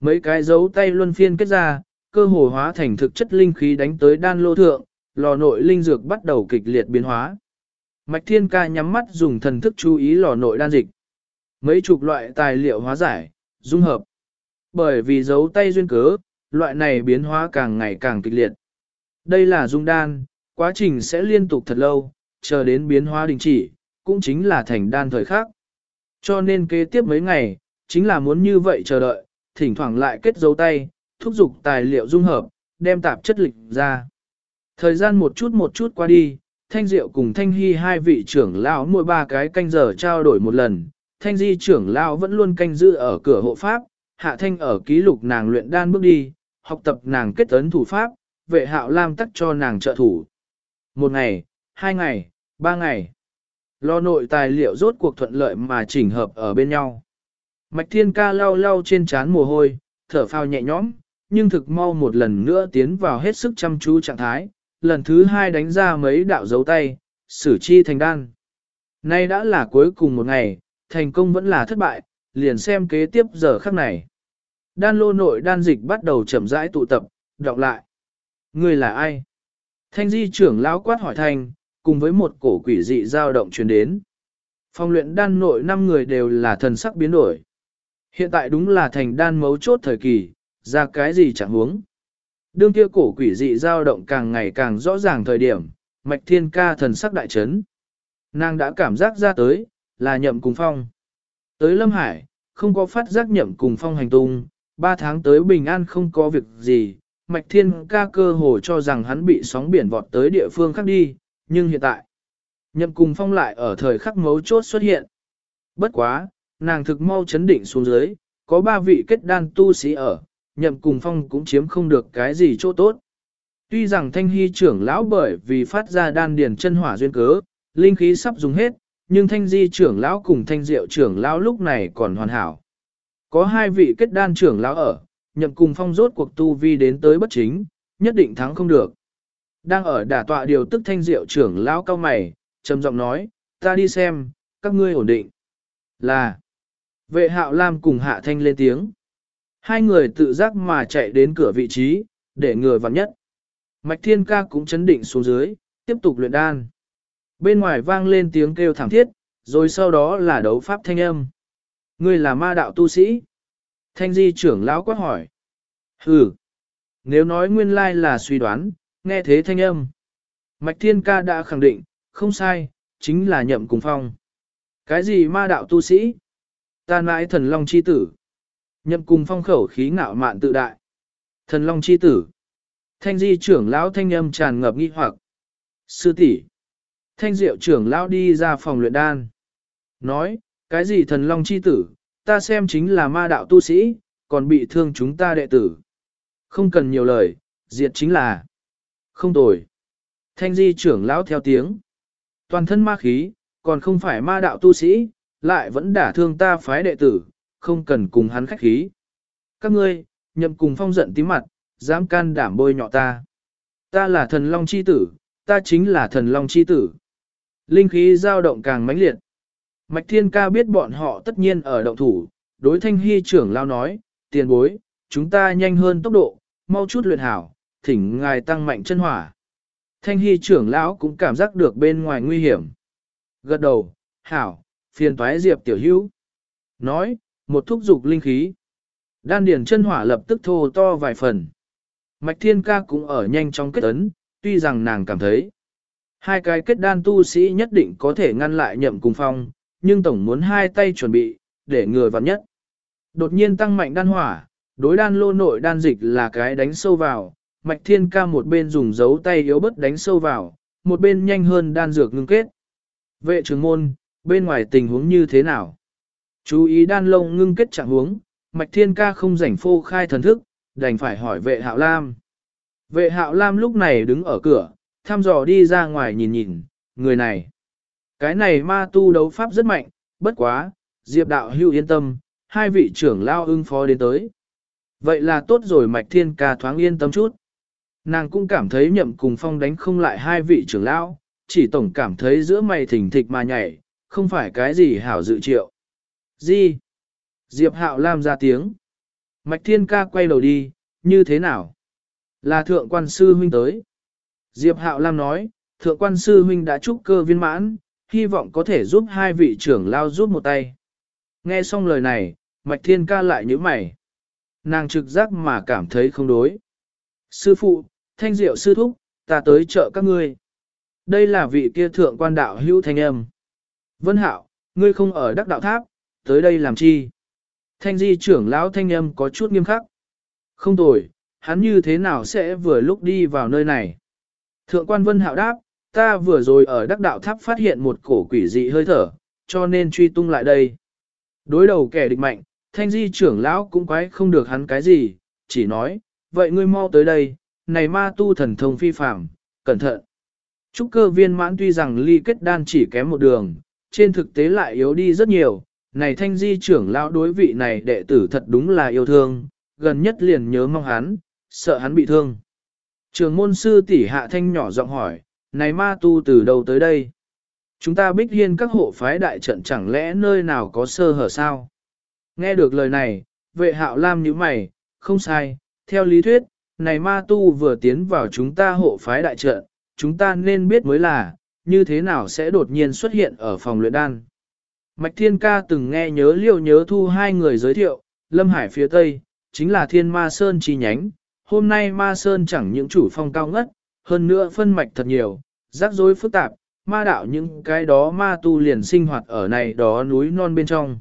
mấy cái dấu tay luân phiên kết ra, cơ hồ hóa thành thực chất linh khí đánh tới đan lô thượng, lò nội linh dược bắt đầu kịch liệt biến hóa. Mạch Thiên Ca nhắm mắt dùng thần thức chú ý lò nội đan dịch. Mấy chục loại tài liệu hóa giải, dung hợp. Bởi vì dấu tay duyên cớ, loại này biến hóa càng ngày càng kịch liệt. Đây là dung đan, quá trình sẽ liên tục thật lâu, chờ đến biến hóa đình chỉ, cũng chính là thành đan thời khắc. Cho nên kế tiếp mấy ngày, chính là muốn như vậy chờ đợi, thỉnh thoảng lại kết dấu tay, thúc giục tài liệu dung hợp, đem tạp chất lịch ra. Thời gian một chút một chút qua đi, Thanh Diệu cùng Thanh Hy hai vị trưởng lão mỗi ba cái canh giờ trao đổi một lần, Thanh Di trưởng lão vẫn luôn canh giữ ở cửa hộ pháp, Hạ Thanh ở ký lục nàng luyện đan bước đi, học tập nàng kết ấn thủ pháp, vệ hạo lam tắc cho nàng trợ thủ. Một ngày, hai ngày, ba ngày. Lo nội tài liệu rốt cuộc thuận lợi mà chỉnh hợp ở bên nhau. Mạch thiên ca lau lau trên trán mồ hôi, thở phào nhẹ nhõm, nhưng thực mau một lần nữa tiến vào hết sức chăm chú trạng thái, lần thứ hai đánh ra mấy đạo dấu tay, xử chi thành đan. Nay đã là cuối cùng một ngày, thành công vẫn là thất bại, liền xem kế tiếp giờ khắc này. Đan lô nội đan dịch bắt đầu chậm rãi tụ tập, đọc lại. Người là ai? Thanh di trưởng lão quát hỏi thành, cùng với một cổ quỷ dị dao động truyền đến. Phong luyện đan nội năm người đều là thần sắc biến đổi. Hiện tại đúng là thành đan mấu chốt thời kỳ, ra cái gì chẳng huống. Đương kia cổ quỷ dị dao động càng ngày càng rõ ràng thời điểm, mạch thiên ca thần sắc đại chấn. Nàng đã cảm giác ra tới, là nhậm cùng phong. Tới Lâm Hải, không có phát giác nhậm cùng phong hành tung, ba tháng tới bình an không có việc gì, mạch thiên ca cơ hồ cho rằng hắn bị sóng biển vọt tới địa phương khác đi, nhưng hiện tại, nhậm cùng phong lại ở thời khắc mấu chốt xuất hiện. Bất quá, nàng thực mau chấn định xuống dưới, có ba vị kết đan tu sĩ ở, nhậm cùng phong cũng chiếm không được cái gì chỗ tốt. Tuy rằng thanh hy trưởng lão bởi vì phát ra đan điền chân hỏa duyên cớ, linh khí sắp dùng hết, nhưng thanh di trưởng lão cùng thanh diệu trưởng lão lúc này còn hoàn hảo. Có hai vị kết đan trưởng lão ở, nhậm cùng phong rốt cuộc tu vi đến tới bất chính, nhất định thắng không được. Đang ở đả tọa điều tức thanh diệu trưởng lão cao mày, trầm giọng nói, ta đi xem, các ngươi ổn định. Là, vệ hạo lam cùng hạ thanh lên tiếng. Hai người tự giác mà chạy đến cửa vị trí, để ngừa vặn nhất. Mạch thiên ca cũng chấn định xuống dưới, tiếp tục luyện đan. Bên ngoài vang lên tiếng kêu thảm thiết, rồi sau đó là đấu pháp thanh âm. Ngươi là ma đạo tu sĩ? Thanh di trưởng lão quát hỏi. Hừ. Nếu nói nguyên lai là suy đoán, nghe thế thanh âm. Mạch thiên ca đã khẳng định, không sai, chính là nhậm cùng phong. Cái gì ma đạo tu sĩ? Ta nãi thần long chi tử. Nhậm cùng phong khẩu khí ngạo mạn tự đại. Thần long chi tử. Thanh di trưởng lão thanh âm tràn ngập nghi hoặc. Sư tỷ. Thanh diệu trưởng lão đi ra phòng luyện đan. Nói, cái gì thần long chi tử, ta xem chính là ma đạo tu sĩ, còn bị thương chúng ta đệ tử. Không cần nhiều lời, diệt chính là không tồi. Thanh di trưởng lão theo tiếng. Toàn thân ma khí, còn không phải ma đạo tu sĩ, lại vẫn đả thương ta phái đệ tử, không cần cùng hắn khách khí. Các ngươi, nhậm cùng phong giận tím mặt, dám can đảm bôi nhọ ta. Ta là thần long chi tử, ta chính là thần long chi tử. Linh khí dao động càng mãnh liệt. Mạch Thiên Ca biết bọn họ tất nhiên ở động thủ, đối thanh hy trưởng lao nói, tiền bối, chúng ta nhanh hơn tốc độ, mau chút luyện hảo, thỉnh ngài tăng mạnh chân hỏa. Thanh hy trưởng lão cũng cảm giác được bên ngoài nguy hiểm. Gật đầu, hảo, phiền toái diệp tiểu hữu. Nói, một thúc dục linh khí. Đan điển chân hỏa lập tức thô to vài phần. Mạch thiên ca cũng ở nhanh trong kết ấn, tuy rằng nàng cảm thấy. Hai cái kết đan tu sĩ nhất định có thể ngăn lại nhậm cùng phong, nhưng tổng muốn hai tay chuẩn bị, để người vặn nhất. Đột nhiên tăng mạnh đan hỏa, đối đan lô nội đan dịch là cái đánh sâu vào, mạch thiên ca một bên dùng dấu tay yếu bất đánh sâu vào, một bên nhanh hơn đan dược ngưng kết. Vệ trưởng môn, bên ngoài tình huống như thế nào? Chú ý đan lông ngưng kết trạng huống, mạch thiên ca không rảnh phô khai thần thức, đành phải hỏi vệ hạo lam. Vệ hạo lam lúc này đứng ở cửa, thăm dò đi ra ngoài nhìn nhìn, người này. Cái này ma tu đấu pháp rất mạnh, bất quá, diệp đạo hưu yên tâm, hai vị trưởng lao ưng phó đến tới. Vậy là tốt rồi mạch thiên ca thoáng yên tâm chút. Nàng cũng cảm thấy nhậm cùng phong đánh không lại hai vị trưởng lão, chỉ tổng cảm thấy giữa mày thỉnh thịch mà nhảy, không phải cái gì hảo dự triệu. Gì? Diệp Hạo Lam ra tiếng. Mạch Thiên Ca quay đầu đi, như thế nào? Là thượng quan sư huynh tới. Diệp Hạo Lam nói, thượng quan sư huynh đã chúc cơ viên mãn, hy vọng có thể giúp hai vị trưởng lao giúp một tay. Nghe xong lời này, Mạch Thiên Ca lại nhíu mày. Nàng trực giác mà cảm thấy không đối. Sư phụ, thanh diệu sư thúc, ta tới chợ các ngươi. Đây là vị kia thượng quan đạo hữu thanh âm. Vân Hạo, ngươi không ở đắc đạo tháp, tới đây làm chi? Thanh di trưởng lão thanh âm có chút nghiêm khắc. Không tồi, hắn như thế nào sẽ vừa lúc đi vào nơi này? Thượng quan Vân Hạo đáp, ta vừa rồi ở đắc đạo tháp phát hiện một cổ quỷ dị hơi thở, cho nên truy tung lại đây. Đối đầu kẻ địch mạnh, thanh di trưởng lão cũng quái không được hắn cái gì, chỉ nói, vậy ngươi mau tới đây, này ma tu thần thông phi phạm, cẩn thận. Trúc cơ viên mãn tuy rằng ly kết đan chỉ kém một đường, trên thực tế lại yếu đi rất nhiều, này thanh di trưởng lão đối vị này đệ tử thật đúng là yêu thương, gần nhất liền nhớ mong hắn, sợ hắn bị thương. Trường môn sư tỷ hạ thanh nhỏ giọng hỏi, này ma tu từ đâu tới đây? Chúng ta bích hiên các hộ phái đại trận chẳng lẽ nơi nào có sơ hở sao? Nghe được lời này, vệ hạo lam như mày, không sai, theo lý thuyết, này ma tu vừa tiến vào chúng ta hộ phái đại trận, chúng ta nên biết mới là, như thế nào sẽ đột nhiên xuất hiện ở phòng luyện đan. Mạch Thiên Ca từng nghe nhớ liêu nhớ thu hai người giới thiệu, Lâm Hải phía Tây, chính là Thiên Ma Sơn chi nhánh. Hôm nay Ma Sơn chẳng những chủ phong cao ngất, hơn nữa phân mạch thật nhiều, rắc rối phức tạp, ma đạo những cái đó ma tu liền sinh hoạt ở này đó núi non bên trong.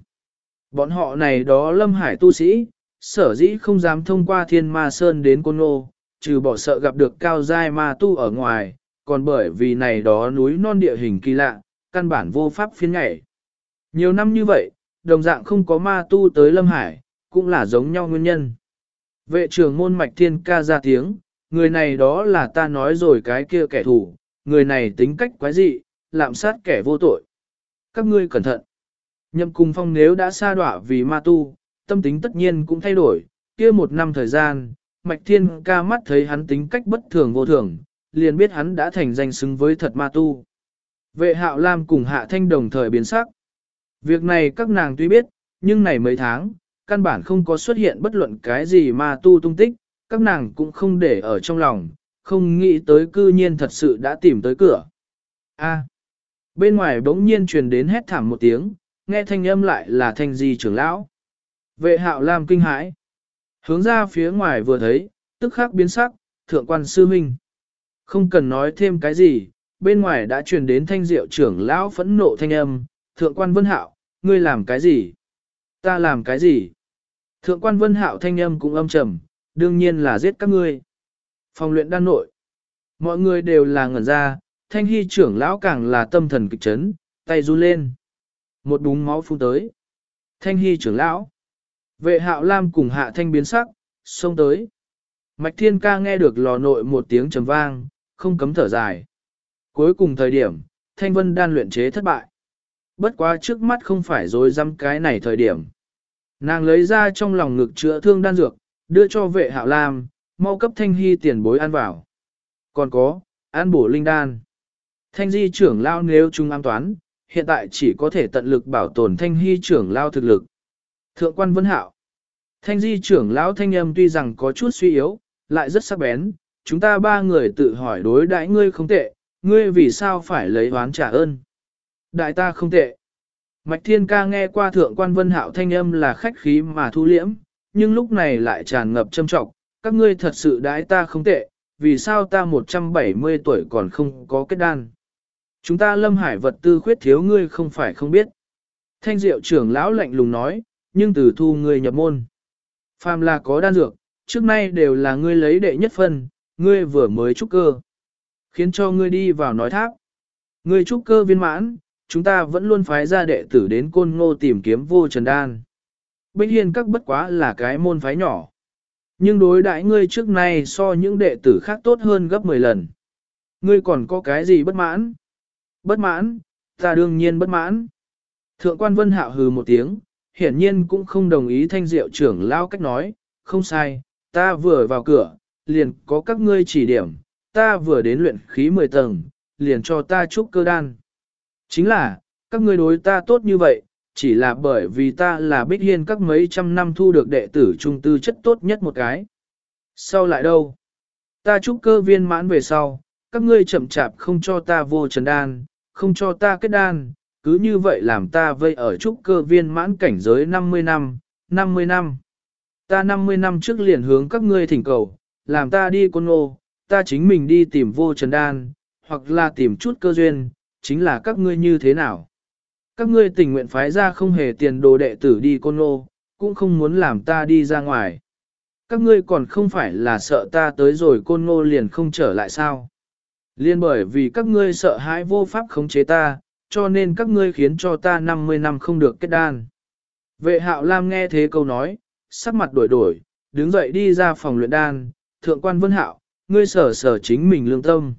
Bọn họ này đó Lâm Hải tu sĩ, sở dĩ không dám thông qua Thiên Ma Sơn đến Côn Ngô, trừ bỏ sợ gặp được cao giai ma tu ở ngoài, còn bởi vì này đó núi non địa hình kỳ lạ, căn bản vô pháp phiên nhảy. Nhiều năm như vậy, đồng dạng không có ma tu tới Lâm Hải, cũng là giống nhau nguyên nhân. Vệ trưởng môn mạch thiên ca ra tiếng, người này đó là ta nói rồi cái kia kẻ thù, người này tính cách quái dị, lạm sát kẻ vô tội. Các ngươi cẩn thận. Nhậm cùng phong nếu đã xa đọa vì ma tu, tâm tính tất nhiên cũng thay đổi, kia một năm thời gian, mạch thiên ca mắt thấy hắn tính cách bất thường vô thường, liền biết hắn đã thành danh xứng với thật ma tu. Vệ hạo lam cùng hạ thanh đồng thời biến sắc. Việc này các nàng tuy biết, nhưng này mấy tháng, căn bản không có xuất hiện bất luận cái gì ma tu tung tích, các nàng cũng không để ở trong lòng, không nghĩ tới cư nhiên thật sự đã tìm tới cửa. A. bên ngoài bỗng nhiên truyền đến hét thảm một tiếng, nghe thanh âm lại là thanh di trưởng lão. Vệ hạo lam kinh hãi. Hướng ra phía ngoài vừa thấy, tức khắc biến sắc, thượng quan sư minh. Không cần nói thêm cái gì, bên ngoài đã truyền đến thanh diệu trưởng lão phẫn nộ thanh âm, thượng quan vân hạo, ngươi làm cái gì? Ta làm cái gì? Thượng quan vân hạo thanh âm cũng âm trầm, đương nhiên là giết các ngươi. Phòng luyện đan nội. Mọi người đều là ngẩn ra, thanh hy trưởng lão càng là tâm thần kịch chấn, tay run lên. Một búng máu phun tới. Thanh hy trưởng lão. Vệ hạo lam cùng hạ thanh biến sắc, xông tới. Mạch thiên ca nghe được lò nội một tiếng trầm vang, không cấm thở dài. Cuối cùng thời điểm, thanh vân đan luyện chế thất bại. Bất quá trước mắt không phải rồi dăm cái này thời điểm. Nàng lấy ra trong lòng ngực chữa thương đan dược, đưa cho vệ hạo lam, mau cấp thanh hy tiền bối ăn vào. Còn có, ăn bổ linh đan. Thanh di trưởng lao nếu chung an toán, hiện tại chỉ có thể tận lực bảo tồn thanh hy trưởng lao thực lực. Thượng quan vân hạo. Thanh di trưởng lão thanh âm tuy rằng có chút suy yếu, lại rất sắc bén, chúng ta ba người tự hỏi đối đãi ngươi không tệ, ngươi vì sao phải lấy oán trả ơn. Đại ta không tệ. Mạch Thiên Ca nghe qua thượng quan vân hạo thanh âm là khách khí mà thu liễm, nhưng lúc này lại tràn ngập châm trọng, các ngươi thật sự đãi ta không tệ, vì sao ta 170 tuổi còn không có kết đan. Chúng ta lâm hải vật tư khuyết thiếu ngươi không phải không biết. Thanh diệu trưởng lão lạnh lùng nói, nhưng từ thu ngươi nhập môn. Phàm là có đan dược, trước nay đều là ngươi lấy đệ nhất phân, ngươi vừa mới trúc cơ. Khiến cho ngươi đi vào nói tháp. Ngươi trúc cơ viên mãn, chúng ta vẫn luôn phái ra đệ tử đến côn ngô tìm kiếm vô trần đan. Bích hiên các bất quá là cái môn phái nhỏ. Nhưng đối đại ngươi trước nay so những đệ tử khác tốt hơn gấp 10 lần. Ngươi còn có cái gì bất mãn? Bất mãn, ta đương nhiên bất mãn. Thượng quan vân hạo hừ một tiếng, hiển nhiên cũng không đồng ý thanh diệu trưởng lao cách nói, không sai, ta vừa vào cửa, liền có các ngươi chỉ điểm, ta vừa đến luyện khí 10 tầng, liền cho ta chúc cơ đan. Chính là, các ngươi đối ta tốt như vậy, chỉ là bởi vì ta là bích hiên các mấy trăm năm thu được đệ tử trung tư chất tốt nhất một cái. Sau lại đâu? Ta chúc cơ viên mãn về sau, các ngươi chậm chạp không cho ta vô trần đan, không cho ta kết đan, cứ như vậy làm ta vây ở trúc cơ viên mãn cảnh giới 50 năm, 50 năm. Ta 50 năm trước liền hướng các ngươi thỉnh cầu, làm ta đi côn ngô, ta chính mình đi tìm vô trần đan, hoặc là tìm chút cơ duyên, chính là các ngươi như thế nào. Các ngươi tình nguyện phái ra không hề tiền đồ đệ tử đi côn ngô, cũng không muốn làm ta đi ra ngoài. Các ngươi còn không phải là sợ ta tới rồi côn ngô liền không trở lại sao. Liên bởi vì các ngươi sợ hãi vô pháp khống chế ta, cho nên các ngươi khiến cho ta 50 năm không được kết đan. Vệ hạo Lam nghe thế câu nói, sắc mặt đổi đổi, đứng dậy đi ra phòng luyện đan, thượng quan vân hạo, ngươi sở sở chính mình lương tâm.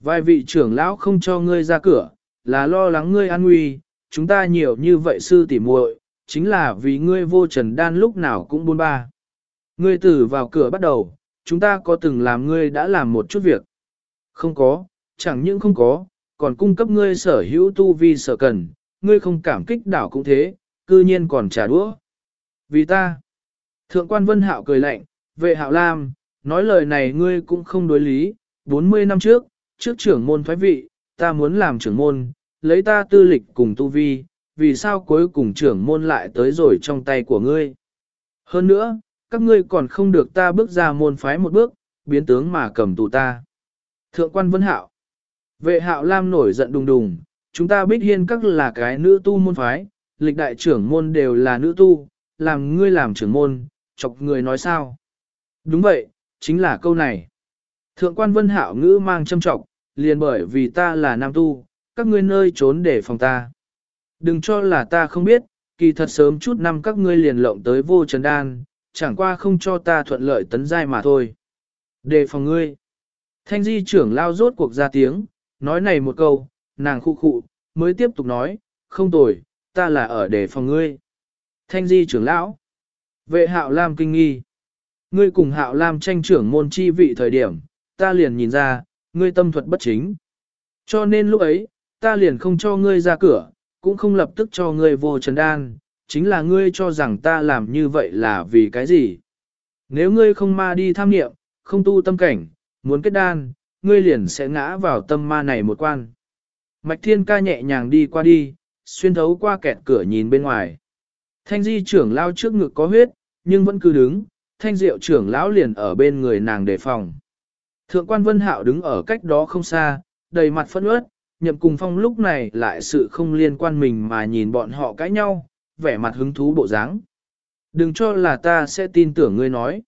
Vài vị trưởng lão không cho ngươi ra cửa, là lo lắng ngươi an nguy, chúng ta nhiều như vậy sư tỉ muội, chính là vì ngươi vô trần đan lúc nào cũng buôn ba. Ngươi tử vào cửa bắt đầu, chúng ta có từng làm ngươi đã làm một chút việc. Không có, chẳng những không có, còn cung cấp ngươi sở hữu tu vi sở cần, ngươi không cảm kích đảo cũng thế, cư nhiên còn trả đũa. Vì ta, thượng quan vân hạo cười lạnh, vệ hạo lam, nói lời này ngươi cũng không đối lý, 40 năm trước, trước trưởng môn thoái vị, ta muốn làm trưởng môn, lấy ta tư lịch cùng tu vi, vì sao cuối cùng trưởng môn lại tới rồi trong tay của ngươi. Hơn nữa, các ngươi còn không được ta bước ra môn phái một bước, biến tướng mà cầm tù ta. Thượng quan Vân Hạo Vệ hạo Lam nổi giận đùng đùng, chúng ta bích hiên các là cái nữ tu môn phái, lịch đại trưởng môn đều là nữ tu, làm ngươi làm trưởng môn, chọc người nói sao. Đúng vậy, chính là câu này. Thượng quan Vân Hạo ngữ mang châm trọng, liền bởi vì ta là nam tu, các ngươi nơi trốn để phòng ta. Đừng cho là ta không biết, kỳ thật sớm chút năm các ngươi liền lộng tới vô trần đan, chẳng qua không cho ta thuận lợi tấn giai mà thôi. Đề phòng ngươi. Thanh di trưởng lao rốt cuộc ra tiếng, nói này một câu, nàng khu khụ, mới tiếp tục nói, không tồi, ta là ở đề phòng ngươi. Thanh di trưởng lão. Vệ hạo lam kinh nghi. Ngươi cùng hạo lam tranh trưởng môn chi vị thời điểm, ta liền nhìn ra, ngươi tâm thuật bất chính. Cho nên lúc ấy, ta liền không cho ngươi ra cửa, cũng không lập tức cho ngươi vô trần đan, chính là ngươi cho rằng ta làm như vậy là vì cái gì. Nếu ngươi không ma đi tham nghiệm, không tu tâm cảnh, muốn kết đan, ngươi liền sẽ ngã vào tâm ma này một quan. Mạch thiên ca nhẹ nhàng đi qua đi, xuyên thấu qua kẹt cửa nhìn bên ngoài. Thanh di trưởng lao trước ngực có huyết, nhưng vẫn cứ đứng, thanh diệu trưởng lão liền ở bên người nàng đề phòng. Thượng quan Vân Hạo đứng ở cách đó không xa, đầy mặt phẫn uất, nhậm cùng phong lúc này lại sự không liên quan mình mà nhìn bọn họ cãi nhau, vẻ mặt hứng thú bộ dáng. Đừng cho là ta sẽ tin tưởng ngươi nói.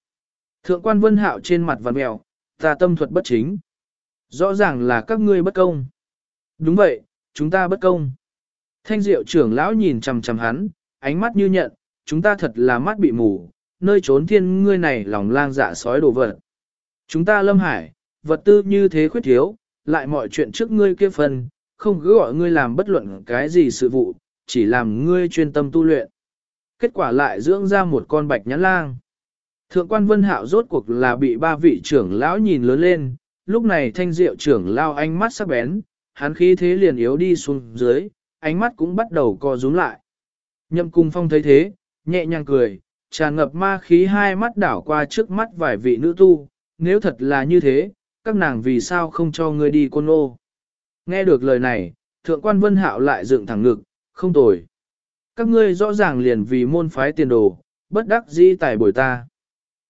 Thượng quan Vân Hạo trên mặt vằn mèo, ta tâm thuật bất chính. Rõ ràng là các ngươi bất công. Đúng vậy, chúng ta bất công. Thanh diệu trưởng lão nhìn chằm chằm hắn, ánh mắt như nhận, chúng ta thật là mắt bị mù, nơi trốn thiên ngươi này lòng lang dạ sói đồ vật. Chúng ta lâm hải, vật tư như thế khuyết thiếu, lại mọi chuyện trước ngươi kia phần, không cứ gọi ngươi làm bất luận cái gì sự vụ, chỉ làm ngươi chuyên tâm tu luyện. Kết quả lại dưỡng ra một con bạch nhãn lang. Thượng quan Vân Hạo rốt cuộc là bị ba vị trưởng lão nhìn lớn lên, lúc này thanh diệu trưởng lao ánh mắt sắc bén, hắn khí thế liền yếu đi xuống dưới, ánh mắt cũng bắt đầu co rúm lại. Nhậm cung phong thấy thế, nhẹ nhàng cười, tràn ngập ma khí hai mắt đảo qua trước mắt vài vị nữ tu, nếu thật là như thế, các nàng vì sao không cho ngươi đi côn ô. Nghe được lời này, thượng quan vân hạo lại dựng thẳng ngực, không tồi. Các ngươi rõ ràng liền vì môn phái tiền đồ, bất đắc dĩ tài bồi ta.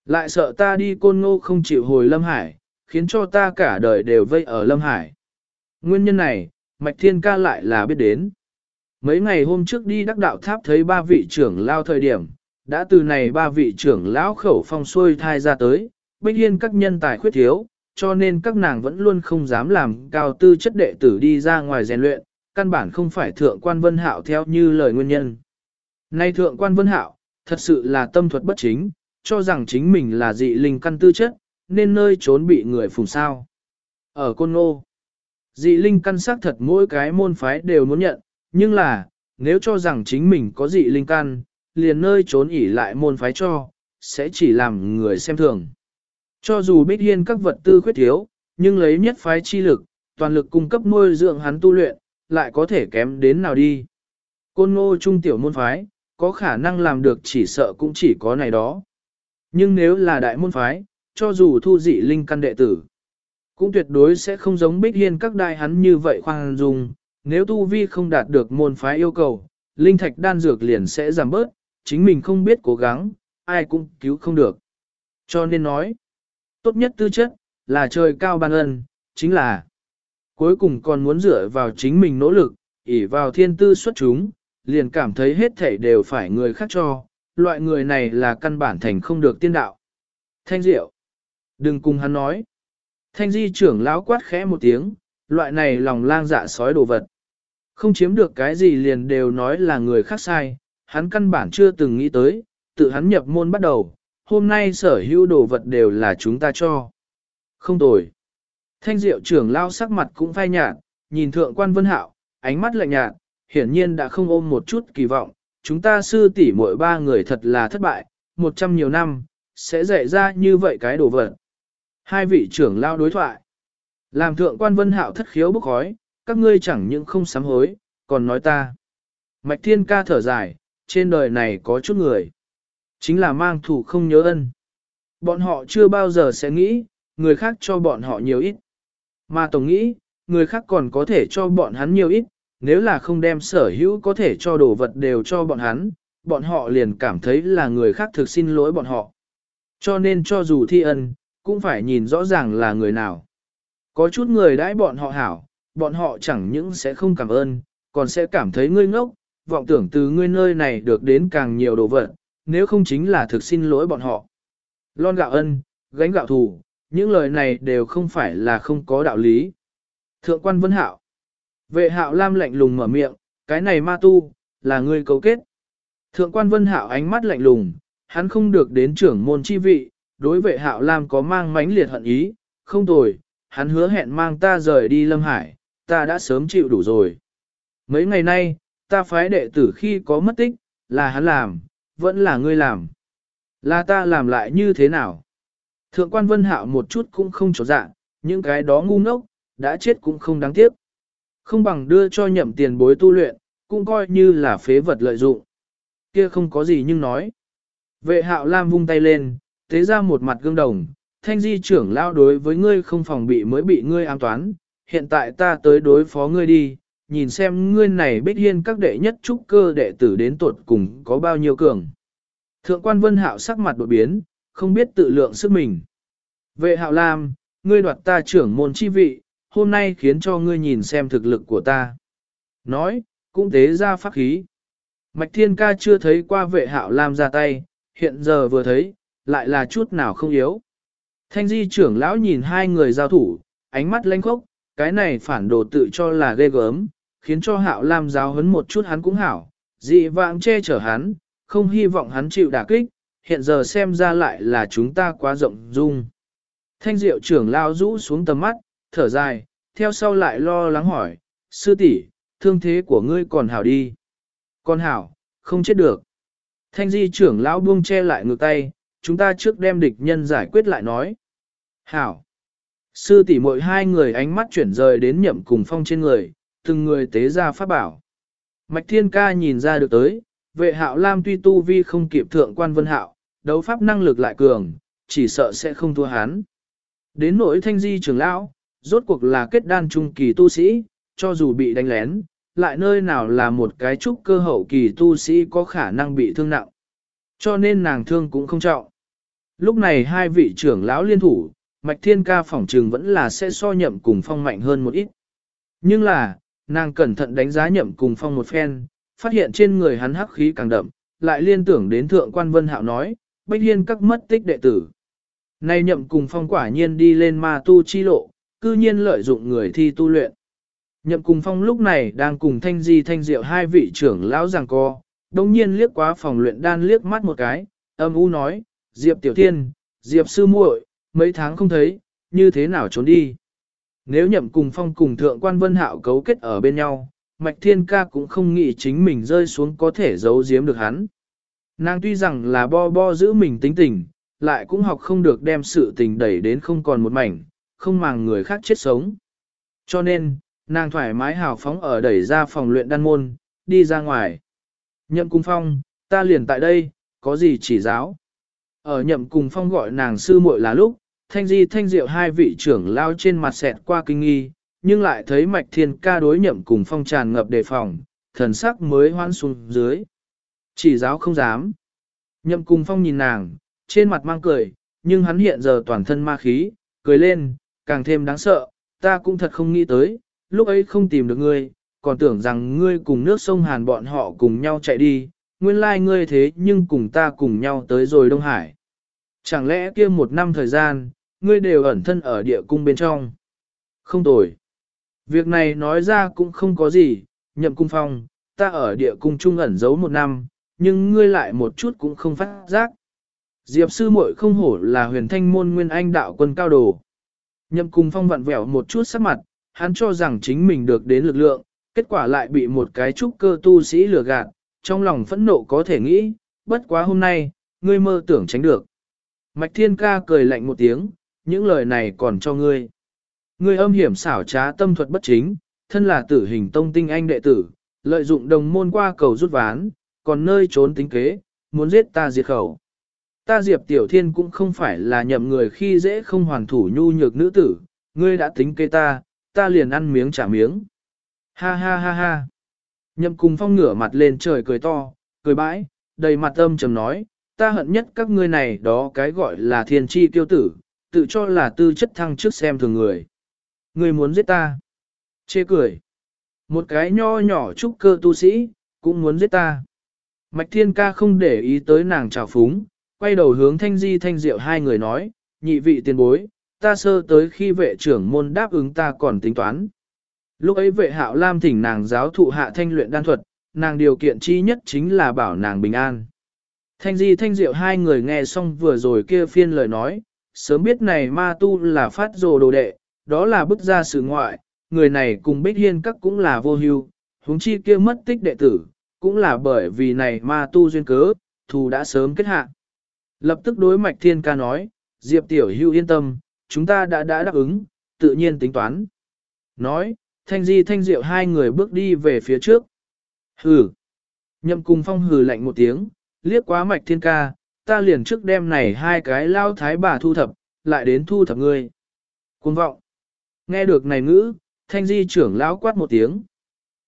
Lại sợ ta đi côn ngô không chịu hồi Lâm Hải, khiến cho ta cả đời đều vây ở Lâm Hải. Nguyên nhân này, Mạch Thiên Ca lại là biết đến. Mấy ngày hôm trước đi đắc đạo tháp thấy ba vị trưởng lao thời điểm, đã từ này ba vị trưởng lão khẩu phong xuôi thai ra tới, bích hiên các nhân tài khuyết thiếu, cho nên các nàng vẫn luôn không dám làm cao tư chất đệ tử đi ra ngoài rèn luyện, căn bản không phải thượng quan vân hạo theo như lời nguyên nhân. Nay thượng quan vân hạo, thật sự là tâm thuật bất chính, cho rằng chính mình là dị linh căn tư chất, nên nơi trốn bị người phùng sao. Ở Côn Ngô, dị linh căn xác thật mỗi cái môn phái đều muốn nhận, nhưng là, nếu cho rằng chính mình có dị linh căn, liền nơi trốn ỉ lại môn phái cho, sẽ chỉ làm người xem thường. Cho dù bích hiên các vật tư khuyết thiếu, nhưng lấy nhất phái chi lực, toàn lực cung cấp nuôi dưỡng hắn tu luyện, lại có thể kém đến nào đi. Côn ngô trung tiểu môn phái, có khả năng làm được chỉ sợ cũng chỉ có này đó. Nhưng nếu là đại môn phái, cho dù thu dị linh căn đệ tử, cũng tuyệt đối sẽ không giống bích hiên các đại hắn như vậy khoan dung, nếu tu vi không đạt được môn phái yêu cầu, linh thạch đan dược liền sẽ giảm bớt, chính mình không biết cố gắng, ai cũng cứu không được. Cho nên nói, tốt nhất tư chất, là trời cao ban ân, chính là cuối cùng còn muốn dựa vào chính mình nỗ lực, ỷ vào thiên tư xuất chúng, liền cảm thấy hết thảy đều phải người khác cho, loại người này là căn bản thành không được tiên đạo. Thanh Diệu, đừng cùng hắn nói. Thanh di trưởng lão quát khẽ một tiếng, loại này lòng lang dạ sói đồ vật. Không chiếm được cái gì liền đều nói là người khác sai, hắn căn bản chưa từng nghĩ tới, tự hắn nhập môn bắt đầu, hôm nay sở hữu đồ vật đều là chúng ta cho. Không tồi. Thanh diệu trưởng lao sắc mặt cũng phai nhạt, nhìn thượng quan vân hạo, ánh mắt lạnh nhạt, hiển nhiên đã không ôm một chút kỳ vọng, chúng ta sư tỷ mỗi ba người thật là thất bại, một trăm nhiều năm, sẽ dạy ra như vậy cái đồ vật. Hai vị trưởng lao đối thoại. Làm thượng quan vân hạo thất khiếu bức khói, các ngươi chẳng những không sám hối, còn nói ta. Mạch thiên ca thở dài, trên đời này có chút người. Chính là mang thủ không nhớ ân. Bọn họ chưa bao giờ sẽ nghĩ, người khác cho bọn họ nhiều ít. Mà tổng nghĩ, người khác còn có thể cho bọn hắn nhiều ít, nếu là không đem sở hữu có thể cho đồ vật đều cho bọn hắn, bọn họ liền cảm thấy là người khác thực xin lỗi bọn họ. Cho nên cho dù thi ân, cũng phải nhìn rõ ràng là người nào. Có chút người đãi bọn họ hảo, bọn họ chẳng những sẽ không cảm ơn, còn sẽ cảm thấy ngươi ngốc, vọng tưởng từ ngươi nơi này được đến càng nhiều đồ vật, nếu không chính là thực xin lỗi bọn họ. Lon gạo ân, gánh gạo thù, những lời này đều không phải là không có đạo lý. Thượng quan Vân Hạo Vệ hạo lam lạnh lùng mở miệng, cái này ma tu, là ngươi cấu kết. Thượng quan Vân Hạo ánh mắt lạnh lùng, hắn không được đến trưởng môn chi vị, đối vệ hạo lam có mang mãnh liệt hận ý, không tồi, hắn hứa hẹn mang ta rời đi Lâm Hải, ta đã sớm chịu đủ rồi. Mấy ngày nay, ta phái đệ tử khi có mất tích, là hắn làm, vẫn là ngươi làm. Là ta làm lại như thế nào? Thượng quan Vân Hạo một chút cũng không trổ dạng, những cái đó ngu ngốc, đã chết cũng không đáng tiếc. Không bằng đưa cho nhậm tiền bối tu luyện, cũng coi như là phế vật lợi dụng. Kia không có gì nhưng nói. Vệ hạo lam vung tay lên, tế ra một mặt gương đồng, thanh di trưởng lao đối với ngươi không phòng bị mới bị ngươi an toán, hiện tại ta tới đối phó ngươi đi, nhìn xem ngươi này bích hiên các đệ nhất trúc cơ đệ tử đến tuột cùng có bao nhiêu cường. Thượng quan vân hạo sắc mặt đột biến, không biết tự lượng sức mình. Vệ hạo lam, ngươi đoạt ta trưởng môn chi vị, hôm nay khiến cho ngươi nhìn xem thực lực của ta. Nói, cũng tế ra pháp khí. Mạch thiên ca chưa thấy qua vệ hạo lam ra tay, hiện giờ vừa thấy, lại là chút nào không yếu. Thanh di trưởng lão nhìn hai người giao thủ, ánh mắt lanh khốc, cái này phản đồ tự cho là ghê gớm, khiến cho hạo lam giáo hấn một chút hắn cũng hảo, dị vãng che chở hắn, không hy vọng hắn chịu đả kích, hiện giờ xem ra lại là chúng ta quá rộng dung. Thanh diệu trưởng lao rũ xuống tầm mắt, thở dài, theo sau lại lo lắng hỏi, sư tỷ, thương thế của ngươi còn hảo đi. Còn hảo, không chết được. Thanh di trưởng lão buông che lại ngược tay, chúng ta trước đem địch nhân giải quyết lại nói. Hảo. Sư tỷ muội hai người ánh mắt chuyển rời đến nhậm cùng phong trên người, từng người tế ra pháp bảo. Mạch thiên ca nhìn ra được tới, vệ hạo lam tuy tu vi không kịp thượng quan vân hạo, đấu pháp năng lực lại cường, chỉ sợ sẽ không thua hắn. Đến nỗi thanh di trưởng lão, rốt cuộc là kết đan trung kỳ tu sĩ, cho dù bị đánh lén, lại nơi nào là một cái trúc cơ hậu kỳ tu sĩ có khả năng bị thương nặng. Cho nên nàng thương cũng không trọng. Lúc này hai vị trưởng lão liên thủ, Mạch Thiên Ca phỏng trừng vẫn là sẽ so nhậm cùng phong mạnh hơn một ít. Nhưng là, nàng cẩn thận đánh giá nhậm cùng phong một phen, phát hiện trên người hắn hắc khí càng đậm, lại liên tưởng đến thượng quan vân hạo nói, bách hiên các mất tích đệ tử. Nay nhậm cùng phong quả nhiên đi lên ma tu chi lộ, cư nhiên lợi dụng người thi tu luyện. Nhậm cùng phong lúc này đang cùng thanh di thanh diệu hai vị trưởng lão giảng co, đồng nhiên liếc qua phòng luyện đan liếc mắt một cái, âm u nói, Diệp Tiểu Thiên, Diệp Sư muội, mấy tháng không thấy, như thế nào trốn đi. Nếu nhậm cùng phong cùng thượng quan vân hạo cấu kết ở bên nhau, Mạch Thiên Ca cũng không nghĩ chính mình rơi xuống có thể giấu giếm được hắn. Nàng tuy rằng là bo bo giữ mình tính tình, lại cũng học không được đem sự tình đẩy đến không còn một mảnh, không màng người khác chết sống. Cho nên, nàng thoải mái hào phóng ở đẩy ra phòng luyện đan môn, đi ra ngoài. Nhậm cung phong, ta liền tại đây, có gì chỉ giáo. Ở nhậm cùng phong gọi nàng sư muội là lúc, thanh di thanh diệu hai vị trưởng lao trên mặt xẹt qua kinh nghi, nhưng lại thấy mạch thiên ca đối nhậm cùng phong tràn ngập đề phòng, thần sắc mới hoan xuống dưới. Chỉ giáo không dám. Nhậm cùng phong nhìn nàng, trên mặt mang cười, nhưng hắn hiện giờ toàn thân ma khí, cười lên, càng thêm đáng sợ, ta cũng thật không nghĩ tới, lúc ấy không tìm được ngươi, còn tưởng rằng ngươi cùng nước sông Hàn bọn họ cùng nhau chạy đi, nguyên lai ngươi thế nhưng cùng ta cùng nhau tới rồi Đông Hải. Chẳng lẽ kia một năm thời gian, ngươi đều ẩn thân ở địa cung bên trong? Không tồi. Việc này nói ra cũng không có gì, nhậm cung phong, ta ở địa cung trung ẩn giấu một năm, nhưng ngươi lại một chút cũng không phát giác. Diệp sư muội không hổ là huyền thanh môn nguyên anh đạo quân cao đồ. Nhậm cung phong vặn vẹo một chút sắc mặt, hắn cho rằng chính mình được đến lực lượng, kết quả lại bị một cái trúc cơ tu sĩ lừa gạt, trong lòng phẫn nộ có thể nghĩ, bất quá hôm nay, ngươi mơ tưởng tránh được. Mạch Thiên Ca cười lạnh một tiếng, những lời này còn cho ngươi. Ngươi âm hiểm xảo trá tâm thuật bất chính, thân là tử hình tông tinh anh đệ tử, lợi dụng đồng môn qua cầu rút ván, còn nơi trốn tính kế, muốn giết ta diệt khẩu. Ta Diệp Tiểu Thiên cũng không phải là nhậm người khi dễ không hoàn thủ nhu nhược nữ tử, ngươi đã tính kế ta, ta liền ăn miếng trả miếng. Ha ha ha ha. Nhậm cùng phong ngửa mặt lên trời cười to, cười bãi, đầy mặt âm trầm nói, ta hận nhất các ngươi này đó cái gọi là thiên tri tiêu tử, tự cho là tư chất thăng trước xem thường người. Người muốn giết ta. Chê cười. Một cái nho nhỏ trúc cơ tu sĩ, cũng muốn giết ta. Mạch thiên ca không để ý tới nàng trào phúng, quay đầu hướng thanh di thanh diệu hai người nói, nhị vị tiền bối, ta sơ tới khi vệ trưởng môn đáp ứng ta còn tính toán. Lúc ấy vệ hạo lam thỉnh nàng giáo thụ hạ thanh luyện đan thuật, nàng điều kiện chi nhất chính là bảo nàng bình an. Thanh di thanh diệu hai người nghe xong vừa rồi kia phiên lời nói, sớm biết này ma tu là phát rồ đồ đệ, đó là bức ra sự ngoại, người này cùng bích hiên các cũng là vô hưu, huống chi kia mất tích đệ tử, cũng là bởi vì này ma tu duyên cớ, thù đã sớm kết hạ. Lập tức đối mạch thiên ca nói, Diệp tiểu hưu yên tâm, chúng ta đã đã đáp ứng, tự nhiên tính toán. Nói, thanh di thanh diệu hai người bước đi về phía trước. Hừ. Nhậm cùng phong hừ lạnh một tiếng, liếc quá mạch thiên ca, ta liền trước đêm này hai cái lao thái bà thu thập, lại đến thu thập ngươi. Cuồng vọng. Nghe được này ngữ, thanh di trưởng lão quát một tiếng.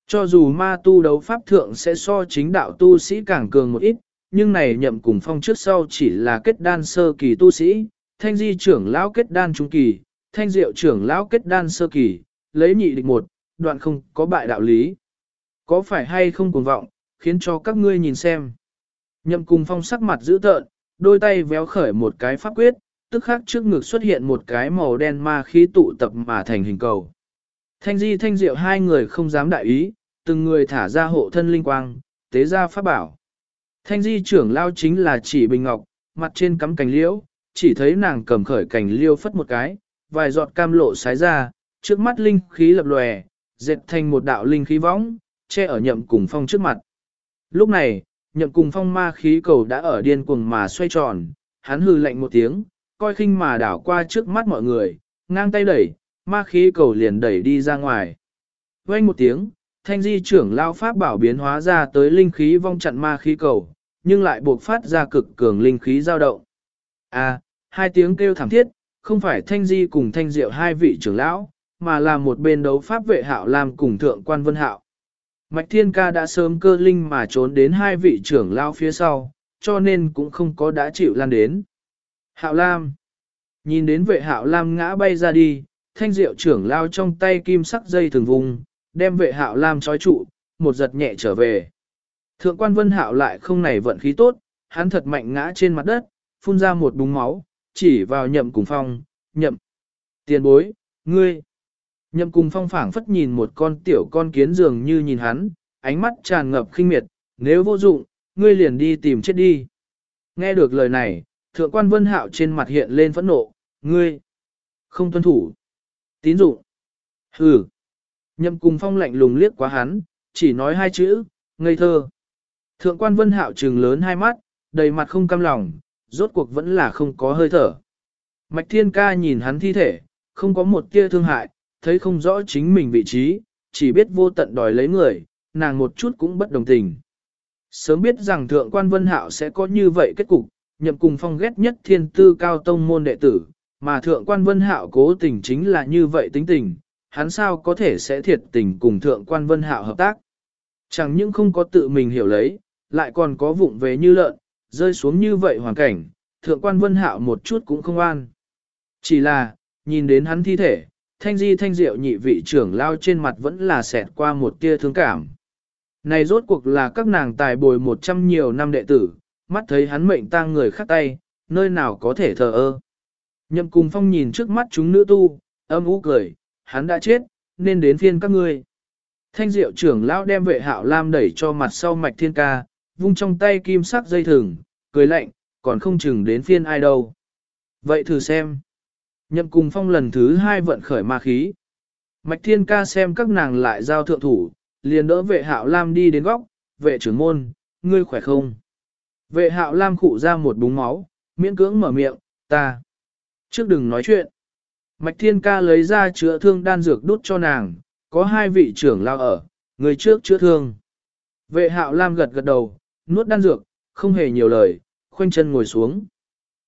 Cho dù ma tu đấu pháp thượng sẽ so chính đạo tu sĩ càng cường một ít, nhưng này nhậm cùng phong trước sau chỉ là kết đan sơ kỳ tu sĩ, thanh di trưởng lão kết đan trung kỳ, thanh diệu trưởng lão kết đan sơ kỳ, lấy nhị địch một, đoạn không có bại đạo lý. Có phải hay không cuồng vọng, khiến cho các ngươi nhìn xem. Nhậm cùng phong sắc mặt dữ tợn, đôi tay véo khởi một cái pháp quyết, tức khắc trước ngực xuất hiện một cái màu đen ma khí tụ tập mà thành hình cầu. Thanh di thanh diệu hai người không dám đại ý, từng người thả ra hộ thân linh quang, tế ra pháp bảo. Thanh di trưởng lao chính là chỉ bình ngọc, mặt trên cắm cành liễu, chỉ thấy nàng cầm khởi cành liêu phất một cái, vài giọt cam lộ sái ra, trước mắt linh khí lập lòe, dệt thành một đạo linh khí võng, che ở nhậm cùng phong trước mặt. Lúc này, nhậm cùng phong ma khí cầu đã ở điên cuồng mà xoay tròn, hắn hư lạnh một tiếng, coi khinh mà đảo qua trước mắt mọi người, ngang tay đẩy, ma khí cầu liền đẩy đi ra ngoài. Quanh một tiếng, thanh di trưởng lao pháp bảo biến hóa ra tới linh khí vong chặn ma khí cầu, nhưng lại buộc phát ra cực cường linh khí dao động. À, hai tiếng kêu thảm thiết, không phải thanh di cùng thanh diệu hai vị trưởng lão, mà là một bên đấu pháp vệ hạo làm cùng thượng quan vân hạo. Mạch Thiên Ca đã sớm cơ linh mà trốn đến hai vị trưởng lao phía sau, cho nên cũng không có đã chịu lan đến. Hạo Lam Nhìn đến vệ Hạo Lam ngã bay ra đi, thanh diệu trưởng lao trong tay kim sắc dây thường vùng, đem vệ Hạo Lam trói trụ, một giật nhẹ trở về. Thượng quan Vân Hạo lại không nảy vận khí tốt, hắn thật mạnh ngã trên mặt đất, phun ra một búng máu, chỉ vào nhậm cùng phong, nhậm. Tiền bối, ngươi. Nhậm cùng phong phảng phất nhìn một con tiểu con kiến dường như nhìn hắn, ánh mắt tràn ngập khinh miệt, nếu vô dụng, ngươi liền đi tìm chết đi. Nghe được lời này, thượng quan vân hạo trên mặt hiện lên phẫn nộ, ngươi, không tuân thủ, tín dụng, hừ. Nhậm cùng phong lạnh lùng liếc quá hắn, chỉ nói hai chữ, ngây thơ. Thượng quan vân hạo trừng lớn hai mắt, đầy mặt không cam lòng, rốt cuộc vẫn là không có hơi thở. Mạch thiên ca nhìn hắn thi thể, không có một tia thương hại, thấy không rõ chính mình vị trí, chỉ biết vô tận đòi lấy người, nàng một chút cũng bất đồng tình. Sớm biết rằng thượng quan vân hạo sẽ có như vậy kết cục, nhậm cùng phong ghét nhất thiên tư cao tông môn đệ tử, mà thượng quan vân hạo cố tình chính là như vậy tính tình, hắn sao có thể sẽ thiệt tình cùng thượng quan vân hạo hợp tác. Chẳng những không có tự mình hiểu lấy, lại còn có vụng về như lợn, rơi xuống như vậy hoàn cảnh, thượng quan vân hạo một chút cũng không an. Chỉ là, nhìn đến hắn thi thể, thanh di thanh diệu nhị vị trưởng lao trên mặt vẫn là xẹt qua một tia thương cảm. Này rốt cuộc là các nàng tài bồi một trăm nhiều năm đệ tử, mắt thấy hắn mệnh tang người khác tay, nơi nào có thể thờ ơ. Nhậm cùng phong nhìn trước mắt chúng nữ tu, âm ú cười, hắn đã chết, nên đến phiên các ngươi. Thanh diệu trưởng lão đem vệ hạo lam đẩy cho mặt sau mạch thiên ca, vung trong tay kim sắc dây thừng, cười lạnh, còn không chừng đến phiên ai đâu. Vậy thử xem. Nhậm cùng phong lần thứ hai vận khởi ma khí. Mạch thiên ca xem các nàng lại giao thượng thủ, liền đỡ vệ hạo lam đi đến góc, vệ trưởng môn, ngươi khỏe không? Vệ hạo lam khụ ra một búng máu, miễn cưỡng mở miệng, ta. Trước đừng nói chuyện. Mạch thiên ca lấy ra chữa thương đan dược đút cho nàng, có hai vị trưởng lao ở, người trước chữa thương. Vệ hạo lam gật gật đầu, nuốt đan dược, không hề nhiều lời, khoanh chân ngồi xuống.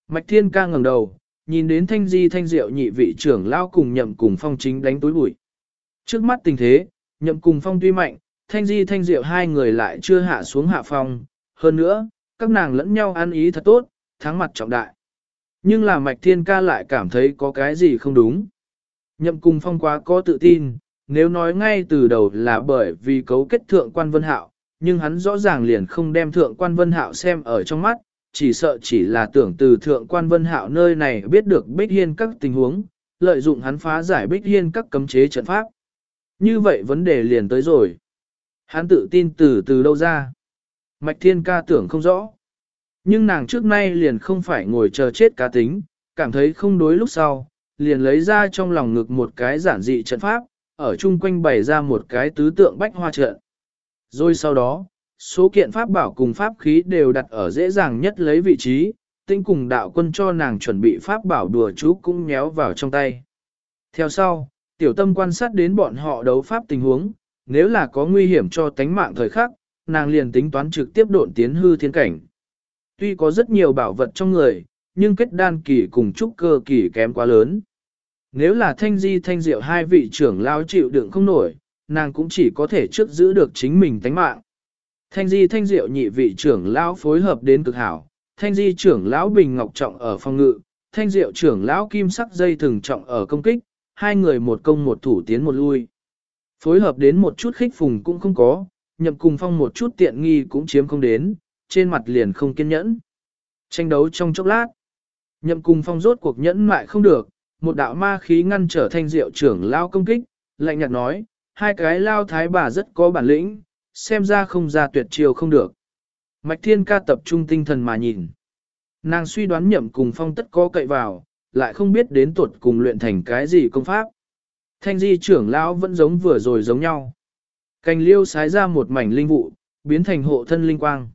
Mạch thiên ca ngẩng đầu, nhìn đến thanh di thanh diệu nhị vị trưởng lao cùng nhậm cùng phong chính đánh túi bụi. Trước mắt tình thế, nhậm cùng phong tuy mạnh, thanh di thanh diệu hai người lại chưa hạ xuống hạ phong, hơn nữa, các nàng lẫn nhau ăn ý thật tốt, thắng mặt trọng đại. Nhưng là mạch thiên ca lại cảm thấy có cái gì không đúng. Nhậm cùng phong quá có tự tin, nếu nói ngay từ đầu là bởi vì cấu kết thượng quan vân hạo, nhưng hắn rõ ràng liền không đem thượng quan vân hạo xem ở trong mắt, chỉ sợ chỉ là tưởng từ thượng quan vân hạo nơi này biết được bích hiên các tình huống, lợi dụng hắn phá giải bích hiên các cấm chế trận pháp. Như vậy vấn đề liền tới rồi. Hắn tự tin từ từ đâu ra. Mạch thiên ca tưởng không rõ. Nhưng nàng trước nay liền không phải ngồi chờ chết cá tính, cảm thấy không đối lúc sau, liền lấy ra trong lòng ngực một cái giản dị trận pháp, ở chung quanh bày ra một cái tứ tượng bách hoa trận. Rồi sau đó, số kiện pháp bảo cùng pháp khí đều đặt ở dễ dàng nhất lấy vị trí, tinh cùng đạo quân cho nàng chuẩn bị pháp bảo đùa chú cũng nhéo vào trong tay. Theo sau, tiểu tâm quan sát đến bọn họ đấu pháp tình huống, nếu là có nguy hiểm cho tánh mạng thời khắc, nàng liền tính toán trực tiếp độn tiến hư thiên cảnh. Tuy có rất nhiều bảo vật trong người, nhưng kết đan kỳ cùng trúc cơ kỳ kém quá lớn. Nếu là thanh di thanh diệu hai vị trưởng lao chịu đựng không nổi, nàng cũng chỉ có thể trước giữ được chính mình tánh mạng. Thanh di thanh diệu nhị vị trưởng lão phối hợp đến cực hảo, thanh di trưởng lão bình ngọc trọng ở phòng ngự, thanh diệu trưởng lão kim sắc dây thường trọng ở công kích, hai người một công một thủ tiến một lui. Phối hợp đến một chút khích phùng cũng không có, nhậm cùng phong một chút tiện nghi cũng chiếm không đến, trên mặt liền không kiên nhẫn. Tranh đấu trong chốc lát, nhậm cùng phong rốt cuộc nhẫn mại không được, một đạo ma khí ngăn trở thanh diệu trưởng lao công kích, lạnh nhạt nói, hai cái lao thái bà rất có bản lĩnh, xem ra không ra tuyệt chiêu không được. Mạch thiên ca tập trung tinh thần mà nhìn. Nàng suy đoán nhậm cùng phong tất có cậy vào, lại không biết đến tuột cùng luyện thành cái gì công pháp. Thanh di trưởng lão vẫn giống vừa rồi giống nhau. Cành liêu sái ra một mảnh linh vụ, biến thành hộ thân linh quang.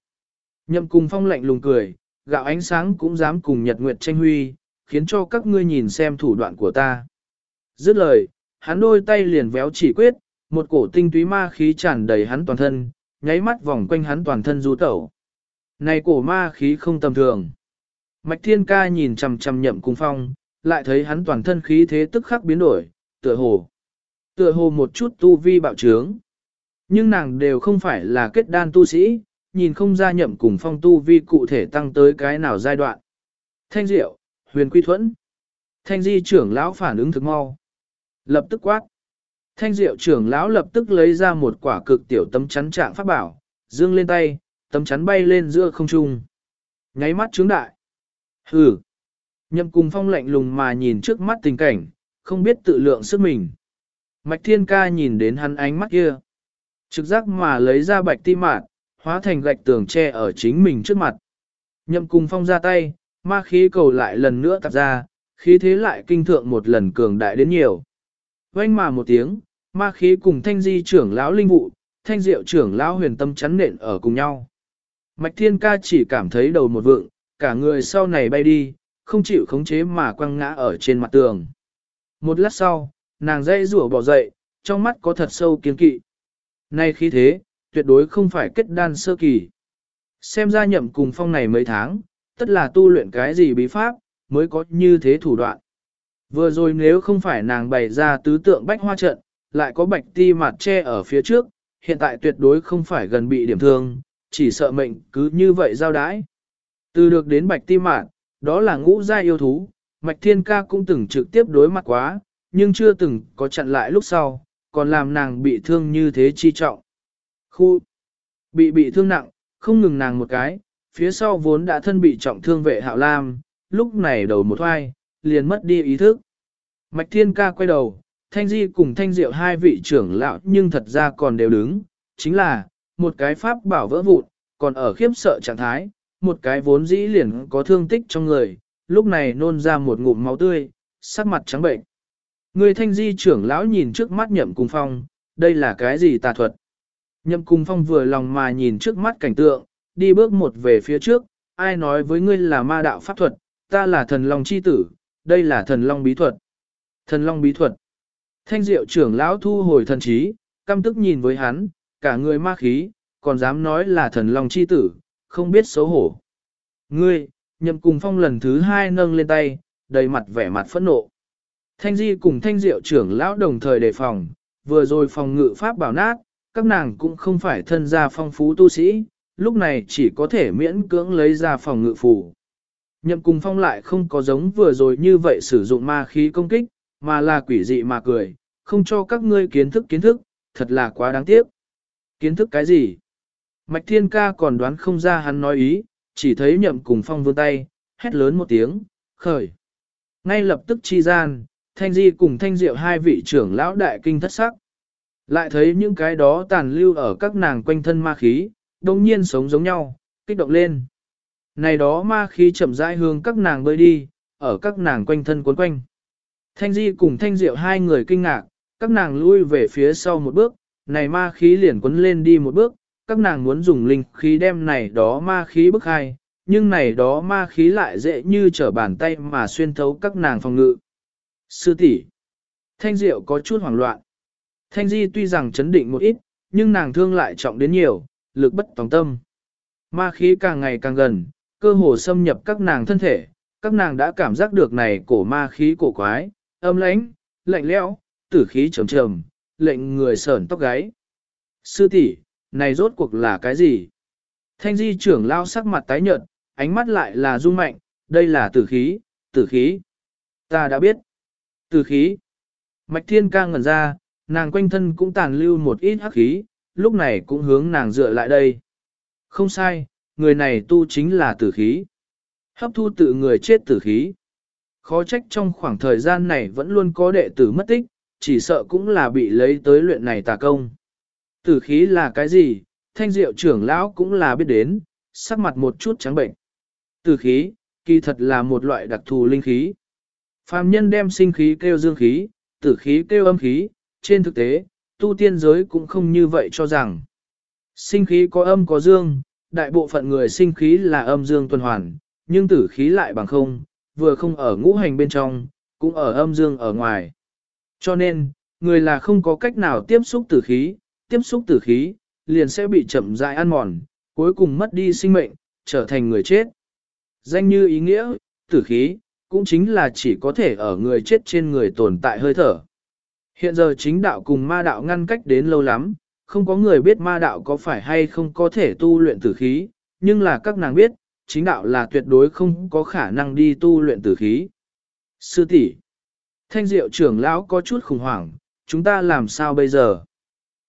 Nhậm cùng phong lạnh lùng cười, gạo ánh sáng cũng dám cùng nhật nguyệt tranh huy, khiến cho các ngươi nhìn xem thủ đoạn của ta. Dứt lời, hắn đôi tay liền véo chỉ quyết, một cổ tinh túy ma khí tràn đầy hắn toàn thân, nháy mắt vòng quanh hắn toàn thân du tẩu. Này cổ ma khí không tầm thường. Mạch thiên ca nhìn chằm chằm nhậm cung phong, lại thấy hắn toàn thân khí thế tức khắc biến đổi, tựa hồ. Tựa hồ một chút tu vi bạo trướng. Nhưng nàng đều không phải là kết đan tu sĩ, nhìn không ra nhậm cùng phong tu vi cụ thể tăng tới cái nào giai đoạn. Thanh diệu, huyền quy thuẫn. Thanh di trưởng lão phản ứng thực mau. Lập tức quát. Thanh diệu trưởng lão lập tức lấy ra một quả cực tiểu tấm chắn trạng pháp bảo, dương lên tay, tấm chắn bay lên giữa không trung. Nháy mắt trướng đại. Hừ. Nhậm cùng phong lạnh lùng mà nhìn trước mắt tình cảnh, không biết tự lượng sức mình. Mạch thiên ca nhìn đến hắn ánh mắt kia. Trực giác mà lấy ra bạch ti mạn, hóa thành gạch tường tre ở chính mình trước mặt. Nhậm cùng phong ra tay, ma khí cầu lại lần nữa tạp ra, khí thế lại kinh thượng một lần cường đại đến nhiều. Vanh mà một tiếng, ma khí cùng thanh di trưởng lão linh vụ, thanh diệu trưởng lão huyền tâm chắn nện ở cùng nhau. Mạch thiên ca chỉ cảm thấy đầu một vượng, cả người sau này bay đi, không chịu khống chế mà quăng ngã ở trên mặt tường. Một lát sau, nàng dây rủa bỏ dậy, trong mắt có thật sâu kiên kỵ. Nay khí thế, tuyệt đối không phải kết đan sơ kỳ. Xem ra nhậm cùng phong này mấy tháng, tất là tu luyện cái gì bí pháp, mới có như thế thủ đoạn. Vừa rồi nếu không phải nàng bày ra tứ tượng bách hoa trận, lại có bạch ti mặt che ở phía trước, hiện tại tuyệt đối không phải gần bị điểm thương, chỉ sợ mệnh cứ như vậy giao đãi. Từ được đến bạch ti mạn, đó là ngũ gia yêu thú, mạch thiên ca cũng từng trực tiếp đối mặt quá, nhưng chưa từng có chặn lại lúc sau, còn làm nàng bị thương như thế chi trọng. Khu bị bị thương nặng, không ngừng nàng một cái, phía sau vốn đã thân bị trọng thương vệ hạo lam, lúc này đầu một thoai, liền mất đi ý thức. Mạch thiên ca quay đầu, thanh di cùng thanh diệu hai vị trưởng lão nhưng thật ra còn đều đứng, chính là, một cái pháp bảo vỡ vụn, còn ở khiếp sợ trạng thái, một cái vốn dĩ liền có thương tích trong người, lúc này nôn ra một ngụm máu tươi, sắc mặt trắng bệnh. Người thanh di trưởng lão nhìn trước mắt nhậm cùng phong, đây là cái gì tà thuật? Nhậm cùng phong vừa lòng mà nhìn trước mắt cảnh tượng, đi bước một về phía trước, ai nói với ngươi là ma đạo pháp thuật, ta là thần long chi tử, đây là thần long bí thuật. Thần long bí thuật. Thanh diệu trưởng lão thu hồi thần trí, căm tức nhìn với hắn, cả người ma khí, còn dám nói là thần long chi tử, không biết xấu hổ. Ngươi, nhậm cùng phong lần thứ hai nâng lên tay, đầy mặt vẻ mặt phẫn nộ. Thanh di cùng thanh diệu trưởng lão đồng thời đề phòng, vừa rồi phòng ngự pháp bảo nát, các nàng cũng không phải thân gia phong phú tu sĩ, lúc này chỉ có thể miễn cưỡng lấy ra phòng ngự phủ. Nhậm cùng phong lại không có giống vừa rồi như vậy sử dụng ma khí công kích, mà là quỷ dị mà cười, không cho các ngươi kiến thức kiến thức, thật là quá đáng tiếc. Kiến thức cái gì? Mạch thiên ca còn đoán không ra hắn nói ý, chỉ thấy nhậm cùng phong vươn tay, hét lớn một tiếng, khởi. Ngay lập tức chi gian, thanh di cùng thanh diệu hai vị trưởng lão đại kinh thất sắc. Lại thấy những cái đó tàn lưu ở các nàng quanh thân ma khí, đồng nhiên sống giống nhau, kích động lên. Này đó ma khí chậm rãi hướng các nàng bơi đi, ở các nàng quanh thân cuốn quanh. Thanh Di cùng Thanh Diệu hai người kinh ngạc, các nàng lui về phía sau một bước, này ma khí liền quấn lên đi một bước, các nàng muốn dùng linh khí đem này đó ma khí bức hai, nhưng này đó ma khí lại dễ như trở bàn tay mà xuyên thấu các nàng phòng ngự. Sư tỷ, Thanh Diệu có chút hoảng loạn. Thanh Di tuy rằng chấn định một ít, nhưng nàng thương lại trọng đến nhiều, lực bất tòng tâm. Ma khí càng ngày càng gần, cơ hồ xâm nhập các nàng thân thể, các nàng đã cảm giác được này cổ ma khí cổ quái, âm lãnh, lạnh lẽo, tử khí trầm trầm, lệnh người sởn tóc gáy. Sư tỷ, này rốt cuộc là cái gì? Thanh di trưởng lao sắc mặt tái nhợt, ánh mắt lại là rung mạnh, đây là tử khí, tử khí. Ta đã biết. Tử khí. Mạch thiên ca ngẩn ra, nàng quanh thân cũng tàn lưu một ít hắc khí, lúc này cũng hướng nàng dựa lại đây. Không sai, người này tu chính là tử khí. Hấp thu tự người chết tử khí. Khó trách trong khoảng thời gian này vẫn luôn có đệ tử mất tích, chỉ sợ cũng là bị lấy tới luyện này tà công. Tử khí là cái gì? Thanh diệu trưởng lão cũng là biết đến, sắc mặt một chút trắng bệnh. Tử khí, kỳ thật là một loại đặc thù linh khí. Phàm nhân đem sinh khí kêu dương khí, tử khí kêu âm khí, trên thực tế, tu tiên giới cũng không như vậy cho rằng. Sinh khí có âm có dương, đại bộ phận người sinh khí là âm dương tuần hoàn, nhưng tử khí lại bằng không, vừa không ở ngũ hành bên trong, cũng ở âm dương ở ngoài. Cho nên, người là không có cách nào tiếp xúc tử khí, tiếp xúc tử khí, liền sẽ bị chậm rãi ăn mòn, cuối cùng mất đi sinh mệnh, trở thành người chết. Danh như ý nghĩa, tử khí, cũng chính là chỉ có thể ở người chết trên người tồn tại hơi thở. Hiện giờ chính đạo cùng ma đạo ngăn cách đến lâu lắm, không có người biết ma đạo có phải hay không có thể tu luyện tử khí, nhưng là các nàng biết, chính đạo là tuyệt đối không có khả năng đi tu luyện tử khí. Sư tỷ, Thanh diệu trưởng lão có chút khủng hoảng, chúng ta làm sao bây giờ?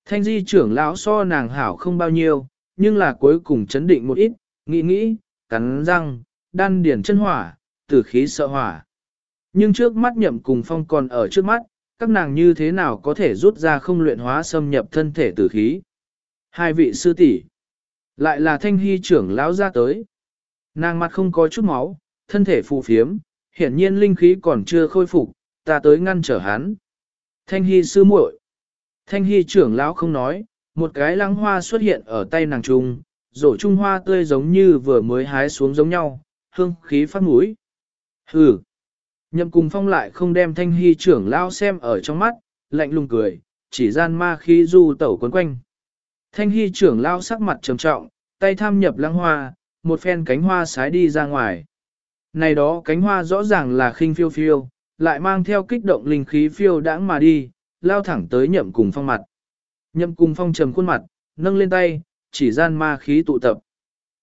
Thanh di trưởng lão so nàng hảo không bao nhiêu, nhưng là cuối cùng chấn định một ít, nghĩ nghĩ, cắn răng, đan điển chân hỏa, tử khí sợ hỏa. Nhưng trước mắt nhậm cùng phong còn ở trước mắt, các nàng như thế nào có thể rút ra không luyện hóa xâm nhập thân thể tử khí. Hai vị sư tỷ lại là thanh hy trưởng lão ra tới. Nàng mặt không có chút máu, thân thể phù phiếm, hiển nhiên linh khí còn chưa khôi phục, ta tới ngăn trở hắn. Thanh hy sư muội, Thanh hy trưởng lão không nói, một cái lăng hoa xuất hiện ở tay nàng trung, rổ trung hoa tươi giống như vừa mới hái xuống giống nhau, hương khí phát mũi. Hừ, Nhậm cùng phong lại không đem thanh hy trưởng lão xem ở trong mắt, lạnh lùng cười, chỉ gian ma khí du tẩu quấn quanh. Thanh hy trưởng lão sắc mặt trầm trọng, tay tham nhập lăng hoa, một phen cánh hoa sái đi ra ngoài. Này đó cánh hoa rõ ràng là khinh phiêu phiêu, lại mang theo kích động linh khí phiêu đãng mà đi, lao thẳng tới nhậm cùng phong mặt. Nhậm cùng phong trầm khuôn mặt, nâng lên tay, chỉ gian ma khí tụ tập.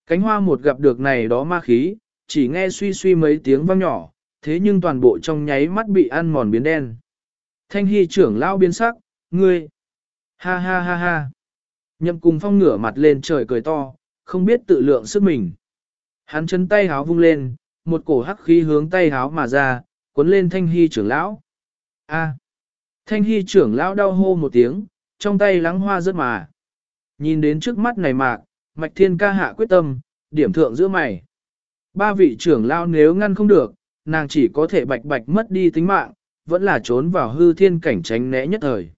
Cánh hoa một gặp được này đó ma khí, chỉ nghe suy suy mấy tiếng vang nhỏ, thế nhưng toàn bộ trong nháy mắt bị ăn mòn biến đen. Thanh hy trưởng lao biến sắc, ngươi, ha ha ha ha. Nhậm cùng phong ngửa mặt lên trời cười to, không biết tự lượng sức mình. Hắn chân tay háo vung lên, một cổ hắc khí hướng tay háo mà ra, cuốn lên thanh hy trưởng lão. A. Thanh hy trưởng lão đau hô một tiếng, trong tay lắng hoa rớt mà. Nhìn đến trước mắt này mạc, mạch thiên ca hạ quyết tâm, điểm thượng giữa mày. Ba vị trưởng lão nếu ngăn không được, nàng chỉ có thể bạch bạch mất đi tính mạng, vẫn là trốn vào hư thiên cảnh tránh né nhất thời.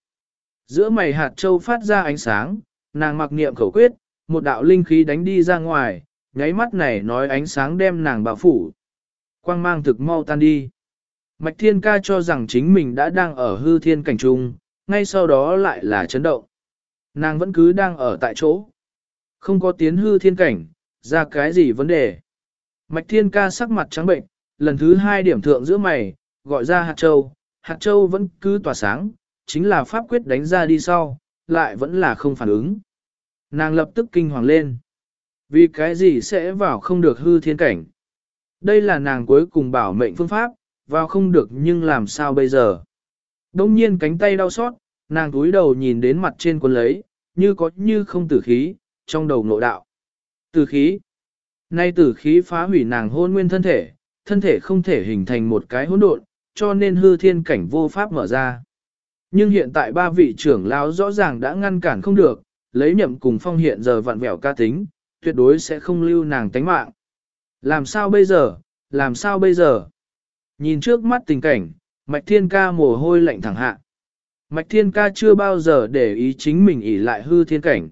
Giữa mày hạt châu phát ra ánh sáng, nàng mặc niệm khẩu quyết, một đạo linh khí đánh đi ra ngoài, nháy mắt này nói ánh sáng đem nàng bao phủ. Quang mang thực mau tan đi. Mạch thiên ca cho rằng chính mình đã đang ở hư thiên cảnh trung, ngay sau đó lại là chấn động. Nàng vẫn cứ đang ở tại chỗ. Không có tiến hư thiên cảnh, ra cái gì vấn đề. Mạch thiên ca sắc mặt trắng bệnh, lần thứ hai điểm thượng giữa mày, gọi ra hạt châu. Hạt châu vẫn cứ tỏa sáng, chính là pháp quyết đánh ra đi sau, lại vẫn là không phản ứng. Nàng lập tức kinh hoàng lên. Vì cái gì sẽ vào không được hư thiên cảnh? Đây là nàng cuối cùng bảo mệnh phương pháp, vào không được nhưng làm sao bây giờ? Đông nhiên cánh tay đau xót, nàng túi đầu nhìn đến mặt trên quần lấy, như có như không tử khí, trong đầu nội đạo. Tử khí. Nay tử khí phá hủy nàng hôn nguyên thân thể, thân thể không thể hình thành một cái hỗn độn, cho nên hư thiên cảnh vô pháp mở ra. Nhưng hiện tại ba vị trưởng lão rõ ràng đã ngăn cản không được, lấy nhậm cùng phong hiện giờ vặn vẹo ca tính, tuyệt đối sẽ không lưu nàng tánh mạng. Làm sao bây giờ, làm sao bây giờ? Nhìn trước mắt tình cảnh, Mạch Thiên Ca mồ hôi lạnh thẳng hạ. Mạch Thiên Ca chưa bao giờ để ý chính mình ỉ lại hư thiên cảnh.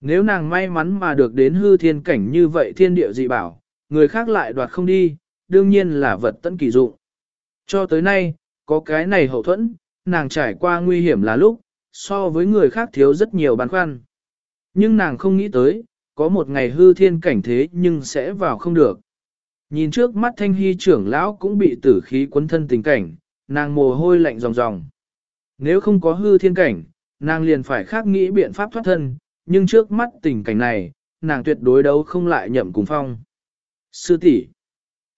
Nếu nàng may mắn mà được đến hư thiên cảnh như vậy thiên địa dị bảo, người khác lại đoạt không đi, đương nhiên là vật tận kỳ dụng. Cho tới nay, có cái này hậu thuẫn, nàng trải qua nguy hiểm là lúc, so với người khác thiếu rất nhiều băn khoăn. Nhưng nàng không nghĩ tới, có một ngày hư thiên cảnh thế nhưng sẽ vào không được. Nhìn trước mắt thanh hy trưởng lão cũng bị tử khí quấn thân tình cảnh, nàng mồ hôi lạnh ròng ròng. Nếu không có hư thiên cảnh, nàng liền phải khác nghĩ biện pháp thoát thân, nhưng trước mắt tình cảnh này, nàng tuyệt đối đấu không lại nhậm cùng phong. Sư tỷ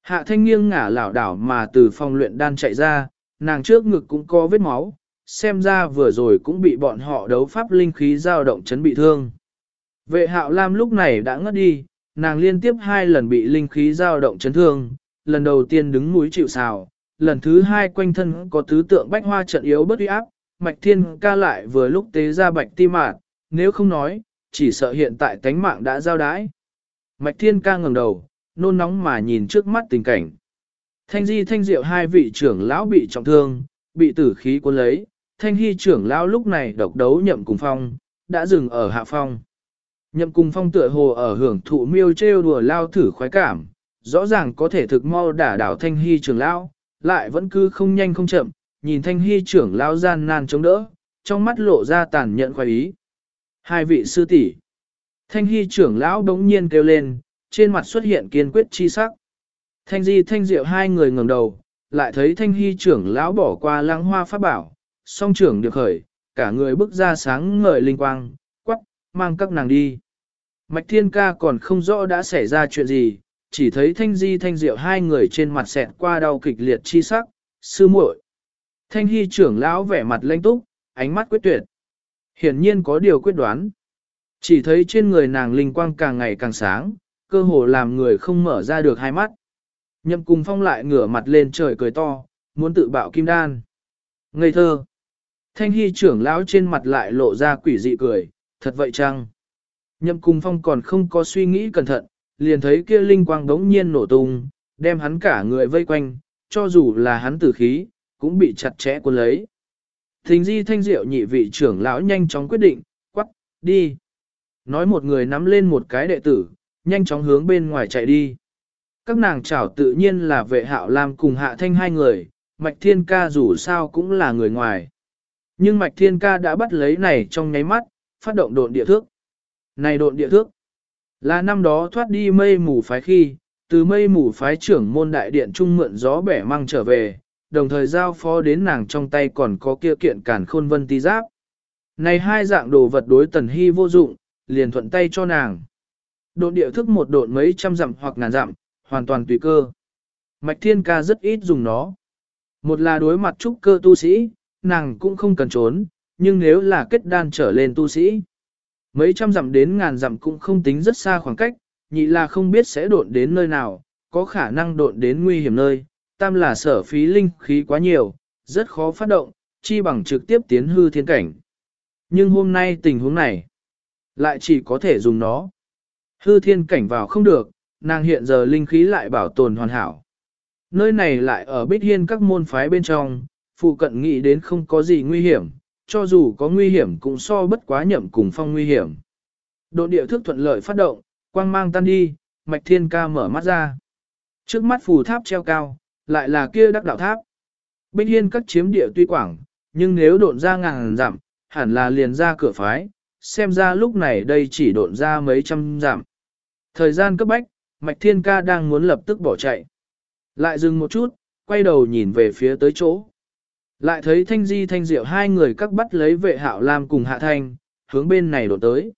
Hạ thanh nghiêng ngả lảo đảo mà từ phòng luyện đan chạy ra, nàng trước ngực cũng có vết máu, xem ra vừa rồi cũng bị bọn họ đấu pháp linh khí dao động chấn bị thương. Vệ hạo lam lúc này đã ngất đi, nàng liên tiếp hai lần bị linh khí dao động chấn thương, lần đầu tiên đứng mũi chịu sào, lần thứ hai quanh thân có tứ tượng bách hoa trận yếu bất uy áp, mạch thiên ca lại vừa lúc tế ra bạch ti mạn, nếu không nói, chỉ sợ hiện tại tánh mạng đã giao đái. Mạch thiên ca ngẩng đầu, nôn nóng mà nhìn trước mắt tình cảnh. Thanh di thanh diệu hai vị trưởng lão bị trọng thương, bị tử khí cuốn lấy, thanh hy trưởng lão lúc này độc đấu nhậm cùng phong, đã dừng ở hạ phong. Nhậm cùng phong tựa hồ ở hưởng thụ miêu trêu đùa lao thử khoái cảm, rõ ràng có thể thực mau đả đảo thanh hy trưởng lão, lại vẫn cứ không nhanh không chậm, nhìn thanh hy trưởng lão gian nan chống đỡ, trong mắt lộ ra tàn nhẫn khoái ý. Hai vị sư tỷ, Thanh hy trưởng lão đống nhiên kêu lên, trên mặt xuất hiện kiên quyết chi sắc. Thanh di thanh diệu hai người ngẩng đầu, lại thấy thanh hy trưởng lão bỏ qua lăng hoa pháp bảo, song trưởng được khởi, cả người bước ra sáng ngời linh quang, quắc, mang các nàng đi. Mạch thiên ca còn không rõ đã xảy ra chuyện gì, chỉ thấy thanh di thanh diệu hai người trên mặt xẹt qua đau kịch liệt chi sắc, sư muội. Thanh hy trưởng lão vẻ mặt lanh túc, ánh mắt quyết tuyệt. Hiển nhiên có điều quyết đoán. Chỉ thấy trên người nàng linh quang càng ngày càng sáng, cơ hồ làm người không mở ra được hai mắt. Nhậm cùng phong lại ngửa mặt lên trời cười to, muốn tự bạo kim đan. Ngây thơ. Thanh hy trưởng lão trên mặt lại lộ ra quỷ dị cười, thật vậy chăng? Nhậm Cung phong còn không có suy nghĩ cẩn thận, liền thấy kia linh quang đống nhiên nổ tung, đem hắn cả người vây quanh, cho dù là hắn tử khí, cũng bị chặt chẽ cuốn lấy. Thính di thanh diệu nhị vị trưởng lão nhanh chóng quyết định, quắc, đi. Nói một người nắm lên một cái đệ tử, nhanh chóng hướng bên ngoài chạy đi. Các nàng chảo tự nhiên là vệ hạo làm cùng hạ thanh hai người, mạch thiên ca dù sao cũng là người ngoài. Nhưng mạch thiên ca đã bắt lấy này trong nháy mắt, phát động độn địa thước. Này độn địa thước, là năm đó thoát đi mây mù phái khi, từ mây mù phái trưởng môn đại điện trung mượn gió bẻ mang trở về, đồng thời giao phó đến nàng trong tay còn có kia kiện cản khôn vân ti giáp. Này hai dạng đồ vật đối tần hy vô dụng, liền thuận tay cho nàng. Độn địa thức một độn mấy trăm dặm hoặc ngàn dặm, hoàn toàn tùy cơ. Mạch thiên ca rất ít dùng nó. Một là đối mặt trúc cơ tu sĩ, nàng cũng không cần trốn, nhưng nếu là kết đan trở lên tu sĩ, mấy trăm dặm đến ngàn dặm cũng không tính rất xa khoảng cách, nhị là không biết sẽ độn đến nơi nào, có khả năng độn đến nguy hiểm nơi, tam là sở phí linh khí quá nhiều, rất khó phát động, chi bằng trực tiếp tiến hư thiên cảnh. Nhưng hôm nay tình huống này, lại chỉ có thể dùng nó. Hư thiên cảnh vào không được, nàng hiện giờ linh khí lại bảo tồn hoàn hảo. Nơi này lại ở Bích Hiên các môn phái bên trong, phụ cận nghĩ đến không có gì nguy hiểm, cho dù có nguy hiểm cũng so bất quá nhậm cùng phong nguy hiểm. Độ địa thức thuận lợi phát động, quang mang tan đi, mạch thiên ca mở mắt ra. Trước mắt phù tháp treo cao, lại là kia đắc đạo tháp. Bích Hiên các chiếm địa tuy quảng, nhưng nếu độn ra ngàn dặm, hẳn là liền ra cửa phái, xem ra lúc này đây chỉ độn ra mấy trăm dặm. Thời gian cấp bách, Mạch Thiên Ca đang muốn lập tức bỏ chạy. Lại dừng một chút, quay đầu nhìn về phía tới chỗ. Lại thấy Thanh Di Thanh Diệu hai người các bắt lấy vệ hạo lam cùng hạ thanh, hướng bên này đổ tới.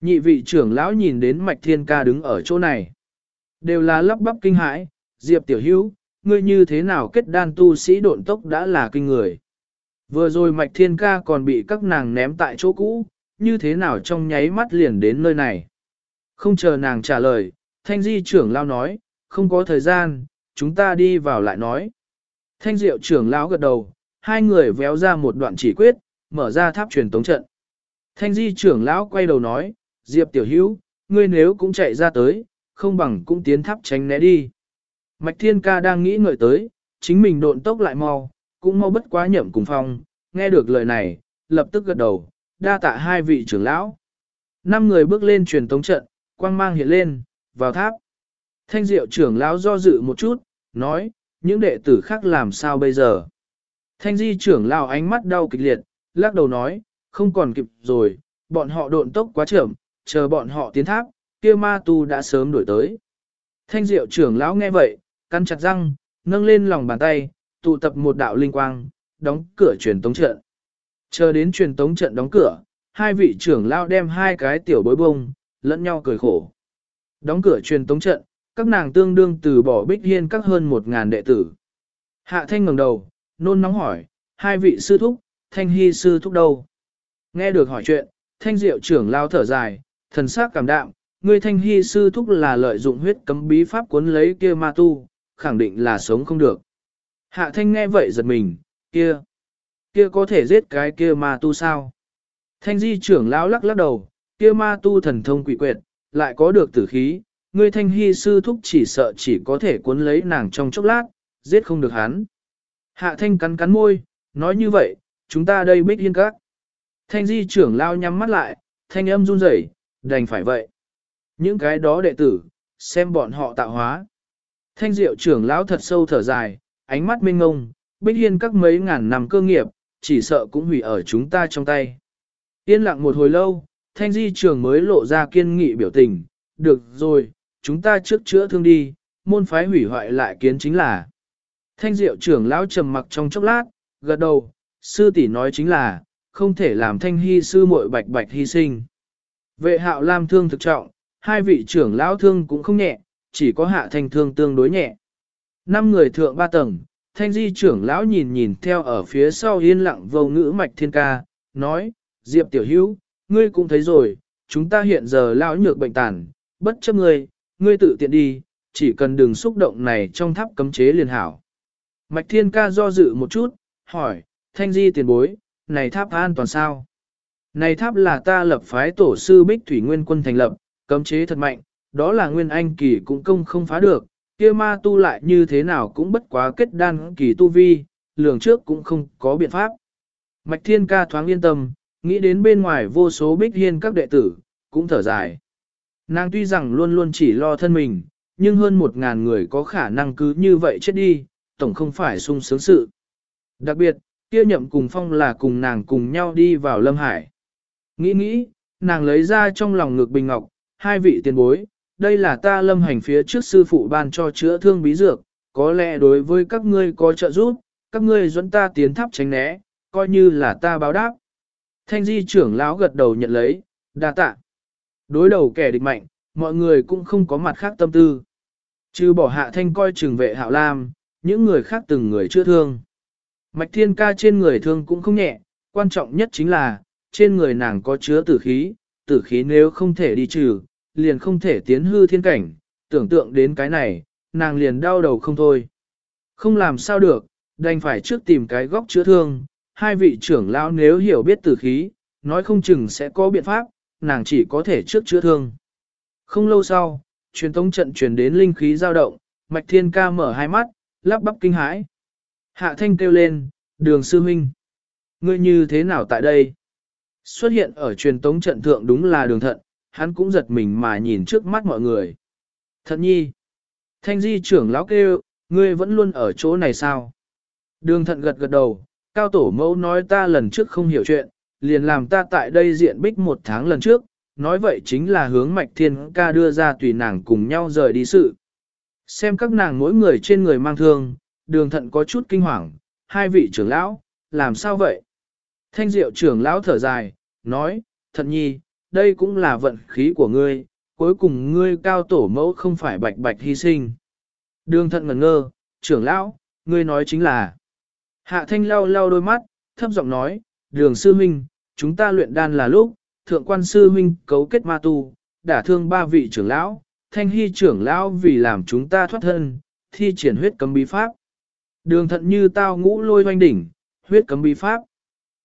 Nhị vị trưởng lão nhìn đến Mạch Thiên Ca đứng ở chỗ này. Đều là lắp bắp kinh hãi, Diệp Tiểu Hữu, ngươi như thế nào kết đan tu sĩ độn tốc đã là kinh người. Vừa rồi Mạch Thiên Ca còn bị các nàng ném tại chỗ cũ, như thế nào trong nháy mắt liền đến nơi này. Không chờ nàng trả lời, Thanh Di trưởng lão nói, không có thời gian, chúng ta đi vào lại nói. Thanh Diệu trưởng lão gật đầu, hai người véo ra một đoạn chỉ quyết, mở ra tháp truyền tống trận. Thanh Di trưởng lão quay đầu nói, Diệp tiểu hữu, ngươi nếu cũng chạy ra tới, không bằng cũng tiến tháp tránh né đi. Mạch Thiên Ca đang nghĩ ngợi tới, chính mình độn tốc lại mau, cũng mau bất quá nhậm cùng phong, nghe được lời này, lập tức gật đầu, đa tạ hai vị trưởng lão. Năm người bước lên truyền tống trận, quang mang hiện lên, vào tháp. Thanh diệu trưởng lão do dự một chút, nói, những đệ tử khác làm sao bây giờ? Thanh di trưởng lão ánh mắt đau kịch liệt, lắc đầu nói, không còn kịp rồi, bọn họ độn tốc quá chậm, chờ bọn họ tiến tháp, kia ma tu đã sớm đổi tới. Thanh diệu trưởng lão nghe vậy, cắn chặt răng, nâng lên lòng bàn tay, tụ tập một đạo linh quang, đóng cửa truyền tống trận. Chờ đến truyền tống trận đóng cửa, hai vị trưởng lão đem hai cái tiểu bối bông, lẫn nhau cười khổ. Đóng cửa truyền tống trận, các nàng tương đương từ bỏ bích hiên các hơn một ngàn đệ tử. Hạ thanh ngẩng đầu, nôn nóng hỏi, hai vị sư thúc, thanh hy sư thúc đâu? Nghe được hỏi chuyện, thanh diệu trưởng lao thở dài, thần sắc cảm đạm, người thanh hy sư thúc là lợi dụng huyết cấm bí pháp cuốn lấy kia ma tu, khẳng định là sống không được. Hạ thanh nghe vậy giật mình, kia, kia có thể giết cái kia ma tu sao? Thanh di trưởng lão lắc lắc đầu, kia ma tu thần thông quỷ quyệt, lại có được tử khí, ngươi thanh hy sư thúc chỉ sợ chỉ có thể cuốn lấy nàng trong chốc lát, giết không được hắn. Hạ thanh cắn cắn môi, nói như vậy, chúng ta đây bích hiên các. Thanh di trưởng lao nhắm mắt lại, thanh âm run rẩy, đành phải vậy. Những cái đó đệ tử, xem bọn họ tạo hóa. Thanh diệu trưởng lão thật sâu thở dài, ánh mắt minh ngông, bích hiên các mấy ngàn năm cơ nghiệp, chỉ sợ cũng hủy ở chúng ta trong tay. Yên lặng một hồi lâu, thanh di trưởng mới lộ ra kiên nghị biểu tình, được rồi, chúng ta trước chữa thương đi, môn phái hủy hoại lại kiến chính là. Thanh diệu trưởng lão trầm mặc trong chốc lát, gật đầu, sư tỷ nói chính là, không thể làm thanh hy sư muội bạch bạch hy sinh. Vệ hạo lam thương thực trọng, hai vị trưởng lão thương cũng không nhẹ, chỉ có hạ thanh thương tương đối nhẹ. Năm người thượng ba tầng, thanh di trưởng lão nhìn nhìn theo ở phía sau yên lặng vô ngữ mạch thiên ca, nói, Diệp tiểu hữu, ngươi cũng thấy rồi, chúng ta hiện giờ lão nhược bệnh tàn, bất chấp ngươi, ngươi tự tiện đi, chỉ cần đừng xúc động này trong tháp cấm chế liền hảo. Mạch thiên ca do dự một chút, hỏi, thanh di tiền bối, này tháp an toàn sao? Này tháp là ta lập phái tổ sư Bích Thủy Nguyên quân thành lập, cấm chế thật mạnh, đó là Nguyên Anh kỳ cũng công không phá được, kia ma tu lại như thế nào cũng bất quá kết đan kỳ tu vi, lường trước cũng không có biện pháp. Mạch Thiên Ca thoáng yên tâm, nghĩ đến bên ngoài vô số Bích Hiên các đệ tử, cũng thở dài. Nàng tuy rằng luôn luôn chỉ lo thân mình, nhưng hơn một ngàn người có khả năng cứ như vậy chết đi, tổng không phải sung sướng sự. Đặc biệt, kia nhậm cùng phong là cùng nàng cùng nhau đi vào Lâm Hải. Nghĩ nghĩ, nàng lấy ra trong lòng ngực bình ngọc, hai vị tiền bối, đây là ta lâm hành phía trước sư phụ ban cho chữa thương bí dược, có lẽ đối với các ngươi có trợ giúp, các ngươi dẫn ta tiến tháp tránh né, coi như là ta báo đáp. Thanh di trưởng lão gật đầu nhận lấy, đa tạ. Đối đầu kẻ địch mạnh, mọi người cũng không có mặt khác tâm tư. Chứ bỏ hạ thanh coi trường vệ hạo lam, những người khác từng người chưa thương. Mạch thiên ca trên người thương cũng không nhẹ, quan trọng nhất chính là, trên người nàng có chứa tử khí, tử khí nếu không thể đi trừ, liền không thể tiến hư thiên cảnh, tưởng tượng đến cái này, nàng liền đau đầu không thôi. Không làm sao được, đành phải trước tìm cái góc chữa thương, hai vị trưởng lão nếu hiểu biết tử khí, nói không chừng sẽ có biện pháp, nàng chỉ có thể trước chữa thương. Không lâu sau, truyền tống trận truyền đến linh khí dao động, Mạch Thiên Ca mở hai mắt, lắp bắp kinh hãi. Hạ Thanh kêu lên, đường sư huynh. Ngươi như thế nào tại đây? Xuất hiện ở truyền tống trận thượng đúng là đường thận, hắn cũng giật mình mà nhìn trước mắt mọi người. Thận nhi. Thanh di trưởng lão kêu, ngươi vẫn luôn ở chỗ này sao? Đường thận gật gật đầu, cao tổ mẫu nói ta lần trước không hiểu chuyện, liền làm ta tại đây diện bích một tháng lần trước, nói vậy chính là hướng mạch thiên ca đưa ra tùy nàng cùng nhau rời đi sự. Xem các nàng mỗi người trên người mang thương, đường thận có chút kinh hoàng, hai vị trưởng lão, làm sao vậy? Thanh diệu trưởng lão thở dài, nói, thận nhi, đây cũng là vận khí của ngươi, cuối cùng ngươi cao tổ mẫu không phải bạch bạch hy sinh. Đường thận ngẩn ngơ, trưởng lão, ngươi nói chính là. Hạ thanh lau lau đôi mắt, thấp giọng nói, đường sư huynh, chúng ta luyện đan là lúc, thượng quan sư huynh cấu kết ma tu, đả thương ba vị trưởng lão, thanh hy trưởng lão vì làm chúng ta thoát thân, thi triển huyết cấm bí pháp. Đường thận như tao ngũ lôi hoanh đỉnh, huyết cấm bí pháp.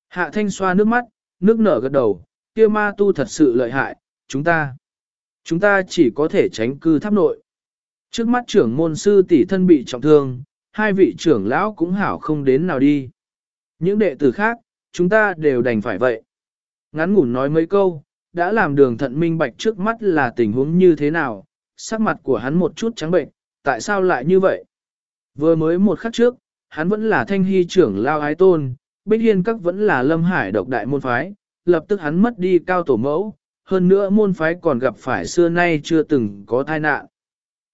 Hạ thanh xoa nước mắt, nước nở gật đầu, kia ma tu thật sự lợi hại, chúng ta. Chúng ta chỉ có thể tránh cư tháp nội. Trước mắt trưởng môn sư tỷ thân bị trọng thương, hai vị trưởng lão cũng hảo không đến nào đi. Những đệ tử khác, chúng ta đều đành phải vậy. Ngắn ngủn nói mấy câu, đã làm đường thận minh bạch trước mắt là tình huống như thế nào, sắc mặt của hắn một chút trắng bệnh, tại sao lại như vậy? Vừa mới một khắc trước, hắn vẫn là thanh hy trưởng lao ái tôn, bích hiên các vẫn là lâm hải độc đại môn phái, lập tức hắn mất đi cao tổ mẫu, hơn nữa môn phái còn gặp phải xưa nay chưa từng có tai nạn.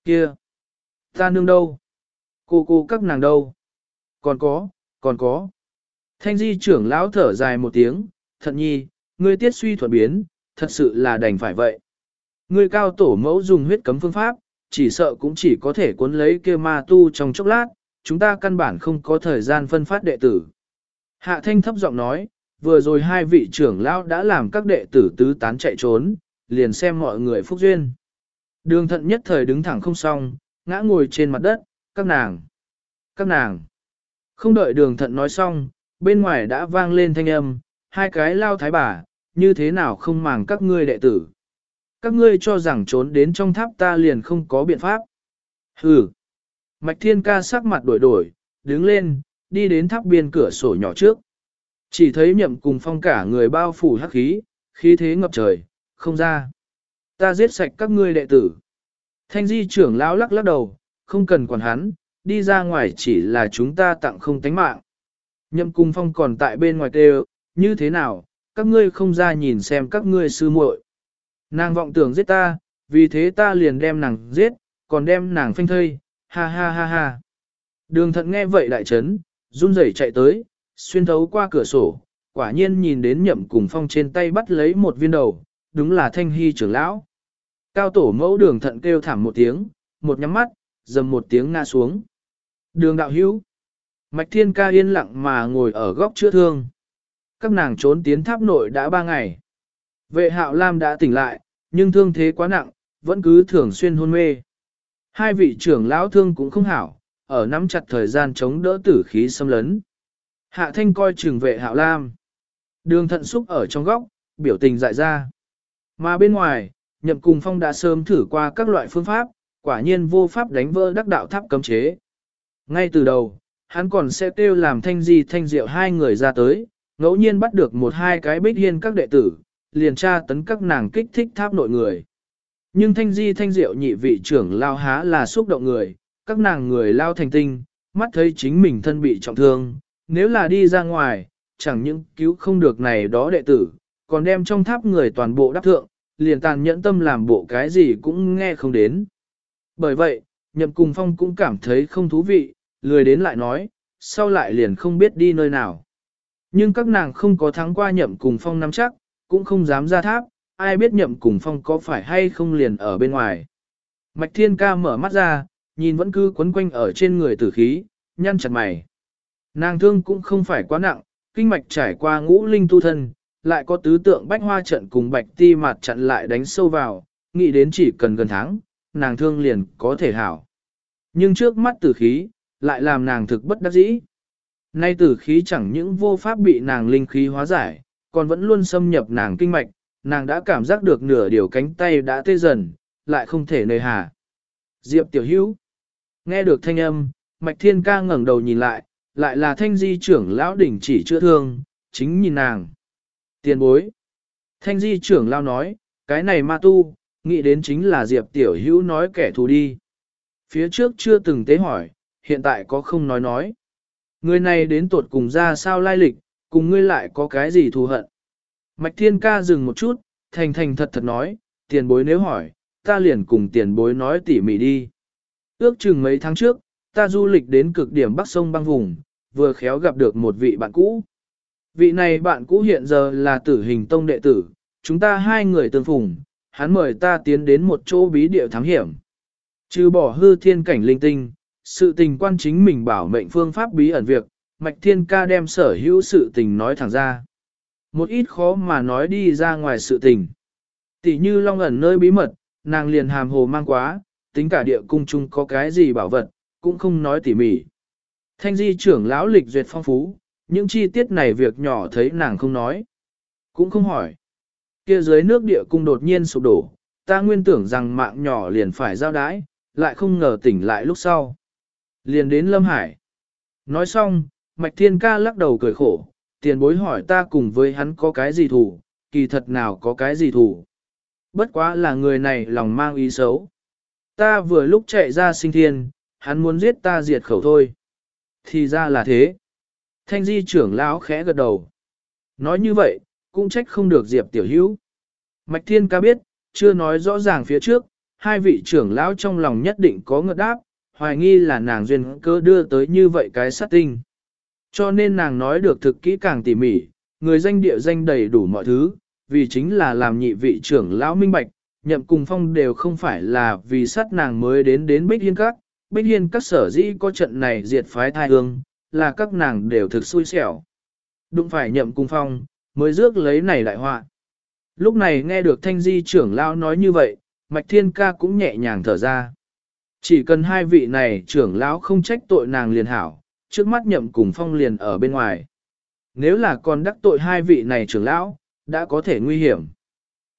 Kia! Ta nương đâu? Cô cô các nàng đâu? Còn có, còn có. Thanh di trưởng lão thở dài một tiếng, Thật nhi, ngươi tiết suy thuận biến, thật sự là đành phải vậy. Ngươi cao tổ mẫu dùng huyết cấm phương pháp, chỉ sợ cũng chỉ có thể cuốn lấy kia ma tu trong chốc lát, chúng ta căn bản không có thời gian phân phát đệ tử. Hạ thanh thấp giọng nói, vừa rồi hai vị trưởng lão đã làm các đệ tử tứ tán chạy trốn, liền xem mọi người phúc duyên. Đường thận nhất thời đứng thẳng không xong, ngã ngồi trên mặt đất, các nàng, các nàng. Không đợi đường thận nói xong, bên ngoài đã vang lên thanh âm, hai cái lao thái bà, như thế nào không màng các ngươi đệ tử. Các ngươi cho rằng trốn đến trong tháp ta liền không có biện pháp. Hừ. Mạch thiên ca sắc mặt đổi đổi, đứng lên, đi đến tháp biên cửa sổ nhỏ trước. Chỉ thấy nhậm cùng phong cả người bao phủ hắc khí, khí thế ngập trời, không ra. Ta giết sạch các ngươi đệ tử. Thanh di trưởng lão lắc lắc đầu, không cần quản hắn, đi ra ngoài chỉ là chúng ta tặng không tánh mạng. Nhậm cung phong còn tại bên ngoài kêu, như thế nào, các ngươi không ra nhìn xem các ngươi sư muội. Nàng vọng tưởng giết ta, vì thế ta liền đem nàng giết, còn đem nàng phanh thây, ha ha ha ha. Đường thận nghe vậy đại chấn, run rẩy chạy tới, xuyên thấu qua cửa sổ, quả nhiên nhìn đến nhậm cùng phong trên tay bắt lấy một viên đầu, đúng là thanh hy trưởng lão. Cao tổ mẫu đường thận kêu thảm một tiếng, một nhắm mắt, dầm một tiếng ngã xuống. Đường đạo hữu. Mạch thiên ca yên lặng mà ngồi ở góc chữa thương. Các nàng trốn tiến tháp nội đã ba ngày. Vệ hạo Lam đã tỉnh lại, nhưng thương thế quá nặng, vẫn cứ thường xuyên hôn mê. Hai vị trưởng lão thương cũng không hảo, ở nắm chặt thời gian chống đỡ tử khí xâm lấn. Hạ thanh coi trường vệ hạo lam. Đường thận xúc ở trong góc, biểu tình dại ra. Mà bên ngoài, nhậm cùng phong đã sớm thử qua các loại phương pháp, quả nhiên vô pháp đánh vỡ đắc đạo tháp cấm chế. Ngay từ đầu, hắn còn sẽ kêu làm thanh di thanh diệu hai người ra tới, ngẫu nhiên bắt được một hai cái bích hiên các đệ tử, liền tra tấn các nàng kích thích tháp nội người. Nhưng thanh di thanh diệu nhị vị trưởng lao há là xúc động người, các nàng người lao thành tinh, mắt thấy chính mình thân bị trọng thương, nếu là đi ra ngoài, chẳng những cứu không được này đó đệ tử, còn đem trong tháp người toàn bộ đắp thượng, liền tàn nhẫn tâm làm bộ cái gì cũng nghe không đến. Bởi vậy, nhậm cùng phong cũng cảm thấy không thú vị, lười đến lại nói, sau lại liền không biết đi nơi nào. Nhưng các nàng không có thắng qua nhậm cùng phong nắm chắc, cũng không dám ra tháp, ai biết nhậm cùng phong có phải hay không liền ở bên ngoài. Mạch thiên ca mở mắt ra, nhìn vẫn cứ quấn quanh ở trên người tử khí, nhăn chặt mày. Nàng thương cũng không phải quá nặng, kinh mạch trải qua ngũ linh tu thân, lại có tứ tượng bách hoa trận cùng bạch ti mặt chặn lại đánh sâu vào, nghĩ đến chỉ cần gần tháng, nàng thương liền có thể hảo. Nhưng trước mắt tử khí, lại làm nàng thực bất đắc dĩ. Nay tử khí chẳng những vô pháp bị nàng linh khí hóa giải, còn vẫn luôn xâm nhập nàng kinh mạch, nàng đã cảm giác được nửa điều cánh tay đã tê dần, lại không thể nơi hà. Diệp tiểu hữu. Nghe được thanh âm, mạch thiên ca ngẩng đầu nhìn lại, lại là thanh di trưởng lão đỉnh chỉ chữa thương, chính nhìn nàng. Tiền bối. Thanh di trưởng lão nói, cái này ma tu, nghĩ đến chính là Diệp tiểu hữu nói kẻ thù đi. Phía trước chưa từng tế hỏi, hiện tại có không nói nói. Người này đến tuột cùng ra sao lai lịch, cùng ngươi lại có cái gì thù hận. Mạch thiên ca dừng một chút, thành thành thật thật nói, tiền bối nếu hỏi, ta liền cùng tiền bối nói tỉ mỉ đi. Ước chừng mấy tháng trước, ta du lịch đến cực điểm bắc sông băng vùng, vừa khéo gặp được một vị bạn cũ. Vị này bạn cũ hiện giờ là tử hình tông đệ tử, chúng ta hai người tương phùng, hắn mời ta tiến đến một chỗ bí địa thám hiểm. Trừ bỏ hư thiên cảnh linh tinh, sự tình quan chính mình bảo mệnh phương pháp bí ẩn việc, Mạch Thiên Ca đem sở hữu sự tình nói thẳng ra. Một ít khó mà nói đi ra ngoài sự tình. Tỷ như long ẩn nơi bí mật, nàng liền hàm hồ mang quá, tính cả địa cung chung có cái gì bảo vật, cũng không nói tỉ mỉ. Thanh di trưởng lão lịch duyệt phong phú, những chi tiết này việc nhỏ thấy nàng không nói. Cũng không hỏi. Kia dưới nước địa cung đột nhiên sụp đổ, ta nguyên tưởng rằng mạng nhỏ liền phải giao đái, lại không ngờ tỉnh lại lúc sau. Liền đến Lâm Hải. Nói xong, Mạch Thiên Ca lắc đầu cười khổ, tiền bối hỏi ta cùng với hắn có cái gì thủ, kỳ thật nào có cái gì thủ. Bất quá là người này lòng mang ý xấu. Ta vừa lúc chạy ra sinh thiên, hắn muốn giết ta diệt khẩu thôi. Thì ra là thế. Thanh di trưởng lão khẽ gật đầu. Nói như vậy, cũng trách không được Diệp tiểu hữu. Mạch Thiên ca biết, chưa nói rõ ràng phía trước, hai vị trưởng lão trong lòng nhất định có ngợt đáp, hoài nghi là nàng duyên cơ đưa tới như vậy cái sát tinh. Cho nên nàng nói được thực kỹ càng tỉ mỉ, người danh địa danh đầy đủ mọi thứ, vì chính là làm nhị vị trưởng lão minh bạch, nhậm cùng phong đều không phải là vì sát nàng mới đến đến Bích Hiên Các. Bích Hiên Các sở dĩ có trận này diệt phái thai hương, là các nàng đều thực xui xẻo. Đụng phải nhậm cùng phong, mới rước lấy này đại họa. Lúc này nghe được thanh di trưởng lão nói như vậy, Mạch Thiên Ca cũng nhẹ nhàng thở ra. Chỉ cần hai vị này trưởng lão không trách tội nàng liền hảo, trước mắt nhậm cùng phong liền ở bên ngoài. Nếu là còn đắc tội hai vị này trưởng lão, đã có thể nguy hiểm.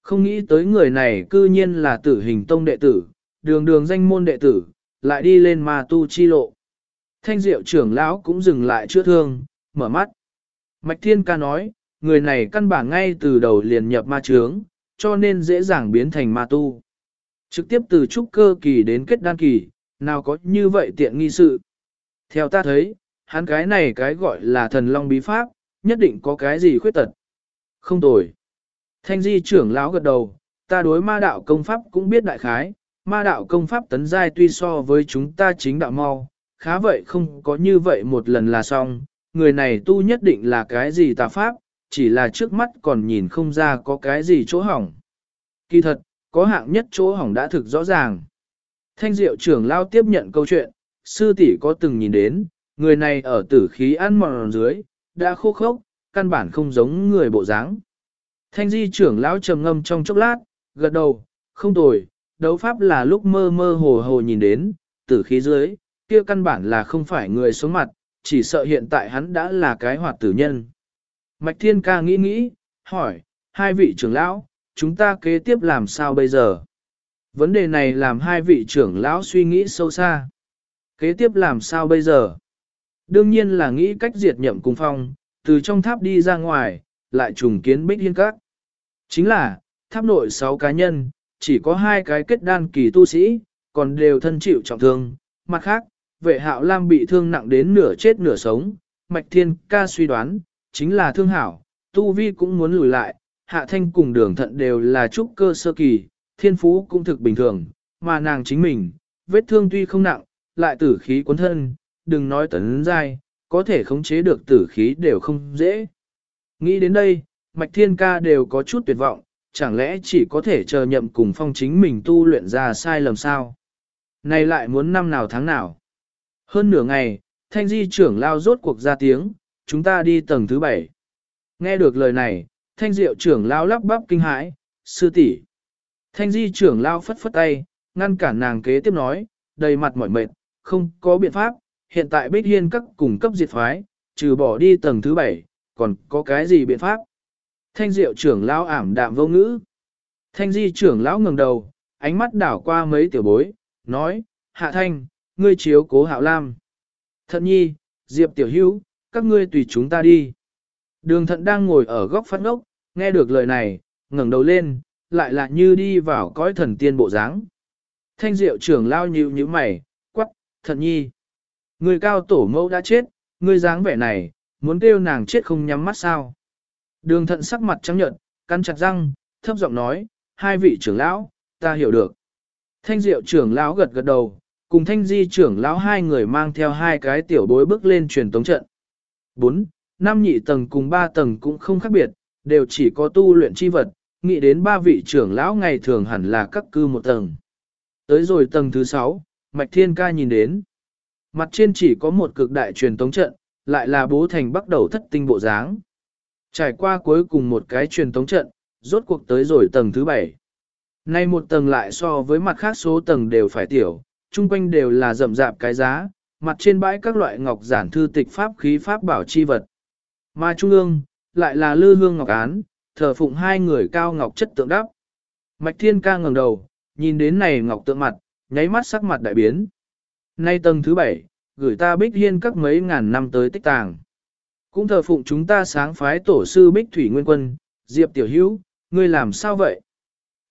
Không nghĩ tới người này cư nhiên là tử hình tông đệ tử, đường đường danh môn đệ tử, lại đi lên ma tu chi lộ. Thanh diệu trưởng lão cũng dừng lại chữa thương, mở mắt. Mạch Thiên ca nói, người này căn bản ngay từ đầu liền nhập ma trướng, cho nên dễ dàng biến thành ma tu. Trực tiếp từ trúc cơ kỳ đến kết đan kỳ, nào có như vậy tiện nghi sự. Theo ta thấy, hắn cái này cái gọi là thần long bí pháp, nhất định có cái gì khuyết tật. Không tồi. Thanh di trưởng lão gật đầu, ta đối ma đạo công pháp cũng biết đại khái, ma đạo công pháp tấn giai tuy so với chúng ta chính đạo mau, khá vậy không có như vậy một lần là xong, người này tu nhất định là cái gì tà pháp, chỉ là trước mắt còn nhìn không ra có cái gì chỗ hỏng. Kỳ thật, có hạng nhất chỗ hỏng đã thực rõ ràng. Thanh diệu trưởng lao tiếp nhận câu chuyện, sư tỷ có từng nhìn đến, người này ở tử khí ăn mòn dưới, đã khô khốc, căn bản không giống người bộ dáng. Thanh di trưởng lão trầm ngâm trong chốc lát, gật đầu, không tồi, đấu pháp là lúc mơ mơ hồ hồ nhìn đến, tử khí dưới, kia căn bản là không phải người sống mặt, chỉ sợ hiện tại hắn đã là cái hoạt tử nhân. Mạch Thiên Ca nghĩ nghĩ, hỏi, hai vị trưởng lão, chúng ta kế tiếp làm sao bây giờ? Vấn đề này làm hai vị trưởng lão suy nghĩ sâu xa. Kế tiếp làm sao bây giờ? Đương nhiên là nghĩ cách diệt nhậm cung phong, từ trong tháp đi ra ngoài, lại trùng kiến bích hiên các. Chính là, tháp nội 6 cá nhân, chỉ có hai cái kết đan kỳ tu sĩ, còn đều thân chịu trọng thương. Mặt khác, vệ hạo lam bị thương nặng đến nửa chết nửa sống, mạch thiên ca suy đoán, chính là thương hảo, tu vi cũng muốn lùi lại, hạ thanh cùng đường thận đều là trúc cơ sơ kỳ, thiên phú cũng thực bình thường, mà nàng chính mình, vết thương tuy không nặng, lại tử khí cuốn thân, đừng nói tấn giai, có thể khống chế được tử khí đều không dễ. Nghĩ đến đây, Mạch Thiên Ca đều có chút tuyệt vọng, chẳng lẽ chỉ có thể chờ nhậm cùng phong chính mình tu luyện ra sai lầm sao? Này lại muốn năm nào tháng nào? Hơn nửa ngày, thanh di trưởng lao rốt cuộc ra tiếng, chúng ta đi tầng thứ bảy. Nghe được lời này, thanh diệu trưởng lao lắp bắp kinh hãi, sư tỷ. Thanh di trưởng lao phất phất tay, ngăn cản nàng kế tiếp nói, đầy mặt mỏi mệt, không có biện pháp, hiện tại Bích Hiên các cùng cấp diệt phái, trừ bỏ đi tầng thứ bảy, còn có cái gì biện pháp? Thanh diệu trưởng lão ảm đạm vô ngữ. Thanh di trưởng lão ngẩng đầu, ánh mắt đảo qua mấy tiểu bối, nói, hạ thanh, ngươi chiếu cố hạo lam. Thận nhi, diệp tiểu hữu, các ngươi tùy chúng ta đi. Đường thận đang ngồi ở góc phát ngốc, nghe được lời này, ngẩng đầu lên, lại là như đi vào cõi thần tiên bộ dáng. Thanh diệu trưởng lao nhíu nhíu mày, thận nhi. Người cao tổ mẫu đã chết, ngươi dáng vẻ này, muốn kêu nàng chết không nhắm mắt sao. Đường thận sắc mặt trắng nhợt, cắn chặt răng, thấp giọng nói, hai vị trưởng lão, ta hiểu được. Thanh diệu trưởng lão gật gật đầu, cùng thanh di trưởng lão hai người mang theo hai cái tiểu bối bước lên truyền tống trận. Bốn, năm nhị tầng cùng ba tầng cũng không khác biệt, đều chỉ có tu luyện chi vật, nghĩ đến ba vị trưởng lão ngày thường hẳn là các cư một tầng. Tới rồi tầng thứ sáu, Mạch Thiên Ca nhìn đến. Mặt trên chỉ có một cực đại truyền tống trận, lại là bố thành bắt đầu thất tinh bộ dáng. Trải qua cuối cùng một cái truyền tống trận, rốt cuộc tới rồi tầng thứ bảy. Nay một tầng lại so với mặt khác số tầng đều phải tiểu, chung quanh đều là rậm rạp cái giá, mặt trên bãi các loại ngọc giản thư tịch pháp khí pháp bảo chi vật. Mà trung ương, lại là lư hương ngọc án, thờ phụng hai người cao ngọc chất tượng đắp. Mạch thiên ca ngẩng đầu, nhìn đến này ngọc tượng mặt, nháy mắt sắc mặt đại biến. Nay tầng thứ bảy, gửi ta bích hiên các mấy ngàn năm tới tích tàng. Cũng thờ phụng chúng ta sáng phái tổ sư bích thủy nguyên quân, Diệp Tiểu Hữu, ngươi làm sao vậy?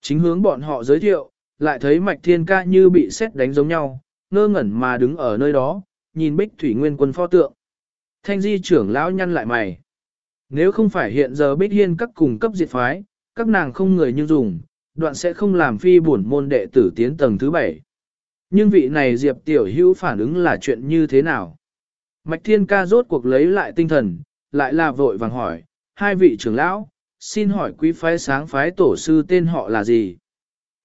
Chính hướng bọn họ giới thiệu, lại thấy mạch thiên ca như bị xét đánh giống nhau, ngơ ngẩn mà đứng ở nơi đó, nhìn bích thủy nguyên quân pho tượng. Thanh di trưởng lão nhăn lại mày. Nếu không phải hiện giờ bích hiên các cùng cấp diệt phái, các nàng không người như dùng, đoạn sẽ không làm phi bổn môn đệ tử tiến tầng thứ bảy. Nhưng vị này Diệp Tiểu Hữu phản ứng là chuyện như thế nào? Mạch Thiên Ca rốt cuộc lấy lại tinh thần, lại là vội vàng hỏi, hai vị trưởng lão, xin hỏi quý phái sáng phái tổ sư tên họ là gì?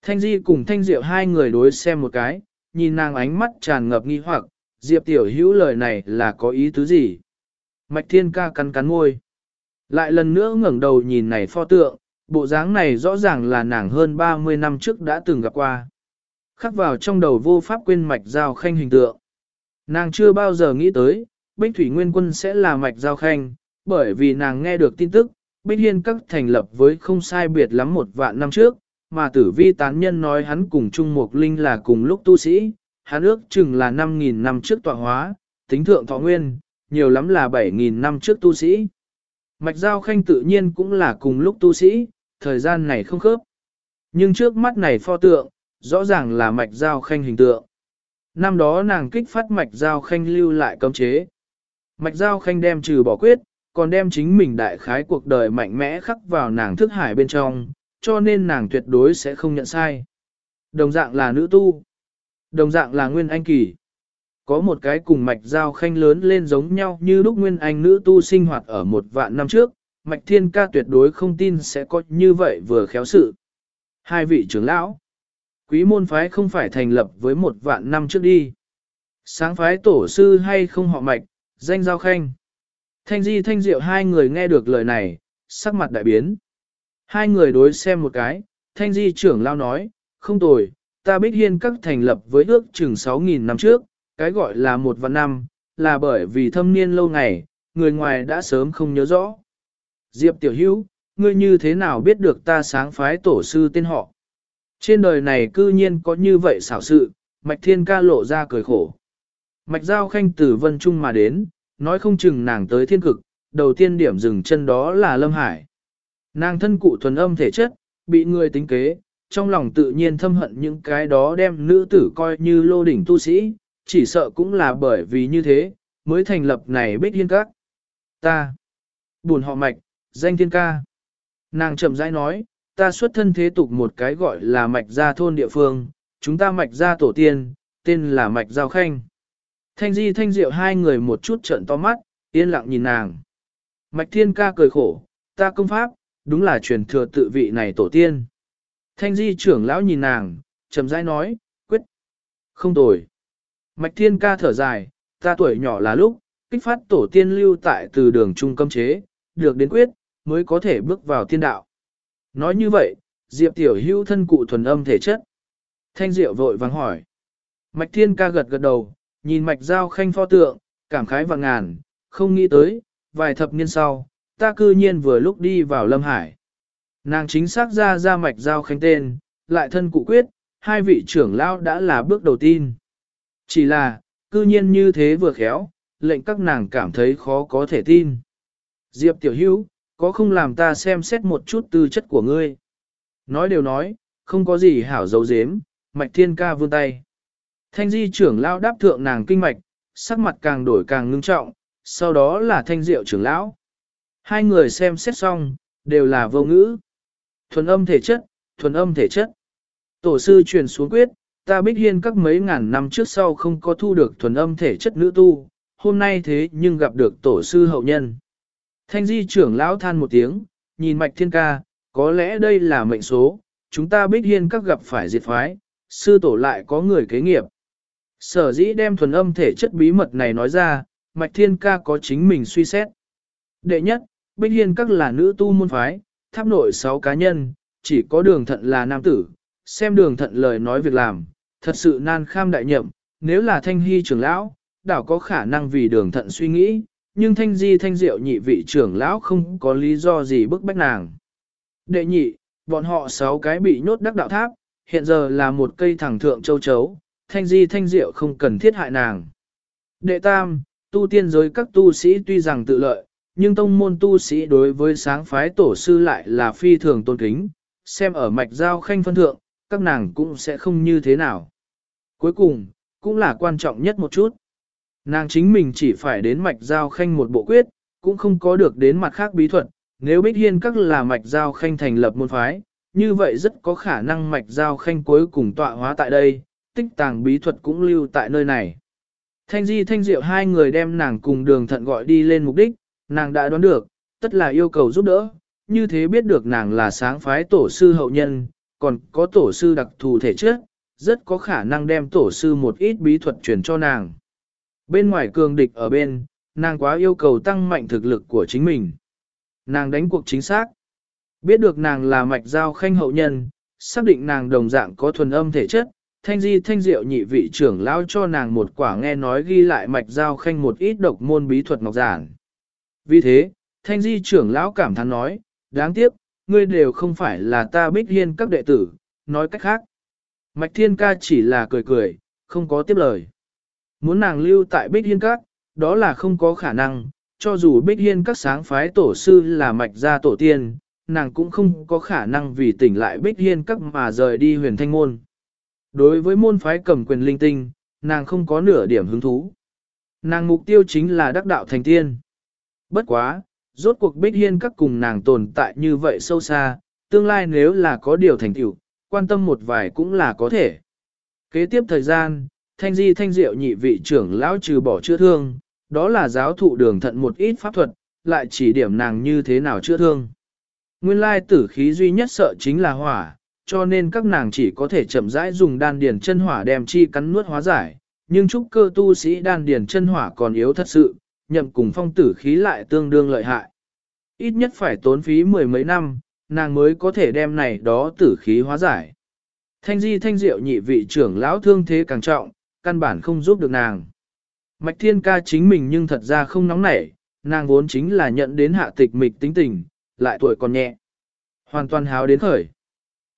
Thanh Di cùng Thanh Diệu hai người đối xem một cái, nhìn nàng ánh mắt tràn ngập nghi hoặc, Diệp Tiểu Hữu lời này là có ý tứ gì? Mạch Thiên Ca cắn cắn môi. Lại lần nữa ngẩng đầu nhìn này pho tượng, bộ dáng này rõ ràng là nàng hơn 30 năm trước đã từng gặp qua. Khắc vào trong đầu vô pháp quên mạch giao khanh hình tượng. Nàng chưa bao giờ nghĩ tới, Bích Thủy Nguyên Quân sẽ là mạch giao khanh, bởi vì nàng nghe được tin tức, Bích Hiên các thành lập với không sai biệt lắm một vạn năm trước, mà tử vi tán nhân nói hắn cùng Trung Mục Linh là cùng lúc tu sĩ, hắn ước chừng là 5.000 năm trước tọa hóa, tính thượng thọ nguyên, nhiều lắm là 7.000 năm trước tu sĩ. Mạch Giao Khanh tự nhiên cũng là cùng lúc tu sĩ, thời gian này không khớp. Nhưng trước mắt này pho tượng, rõ ràng là Mạch Giao Khanh hình tượng. Năm đó nàng kích phát Mạch Giao Khanh lưu lại cấm chế. Mạch Giao Khanh đem trừ bỏ quyết, còn đem chính mình đại khái cuộc đời mạnh mẽ khắc vào nàng thức hải bên trong, cho nên nàng tuyệt đối sẽ không nhận sai. Đồng dạng là nữ tu. Đồng dạng là nguyên anh kỳ. Có một cái cùng mạch giao khanh lớn lên giống nhau như lúc nguyên anh nữ tu sinh hoạt ở một vạn năm trước, mạch thiên ca tuyệt đối không tin sẽ có như vậy vừa khéo sự. Hai vị trưởng lão. Quý môn phái không phải thành lập với một vạn năm trước đi. Sáng phái tổ sư hay không họ mạch, danh giao khanh. Thanh di thanh diệu hai người nghe được lời này, sắc mặt đại biến. Hai người đối xem một cái, thanh di trưởng lao nói, không tồi, ta bích hiên các thành lập với ước chừng 6.000 năm trước, cái gọi là một vạn năm, là bởi vì thâm niên lâu ngày, người ngoài đã sớm không nhớ rõ. Diệp tiểu hữu, ngươi như thế nào biết được ta sáng phái tổ sư tên họ? Trên đời này cư nhiên có như vậy xảo sự, mạch thiên ca lộ ra cười khổ. Mạch giao khanh từ vân trung mà đến, nói không chừng nàng tới thiên cực, đầu tiên điểm dừng chân đó là Lâm Hải. Nàng thân cụ thuần âm thể chất, bị người tính kế, trong lòng tự nhiên thâm hận những cái đó đem nữ tử coi như lô đỉnh tu sĩ, chỉ sợ cũng là bởi vì như thế, mới thành lập này bích hiên các. Ta, buồn họ mạch, danh thiên ca. Nàng chậm rãi nói, ta xuất thân thế tục một cái gọi là mạch gia thôn địa phương, chúng ta mạch gia tổ tiên, tên là mạch giao khanh. Thanh di thanh diệu hai người một chút trợn to mắt, yên lặng nhìn nàng. Mạch thiên ca cười khổ, ta công pháp, đúng là truyền thừa tự vị này tổ tiên. Thanh di trưởng lão nhìn nàng, chậm rãi nói, quyết. Không tồi. Mạch thiên ca thở dài, ta tuổi nhỏ là lúc, kích phát tổ tiên lưu tại từ đường trung cấm chế, được đến quyết, mới có thể bước vào thiên đạo. Nói như vậy, Diệp Tiểu Hữu thân cụ thuần âm thể chất. Thanh Diệu vội vàng hỏi. Mạch Thiên ca gật gật đầu, nhìn Mạch Giao Khanh pho tượng, cảm khái và ngàn, không nghĩ tới, vài thập niên sau, ta cư nhiên vừa lúc đi vào Lâm Hải. Nàng chính xác ra ra Mạch Giao Khanh tên, lại thân cụ quyết, hai vị trưởng lão đã là bước đầu tiên. Chỉ là, cư nhiên như thế vừa khéo, lệnh các nàng cảm thấy khó có thể tin. Diệp Tiểu Hữu có không làm ta xem xét một chút tư chất của ngươi. Nói đều nói, không có gì hảo dấu dếm, mạch thiên ca vươn tay. Thanh di trưởng lão đáp thượng nàng kinh mạch, sắc mặt càng đổi càng ngưng trọng, sau đó là thanh diệu trưởng lão. Hai người xem xét xong, đều là vô ngữ. Thuần âm thể chất, thuần âm thể chất. Tổ sư truyền xuống quyết, ta bích hiên các mấy ngàn năm trước sau không có thu được thuần âm thể chất nữ tu, hôm nay thế nhưng gặp được tổ sư hậu nhân. Thanh di trưởng lão than một tiếng, nhìn mạch thiên ca, có lẽ đây là mệnh số, chúng ta bích hiên các gặp phải diệt phái, sư tổ lại có người kế nghiệp. Sở dĩ đem thuần âm thể chất bí mật này nói ra, mạch thiên ca có chính mình suy xét. Đệ nhất, bích hiên các là nữ tu môn phái, tháp nội 6 cá nhân, chỉ có đường thận là nam tử, xem đường thận lời nói việc làm, thật sự nan kham đại nhậm, nếu là thanh hy trưởng lão, đảo có khả năng vì đường thận suy nghĩ, nhưng thanh di thanh diệu nhị vị trưởng lão không có lý do gì bức bách nàng. Đệ nhị, bọn họ sáu cái bị nhốt đắc đạo tháp, hiện giờ là một cây thẳng thượng châu chấu, thanh di thanh diệu không cần thiết hại nàng. Đệ tam, tu tiên giới các tu sĩ tuy rằng tự lợi, nhưng tông môn tu sĩ đối với sáng phái tổ sư lại là phi thường tôn kính, xem ở mạch giao khanh phân thượng, các nàng cũng sẽ không như thế nào. Cuối cùng, cũng là quan trọng nhất một chút. Nàng chính mình chỉ phải đến mạch giao khanh một bộ quyết, cũng không có được đến mặt khác bí thuật, nếu bích hiên các là mạch giao khanh thành lập môn phái, như vậy rất có khả năng mạch giao khanh cuối cùng tọa hóa tại đây, tích tàng bí thuật cũng lưu tại nơi này. Thanh di thanh diệu hai người đem nàng cùng đường thận gọi đi lên mục đích, nàng đã đoán được, tất là yêu cầu giúp đỡ, như thế biết được nàng là sáng phái tổ sư hậu nhân, còn có tổ sư đặc thù thể chất, rất có khả năng đem tổ sư một ít bí thuật truyền cho nàng. Bên ngoài cường địch ở bên, nàng quá yêu cầu tăng mạnh thực lực của chính mình. Nàng đánh cuộc chính xác. Biết được nàng là mạch giao khanh hậu nhân, xác định nàng đồng dạng có thuần âm thể chất, thanh di thanh diệu nhị vị trưởng lao cho nàng một quả nghe nói ghi lại mạch giao khanh một ít độc môn bí thuật ngọc giản. Vì thế, thanh di trưởng lão cảm thán nói, đáng tiếc, ngươi đều không phải là ta bích hiên các đệ tử, nói cách khác. Mạch thiên ca chỉ là cười cười, không có tiếp lời. Muốn nàng lưu tại Bích Hiên Các, đó là không có khả năng, cho dù Bích Hiên Các sáng phái tổ sư là mạch gia tổ tiên, nàng cũng không có khả năng vì tỉnh lại Bích Hiên Các mà rời đi huyền thanh môn. Đối với môn phái cầm quyền linh tinh, nàng không có nửa điểm hứng thú. Nàng mục tiêu chính là đắc đạo thành tiên. Bất quá, rốt cuộc Bích Hiên Các cùng nàng tồn tại như vậy sâu xa, tương lai nếu là có điều thành tựu, quan tâm một vài cũng là có thể. Kế tiếp thời gian, thanh di thanh diệu nhị vị trưởng lão trừ bỏ chữa thương, đó là giáo thụ đường thận một ít pháp thuật, lại chỉ điểm nàng như thế nào chữa thương. Nguyên lai tử khí duy nhất sợ chính là hỏa, cho nên các nàng chỉ có thể chậm rãi dùng đan điền chân hỏa đem chi cắn nuốt hóa giải, nhưng trúc cơ tu sĩ đan điền chân hỏa còn yếu thật sự, nhậm cùng phong tử khí lại tương đương lợi hại. Ít nhất phải tốn phí mười mấy năm, nàng mới có thể đem này đó tử khí hóa giải. Thanh di thanh diệu nhị vị trưởng lão thương thế càng trọng, căn bản không giúp được nàng. Mạch thiên ca chính mình nhưng thật ra không nóng nảy, nàng vốn chính là nhận đến hạ tịch mịch tính tình, lại tuổi còn nhẹ. Hoàn toàn háo đến khởi.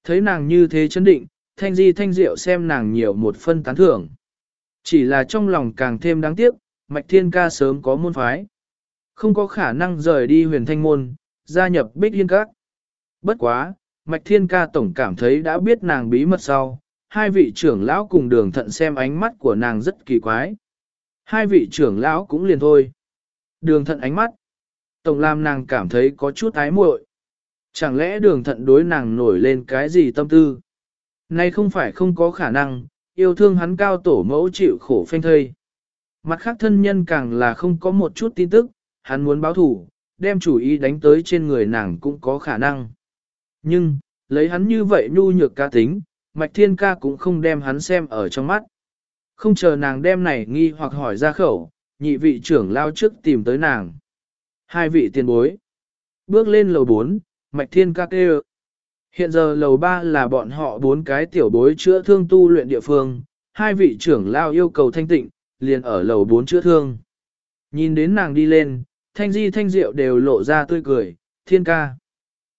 Thấy nàng như thế chấn định, thanh di thanh diệu xem nàng nhiều một phân tán thưởng. Chỉ là trong lòng càng thêm đáng tiếc, mạch thiên ca sớm có môn phái. Không có khả năng rời đi huyền thanh môn, gia nhập bích hiên các. Bất quá, mạch thiên ca tổng cảm thấy đã biết nàng bí mật sau, hai vị trưởng lão cùng đường thận xem ánh mắt của nàng rất kỳ quái. Hai vị trưởng lão cũng liền thôi. Đường thận ánh mắt. Tổng làm nàng cảm thấy có chút ái muội. Chẳng lẽ đường thận đối nàng nổi lên cái gì tâm tư? Nay không phải không có khả năng, yêu thương hắn cao tổ mẫu chịu khổ phanh thây. Mặt khác thân nhân càng là không có một chút tin tức, hắn muốn báo thủ, đem chủ ý đánh tới trên người nàng cũng có khả năng. Nhưng, lấy hắn như vậy nhu nhược ca tính, Mạch Thiên Ca cũng không đem hắn xem ở trong mắt. Không chờ nàng đem này nghi hoặc hỏi ra khẩu, nhị vị trưởng lao trước tìm tới nàng. Hai vị tiền bối. Bước lên lầu 4, Mạch Thiên Ca kêu. Hiện giờ lầu 3 là bọn họ bốn cái tiểu bối chữa thương tu luyện địa phương, hai vị trưởng lao yêu cầu thanh tịnh, liền ở lầu 4 chữa thương. Nhìn đến nàng đi lên, thanh di thanh diệu đều lộ ra tươi cười, thiên ca.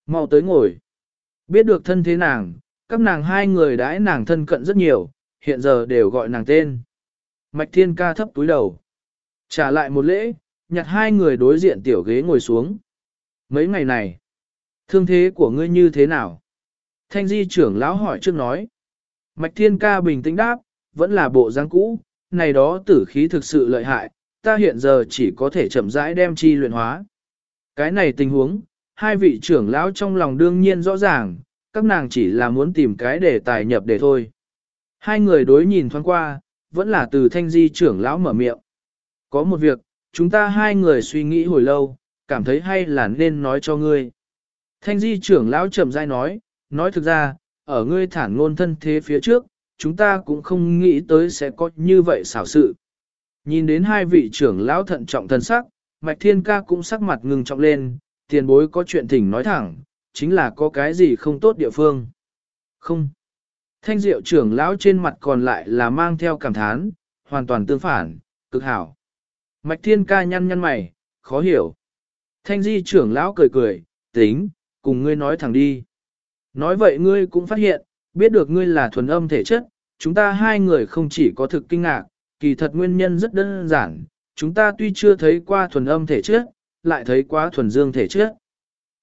mau tới ngồi. Biết được thân thế nàng, các nàng hai người đãi nàng thân cận rất nhiều, hiện giờ đều gọi nàng tên. Mạch thiên ca thấp túi đầu. Trả lại một lễ, nhặt hai người đối diện tiểu ghế ngồi xuống. Mấy ngày này, thương thế của ngươi như thế nào? Thanh di trưởng lão hỏi trước nói. Mạch thiên ca bình tĩnh đáp, vẫn là bộ dáng cũ, này đó tử khí thực sự lợi hại, ta hiện giờ chỉ có thể chậm rãi đem chi luyện hóa. Cái này tình huống, hai vị trưởng lão trong lòng đương nhiên rõ ràng, các nàng chỉ là muốn tìm cái để tài nhập để thôi. Hai người đối nhìn thoáng qua, vẫn là từ thanh di trưởng lão mở miệng. Có một việc, chúng ta hai người suy nghĩ hồi lâu, cảm thấy hay là nên nói cho ngươi. Thanh di trưởng lão chậm rãi nói, nói thực ra, ở ngươi thản ngôn thân thế phía trước, chúng ta cũng không nghĩ tới sẽ có như vậy xảo sự. Nhìn đến hai vị trưởng lão thận trọng thân sắc, Mạch Thiên Ca cũng sắc mặt ngừng trọng lên, tiền bối có chuyện thỉnh nói thẳng, chính là có cái gì không tốt địa phương. Không. Thanh diệu trưởng lão trên mặt còn lại là mang theo cảm thán, hoàn toàn tương phản, cực hảo. Mạch Thiên Ca nhăn nhăn mày, khó hiểu. Thanh di trưởng lão cười cười, tính, cùng ngươi nói thẳng đi. Nói vậy ngươi cũng phát hiện, biết được ngươi là thuần âm thể chất, chúng ta hai người không chỉ có thực kinh ngạc, kỳ thật nguyên nhân rất đơn giản, chúng ta tuy chưa thấy qua thuần âm thể chất, lại thấy qua thuần dương thể chất.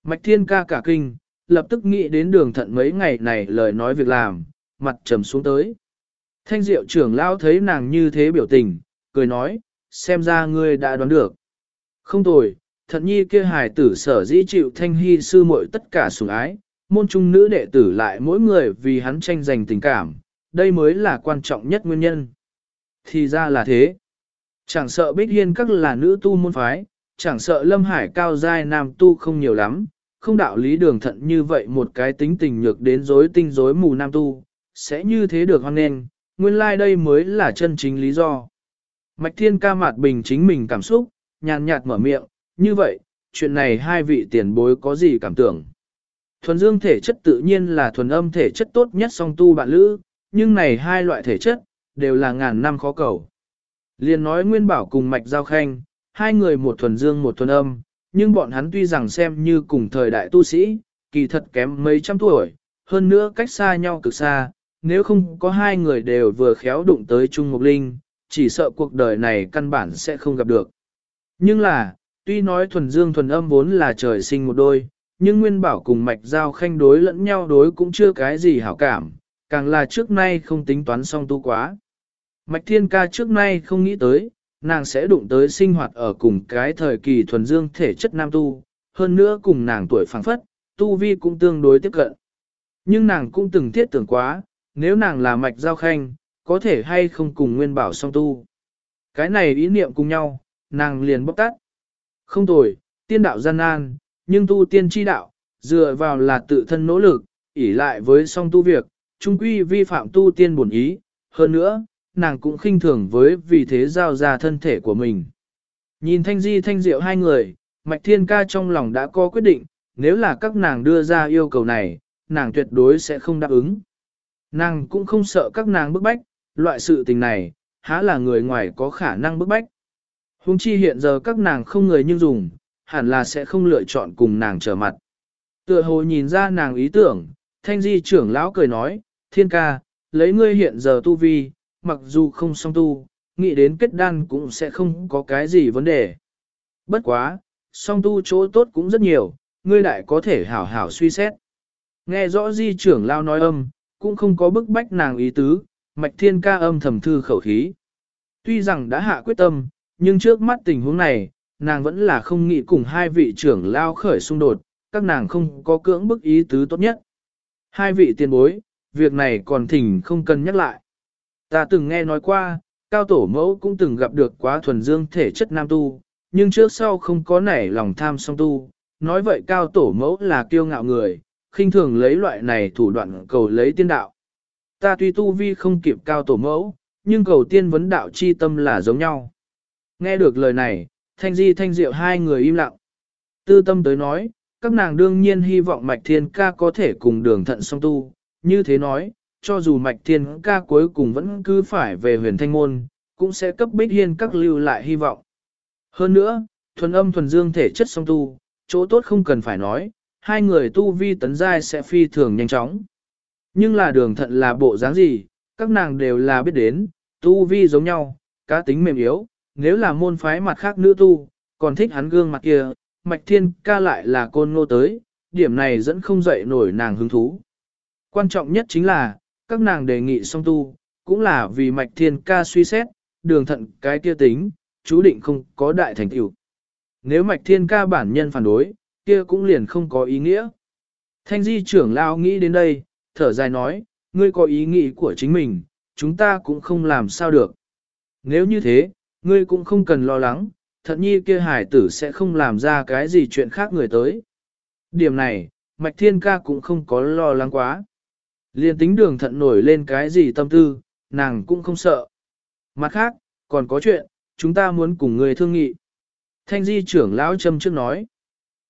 Mạch thiên ca cả kinh, lập tức nghĩ đến đường thận mấy ngày này lời nói việc làm, mặt trầm xuống tới. Thanh diệu trưởng lao thấy nàng như thế biểu tình, cười nói, xem ra ngươi đã đoán được. Không tồi, thận nhi kia hài tử sở dĩ chịu thanh hy sư muội tất cả sủng ái, môn trung nữ đệ tử lại mỗi người vì hắn tranh giành tình cảm, đây mới là quan trọng nhất nguyên nhân. Thì ra là thế. Chẳng sợ Bích Hiên các là nữ tu môn phái, chẳng sợ Lâm Hải cao giai nam tu không nhiều lắm, không đạo lý đường thận như vậy một cái tính tình nhược đến rối tinh rối mù nam tu, sẽ như thế được hoan nghênh, nguyên lai like đây mới là chân chính lý do. Mạch Thiên ca mạt bình chính mình cảm xúc, nhàn nhạt mở miệng, như vậy, chuyện này hai vị tiền bối có gì cảm tưởng. Thuần dương thể chất tự nhiên là thuần âm thể chất tốt nhất song tu bạn lữ, nhưng này hai loại thể chất, đều là ngàn năm khó cầu. Liên nói Nguyên Bảo cùng Mạch Giao Khanh, hai người một thuần dương một thuần âm, nhưng bọn hắn tuy rằng xem như cùng thời đại tu sĩ, kỳ thật kém mấy trăm tuổi, hơn nữa cách xa nhau cực xa, nếu không có hai người đều vừa khéo đụng tới Trung Mục Linh, chỉ sợ cuộc đời này căn bản sẽ không gặp được. Nhưng là, tuy nói thuần dương thuần âm vốn là trời sinh một đôi, nhưng Nguyên Bảo cùng Mạch Giao Khanh đối lẫn nhau đối cũng chưa cái gì hảo cảm, càng là trước nay không tính toán song tu quá. Mạch Thiên Ca trước nay không nghĩ tới, nàng sẽ đụng tới sinh hoạt ở cùng cái thời kỳ thuần dương thể chất nam tu, hơn nữa cùng nàng tuổi phẳng phất, tu vi cũng tương đối tiếp cận. Nhưng nàng cũng từng thiết tưởng quá, nếu nàng là mạch giao khanh, có thể hay không cùng nguyên bảo song tu. Cái này ý niệm cùng nhau, nàng liền bóc tắt. Không tồi, tiên đạo gian nan, nhưng tu tiên chi đạo, dựa vào là tự thân nỗ lực, ỷ lại với song tu việc, trung quy vi phạm tu tiên bổn ý, hơn nữa, nàng cũng khinh thường với vì thế giao ra thân thể của mình. Nhìn thanh di thanh diệu hai người, mạch thiên ca trong lòng đã có quyết định, nếu là các nàng đưa ra yêu cầu này, nàng tuyệt đối sẽ không đáp ứng. Nàng cũng không sợ các nàng bức bách, loại sự tình này, há là người ngoài có khả năng bức bách. Hùng chi hiện giờ các nàng không người nhưng dùng, hẳn là sẽ không lựa chọn cùng nàng trở mặt. Tựa hồ nhìn ra nàng ý tưởng, thanh di trưởng lão cười nói, thiên ca, lấy ngươi hiện giờ tu vi, mặc dù không song tu, nghĩ đến kết đan cũng sẽ không có cái gì vấn đề. Bất quá, song tu chỗ tốt cũng rất nhiều, ngươi lại có thể hảo hảo suy xét. Nghe rõ di trưởng lao nói âm, cũng không có bức bách nàng ý tứ, mạch thiên ca âm thầm thư khẩu khí. Tuy rằng đã hạ quyết tâm, nhưng trước mắt tình huống này, nàng vẫn là không nghĩ cùng hai vị trưởng lao khởi xung đột, các nàng không có cưỡng bức ý tứ tốt nhất. Hai vị tiền bối, việc này còn thỉnh không cần nhắc lại. Ta từng nghe nói qua, cao tổ mẫu cũng từng gặp được quá thuần dương thể chất nam tu, nhưng trước sau không có nảy lòng tham song tu. Nói vậy cao tổ mẫu là kiêu ngạo người, khinh thường lấy loại này thủ đoạn cầu lấy tiên đạo. Ta tuy tu vi không kịp cao tổ mẫu, nhưng cầu tiên vấn đạo chi tâm là giống nhau. Nghe được lời này, thanh di thanh diệu hai người im lặng. Tư tâm tới nói, các nàng đương nhiên hy vọng mạch thiên ca có thể cùng đường thận song tu. Như thế nói, cho dù mạch thiên ca cuối cùng vẫn cứ phải về huyền thanh môn, cũng sẽ cấp bích hiên các lưu lại hy vọng. Hơn nữa, thuần âm thuần dương thể chất song tu, chỗ tốt không cần phải nói, hai người tu vi tấn giai sẽ phi thường nhanh chóng. Nhưng là đường thận là bộ dáng gì, các nàng đều là biết đến, tu vi giống nhau, cá tính mềm yếu, nếu là môn phái mặt khác nữ tu, còn thích hắn gương mặt kia, mạch thiên ca lại là côn ngô tới, điểm này dẫn không dậy nổi nàng hứng thú. Quan trọng nhất chính là, các nàng đề nghị song tu, cũng là vì mạch thiên ca suy xét, đường thận cái kia tính, chú định không có đại thành tựu. Nếu mạch thiên ca bản nhân phản đối, kia cũng liền không có ý nghĩa. Thanh di trưởng lao nghĩ đến đây, thở dài nói, ngươi có ý nghĩ của chính mình, chúng ta cũng không làm sao được. Nếu như thế, ngươi cũng không cần lo lắng, thận nhi kia hải tử sẽ không làm ra cái gì chuyện khác người tới. Điểm này, Mạch Thiên Ca cũng không có lo lắng quá. Liên tính đường thận nổi lên cái gì tâm tư, nàng cũng không sợ. Mặt khác, còn có chuyện, chúng ta muốn cùng người thương nghị. Thanh di trưởng lão châm trước nói,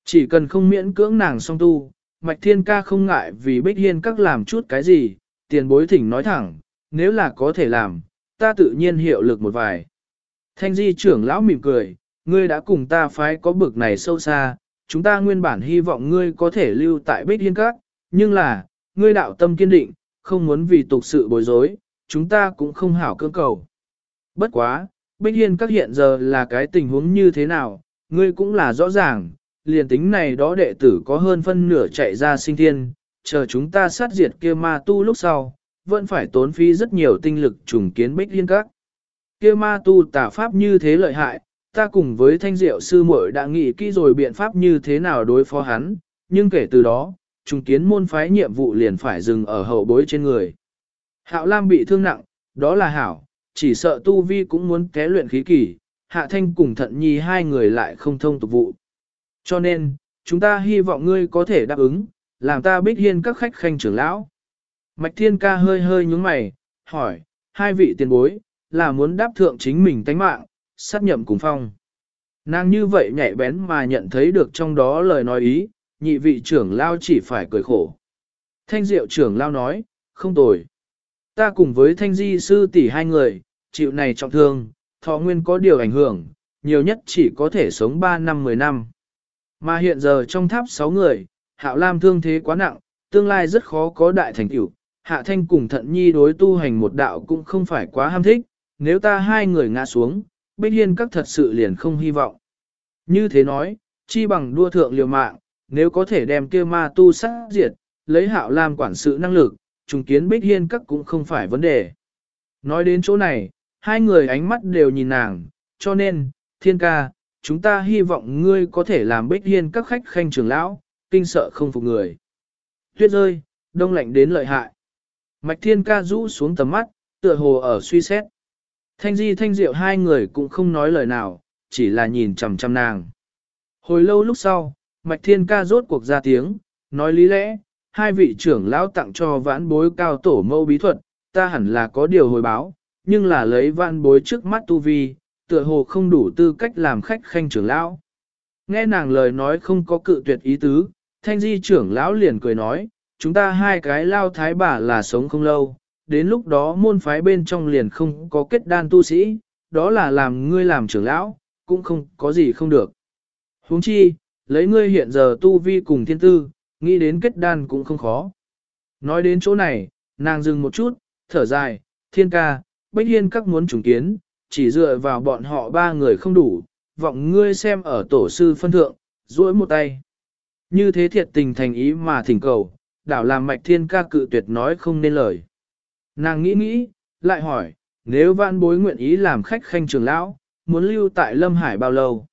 chỉ cần không miễn cưỡng nàng song tu, Mạch Thiên Ca không ngại vì Bích Hiên các làm chút cái gì, tiền bối thỉnh nói thẳng, nếu là có thể làm, ta tự nhiên hiệu lực một vài. Thanh di trưởng lão mỉm cười, ngươi đã cùng ta phái có bực này sâu xa, chúng ta nguyên bản hy vọng ngươi có thể lưu tại Bích Hiên các, nhưng là, ngươi đạo tâm kiên định, không muốn vì tục sự bối rối, chúng ta cũng không hảo cưỡng cầu. Bất quá, Bích Hiên các hiện giờ là cái tình huống như thế nào, ngươi cũng là rõ ràng, liền tính này đó đệ tử có hơn phân nửa chạy ra sinh thiên, chờ chúng ta sát diệt kia ma tu lúc sau, vẫn phải tốn phí rất nhiều tinh lực trùng kiến Bích Hiên các. Kia ma tu tả pháp như thế lợi hại, ta cùng với thanh diệu sư muội đã nghĩ kỹ rồi biện pháp như thế nào đối phó hắn, nhưng kể từ đó, trùng kiến môn phái nhiệm vụ liền phải dừng ở hậu bối trên người. Hạo Lam bị thương nặng, đó là hảo, chỉ sợ tu vi cũng muốn ké luyện khí kỳ, hạ thanh cùng thận nhi hai người lại không thông tục vụ. Cho nên, chúng ta hy vọng ngươi có thể đáp ứng, làm ta bích hiên các khách khanh trưởng lão. Mạch thiên ca hơi hơi nhúng mày, hỏi, hai vị tiền bối, là muốn đáp thượng chính mình tánh mạng, sát nhậm cùng phong. Nàng như vậy nhạy bén mà nhận thấy được trong đó lời nói ý, nhị vị trưởng lao chỉ phải cười khổ. Thanh diệu trưởng lao nói, không tồi. Ta cùng với thanh di sư tỷ hai người, chịu này trọng thương, thọ nguyên có điều ảnh hưởng, nhiều nhất chỉ có thể sống 3 năm 10 năm. Mà hiện giờ trong tháp 6 người, Hạo Lam thương thế quá nặng, tương lai rất khó có đại thành tựu. Hạ Thanh cùng Thận Nhi đối tu hành một đạo cũng không phải quá ham thích, nếu ta hai người ngã xuống, Bích Hiên các thật sự liền không hy vọng. Như thế nói, chi bằng đua thượng liều mạng, nếu có thể đem kia ma tu sát diệt, lấy Hạo Lam quản sự năng lực, trùng kiến Bích Hiên các cũng không phải vấn đề. Nói đến chỗ này, hai người ánh mắt đều nhìn nàng, cho nên, thiên ca, chúng ta hy vọng ngươi có thể làm bích hiên các khách khanh trưởng lão, kinh sợ không phục người. Tuyết rơi, đông lạnh đến lợi hại. Mạch thiên ca rũ xuống tầm mắt, tựa hồ ở suy xét. Thanh di thanh diệu hai người cũng không nói lời nào, chỉ là nhìn chằm chằm nàng. Hồi lâu lúc sau, mạch thiên ca rốt cuộc ra tiếng, nói lý lẽ, hai vị trưởng lão tặng cho vãn bối cao tổ mâu bí thuật, ta hẳn là có điều hồi báo, nhưng là lấy vãn bối trước mắt tu vi, tựa hồ không đủ tư cách làm khách khanh trưởng lão. Nghe nàng lời nói không có cự tuyệt ý tứ, thanh di trưởng lão liền cười nói, chúng ta hai cái lao thái bà là sống không lâu, đến lúc đó môn phái bên trong liền không có kết đan tu sĩ, đó là làm ngươi làm trưởng lão, cũng không có gì không được. huống chi, lấy ngươi hiện giờ tu vi cùng thiên tư, nghĩ đến kết đan cũng không khó. Nói đến chỗ này, nàng dừng một chút, thở dài, thiên ca, bách hiên các muốn trùng kiến, chỉ dựa vào bọn họ ba người không đủ, vọng ngươi xem ở tổ sư phân thượng, duỗi một tay. Như thế thiệt tình thành ý mà thỉnh cầu, đảo làm mạch thiên ca cự tuyệt nói không nên lời. Nàng nghĩ nghĩ, lại hỏi, nếu vạn bối nguyện ý làm khách khanh trường lão, muốn lưu tại Lâm Hải bao lâu?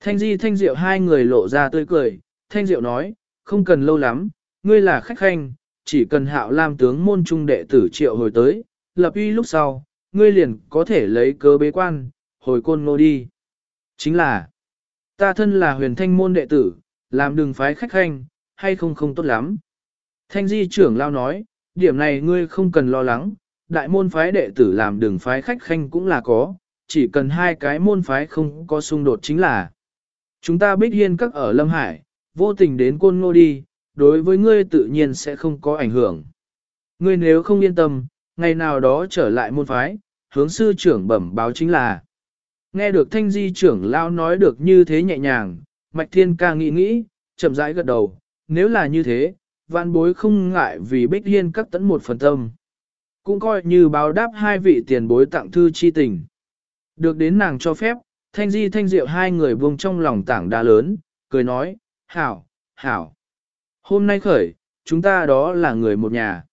Thanh Di Thanh Diệu hai người lộ ra tươi cười, Thanh Diệu nói, không cần lâu lắm, ngươi là khách khanh, chỉ cần hạo lam tướng môn trung đệ tử triệu hồi tới, lập uy lúc sau, ngươi liền có thể lấy cớ bế quan, hồi côn ngô đi. Chính là, ta thân là huyền thanh môn đệ tử, làm đường phái khách khanh, hay không không tốt lắm. Thanh di trưởng lao nói, điểm này ngươi không cần lo lắng, đại môn phái đệ tử làm đường phái khách khanh cũng là có, chỉ cần hai cái môn phái không có xung đột chính là. Chúng ta bích hiên các ở Lâm Hải, vô tình đến côn ngô đi, đối với ngươi tự nhiên sẽ không có ảnh hưởng. Ngươi nếu không yên tâm, ngày nào đó trở lại môn phái, hướng sư trưởng bẩm báo chính là. Nghe được thanh di trưởng lao nói được như thế nhẹ nhàng, mạch thiên ca nghĩ nghĩ, chậm rãi gật đầu, nếu là như thế, vạn bối không ngại vì bích hiên các tấn một phần tâm. Cũng coi như báo đáp hai vị tiền bối tặng thư chi tình. Được đến nàng cho phép, thanh di thanh diệu hai người buông trong lòng tảng đá lớn, cười nói, hảo, hảo. Hôm nay khởi, chúng ta đó là người một nhà.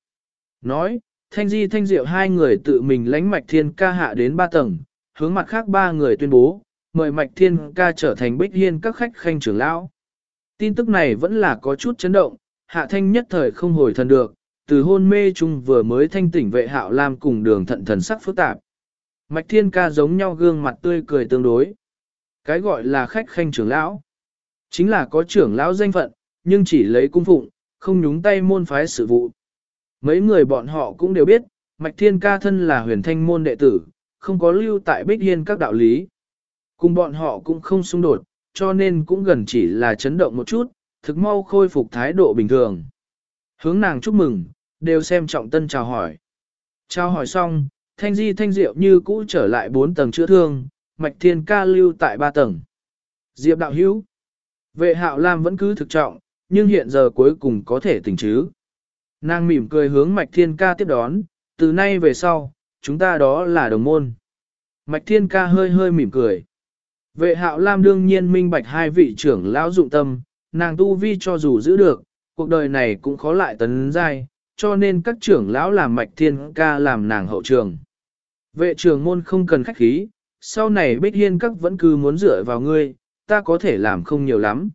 Nói, thanh di thanh diệu hai người tự mình lánh mạch thiên ca hạ đến ba tầng, hướng mặt khác ba người tuyên bố, mời mạch thiên ca trở thành bích hiên các khách khanh trưởng lão. Tin tức này vẫn là có chút chấn động, hạ thanh nhất thời không hồi thần được, từ hôn mê chung vừa mới thanh tỉnh vệ hạo lam cùng đường thận thần sắc phức tạp. Mạch thiên ca giống nhau gương mặt tươi cười tương đối. Cái gọi là khách khanh trưởng lão. Chính là có trưởng lão danh phận, nhưng chỉ lấy cung phụng, không nhúng tay môn phái sự vụ. Mấy người bọn họ cũng đều biết, Mạch Thiên Ca thân là huyền thanh môn đệ tử, không có lưu tại Bích Hiên các đạo lý. Cùng bọn họ cũng không xung đột, cho nên cũng gần chỉ là chấn động một chút, thực mau khôi phục thái độ bình thường. Hướng nàng chúc mừng, đều xem trọng tân chào hỏi. Chào hỏi xong, thanh di thanh diệu như cũ trở lại 4 tầng chữa thương, Mạch Thiên Ca lưu tại 3 tầng. Diệp đạo hữu. Vệ hạo Lam vẫn cứ thực trọng, nhưng hiện giờ cuối cùng có thể tỉnh chứ. Nàng mỉm cười hướng Mạch Thiên Ca tiếp đón, từ nay về sau, chúng ta đó là đồng môn. Mạch Thiên Ca hơi hơi mỉm cười. Vệ hạo Lam đương nhiên minh bạch hai vị trưởng lão dụng tâm, nàng tu vi cho dù giữ được, cuộc đời này cũng khó lại tấn giai, cho nên các trưởng lão làm Mạch Thiên Ca làm nàng hậu trường. Vệ trưởng môn không cần khách khí, sau này Bích Hiên các vẫn cứ muốn dựa vào ngươi, ta có thể làm không nhiều lắm.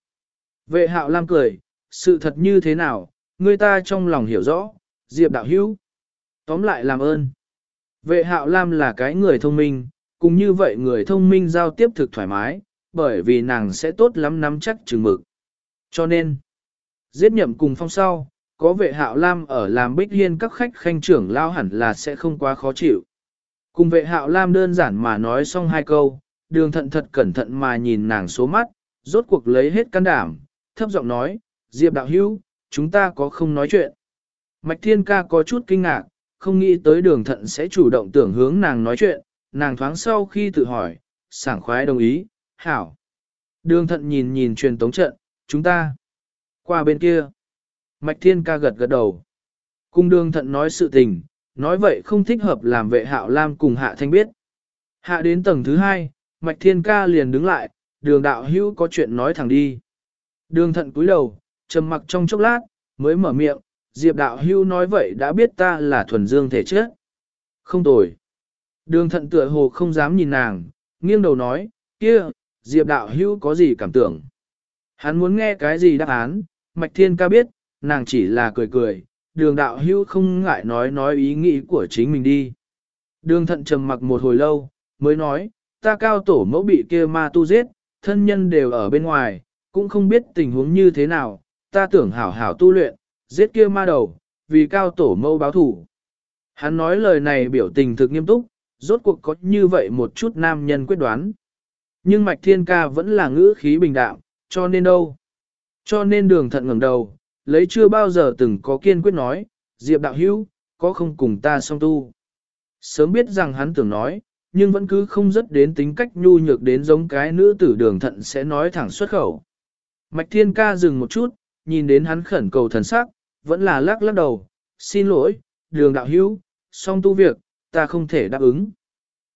Vệ hạo lam cười, sự thật như thế nào, ngươi ta trong lòng hiểu rõ, Diệp đạo hữu. Tóm lại làm ơn. Vệ hạo lam là cái người thông minh, cùng như vậy người thông minh giao tiếp thực thoải mái, bởi vì nàng sẽ tốt lắm nắm chắc chừng mực. Cho nên, giết nhậm cùng phong sau, có vệ hạo lam ở làm bích hiên các khách khanh trưởng lao hẳn là sẽ không quá khó chịu. Cùng vệ hạo lam đơn giản mà nói xong hai câu, đường thận thật cẩn thận mà nhìn nàng số mắt, rốt cuộc lấy hết can đảm, thấp giọng nói, Diệp đạo hữu, chúng ta có không nói chuyện. Mạch thiên ca có chút kinh ngạc, không nghĩ tới đường thận sẽ chủ động tưởng hướng nàng nói chuyện, nàng thoáng sau khi tự hỏi, sảng khoái đồng ý, hảo. Đường thận nhìn nhìn truyền tống trận, chúng ta, qua bên kia. Mạch thiên ca gật gật đầu. Cung đường thận nói sự tình, nói vậy không thích hợp làm vệ hạo lam cùng hạ thanh biết. Hạ đến tầng thứ hai, Mạch Thiên Ca liền đứng lại, đường đạo hữu có chuyện nói thẳng đi. Đường thận cúi đầu, trầm mặc trong chốc lát, mới mở miệng, Diệp đạo hữu nói vậy đã biết ta là thuần dương thể chết. Không tồi. Đường thận tựa hồ không dám nhìn nàng, nghiêng đầu nói, kia, Diệp đạo hữu có gì cảm tưởng. Hắn muốn nghe cái gì đáp án, Mạch Thiên Ca biết, nàng chỉ là cười cười, đường đạo Hưu không ngại nói nói ý nghĩ của chính mình đi. Đường thận trầm mặc một hồi lâu, mới nói, ta cao tổ mẫu bị kia ma tu giết, thân nhân đều ở bên ngoài, cũng không biết tình huống như thế nào, ta tưởng hảo hảo tu luyện, giết kia ma đầu, vì cao tổ mẫu báo thủ. Hắn nói lời này biểu tình thực nghiêm túc, rốt cuộc có như vậy một chút nam nhân quyết đoán. Nhưng mạch thiên ca vẫn là ngữ khí bình đạm, cho nên đâu. Cho nên đường thận ngẩng đầu, lấy chưa bao giờ từng có kiên quyết nói, Diệp đạo hữu, có không cùng ta song tu. Sớm biết rằng hắn tưởng nói, nhưng vẫn cứ không rất đến tính cách nhu nhược đến giống cái nữ tử đường thận sẽ nói thẳng xuất khẩu. Mạch Thiên Ca dừng một chút, nhìn đến hắn khẩn cầu thần sắc, vẫn là lắc lắc đầu, xin lỗi, đường đạo hữu, song tu việc, ta không thể đáp ứng.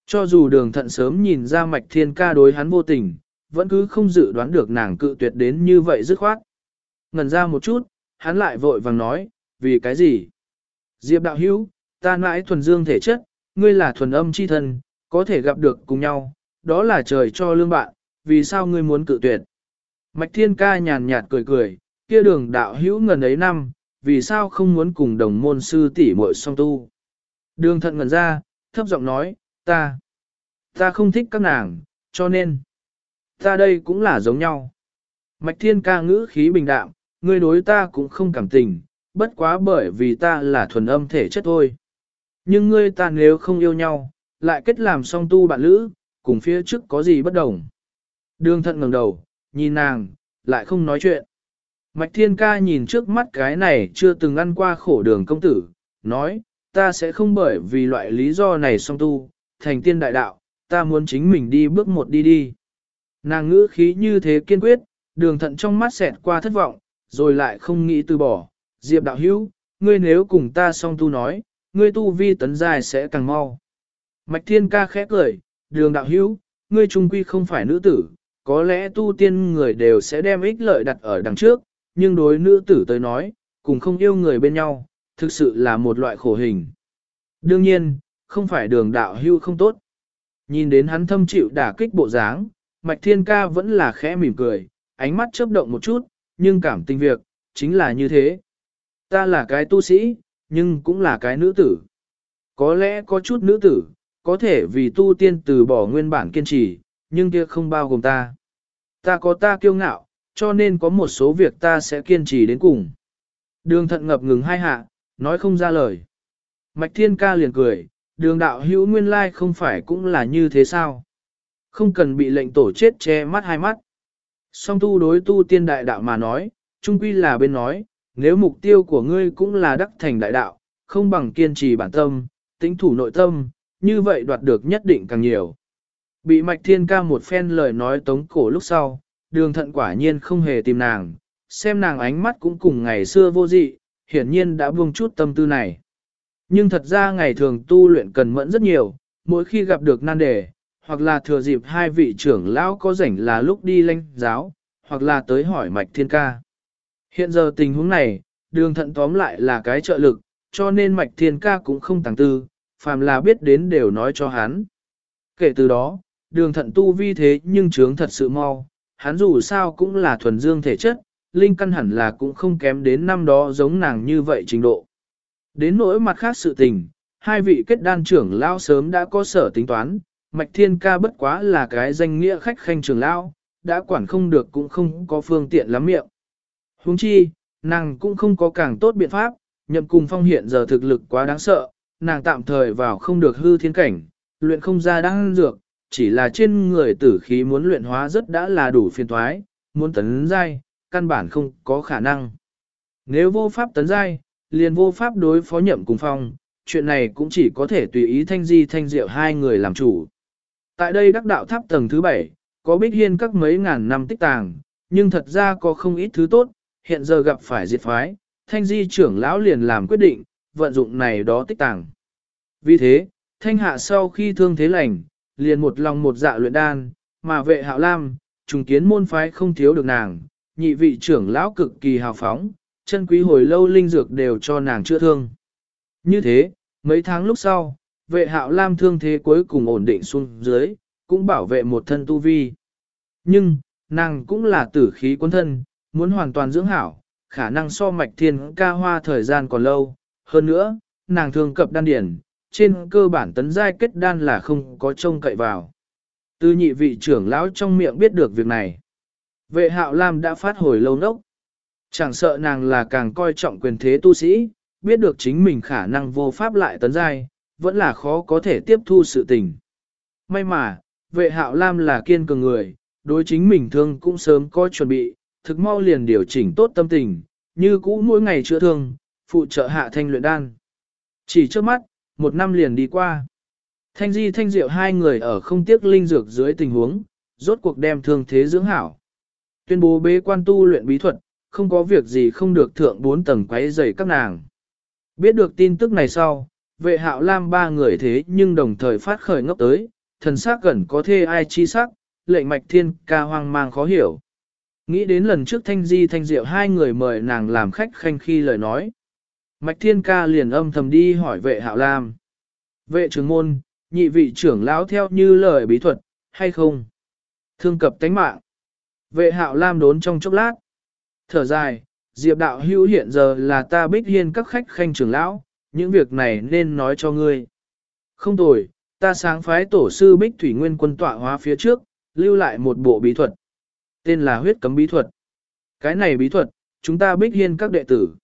Cho dù đường thận sớm nhìn ra Mạch Thiên Ca đối hắn vô tình, vẫn cứ không dự đoán được nàng cự tuyệt đến như vậy dứt khoát. Ngần ra một chút, hắn lại vội vàng nói, vì cái gì? Diệp đạo hữu, ta mãi thuần dương thể chất, ngươi là thuần âm chi thân, có thể gặp được cùng nhau, đó là trời cho lương bạn, vì sao ngươi muốn cự tuyệt. Mạch Thiên Ca nhàn nhạt cười cười, kia đường đạo hữu ngần ấy năm, vì sao không muốn cùng đồng môn sư tỷ muội song tu. Đường thận ngần ra, thấp giọng nói, ta, ta không thích các nàng, cho nên, ta đây cũng là giống nhau. Mạch thiên ca ngữ khí bình đạm, ngươi đối ta cũng không cảm tình, bất quá bởi vì ta là thuần âm thể chất thôi. Nhưng ngươi ta nếu không yêu nhau, lại kết làm song tu bạn lữ, cùng phía trước có gì bất đồng. Đường thận ngẩng đầu, nhìn nàng, lại không nói chuyện. Mạch thiên ca nhìn trước mắt cái này chưa từng ăn qua khổ đường công tử, nói, ta sẽ không bởi vì loại lý do này song tu, thành tiên đại đạo, ta muốn chính mình đi bước một đi đi. Nàng ngữ khí như thế kiên quyết, đường thận trong mắt xẹt qua thất vọng, rồi lại không nghĩ từ bỏ. Diệp đạo hữu, ngươi nếu cùng ta song tu nói, ngươi tu vi tấn dài sẽ càng mau. Mạch thiên ca khẽ cười, đường đạo hữu, ngươi trung quy không phải nữ tử, có lẽ tu tiên người đều sẽ đem ích lợi đặt ở đằng trước, nhưng đối nữ tử tới nói, cùng không yêu người bên nhau, thực sự là một loại khổ hình. Đương nhiên, không phải đường đạo hưu không tốt. Nhìn đến hắn thâm chịu đả kích bộ dáng, Mạch Thiên Ca vẫn là khẽ mỉm cười, ánh mắt chớp động một chút, nhưng cảm tình việc, chính là như thế. Ta là cái tu sĩ, nhưng cũng là cái nữ tử. Có lẽ có chút nữ tử, có thể vì tu tiên từ bỏ nguyên bản kiên trì, nhưng kia không bao gồm ta. Ta có ta kiêu ngạo, cho nên có một số việc ta sẽ kiên trì đến cùng. Đường thận ngập ngừng hai hạ, nói không ra lời. Mạch thiên ca liền cười, đường đạo hữu nguyên lai không phải cũng là như thế sao? Không cần bị lệnh tổ chết che mắt hai mắt. Song tu đối tu tiên đại đạo mà nói, trung quy là bên nói, nếu mục tiêu của ngươi cũng là đắc thành đại đạo, không bằng kiên trì bản tâm, tính thủ nội tâm, như vậy đoạt được nhất định càng nhiều. Bị mạch thiên ca một phen lời nói tống cổ lúc sau, đường thận quả nhiên không hề tìm nàng, xem nàng ánh mắt cũng cùng ngày xưa vô dị, hiển nhiên đã buông chút tâm tư này. Nhưng thật ra ngày thường tu luyện cần mẫn rất nhiều, mỗi khi gặp được nan đề, hoặc là thừa dịp hai vị trưởng lão có rảnh là lúc đi lanh giáo, hoặc là tới hỏi mạch thiên ca. Hiện giờ tình huống này, đường thận tóm lại là cái trợ lực, cho nên mạch thiên ca cũng không tàng tư, phàm là biết đến đều nói cho hắn. Kể từ đó, đường thận tu vi thế nhưng trướng thật sự mau, hắn dù sao cũng là thuần dương thể chất, linh căn hẳn là cũng không kém đến năm đó giống nàng như vậy trình độ. Đến nỗi mặt khác sự tình, hai vị kết đan trưởng lao sớm đã có sở tính toán, mạch thiên ca bất quá là cái danh nghĩa khách khanh trưởng lão, đã quản không được cũng không có phương tiện lắm miệng. Huống chi, nàng cũng không có càng tốt biện pháp, nhậm cùng phong hiện giờ thực lực quá đáng sợ, nàng tạm thời vào không được hư thiên cảnh, luyện không ra đang dược, chỉ là trên người tử khí muốn luyện hóa rất đã là đủ phiền thoái, muốn tấn giai, căn bản không có khả năng. Nếu vô pháp tấn giai, liền vô pháp đối phó nhậm cùng phong, chuyện này cũng chỉ có thể tùy ý thanh di thanh diệu hai người làm chủ. Tại đây đắc đạo tháp tầng thứ bảy, có bích hiên các mấy ngàn năm tích tàng, nhưng thật ra có không ít thứ tốt, hiện giờ gặp phải diệt phái, thanh di trưởng lão liền làm quyết định, vận dụng này đó tích tàng. Vì thế, thanh hạ sau khi thương thế lành, liền một lòng một dạ luyện đan, mà vệ hạo lam, trùng kiến môn phái không thiếu được nàng, nhị vị trưởng lão cực kỳ hào phóng, chân quý hồi lâu linh dược đều cho nàng chữa thương. Như thế, mấy tháng lúc sau, vệ hạo lam thương thế cuối cùng ổn định xuống dưới, cũng bảo vệ một thân tu vi. Nhưng, nàng cũng là tử khí quân thân, muốn hoàn toàn dưỡng hảo, khả năng so mạch thiên ca hoa thời gian còn lâu. Hơn nữa, nàng thường cập đan điển, trên cơ bản tấn giai kết đan là không có trông cậy vào. Từ nhị vị trưởng lão trong miệng biết được việc này. Vệ hạo lam đã phát hồi lâu nốc. Chẳng sợ nàng là càng coi trọng quyền thế tu sĩ, biết được chính mình khả năng vô pháp lại tấn giai, vẫn là khó có thể tiếp thu sự tình. May mà, vệ hạo lam là kiên cường người, đối chính mình thương cũng sớm có chuẩn bị, thực mau liền điều chỉnh tốt tâm tình, như cũ mỗi ngày chữa thương, phụ trợ hạ thanh luyện đan. Chỉ trước mắt, một năm liền đi qua. Thanh di thanh diệu hai người ở không tiếc linh dược dưới tình huống, rốt cuộc đem thương thế dưỡng hảo. Tuyên bố bế quan tu luyện bí thuật, không có việc gì không được thượng bốn tầng quấy rầy các nàng. Biết được tin tức này sau, vệ hạo lam ba người thế nhưng đồng thời phát khởi ngốc tới, thần sắc gần có thê ai chi sắc, lệnh mạch thiên ca hoang mang khó hiểu. Nghĩ đến lần trước thanh di thanh diệu hai người mời nàng làm khách khanh khi lời nói. Mạch thiên ca liền âm thầm đi hỏi vệ hạo lam. Vệ trưởng môn, nhị vị trưởng lão theo như lời bí thuật, hay không? Thương cập tánh mạng. Vệ hạo lam đốn trong chốc lát. Thở dài, Diệp đạo hữu hiện giờ là ta bích hiên các khách khanh trưởng lão, những việc này nên nói cho ngươi. Không tồi, ta sáng phái tổ sư bích thủy nguyên quân tọa hóa phía trước, lưu lại một bộ bí thuật. Tên là huyết cấm bí thuật. Cái này bí thuật, chúng ta bích hiên các đệ tử.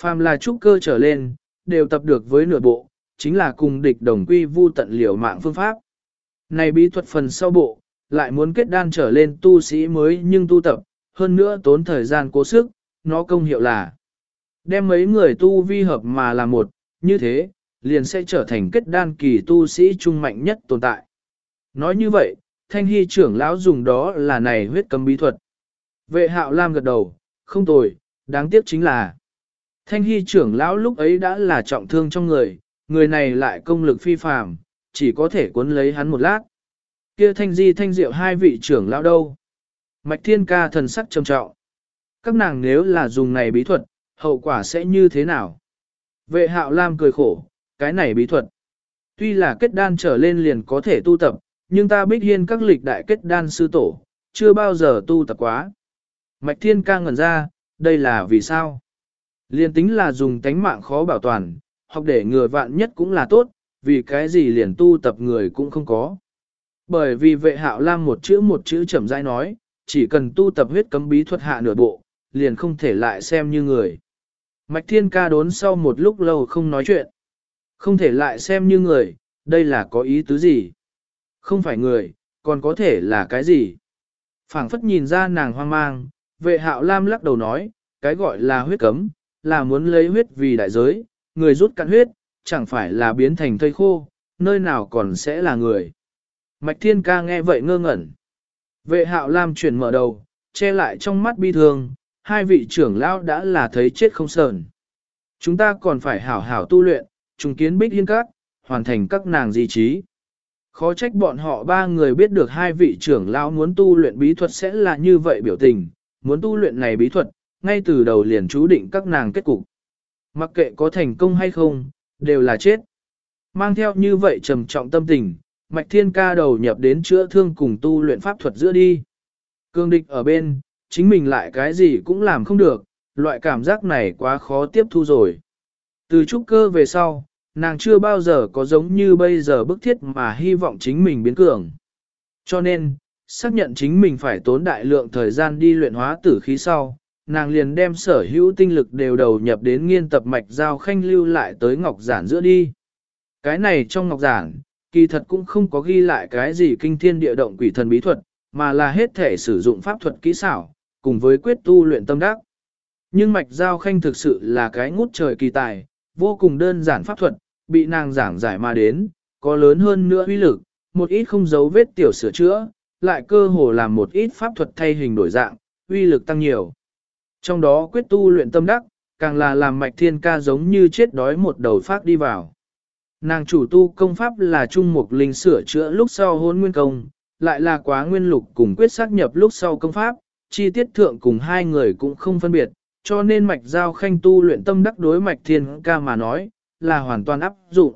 Phàm là trúc cơ trở lên, đều tập được với nửa bộ, chính là cùng địch đồng quy vu tận liều mạng phương pháp. Này bí thuật phần sau bộ, lại muốn kết đan trở lên tu sĩ mới nhưng tu tập, hơn nữa tốn thời gian cố sức, nó công hiệu là đem mấy người tu vi hợp mà là một, như thế, liền sẽ trở thành kết đan kỳ tu sĩ trung mạnh nhất tồn tại. Nói như vậy, thanh hy trưởng lão dùng đó là này huyết cấm bí thuật. Vệ hạo lam gật đầu, không tồi, đáng tiếc chính là thanh hy trưởng lão lúc ấy đã là trọng thương trong người, người này lại công lực phi phàm, chỉ có thể cuốn lấy hắn một lát. Kia thanh di thanh diệu hai vị trưởng lão đâu? Mạch thiên ca thần sắc trầm trọng. Các nàng nếu là dùng này bí thuật, hậu quả sẽ như thế nào? Vệ hạo lam cười khổ, cái này bí thuật. Tuy là kết đan trở lên liền có thể tu tập, nhưng ta bích hiên các lịch đại kết đan sư tổ, chưa bao giờ tu tập quá. Mạch thiên ca ngẩn ra, đây là vì sao? Liền tính là dùng tánh mạng khó bảo toàn, học để ngừa vạn nhất cũng là tốt, vì cái gì liền tu tập người cũng không có. Bởi vì vệ hạo lam một chữ một chữ chậm rãi nói, chỉ cần tu tập huyết cấm bí thuật hạ nửa bộ, liền không thể lại xem như người. Mạch thiên ca đốn sau một lúc lâu không nói chuyện. Không thể lại xem như người, đây là có ý tứ gì? Không phải người, còn có thể là cái gì? phảng phất nhìn ra nàng hoang mang, vệ hạo lam lắc đầu nói, cái gọi là huyết cấm, là muốn lấy huyết vì đại giới, người rút cạn huyết, chẳng phải là biến thành thây khô, nơi nào còn sẽ là người. Mạch thiên ca nghe vậy ngơ ngẩn. Vệ hạo lam chuyển mở đầu, che lại trong mắt bi thương, hai vị trưởng lão đã là thấy chết không sờn. Chúng ta còn phải hảo hảo tu luyện, trùng kiến bích hiên các, hoàn thành các nàng di trí. Khó trách bọn họ ba người biết được hai vị trưởng lão muốn tu luyện bí thuật sẽ là như vậy biểu tình, muốn tu luyện này bí thuật, ngay từ đầu liền chú định các nàng kết cục. Mặc kệ có thành công hay không, đều là chết. Mang theo như vậy trầm trọng tâm tình, Mạch Thiên ca đầu nhập đến chữa thương cùng tu luyện pháp thuật giữa đi. Cương địch ở bên, chính mình lại cái gì cũng làm không được, loại cảm giác này quá khó tiếp thu rồi. Từ trúc cơ về sau, nàng chưa bao giờ có giống như bây giờ bức thiết mà hy vọng chính mình biến cường. Cho nên, xác nhận chính mình phải tốn đại lượng thời gian đi luyện hóa tử khí sau, nàng liền đem sở hữu tinh lực đều đầu nhập đến nghiên tập mạch giao khanh lưu lại tới ngọc giản giữa đi. Cái này trong ngọc giản, kỳ thật cũng không có ghi lại cái gì kinh thiên địa động quỷ thần bí thuật, mà là hết thể sử dụng pháp thuật kỹ xảo, cùng với quyết tu luyện tâm đắc. Nhưng mạch giao khanh thực sự là cái ngút trời kỳ tài, vô cùng đơn giản pháp thuật, bị nàng giảng giải mà đến, có lớn hơn nữa uy lực, một ít không giấu vết tiểu sửa chữa, lại cơ hồ làm một ít pháp thuật thay hình đổi dạng, uy lực tăng nhiều. Trong đó quyết tu luyện tâm đắc, càng là làm mạch thiên ca giống như chết đói một đầu phát đi vào. Nàng chủ tu công pháp là trung mục linh sửa chữa lúc sau hôn nguyên công, lại là quá nguyên lục cùng quyết xác nhập lúc sau công pháp, chi tiết thượng cùng hai người cũng không phân biệt, cho nên mạch giao khanh tu luyện tâm đắc đối mạch thiên ca mà nói, là hoàn toàn áp dụng.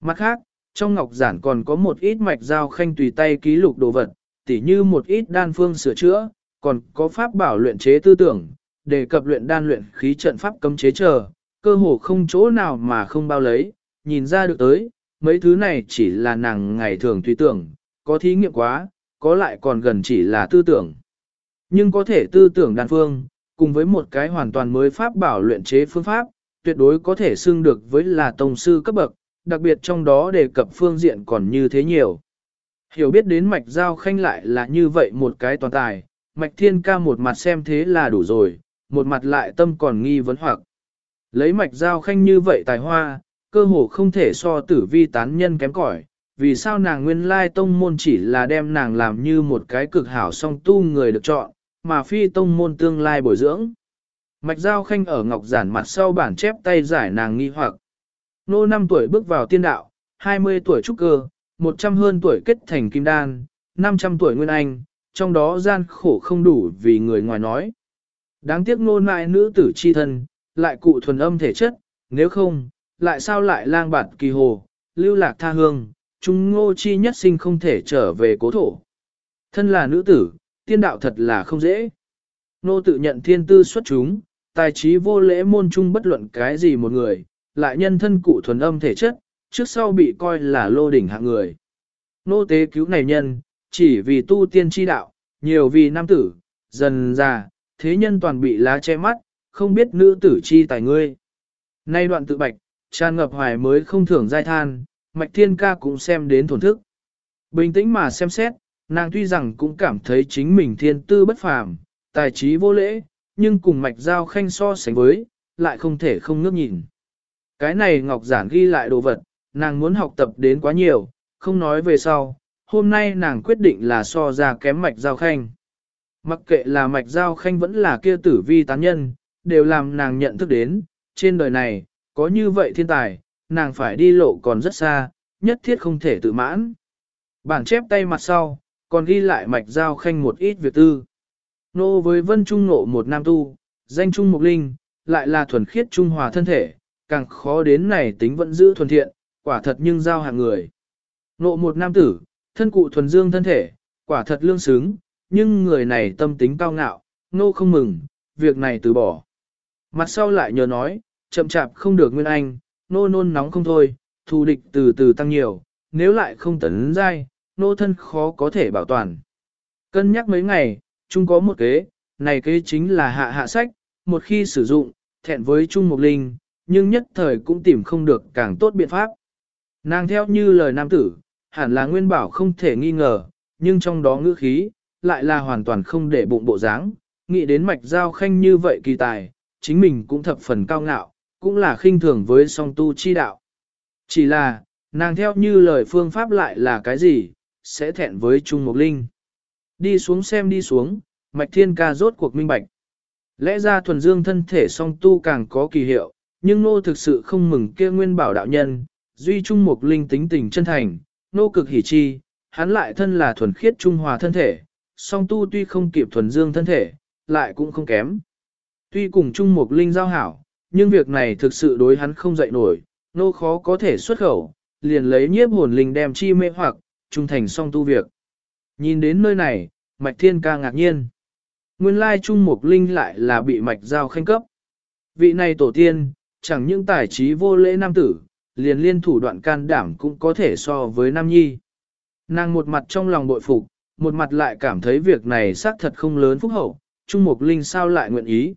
Mặt khác, trong ngọc giản còn có một ít mạch giao khanh tùy tay ký lục đồ vật, tỉ như một ít đan phương sửa chữa, còn có pháp bảo luyện chế tư tưởng, đề cập luyện đan luyện khí trận pháp cấm chế chờ, cơ hồ không chỗ nào mà không bao lấy, nhìn ra được tới, mấy thứ này chỉ là nàng ngày thường tùy tưởng, có thí nghiệm quá, có lại còn gần chỉ là tư tưởng. Nhưng có thể tư tưởng đan phương, cùng với một cái hoàn toàn mới pháp bảo luyện chế phương pháp, tuyệt đối có thể xưng được với là tông sư cấp bậc, đặc biệt trong đó đề cập phương diện còn như thế nhiều. Hiểu biết đến mạch giao khanh lại là như vậy một cái toàn tài, mạch thiên ca một mặt xem thế là đủ rồi, một mặt lại tâm còn nghi vấn hoặc. Lấy mạch giao khanh như vậy tài hoa, cơ hồ không thể so tử vi tán nhân kém cỏi. Vì sao nàng nguyên lai tông môn chỉ là đem nàng làm như một cái cực hảo song tu người được chọn, mà phi tông môn tương lai bồi dưỡng. Mạch Giao Khanh ở ngọc giản mặt sau bản chép tay giải nàng nghi hoặc. Nô 5 tuổi bước vào tiên đạo, 20 tuổi trúc cơ, 100 hơn tuổi kết thành kim đan, 500 tuổi nguyên anh, trong đó gian khổ không đủ vì người ngoài nói. Đáng tiếc nô nại nữ tử chi thân, lại cụ thuần âm thể chất, nếu không, lại sao lại lang bạt kỳ hồ, lưu lạc tha hương, chúng ngô chi nhất sinh không thể trở về cố thổ. Thân là nữ tử, tiên đạo thật là không dễ. Nô tự nhận thiên tư xuất chúng, tài trí vô lễ môn trung bất luận cái gì một người, lại nhân thân cụ thuần âm thể chất, trước sau bị coi là lô đỉnh hạng người. Nô tế cứu này nhân, chỉ vì tu tiên chi đạo, nhiều vì nam tử, dần già, thế nhân toàn bị lá che mắt, không biết nữ tử chi tài ngươi. Nay đoạn tự bạch, tràn ngập hoài mới không thưởng giai than, mạch thiên ca cũng xem đến thổn thức. Bình tĩnh mà xem xét, nàng tuy rằng cũng cảm thấy chính mình thiên tư bất phàm, tài trí vô lễ, nhưng cùng mạch giao khanh so sánh với, lại không thể không ngước nhìn. Cái này Ngọc Giản ghi lại đồ vật, nàng muốn học tập đến quá nhiều, không nói về sau, hôm nay nàng quyết định là so ra kém mạch giao khanh. Mặc kệ là mạch giao khanh vẫn là kia tử vi tán nhân, đều làm nàng nhận thức đến, trên đời này, có như vậy thiên tài, nàng phải đi lộ còn rất xa, nhất thiết không thể tự mãn. Bản chép tay mặt sau, còn ghi lại mạch giao khanh một ít việc tư. Nô với vân trung nộ một nam tu, danh trung mục linh, lại là thuần khiết trung hòa thân thể, càng khó đến này tính vẫn giữ thuần thiện, quả thật nhưng giao hạng người. Nộ một nam tử, thân cụ thuần dương thân thể, quả thật lương xứng, nhưng người này tâm tính cao ngạo, nô không mừng, việc này từ bỏ. Mặt sau lại nhờ nói, chậm chạp không được nguyên anh, nô nôn nóng không thôi, thù địch từ từ tăng nhiều, nếu lại không tấn dai, nô thân khó có thể bảo toàn. Cân nhắc mấy ngày, chung có một kế, này kế chính là hạ hạ sách, một khi sử dụng, thẹn với Trung Mục Linh, nhưng nhất thời cũng tìm không được càng tốt biện pháp. Nàng theo như lời nam tử, hẳn là nguyên bảo không thể nghi ngờ, nhưng trong đó ngữ khí, lại là hoàn toàn không để bụng bộ dáng, nghĩ đến mạch giao khanh như vậy kỳ tài, chính mình cũng thập phần cao ngạo, cũng là khinh thường với song tu chi đạo. Chỉ là, nàng theo như lời phương pháp lại là cái gì, sẽ thẹn với Trung Mục Linh. Đi xuống xem đi xuống, mạch thiên ca rốt cuộc minh bạch. Lẽ ra thuần dương thân thể song tu càng có kỳ hiệu, nhưng nô thực sự không mừng kia nguyên bảo đạo nhân, duy trung mục linh tính tình chân thành, nô cực hỉ chi, hắn lại thân là thuần khiết trung hòa thân thể, song tu tuy không kịp thuần dương thân thể, lại cũng không kém. Tuy cùng trung mục linh giao hảo, nhưng việc này thực sự đối hắn không dậy nổi, nô khó có thể xuất khẩu, liền lấy nhiếp hồn linh đem chi mê hoặc, trung thành song tu việc. Nhìn đến nơi này, Mạch Thiên ca ngạc nhiên. Nguyên lai Trung Mục Linh lại là bị Mạch Giao khanh cấp. Vị này tổ tiên, chẳng những tài trí vô lễ nam tử, liền liên thủ đoạn can đảm cũng có thể so với Nam Nhi. Nàng một mặt trong lòng bội phục, một mặt lại cảm thấy việc này xác thật không lớn phúc hậu, Trung Mục Linh sao lại nguyện ý.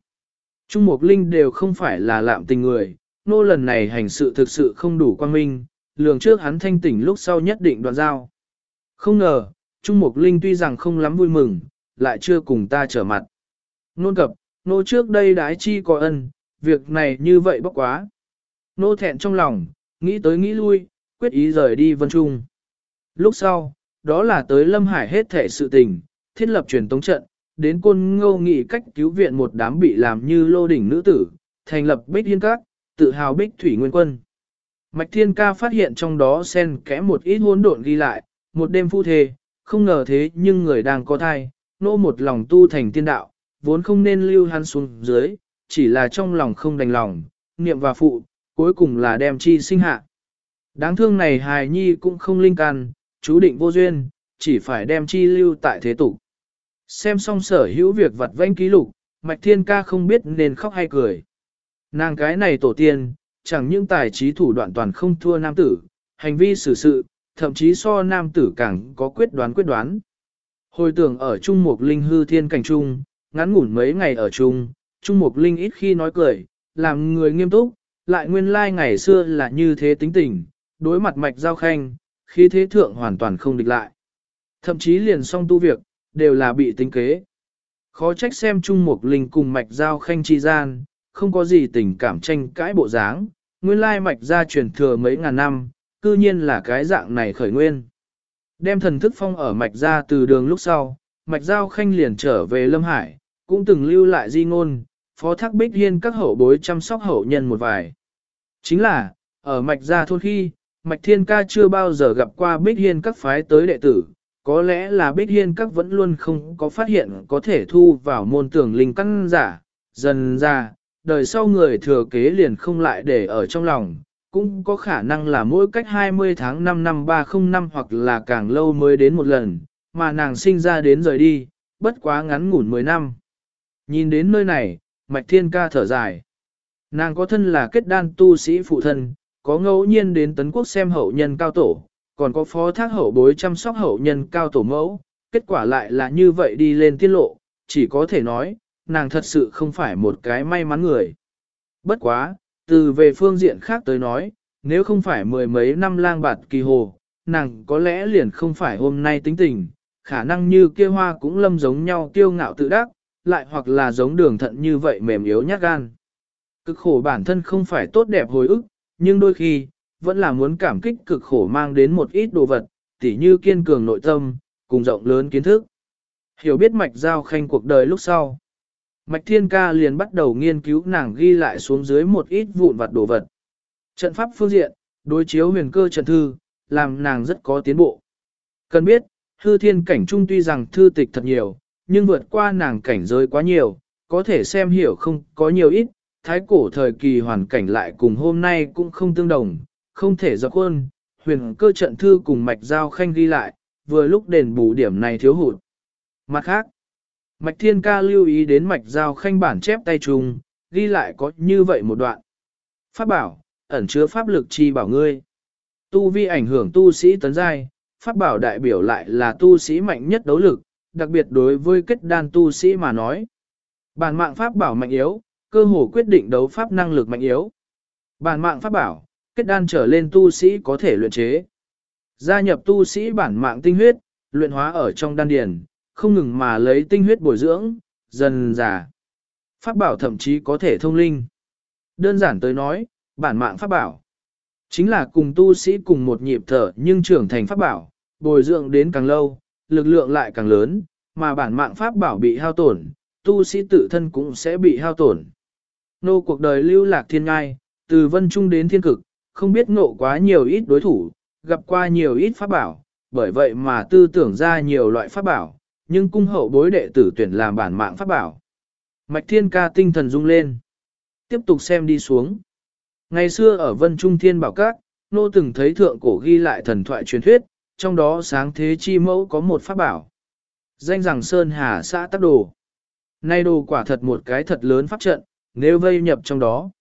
Trung Mục Linh đều không phải là lạm tình người, nô lần này hành sự thực sự không đủ quan minh, lường trước hắn thanh tỉnh lúc sau nhất định đoạn giao. Không ngờ, Trung Mục Linh tuy rằng không lắm vui mừng, lại chưa cùng ta trở mặt. Nôn cập, nô trước đây đái chi có ân, việc này như vậy bốc quá. Nô thẹn trong lòng, nghĩ tới nghĩ lui, quyết ý rời đi Vân Trung. Lúc sau, đó là tới Lâm Hải hết thể sự tình, thiết lập truyền tống trận, đến côn ngô nghị cách cứu viện một đám bị làm như lô đỉnh nữ tử, thành lập Bích Yên Các, tự hào Bích Thủy Nguyên Quân. Mạch Thiên Ca phát hiện trong đó xen kẽ một ít hỗn độn ghi lại, một đêm phu thê, không ngờ thế nhưng người đang có thai, nô một lòng tu thành tiên đạo, vốn không nên lưu hắn xuống dưới, chỉ là trong lòng không đành lòng, niệm và phụ, cuối cùng là đem chi sinh hạ. Đáng thương này hài nhi cũng không linh can, chú định vô duyên, chỉ phải đem chi lưu tại thế tục. Xem xong sở hữu việc vặt vãnh ký lục, Mạch Thiên Ca không biết nên khóc hay cười. Nàng cái này tổ tiên, chẳng những tài trí thủ đoạn toàn không thua nam tử, hành vi xử sự, thậm chí so nam tử càng có quyết đoán quyết đoán. Hồi tưởng ở Trung Mục Linh hư thiên cảnh trung, ngắn ngủn mấy ngày ở chung, Trung Mục Linh ít khi nói cười, làm người nghiêm túc, lại nguyên lai like ngày xưa là như thế tính tình, đối mặt mạch giao khanh, khi thế thượng hoàn toàn không địch lại. Thậm chí liền song tu việc, đều là bị tính kế. Khó trách xem Trung Mục Linh cùng mạch giao khanh chi gian, không có gì tình cảm tranh cãi bộ dáng, nguyên lai mạch gia truyền thừa mấy ngàn năm, cư nhiên là cái dạng này khởi nguyên. Đem thần thức phong ở mạch ra từ đường lúc sau, mạch giao khanh liền trở về Lâm Hải, cũng từng lưu lại di ngôn, phó thác bích hiên các hậu bối chăm sóc hậu nhân một vài. Chính là, ở mạch gia thôn khi, mạch thiên ca chưa bao giờ gặp qua bích hiên các phái tới đệ tử, có lẽ là bích hiên các vẫn luôn không có phát hiện có thể thu vào môn tưởng linh căn giả, dần ra, đời sau người thừa kế liền không lại để ở trong lòng, cũng có khả năng là mỗi cách 20 tháng 5 năm 305 hoặc là càng lâu mới đến một lần, mà nàng sinh ra đến rời đi, bất quá ngắn ngủn 10 năm. Nhìn đến nơi này, Mạch Thiên Ca thở dài. Nàng có thân là kết đan tu sĩ phụ thân, có ngẫu nhiên đến tấn quốc xem hậu nhân cao tổ, còn có phó thác hậu bối chăm sóc hậu nhân cao tổ mẫu, kết quả lại là như vậy đi lên tiết lộ, chỉ có thể nói, nàng thật sự không phải một cái may mắn người. Bất quá, từ về phương diện khác tới nói, nếu không phải mười mấy năm lang bạt kỳ hồ, nàng có lẽ liền không phải hôm nay tính tình, khả năng như kia hoa cũng lâm giống nhau tiêu ngạo tự đắc, lại hoặc là giống đường thận như vậy mềm yếu nhát gan. Cực khổ bản thân không phải tốt đẹp hồi ức, nhưng đôi khi, vẫn là muốn cảm kích cực khổ mang đến một ít đồ vật, tỉ như kiên cường nội tâm, cùng rộng lớn kiến thức. Hiểu biết mạch giao khanh cuộc đời lúc sau. Mạch thiên ca liền bắt đầu nghiên cứu nàng ghi lại xuống dưới một ít vụn vặt đồ vật. Trận pháp phương diện, đối chiếu huyền cơ trận thư, làm nàng rất có tiến bộ. Cần biết, hư thiên cảnh trung tuy rằng thư tịch thật nhiều, nhưng vượt qua nàng cảnh giới quá nhiều, có thể xem hiểu không có nhiều ít, thái cổ thời kỳ hoàn cảnh lại cùng hôm nay cũng không tương đồng, không thể dọc hơn. huyền cơ trận thư cùng mạch giao khanh ghi lại, vừa lúc đền bù điểm này thiếu hụt. Mặt khác, mạch thiên ca lưu ý đến mạch giao khanh bản chép tay trùng, ghi lại có như vậy một đoạn. Pháp bảo, ẩn chứa pháp lực chi bảo ngươi. Tu vi ảnh hưởng tu sĩ tấn giai, pháp bảo đại biểu lại là tu sĩ mạnh nhất đấu lực, đặc biệt đối với kết đan tu sĩ mà nói. Bản mạng pháp bảo mạnh yếu, cơ hồ quyết định đấu pháp năng lực mạnh yếu. Bản mạng pháp bảo, kết đan trở lên tu sĩ có thể luyện chế. Gia nhập tu sĩ bản mạng tinh huyết, luyện hóa ở trong đan điền, không ngừng mà lấy tinh huyết bồi dưỡng, dần già. Pháp bảo thậm chí có thể thông linh. Đơn giản tới nói, bản mạng pháp bảo chính là cùng tu sĩ cùng một nhịp thở nhưng trưởng thành pháp bảo, bồi dưỡng đến càng lâu, lực lượng lại càng lớn, mà bản mạng pháp bảo bị hao tổn, tu sĩ tự thân cũng sẽ bị hao tổn. Nô cuộc đời lưu lạc thiên ngai, từ vân trung đến thiên cực, không biết ngộ quá nhiều ít đối thủ, gặp qua nhiều ít pháp bảo, bởi vậy mà tư tưởng ra nhiều loại pháp bảo, nhưng cung hậu bối đệ tử tuyển làm bản mạng pháp bảo. Mạch thiên ca tinh thần rung lên. Tiếp tục xem đi xuống. Ngày xưa ở Vân Trung Thiên Bảo Các, nô từng thấy thượng cổ ghi lại thần thoại truyền thuyết, trong đó sáng thế chi mẫu có một pháp bảo. Danh rằng Sơn Hà xã tắc đồ. Nay đồ quả thật một cái thật lớn pháp trận, nếu vây nhập trong đó.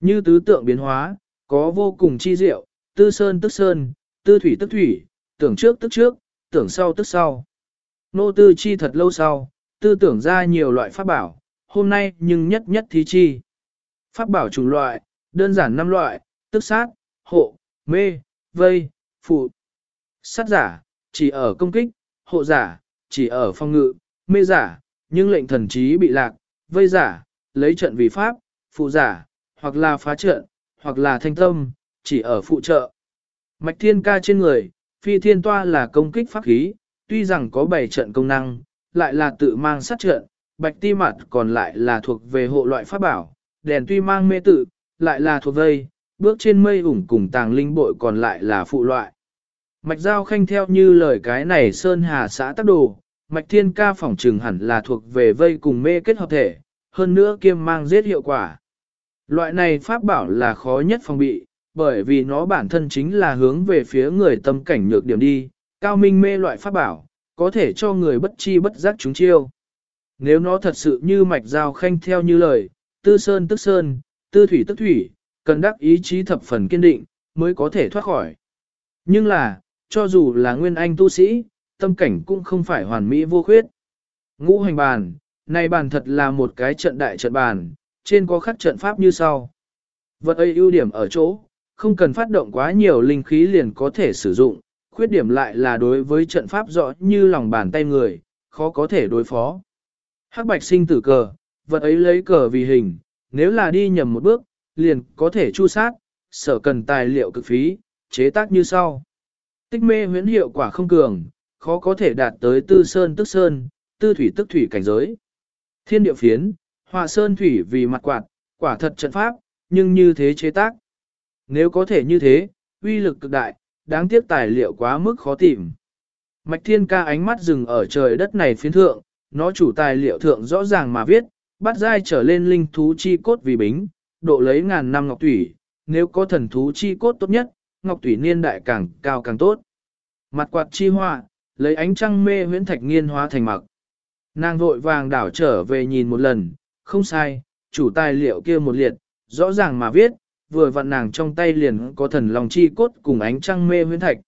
Như tứ tượng biến hóa, có vô cùng chi diệu, tư sơn tức sơn, tư thủy tức thủy, tưởng trước tức trước, tưởng sau tức sau. Nô tư chi thật lâu sau, tư tưởng ra nhiều loại pháp bảo, hôm nay nhưng nhất nhất thí chi. Pháp bảo chủng loại, đơn giản năm loại, tức sát, hộ, mê, vây, phụ. Sát giả, chỉ ở công kích, hộ giả, chỉ ở phòng ngự, mê giả, nhưng lệnh thần trí bị lạc, vây giả, lấy trận vì pháp, phụ giả, hoặc là phá trận, hoặc là thanh tâm, chỉ ở phụ trợ. Mạch thiên ca trên người, phi thiên toa là công kích pháp khí, tuy rằng có bảy trận công năng, lại là tự mang sát trận, bạch ti mặt còn lại là thuộc về hộ loại pháp bảo, đèn tuy mang mê tự, lại là thuộc vây, bước trên mây ủng cùng tàng linh bội còn lại là phụ loại. Mạch Giao Khanh theo như lời cái này Sơn Hà xã tác đồ, Mạch Thiên ca phỏng trừng hẳn là thuộc về vây cùng mê kết hợp thể, hơn nữa kiêm mang giết hiệu quả. Loại này pháp bảo là khó nhất phòng bị, bởi vì nó bản thân chính là hướng về phía người tâm cảnh nhược điểm đi, cao minh mê loại pháp bảo, có thể cho người bất chi bất giác chúng chiêu. Nếu nó thật sự như Mạch Giao Khanh theo như lời, tư sơn tức sơn, tư thủy tức thủy, cần đắc ý chí thập phần kiên định, mới có thể thoát khỏi. Nhưng là, cho dù là nguyên anh tu sĩ, tâm cảnh cũng không phải hoàn mỹ vô khuyết. Ngũ hành bàn, này bàn thật là một cái trận đại trận bàn, trên có khắc trận pháp như sau. Vật ấy ưu điểm ở chỗ, không cần phát động quá nhiều linh khí liền có thể sử dụng, khuyết điểm lại là đối với trận pháp rõ như lòng bàn tay người, khó có thể đối phó. Hắc bạch sinh tử cờ, vật ấy lấy cờ vì hình, nếu là đi nhầm một bước, liền có thể chu sát, sở cần tài liệu cực phí, chế tác như sau. Tích mê huyễn hiệu quả không cường, khó có thể đạt tới tư sơn tức sơn, tư thủy tức thủy cảnh giới. Thiên địa phiến, họa sơn thủy vì mặt quạt, quả thật trận pháp, nhưng như thế chế tác. Nếu có thể như thế, uy lực cực đại, đáng tiếc tài liệu quá mức khó tìm. Mạch thiên ca ánh mắt dừng ở trời đất này phiến thượng, nó chủ tài liệu thượng rõ ràng mà viết, bắt dai trở lên linh thú chi cốt vì bính, độ lấy ngàn năm ngọc thủy, nếu có thần thú chi cốt tốt nhất, ngọc thủy niên đại càng cao càng tốt. Mặt quạt chi hoa, lấy ánh trăng mê huyễn thạch nghiên hóa thành mặc. Nàng vội vàng đảo trở về nhìn một lần, không sai, chủ tài liệu kia một liệt, rõ ràng mà viết, vừa vặn nàng trong tay liền có thần lòng chi cốt cùng ánh trăng mê huyễn thạch.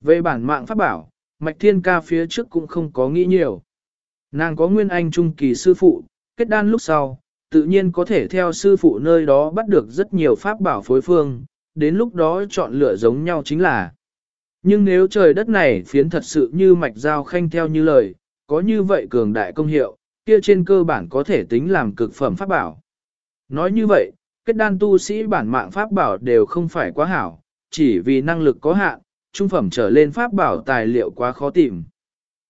Về bản mạng pháp bảo, Mạch Thiên Ca phía trước cũng không có nghĩ nhiều. Nàng có nguyên anh trung kỳ sư phụ, kết đan lúc sau, tự nhiên có thể theo sư phụ nơi đó bắt được rất nhiều pháp bảo phối phương, đến lúc đó chọn lựa giống nhau chính là. Nhưng nếu trời đất này phiến thật sự như mạch giao khanh theo như lời, có như vậy cường đại công hiệu, kia trên cơ bản có thể tính làm cực phẩm pháp bảo. Nói như vậy, kết đan tu sĩ bản mạng pháp bảo đều không phải quá hảo, chỉ vì năng lực có hạn, trung phẩm trở lên pháp bảo tài liệu quá khó tìm.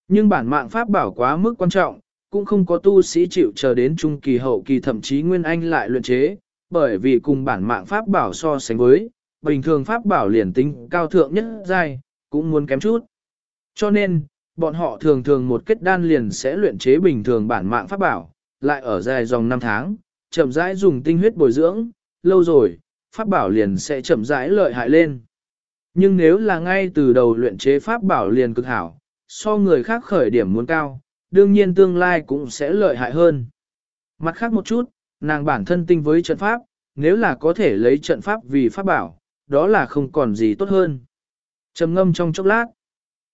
Nhưng bản mạng pháp bảo quá mức quan trọng, cũng không có tu sĩ chịu chờ đến trung kỳ hậu kỳ thậm chí nguyên anh lại luyện chế, bởi vì cùng bản mạng pháp bảo so sánh với, bình thường pháp bảo liền tính cao thượng nhất giai, cũng muốn kém chút. Cho nên, bọn họ thường thường một kết đan liền sẽ luyện chế bình thường bản mạng pháp bảo, lại ở dài dòng 5 tháng, chậm rãi dùng tinh huyết bồi dưỡng, lâu rồi, pháp bảo liền sẽ chậm rãi lợi hại lên. Nhưng nếu là ngay từ đầu luyện chế pháp bảo liền cực hảo, so người khác khởi điểm muốn cao, đương nhiên tương lai cũng sẽ lợi hại hơn. Mặt khác một chút, nàng bản thân tinh với trận pháp, nếu là có thể lấy trận pháp vì pháp bảo, đó là không còn gì tốt hơn. trầm ngâm trong chốc lát,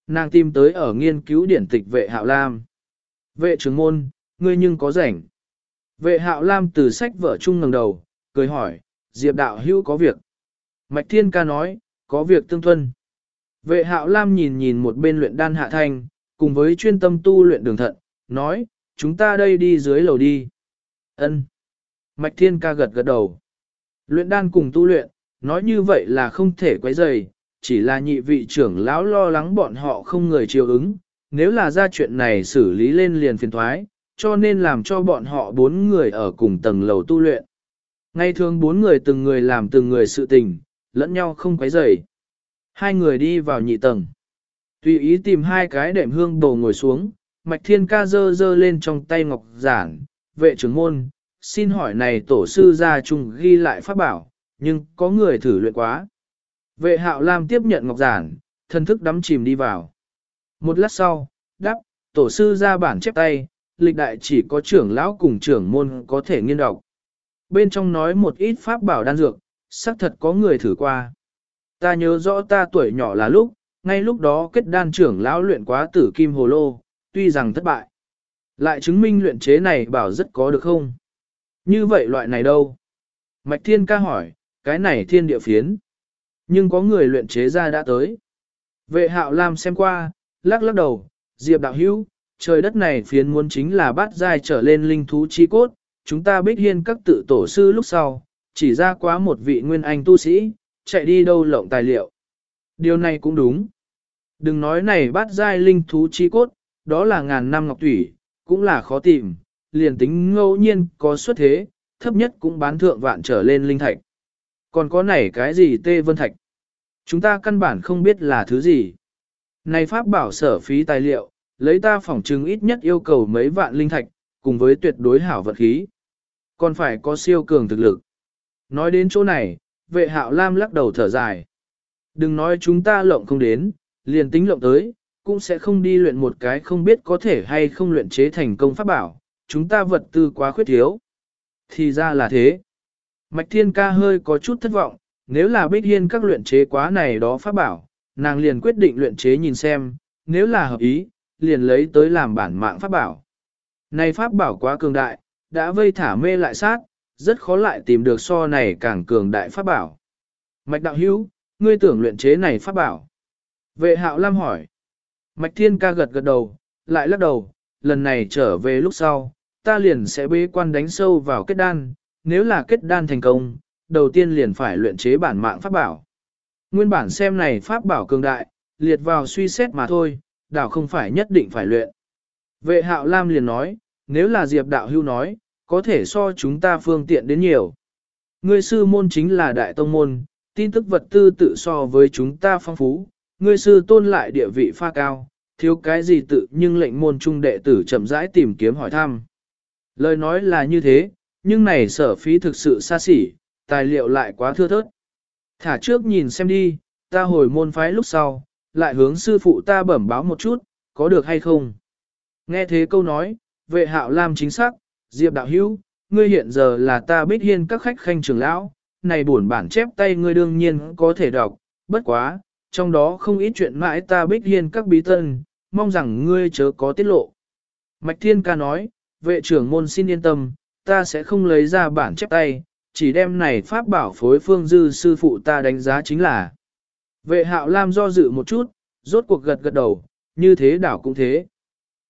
nàng tìm tới ở nghiên cứu điển tịch vệ hạo lam. Vệ trưởng môn, ngươi nhưng có rảnh. Vệ hạo lam từ sách vở chung ngẩng đầu, cười hỏi, Diệp đạo hữu có việc. Mạch Thiên ca nói, có việc tương thuân. Vệ hạo lam nhìn nhìn một bên luyện đan hạ thanh, cùng với chuyên tâm tu luyện đường thận, nói, chúng ta đây đi dưới lầu đi. Ân. Mạch Thiên ca gật gật đầu. Luyện đan cùng tu luyện, nói như vậy là không thể quấy rầy, chỉ là nhị vị trưởng lão lo lắng bọn họ không người chiều ứng, nếu là ra chuyện này xử lý lên liền phiền thoái, cho nên làm cho bọn họ bốn người ở cùng tầng lầu tu luyện. Ngày thường bốn người từng người làm từng người sự tình, lẫn nhau không quấy rầy. Hai người đi vào nhị tầng. Tùy ý tìm hai cái đệm hương bầu ngồi xuống, mạch thiên ca dơ dơ lên trong tay ngọc giản, vệ trưởng môn, xin hỏi này tổ sư gia chung ghi lại pháp bảo, nhưng có người thử luyện quá. Vệ hạo lam tiếp nhận ngọc giản, thân thức đắm chìm đi vào. Một lát sau, đáp, tổ sư ra bản chép tay, lịch đại chỉ có trưởng lão cùng trưởng môn có thể nghiên đọc. Bên trong nói một ít pháp bảo đan dược, xác thật có người thử qua. Ta nhớ rõ ta tuổi nhỏ là lúc, ngay lúc đó kết đan trưởng lão luyện quá tử kim hồ lô, tuy rằng thất bại. Lại chứng minh luyện chế này bảo rất có được không? Như vậy loại này đâu? Mạch Thiên ca hỏi, cái này thiên địa phiến. Nhưng có người luyện chế ra đã tới. Vệ hạo Lam xem qua, lắc lắc đầu, Diệp đạo hữu, trời đất này phiến muốn chính là bát giai trở lên linh thú chi cốt, chúng ta bích hiên các tự tổ sư lúc sau, chỉ ra quá một vị nguyên anh tu sĩ, chạy đi đâu lộng tài liệu. Điều này cũng đúng. Đừng nói này bát giai linh thú chi cốt, đó là ngàn năm ngọc thủy, cũng là khó tìm, liền tính ngẫu nhiên có xuất thế, thấp nhất cũng bán thượng vạn trở lên linh thạch. Còn có này cái gì tê vân thạch? Chúng ta căn bản không biết là thứ gì. Này pháp bảo sở phí tài liệu, lấy ta phỏng chứng ít nhất yêu cầu mấy vạn linh thạch, cùng với tuyệt đối hảo vật khí. Còn phải có siêu cường thực lực. Nói đến chỗ này, vệ hạo lam lắc đầu thở dài. Đừng nói chúng ta lộng không đến, liền tính lộng tới, cũng sẽ không đi luyện một cái không biết có thể hay không luyện chế thành công pháp bảo, chúng ta vật tư quá khuyết thiếu. Thì ra là thế. Mạch Thiên Ca hơi có chút thất vọng, nếu là Bích Hiên các luyện chế quá này đó pháp bảo, nàng liền quyết định luyện chế nhìn xem, nếu là hợp ý, liền lấy tới làm bản mạng pháp bảo. Này pháp bảo quá cường đại, đã vây thả mê lại sát, rất khó lại tìm được so này càng cường đại pháp bảo. Mạch đạo hữu, ngươi tưởng luyện chế này pháp bảo. Vệ hạo lam hỏi. Mạch thiên ca gật gật đầu, lại lắc đầu, lần này trở về lúc sau, ta liền sẽ bế quan đánh sâu vào kết đan, nếu là kết đan thành công, đầu tiên liền phải luyện chế bản mạng pháp bảo. Nguyên bản xem này pháp bảo cường đại, liệt vào suy xét mà thôi, đảo không phải nhất định phải luyện. Vệ hạo lam liền nói, nếu là diệp đạo hưu nói, có thể so chúng ta phương tiện đến nhiều. Ngươi sư môn chính là đại tông môn, tin tức vật tư tự so với chúng ta phong phú, ngươi sư tôn lại địa vị pha cao, thiếu cái gì tự nhưng lệnh môn trung đệ tử chậm rãi tìm kiếm hỏi thăm. Lời nói là như thế, nhưng này sở phí thực sự xa xỉ, tài liệu lại quá thưa thớt. Thả trước nhìn xem đi, ta hồi môn phái lúc sau, lại hướng sư phụ ta bẩm báo một chút, có được hay không. Nghe thế câu nói, vệ hạo lam chính xác, Diệp đạo hữu, ngươi hiện giờ là ta bích hiên các khách khanh trưởng lão, này buồn bản chép tay ngươi đương nhiên có thể đọc, bất quá, trong đó không ít chuyện mãi ta bích hiên các bí tân, mong rằng ngươi chớ có tiết lộ. Mạch Thiên Ca nói, vệ trưởng môn xin yên tâm, ta sẽ không lấy ra bản chép tay, chỉ đem này pháp bảo phối phương dư sư phụ ta đánh giá chính là. Vệ hạo lam do dự một chút, rốt cuộc gật gật đầu, như thế đảo cũng thế.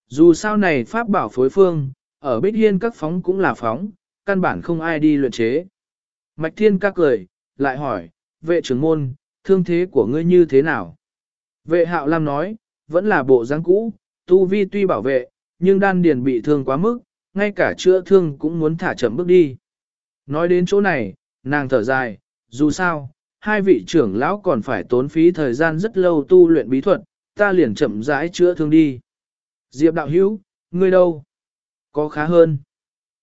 Dù sao này pháp bảo phối phương, ở Bích Hiên các phóng cũng là phóng, căn bản không ai đi luyện chế. Mạch Thiên ca cười, lại hỏi, vệ trưởng môn, thương thế của ngươi như thế nào? Vệ hạo lam nói, vẫn là bộ dáng cũ, tu vi tuy bảo vệ, nhưng đan điền bị thương quá mức, ngay cả chữa thương cũng muốn thả chậm bước đi. Nói đến chỗ này, nàng thở dài, dù sao, hai vị trưởng lão còn phải tốn phí thời gian rất lâu tu luyện bí thuật, ta liền chậm rãi chữa thương đi. Diệp đạo hữu, ngươi đâu? Có khá hơn.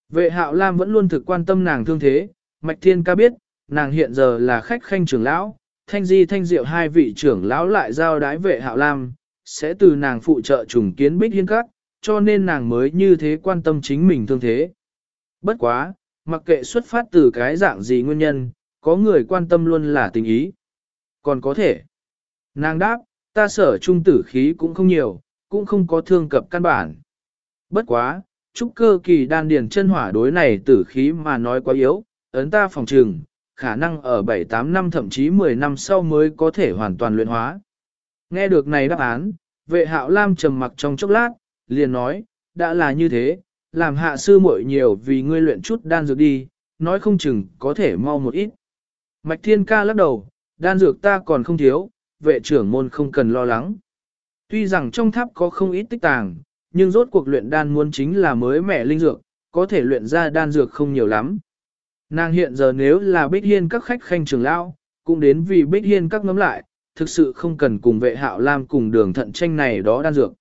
Vệ hạo Lam vẫn luôn thực quan tâm nàng thương thế, Mạch Thiên ca biết, nàng hiện giờ là khách khanh trưởng lão, thanh di thanh diệu hai vị trưởng lão lại giao đái vệ hạo Lam, sẽ từ nàng phụ trợ trùng kiến bích hiên các, cho nên nàng mới như thế quan tâm chính mình thương thế. Bất quá, mặc kệ xuất phát từ cái dạng gì nguyên nhân, có người quan tâm luôn là tình ý. Còn có thể. Nàng đáp, ta sở trung tử khí cũng không nhiều, cũng không có thương cập căn bản. Bất quá, trúc cơ kỳ đan điền chân hỏa đối này tử khí mà nói quá yếu, ấn ta phòng trừng, khả năng ở 7-8 năm thậm chí 10 năm sau mới có thể hoàn toàn luyện hóa. Nghe được này đáp án, vệ hạo lam trầm mặc trong chốc lát, liền nói, đã là như thế, làm hạ sư muội nhiều vì ngươi luyện chút đan dược đi, nói không chừng có thể mau một ít. Mạch thiên ca lắc đầu, đan dược ta còn không thiếu, vệ trưởng môn không cần lo lắng. Tuy rằng trong tháp có không ít tích tàng, nhưng rốt cuộc luyện đan muốn chính là mới mẻ linh dược, có thể luyện ra đan dược không nhiều lắm. Nàng hiện giờ nếu là bích hiên các khách khanh trường lão, cũng đến vì bích hiên các ngắm lại, thực sự không cần cùng vệ hạo lam cùng đường thận tranh này đó đan dược.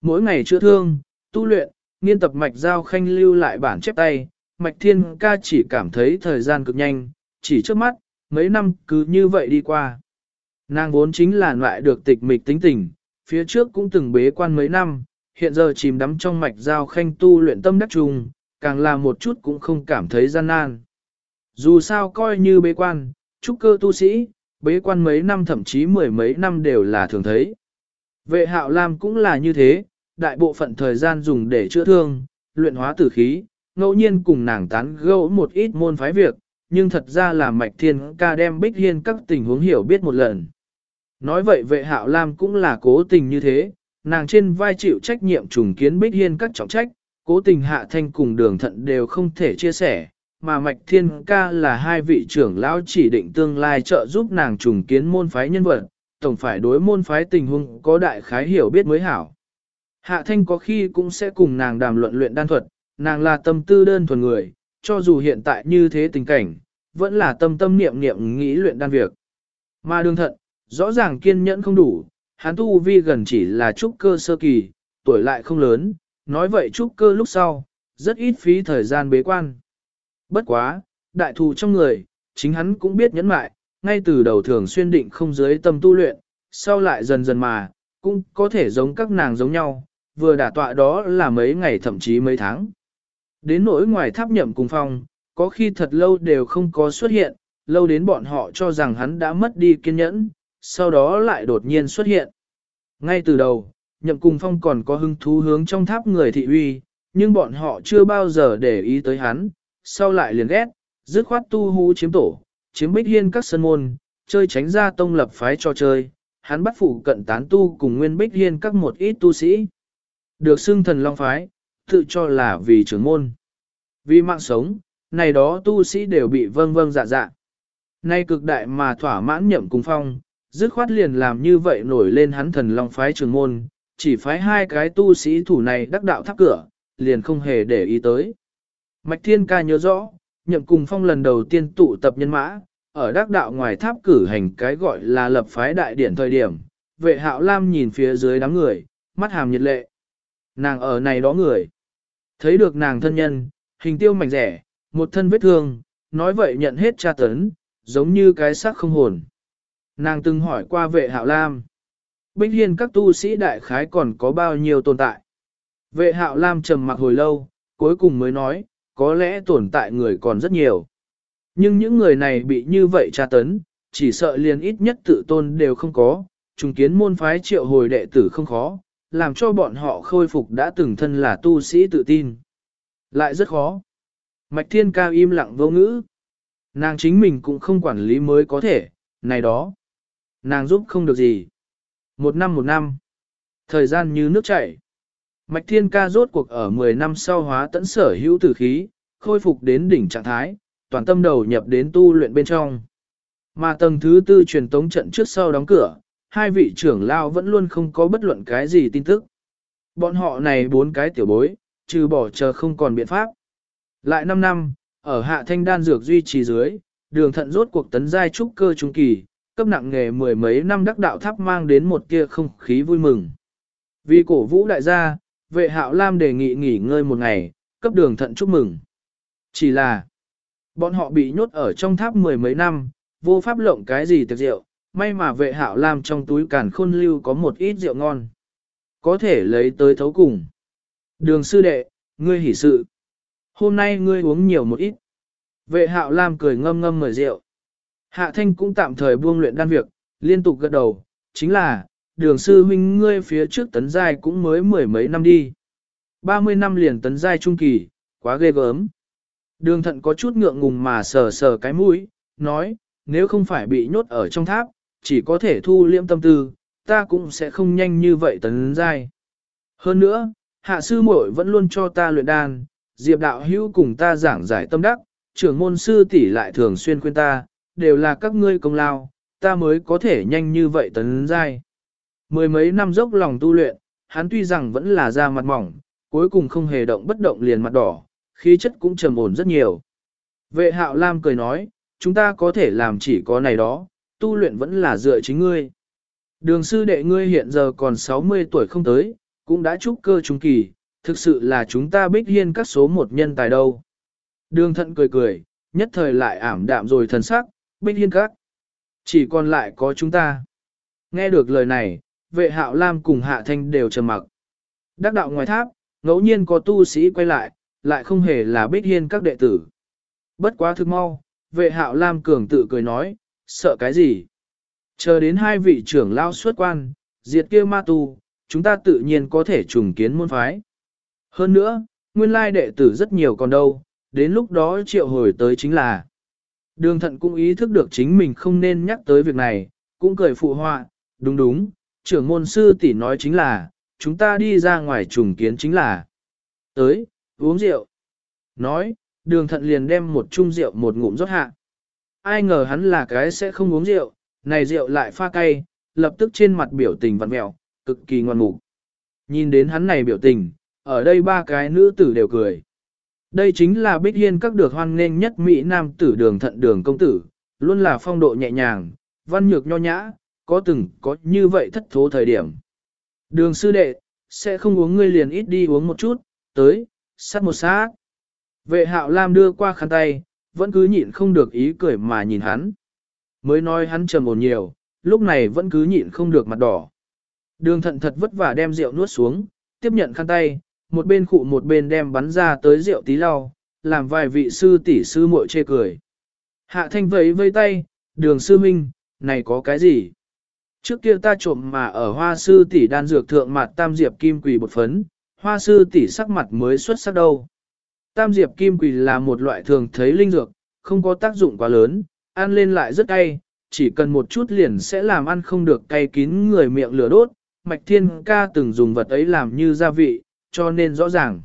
Mỗi ngày chữa thương, tu luyện, nghiên tập mạch giao khanh lưu lại bản chép tay, mạch thiên ca chỉ cảm thấy thời gian cực nhanh, chỉ trước mắt, mấy năm cứ như vậy đi qua. Nàng vốn chính là loại được tịch mịch tính tình, phía trước cũng từng bế quan mấy năm, hiện giờ chìm đắm trong mạch giao khanh tu luyện tâm đắc trùng, càng là một chút cũng không cảm thấy gian nan. Dù sao coi như bế quan, trúc cơ tu sĩ, bế quan mấy năm thậm chí mười mấy năm đều là thường thấy. Vệ hạo lam cũng là như thế, đại bộ phận thời gian dùng để chữa thương, luyện hóa tử khí, ngẫu nhiên cùng nàng tán gẫu một ít môn phái việc, nhưng thật ra là mạch thiên ca đem bích hiên các tình huống hiểu biết một lần. Nói vậy vệ hạo lam cũng là cố tình như thế, nàng trên vai chịu trách nhiệm trùng kiến bích hiên các trọng trách, cố tình hạ thanh cùng đường thận đều không thể chia sẻ, mà mạch thiên ca là hai vị trưởng lão chỉ định tương lai trợ giúp nàng trùng kiến môn phái nhân vật, tổng phải đối môn phái tình huống có đại khái hiểu biết mới hảo. Hạ thanh có khi cũng sẽ cùng nàng đàm luận luyện đan thuật, nàng là tâm tư đơn thuần người, cho dù hiện tại như thế tình cảnh, vẫn là tâm tâm niệm niệm nghĩ luyện đan việc. Mà đường thận, rõ ràng kiên nhẫn không đủ, hắn tu vi gần chỉ là trúc cơ sơ kỳ, tuổi lại không lớn, nói vậy trúc cơ lúc sau, rất ít phí thời gian bế quan. Bất quá, đại thù trong người, chính hắn cũng biết nhẫn mại, ngay từ đầu thường xuyên định không dưới tâm tu luyện, sau lại dần dần mà, cũng có thể giống các nàng giống nhau, vừa đả tọa đó là mấy ngày thậm chí mấy tháng. Đến nỗi ngoài tháp nhậm cùng phong, có khi thật lâu đều không có xuất hiện, lâu đến bọn họ cho rằng hắn đã mất đi kiên nhẫn, sau đó lại đột nhiên xuất hiện. Ngay từ đầu, nhậm cùng phong còn có hứng thú hướng trong tháp người thị uy, nhưng bọn họ chưa bao giờ để ý tới hắn, sau lại liền ghét, dứt khoát tu hú chiếm tổ, chiếm bích hiên các sân môn, chơi tránh ra tông lập phái cho chơi, hắn bắt phụ cận tán tu cùng nguyên bích hiên các một ít tu sĩ. Được xưng thần long phái, tự cho là vì trưởng môn. Vì mạng sống, này đó tu sĩ đều bị vâng vâng dạ dạ. Nay cực đại mà thỏa mãn nhậm cung phong, dứt khoát liền làm như vậy nổi lên hắn thần long phái trường môn, chỉ phái hai cái tu sĩ thủ này đắc đạo tháp cửa, liền không hề để ý tới. Mạch Thiên Ca nhớ rõ, nhậm cùng phong lần đầu tiên tụ tập nhân mã, ở đắc đạo ngoài tháp cử hành cái gọi là lập phái đại điển thời điểm, vệ hạo lam nhìn phía dưới đám người, mắt hàm nhiệt lệ. Nàng ở này đó người. Thấy được nàng thân nhân, hình tiêu mảnh rẻ, một thân vết thương, nói vậy nhận hết tra tấn, giống như cái xác không hồn. Nàng từng hỏi qua vệ hạo lam. Bích hiên các tu sĩ đại khái còn có bao nhiêu tồn tại. Vệ hạo lam trầm mặc hồi lâu, cuối cùng mới nói, có lẽ tồn tại người còn rất nhiều. Nhưng những người này bị như vậy tra tấn, chỉ sợ liền ít nhất tự tôn đều không có, trùng kiến môn phái triệu hồi đệ tử không khó, làm cho bọn họ khôi phục đã từng thân là tu sĩ tự tin. Lại rất khó. Mạch Thiên Ca im lặng vô ngữ. Nàng chính mình cũng không quản lý mới có thể, này đó. Nàng giúp không được gì. Một năm một năm. Thời gian như nước chảy. Mạch Thiên Ca rốt cuộc ở 10 năm sau hóa tẫn sở hữu tử khí, khôi phục đến đỉnh trạng thái, toàn tâm đầu nhập đến tu luyện bên trong. Mà tầng thứ tư truyền tống trận trước sau đóng cửa, hai vị trưởng lao vẫn luôn không có bất luận cái gì tin tức. Bọn họ này bốn cái tiểu bối, trừ bỏ chờ không còn biện pháp. Lại 5 năm, ở hạ thanh đan dược duy trì dưới, đường thận rốt cuộc tấn giai trúc cơ trung kỳ, cấp nặng nghề mười mấy năm đắc đạo tháp mang đến một tia không khí vui mừng. Vì cổ vũ đại gia, vệ hạo lam đề nghị nghỉ ngơi một ngày, cấp đường thận chúc mừng. Chỉ là, bọn họ bị nhốt ở trong tháp mười mấy năm, vô pháp lộng cái gì tiệc rượu, may mà vệ hạo lam trong túi càn khôn lưu có một ít rượu ngon. Có thể lấy tới thấu cùng. Đường sư đệ, ngươi hỉ sự. Hôm nay ngươi uống nhiều một ít. Vệ hạo lam cười ngâm ngâm mời rượu. Hạ thanh cũng tạm thời buông luyện đan việc, liên tục gật đầu, chính là, đường sư huynh ngươi phía trước tấn giai cũng mới mười mấy năm đi. 30 năm liền tấn giai trung kỳ, quá ghê gớm. Đường thận có chút ngượng ngùng mà sờ sờ cái mũi, nói, nếu không phải bị nhốt ở trong tháp, chỉ có thể thu liễm tâm tư, ta cũng sẽ không nhanh như vậy tấn giai. Hơn nữa, hạ sư muội vẫn luôn cho ta luyện đan, diệp đạo hữu cùng ta giảng giải tâm đắc, trưởng môn sư tỷ lại thường xuyên khuyên ta, đều là các ngươi công lao, ta mới có thể nhanh như vậy tấn giai. Mười mấy năm dốc lòng tu luyện, hắn tuy rằng vẫn là da mặt mỏng, cuối cùng không hề động bất động liền mặt đỏ, khí chất cũng trầm ổn rất nhiều. Vệ hạo Lam cười nói, chúng ta có thể làm chỉ có này đó, tu luyện vẫn là dựa chính ngươi. Đường sư đệ ngươi hiện giờ còn 60 tuổi không tới, cũng đã trúc cơ trung kỳ, thực sự là chúng ta bích hiên các số một nhân tài đâu. Đường thận cười cười, nhất thời lại ảm đạm rồi thần sắc, bích hiên các. Chỉ còn lại có chúng ta. Nghe được lời này, vệ hạo lam cùng hạ thanh đều trầm mặc. Đắc đạo ngoài tháp, ngẫu nhiên có tu sĩ quay lại, lại không hề là bích hiên các đệ tử. Bất quá thực mau, vệ hạo lam cường tự cười nói, sợ cái gì? Chờ đến hai vị trưởng lao xuất quan, diệt kia ma tu, chúng ta tự nhiên có thể trùng kiến môn phái. Hơn nữa, nguyên lai đệ tử rất nhiều còn đâu, đến lúc đó triệu hồi tới chính là. Đường thận cũng ý thức được chính mình không nên nhắc tới việc này, cũng cười phụ họa, đúng đúng, trưởng môn sư tỷ nói chính là, chúng ta đi ra ngoài trùng kiến chính là. Tới, uống rượu. Nói, đường thận liền đem một chung rượu một ngụm rót hạ. Ai ngờ hắn là cái sẽ không uống rượu, này rượu lại pha cay, lập tức trên mặt biểu tình vặn mẹo, cực kỳ ngoan mục. Nhìn đến hắn này biểu tình, ở đây ba cái nữ tử đều cười. Đây chính là Bích Hiên các được hoan nghênh nhất Mỹ Nam tử đường thận đường công tử, luôn là phong độ nhẹ nhàng, văn nhược nho nhã, có từng có như vậy thất thố thời điểm. Đường sư đệ, sẽ không uống ngươi liền ít đi uống một chút, tới, sát một sát. Vệ hạo Lam đưa qua khăn tay, vẫn cứ nhịn không được ý cười mà nhìn hắn. Mới nói hắn trầm ổn nhiều, lúc này vẫn cứ nhịn không được mặt đỏ. Đường thận thật vất vả đem rượu nuốt xuống, tiếp nhận khăn tay, một bên khụ một bên đem bắn ra tới rượu tí lau, làm vài vị sư tỷ sư muội chê cười. Hạ thanh vẫy vây tay, đường sư minh, này có cái gì? Trước kia ta trộm mà ở hoa sư tỷ đan dược thượng mặt tam diệp kim quỳ bột phấn, hoa sư tỷ sắc mặt mới xuất sắc đâu. Tam diệp kim quỳ là một loại thường thấy linh dược, không có tác dụng quá lớn, ăn lên lại rất cay, chỉ cần một chút liền sẽ làm ăn không được cay kín người miệng lửa đốt. Mạch Thiên Ca từng dùng vật ấy làm như gia vị, cho nên rõ ràng.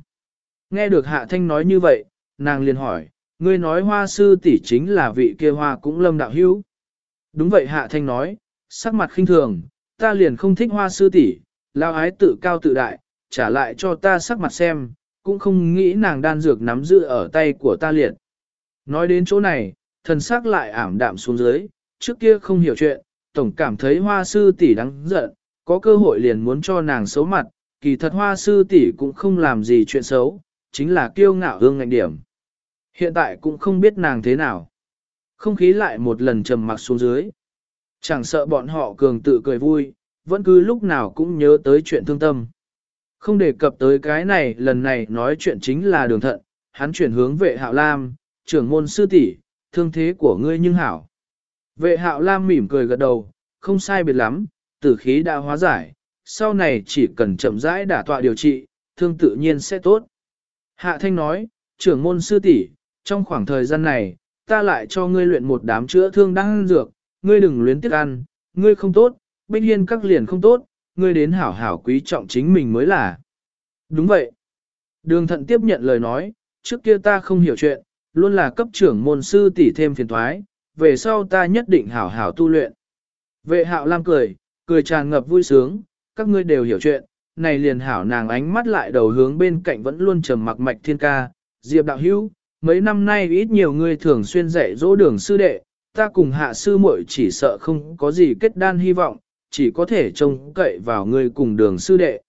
Nghe được Hạ Thanh nói như vậy, nàng liền hỏi, ngươi nói hoa sư tỷ chính là vị kia hoa cũng lâm đạo hữu. Đúng vậy Hạ Thanh nói, sắc mặt khinh thường, ta liền không thích hoa sư tỷ, lao ái tự cao tự đại, trả lại cho ta sắc mặt xem, cũng không nghĩ nàng đan dược nắm giữ ở tay của ta liệt. Nói đến chỗ này, thần sắc lại ảm đạm xuống dưới, trước kia không hiểu chuyện, tổng cảm thấy hoa sư tỷ đáng giận, có cơ hội liền muốn cho nàng xấu mặt, kỳ thật hoa sư tỷ cũng không làm gì chuyện xấu, chính là kiêu ngạo hương ngạnh điểm. Hiện tại cũng không biết nàng thế nào. Không khí lại một lần trầm mặc xuống dưới. Chẳng sợ bọn họ cường tự cười vui, vẫn cứ lúc nào cũng nhớ tới chuyện thương tâm. Không đề cập tới cái này, lần này nói chuyện chính là đường thận, hắn chuyển hướng vệ hạo lam, trưởng môn sư tỷ, thương thế của ngươi nhưng hảo. Vệ hạo lam mỉm cười gật đầu, không sai biệt lắm, tử khí đã hóa giải, sau này chỉ cần chậm rãi đả tọa điều trị, thương tự nhiên sẽ tốt. Hạ thanh nói, trưởng môn sư tỷ, trong khoảng thời gian này, ta lại cho ngươi luyện một đám chữa thương đang dược, ngươi đừng luyến tiếc ăn, ngươi không tốt, bích hiên các liền không tốt, ngươi đến hảo hảo quý trọng chính mình mới là. Đúng vậy. Đường thận tiếp nhận lời nói, trước kia ta không hiểu chuyện, luôn là cấp trưởng môn sư tỷ thêm phiền thoái, về sau ta nhất định hảo hảo tu luyện. Vệ hạo lam cười, cười tràn ngập vui sướng, các ngươi đều hiểu chuyện, này liền hảo nàng ánh mắt lại đầu hướng bên cạnh vẫn luôn trầm mặc mạch thiên ca, diệp đạo hữu, mấy năm nay ít nhiều người thường xuyên dạy dỗ đường sư đệ, ta cùng hạ sư muội chỉ sợ không có gì kết đan hy vọng, chỉ có thể trông cậy vào người cùng đường sư đệ.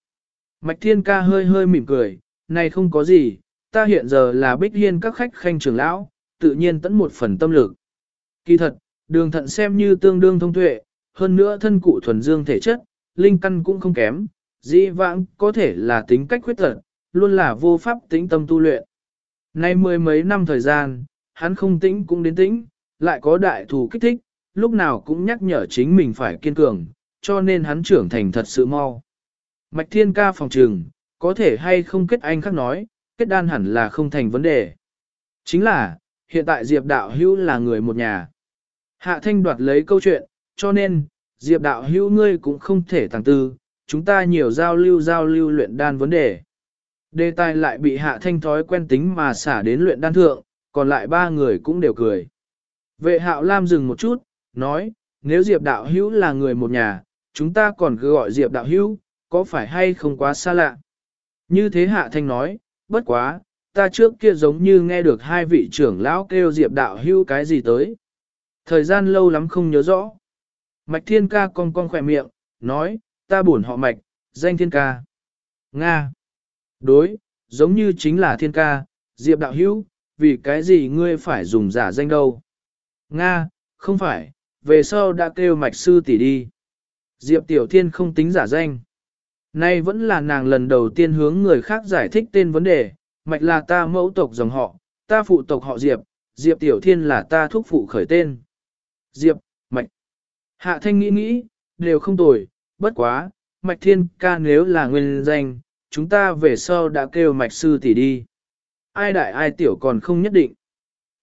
Mạch thiên ca hơi hơi mỉm cười, này không có gì, ta hiện giờ là bích hiên các khách khanh trưởng lão, tự nhiên tẫn một phần tâm lực. Kỳ thật, đường thận xem như tương đương thông tuệ, hơn nữa thân cụ thuần dương thể chất, linh căn cũng không kém, dĩ vãng có thể là tính cách khuyết tật, luôn là vô pháp tĩnh tâm tu luyện. Nay mười mấy năm thời gian, hắn không tĩnh cũng đến tĩnh, lại có đại thù kích thích, lúc nào cũng nhắc nhở chính mình phải kiên cường, cho nên hắn trưởng thành thật sự mau. Mạch thiên ca phòng trường, có thể hay không kết anh khác nói, kết đan hẳn là không thành vấn đề. Chính là, hiện tại Diệp Đạo Hữu là người một nhà. Hạ Thanh đoạt lấy câu chuyện, cho nên, Diệp Đạo Hữu ngươi cũng không thể tàng tư, chúng ta nhiều giao lưu giao lưu luyện đan vấn đề. Đề tài lại bị Hạ Thanh thói quen tính mà xả đến luyện đan thượng, còn lại ba người cũng đều cười. Vệ hạo Lam dừng một chút, nói, nếu Diệp Đạo Hữu là người một nhà, chúng ta còn cứ gọi Diệp Đạo Hữu, có phải hay không quá xa lạ? Như thế Hạ Thanh nói, bất quá, ta trước kia giống như nghe được hai vị trưởng lão kêu Diệp đạo hưu cái gì tới. Thời gian lâu lắm không nhớ rõ. Mạch Thiên Ca cong cong khỏe miệng, nói, ta buồn họ Mạch, danh Thiên Ca. Nga. Đối, giống như chính là Thiên Ca, Diệp đạo hưu, vì cái gì ngươi phải dùng giả danh đâu. Nga, không phải, về sau đã kêu Mạch Sư tỷ đi. Diệp Tiểu Thiên không tính giả danh. Nay vẫn là nàng lần đầu tiên hướng người khác giải thích tên vấn đề, mạch là ta mẫu tộc dòng họ, ta phụ tộc họ Diệp, Diệp Tiểu Thiên là ta thúc phụ khởi tên. Diệp, mạch. Hạ thanh nghĩ nghĩ, đều không tồi, bất quá, mạch thiên ca nếu là nguyên danh, chúng ta về sau đã kêu mạch sư tỷ đi. Ai đại ai tiểu còn không nhất định.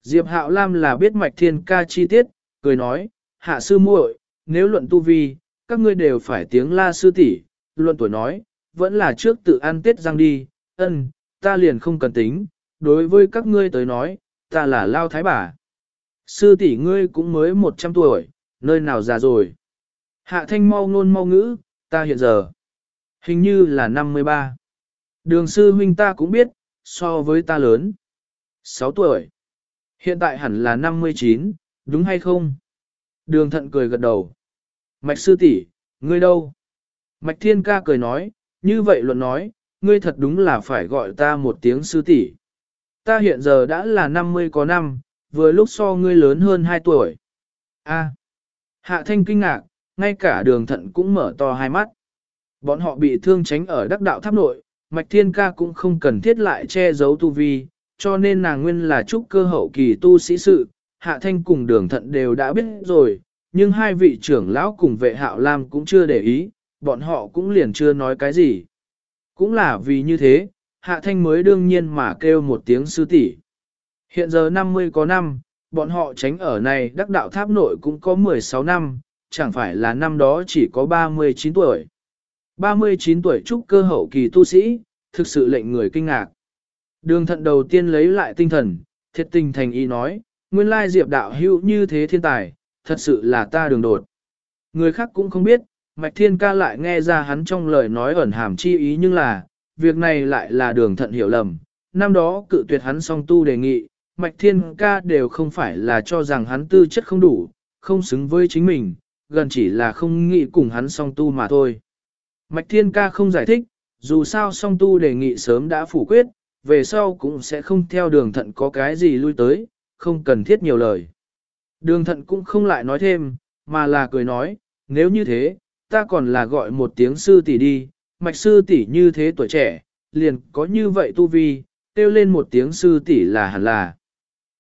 Diệp Hạo Lam là biết mạch thiên ca chi tiết, cười nói, hạ sư muội, nếu luận tu vi, các ngươi đều phải tiếng la sư tỷ, luận tuổi nói, vẫn là trước tự ăn tết răng đi, ân, ta liền không cần tính, đối với các ngươi tới nói, ta là lao thái bà. Sư tỷ ngươi cũng mới 100 tuổi, nơi nào già rồi. Hạ thanh mau ngôn mau ngữ, ta hiện giờ, hình như là 53. Đường sư huynh ta cũng biết, so với ta lớn. 6 tuổi. Hiện tại hẳn là 59, đúng hay không? Đường thận cười gật đầu. Mạch sư tỷ, ngươi đâu? Mạch Thiên Ca cười nói, như vậy luận nói, ngươi thật đúng là phải gọi ta một tiếng sư tỷ. Ta hiện giờ đã là 50 có năm, vừa lúc so ngươi lớn hơn 2 tuổi. A. Hạ Thanh kinh ngạc, ngay cả đường thận cũng mở to hai mắt. Bọn họ bị thương tránh ở đắc đạo tháp nội, Mạch Thiên Ca cũng không cần thiết lại che giấu tu vi, cho nên nàng nguyên là trúc cơ hậu kỳ tu sĩ sự, Hạ Thanh cùng đường thận đều đã biết rồi, nhưng hai vị trưởng lão cùng vệ hạo lam cũng chưa để ý, bọn họ cũng liền chưa nói cái gì. Cũng là vì như thế, Hạ Thanh mới đương nhiên mà kêu một tiếng sư tỷ. Hiện giờ 50 có năm, bọn họ tránh ở này đắc đạo tháp nội cũng có 16 năm, chẳng phải là năm đó chỉ có 39 tuổi. 39 tuổi trúc cơ hậu kỳ tu sĩ, thực sự lệnh người kinh ngạc. Đường thận đầu tiên lấy lại tinh thần, thiệt tình thành ý nói, nguyên lai diệp đạo hữu như thế thiên tài, thật sự là ta đường đột. Người khác cũng không biết, Mạch Thiên Ca lại nghe ra hắn trong lời nói ẩn hàm chi ý nhưng là, việc này lại là đường thận hiểu lầm. Năm đó cự tuyệt hắn song tu đề nghị, Mạch Thiên Ca đều không phải là cho rằng hắn tư chất không đủ, không xứng với chính mình, gần chỉ là không nghĩ cùng hắn song tu mà thôi. Mạch Thiên Ca không giải thích, dù sao song tu đề nghị sớm đã phủ quyết, về sau cũng sẽ không theo đường thận có cái gì lui tới, không cần thiết nhiều lời. Đường thận cũng không lại nói thêm, mà là cười nói, nếu như thế, ta còn là gọi một tiếng sư tỷ đi, mạch sư tỷ như thế tuổi trẻ, liền có như vậy tu vi, kêu lên một tiếng sư tỷ là hẳn là.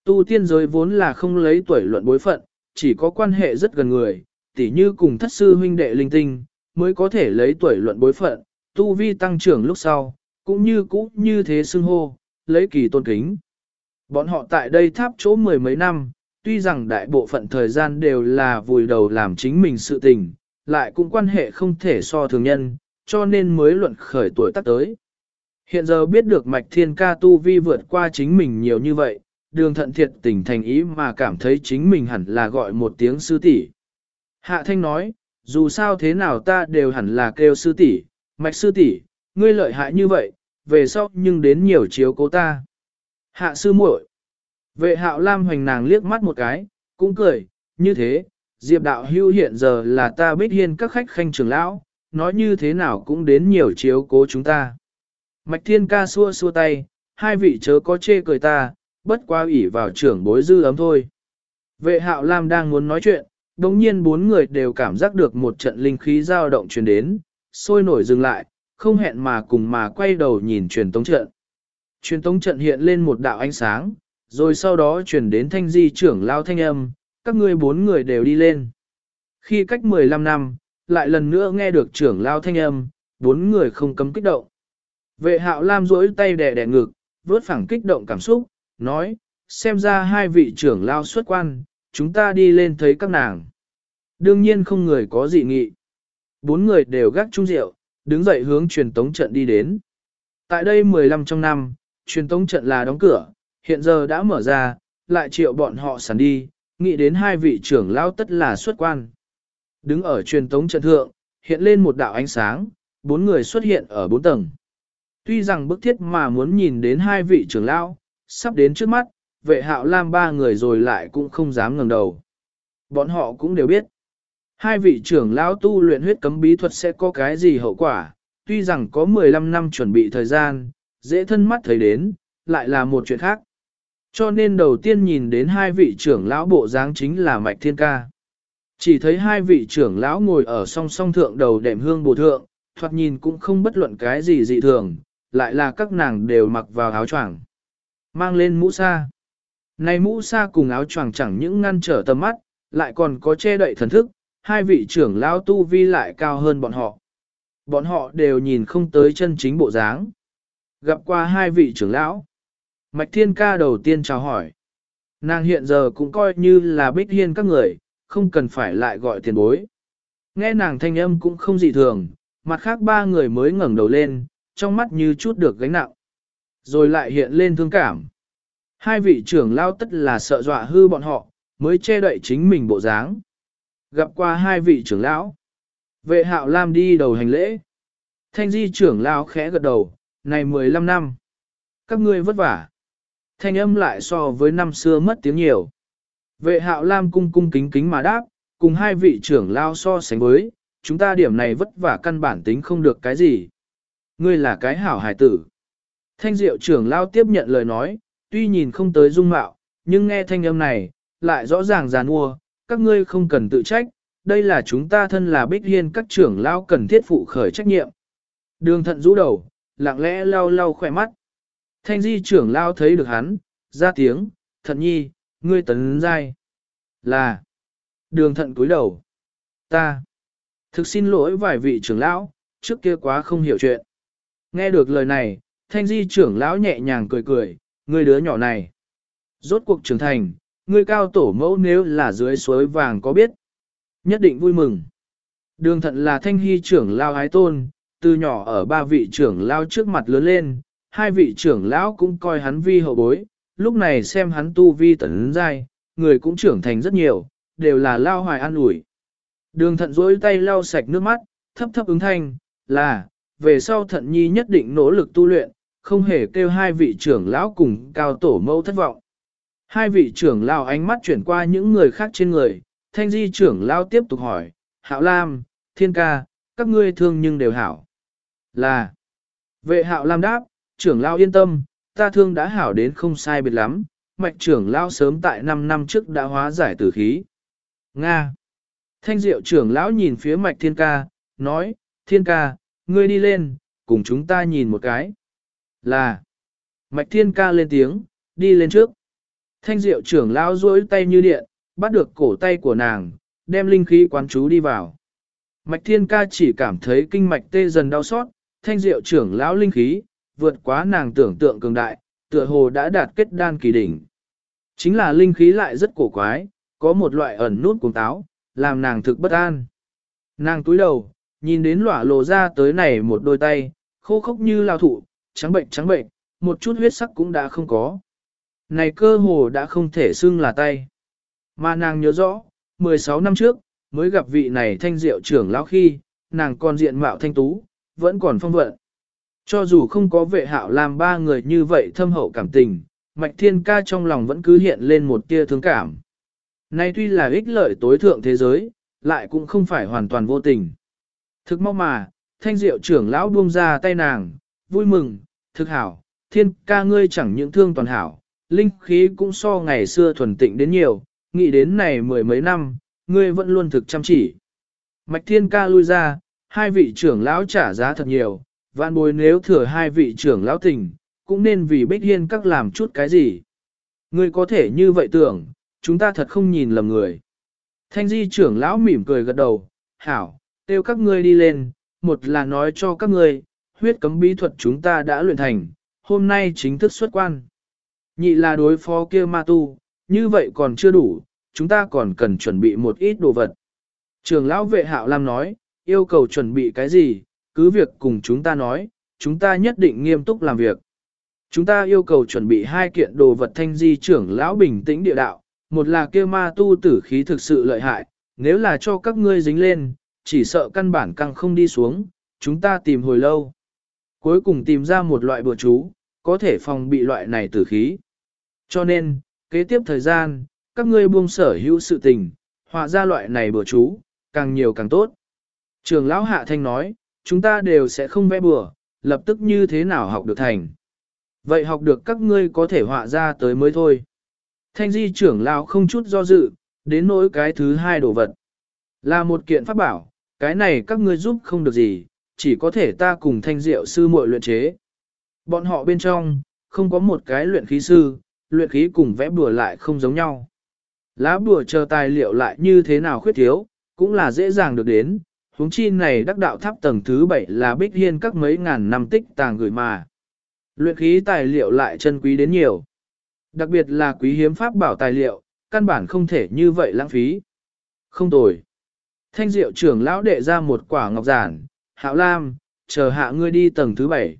Tu tiên giới vốn là không lấy tuổi luận bối phận, chỉ có quan hệ rất gần người, tỷ như cùng thất sư huynh đệ linh tinh, mới có thể lấy tuổi luận bối phận, tu vi tăng trưởng lúc sau, cũng như cũ như thế xưng hô, lấy kỳ tôn kính. Bọn họ tại đây tháp chỗ mười mấy năm, tuy rằng đại bộ phận thời gian đều là vùi đầu làm chính mình sự tình, lại cũng quan hệ không thể so thường nhân, cho nên mới luận khởi tuổi tác tới. Hiện giờ biết được mạch thiên ca tu vi vượt qua chính mình nhiều như vậy, đường thận thiệt tình thành ý mà cảm thấy chính mình hẳn là gọi một tiếng sư tỷ. Hạ thanh nói, dù sao thế nào ta đều hẳn là kêu sư tỷ, mạch sư tỷ, ngươi lợi hại như vậy, về sau nhưng đến nhiều chiếu cố ta. Hạ sư muội. Vệ hạo lam hoành nàng liếc mắt một cái, cũng cười, như thế, diệp đạo hưu hiện giờ là ta bích hiên các khách khanh trưởng lão, nói như thế nào cũng đến nhiều chiếu cố chúng ta. Mạch thiên ca xua xua tay, hai vị chớ có chê cười ta, bất qua ủy vào trưởng bối dư ấm thôi. Vệ hạo lam đang muốn nói chuyện, đồng nhiên bốn người đều cảm giác được một trận linh khí dao động truyền đến, sôi nổi dừng lại, không hẹn mà cùng mà quay đầu nhìn truyền tống trận. Truyền tống trận hiện lên một đạo ánh sáng, rồi sau đó chuyển đến thanh di trưởng lao thanh âm, các ngươi bốn người đều đi lên. Khi cách 15 năm, lại lần nữa nghe được trưởng lao thanh âm, bốn người không cấm kích động. Vệ hạo lam duỗi tay đè đè ngực, vớt phẳng kích động cảm xúc, nói, xem ra hai vị trưởng lao xuất quan, chúng ta đi lên thấy các nàng. Đương nhiên không người có dị nghị. Bốn người đều gác chung rượu, đứng dậy hướng truyền tống trận đi đến. Tại đây 15 trong năm, truyền tống trận là đóng cửa, hiện giờ đã mở ra, lại triệu bọn họ sẵn đi, nghĩ đến hai vị trưởng lao tất là xuất quan. Đứng ở truyền tống trận thượng, hiện lên một đạo ánh sáng, bốn người xuất hiện ở bốn tầng. Tuy rằng bức thiết mà muốn nhìn đến hai vị trưởng lão, sắp đến trước mắt, vệ hạo lam ba người rồi lại cũng không dám ngẩng đầu. Bọn họ cũng đều biết. Hai vị trưởng lão tu luyện huyết cấm bí thuật sẽ có cái gì hậu quả, tuy rằng có 15 năm chuẩn bị thời gian, dễ thân mắt thấy đến, lại là một chuyện khác. Cho nên đầu tiên nhìn đến hai vị trưởng lão bộ dáng chính là Mạch Thiên Ca. Chỉ thấy hai vị trưởng lão ngồi ở song song thượng đầu đệm hương bồ thượng, thoạt nhìn cũng không bất luận cái gì dị thường, lại là các nàng đều mặc vào áo choàng, mang lên mũ sa. Này mũ sa cùng áo choàng chẳng những ngăn trở tầm mắt, lại còn có che đậy thần thức, hai vị trưởng lão tu vi lại cao hơn bọn họ. Bọn họ đều nhìn không tới chân chính bộ dáng. Gặp qua hai vị trưởng lão. Mạch Thiên Ca đầu tiên chào hỏi. Nàng hiện giờ cũng coi như là bích hiên các người, không cần phải lại gọi tiền bối. Nghe nàng thanh âm cũng không dị thường, mặt khác ba người mới ngẩng đầu lên, trong mắt như chút được gánh nặng. Rồi lại hiện lên thương cảm. Hai vị trưởng lao tất là sợ dọa hư bọn họ, mới che đậy chính mình bộ dáng. Gặp qua hai vị trưởng lão. Vệ hạo Lam đi đầu hành lễ. Thanh di trưởng lão khẽ gật đầu, này 15 năm. Các ngươi vất vả. Thanh âm lại so với năm xưa mất tiếng nhiều. Vệ hạo Lam cung cung kính kính mà đáp, cùng hai vị trưởng lao so sánh với, chúng ta điểm này vất vả căn bản tính không được cái gì. Ngươi là cái hảo hải tử. Thanh diệu trưởng lao tiếp nhận lời nói, tuy nhìn không tới dung mạo, nhưng nghe thanh âm này, lại rõ ràng giàn mua, các ngươi không cần tự trách, đây là chúng ta thân là bích hiên các trưởng lao cần thiết phụ khởi trách nhiệm. Đường thận rũ đầu, lặng lẽ lau lau khỏe mắt. Thanh di trưởng lao thấy được hắn, ra tiếng, thận nhi, ngươi tấn giai. Là. Đường thận cúi đầu. Ta. Thực xin lỗi vài vị trưởng lão, trước kia quá không hiểu chuyện. Nghe được lời này, thanh di trưởng lão nhẹ nhàng cười cười, ngươi đứa nhỏ này. Rốt cuộc trưởng thành, ngươi cao tổ mẫu nếu là dưới suối vàng có biết. Nhất định vui mừng. Đường thận là thanh hy trưởng lao ái tôn, từ nhỏ ở ba vị trưởng lao trước mặt lớn lên, hai vị trưởng lão cũng coi hắn vi hậu bối, lúc này xem hắn tu vi tấn giai, người cũng trưởng thành rất nhiều, đều là lao hoài an ủi. Đường thận dối tay lau sạch nước mắt, thấp thấp ứng thanh, là, về sau thận nhi nhất định nỗ lực tu luyện, không hề kêu hai vị trưởng lão cùng cao tổ mâu thất vọng. Hai vị trưởng lão ánh mắt chuyển qua những người khác trên người, thanh di trưởng lão tiếp tục hỏi, hạo lam, thiên ca, các ngươi thương nhưng đều hảo. Là, vệ hạo lam đáp, trưởng lão yên tâm, ta thương đã hảo đến không sai biệt lắm, mạch trưởng lão sớm tại 5 năm trước đã hóa giải tử khí. Nga. Thanh diệu trưởng lão nhìn phía mạch thiên ca, nói, thiên ca, ngươi đi lên, cùng chúng ta nhìn một cái. Là. Mạch thiên ca lên tiếng, đi lên trước. Thanh diệu trưởng lão duỗi tay như điện, bắt được cổ tay của nàng, đem linh khí quán chú đi vào. Mạch thiên ca chỉ cảm thấy kinh mạch tê dần đau xót, thanh diệu trưởng lão linh khí, vượt quá nàng tưởng tượng cường đại, tựa hồ đã đạt kết đan kỳ đỉnh. Chính là linh khí lại rất cổ quái, có một loại ẩn nút cuồng táo, làm nàng thực bất an. Nàng túi đầu, nhìn đến lỏa lộ ra tới này một đôi tay, khô khốc như lao thụ, trắng bệnh trắng bệnh, một chút huyết sắc cũng đã không có. Này cơ hồ đã không thể xưng là tay. Mà nàng nhớ rõ, 16 năm trước, mới gặp vị này thanh diệu trưởng lão khi, nàng còn diện mạo thanh tú, vẫn còn phong vận. Cho dù không có vệ hạo làm ba người như vậy thâm hậu cảm tình, mạch thiên ca trong lòng vẫn cứ hiện lên một tia thương cảm. Nay tuy là ích lợi tối thượng thế giới, lại cũng không phải hoàn toàn vô tình. Thực mong mà, thanh diệu trưởng lão buông ra tay nàng, vui mừng, thực hảo, thiên ca ngươi chẳng những thương toàn hảo, linh khí cũng so ngày xưa thuần tịnh đến nhiều, nghĩ đến này mười mấy năm, ngươi vẫn luôn thực chăm chỉ. Mạch thiên ca lui ra, hai vị trưởng lão trả giá thật nhiều, vạn bồi nếu thừa hai vị trưởng lão tình, cũng nên vì bích hiên các làm chút cái gì. Ngươi có thể như vậy tưởng, chúng ta thật không nhìn lầm người. Thanh di trưởng lão mỉm cười gật đầu, hảo, kêu các ngươi đi lên, một là nói cho các ngươi, huyết cấm bí thuật chúng ta đã luyện thành, hôm nay chính thức xuất quan. Nhị là đối phó kia ma tu, như vậy còn chưa đủ, chúng ta còn cần chuẩn bị một ít đồ vật. Trường lão vệ hạo lam nói, yêu cầu chuẩn bị cái gì, cứ việc cùng chúng ta nói, chúng ta nhất định nghiêm túc làm việc. Chúng ta yêu cầu chuẩn bị hai kiện đồ vật thanh di trưởng lão bình tĩnh địa đạo, một là kia ma tu tử khí thực sự lợi hại, nếu là cho các ngươi dính lên, chỉ sợ căn bản căng không đi xuống, chúng ta tìm hồi lâu. Cuối cùng tìm ra một loại bừa chú, có thể phòng bị loại này tử khí. Cho nên, kế tiếp thời gian, các ngươi buông sở hữu sự tình, họa ra loại này bừa chú, càng nhiều càng tốt. Trường lão hạ thanh nói, chúng ta đều sẽ không vẽ bừa, lập tức như thế nào học được thành. Vậy học được các ngươi có thể họa ra tới mới thôi. Thanh di trưởng lão không chút do dự, đến nỗi cái thứ hai đồ vật. Là một kiện pháp bảo, cái này các ngươi giúp không được gì, chỉ có thể ta cùng thanh diệu sư muội luyện chế. Bọn họ bên trong, không có một cái luyện khí sư, luyện khí cùng vẽ bùa lại không giống nhau. Lá bùa chờ tài liệu lại như thế nào khuyết thiếu, cũng là dễ dàng được đến, huống chi này đắc đạo tháp tầng thứ bảy là bích hiên các mấy ngàn năm tích tàng gửi mà. Luyện khí tài liệu lại chân quý đến nhiều. Đặc biệt là quý hiếm pháp bảo tài liệu, căn bản không thể như vậy lãng phí. Không tồi. Thanh diệu trưởng lão đệ ra một quả ngọc giản, hạo lam, chờ hạ ngươi đi tầng thứ bảy.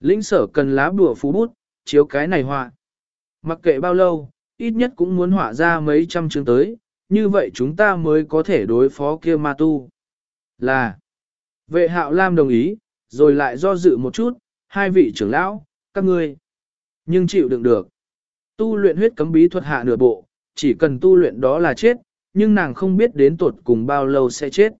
Lĩnh sở cần lá bùa phú bút, chiếu cái này họa. Mặc kệ bao lâu, ít nhất cũng muốn họa ra mấy trăm chương tới, như vậy chúng ta mới có thể đối phó kia ma tu. Là, vệ hạo lam đồng ý, rồi lại do dự một chút, hai vị trưởng lão, các ngươi. Nhưng chịu đựng được. Tu luyện huyết cấm bí thuật hạ nửa bộ, chỉ cần tu luyện đó là chết, nhưng nàng không biết đến tuột cùng bao lâu sẽ chết.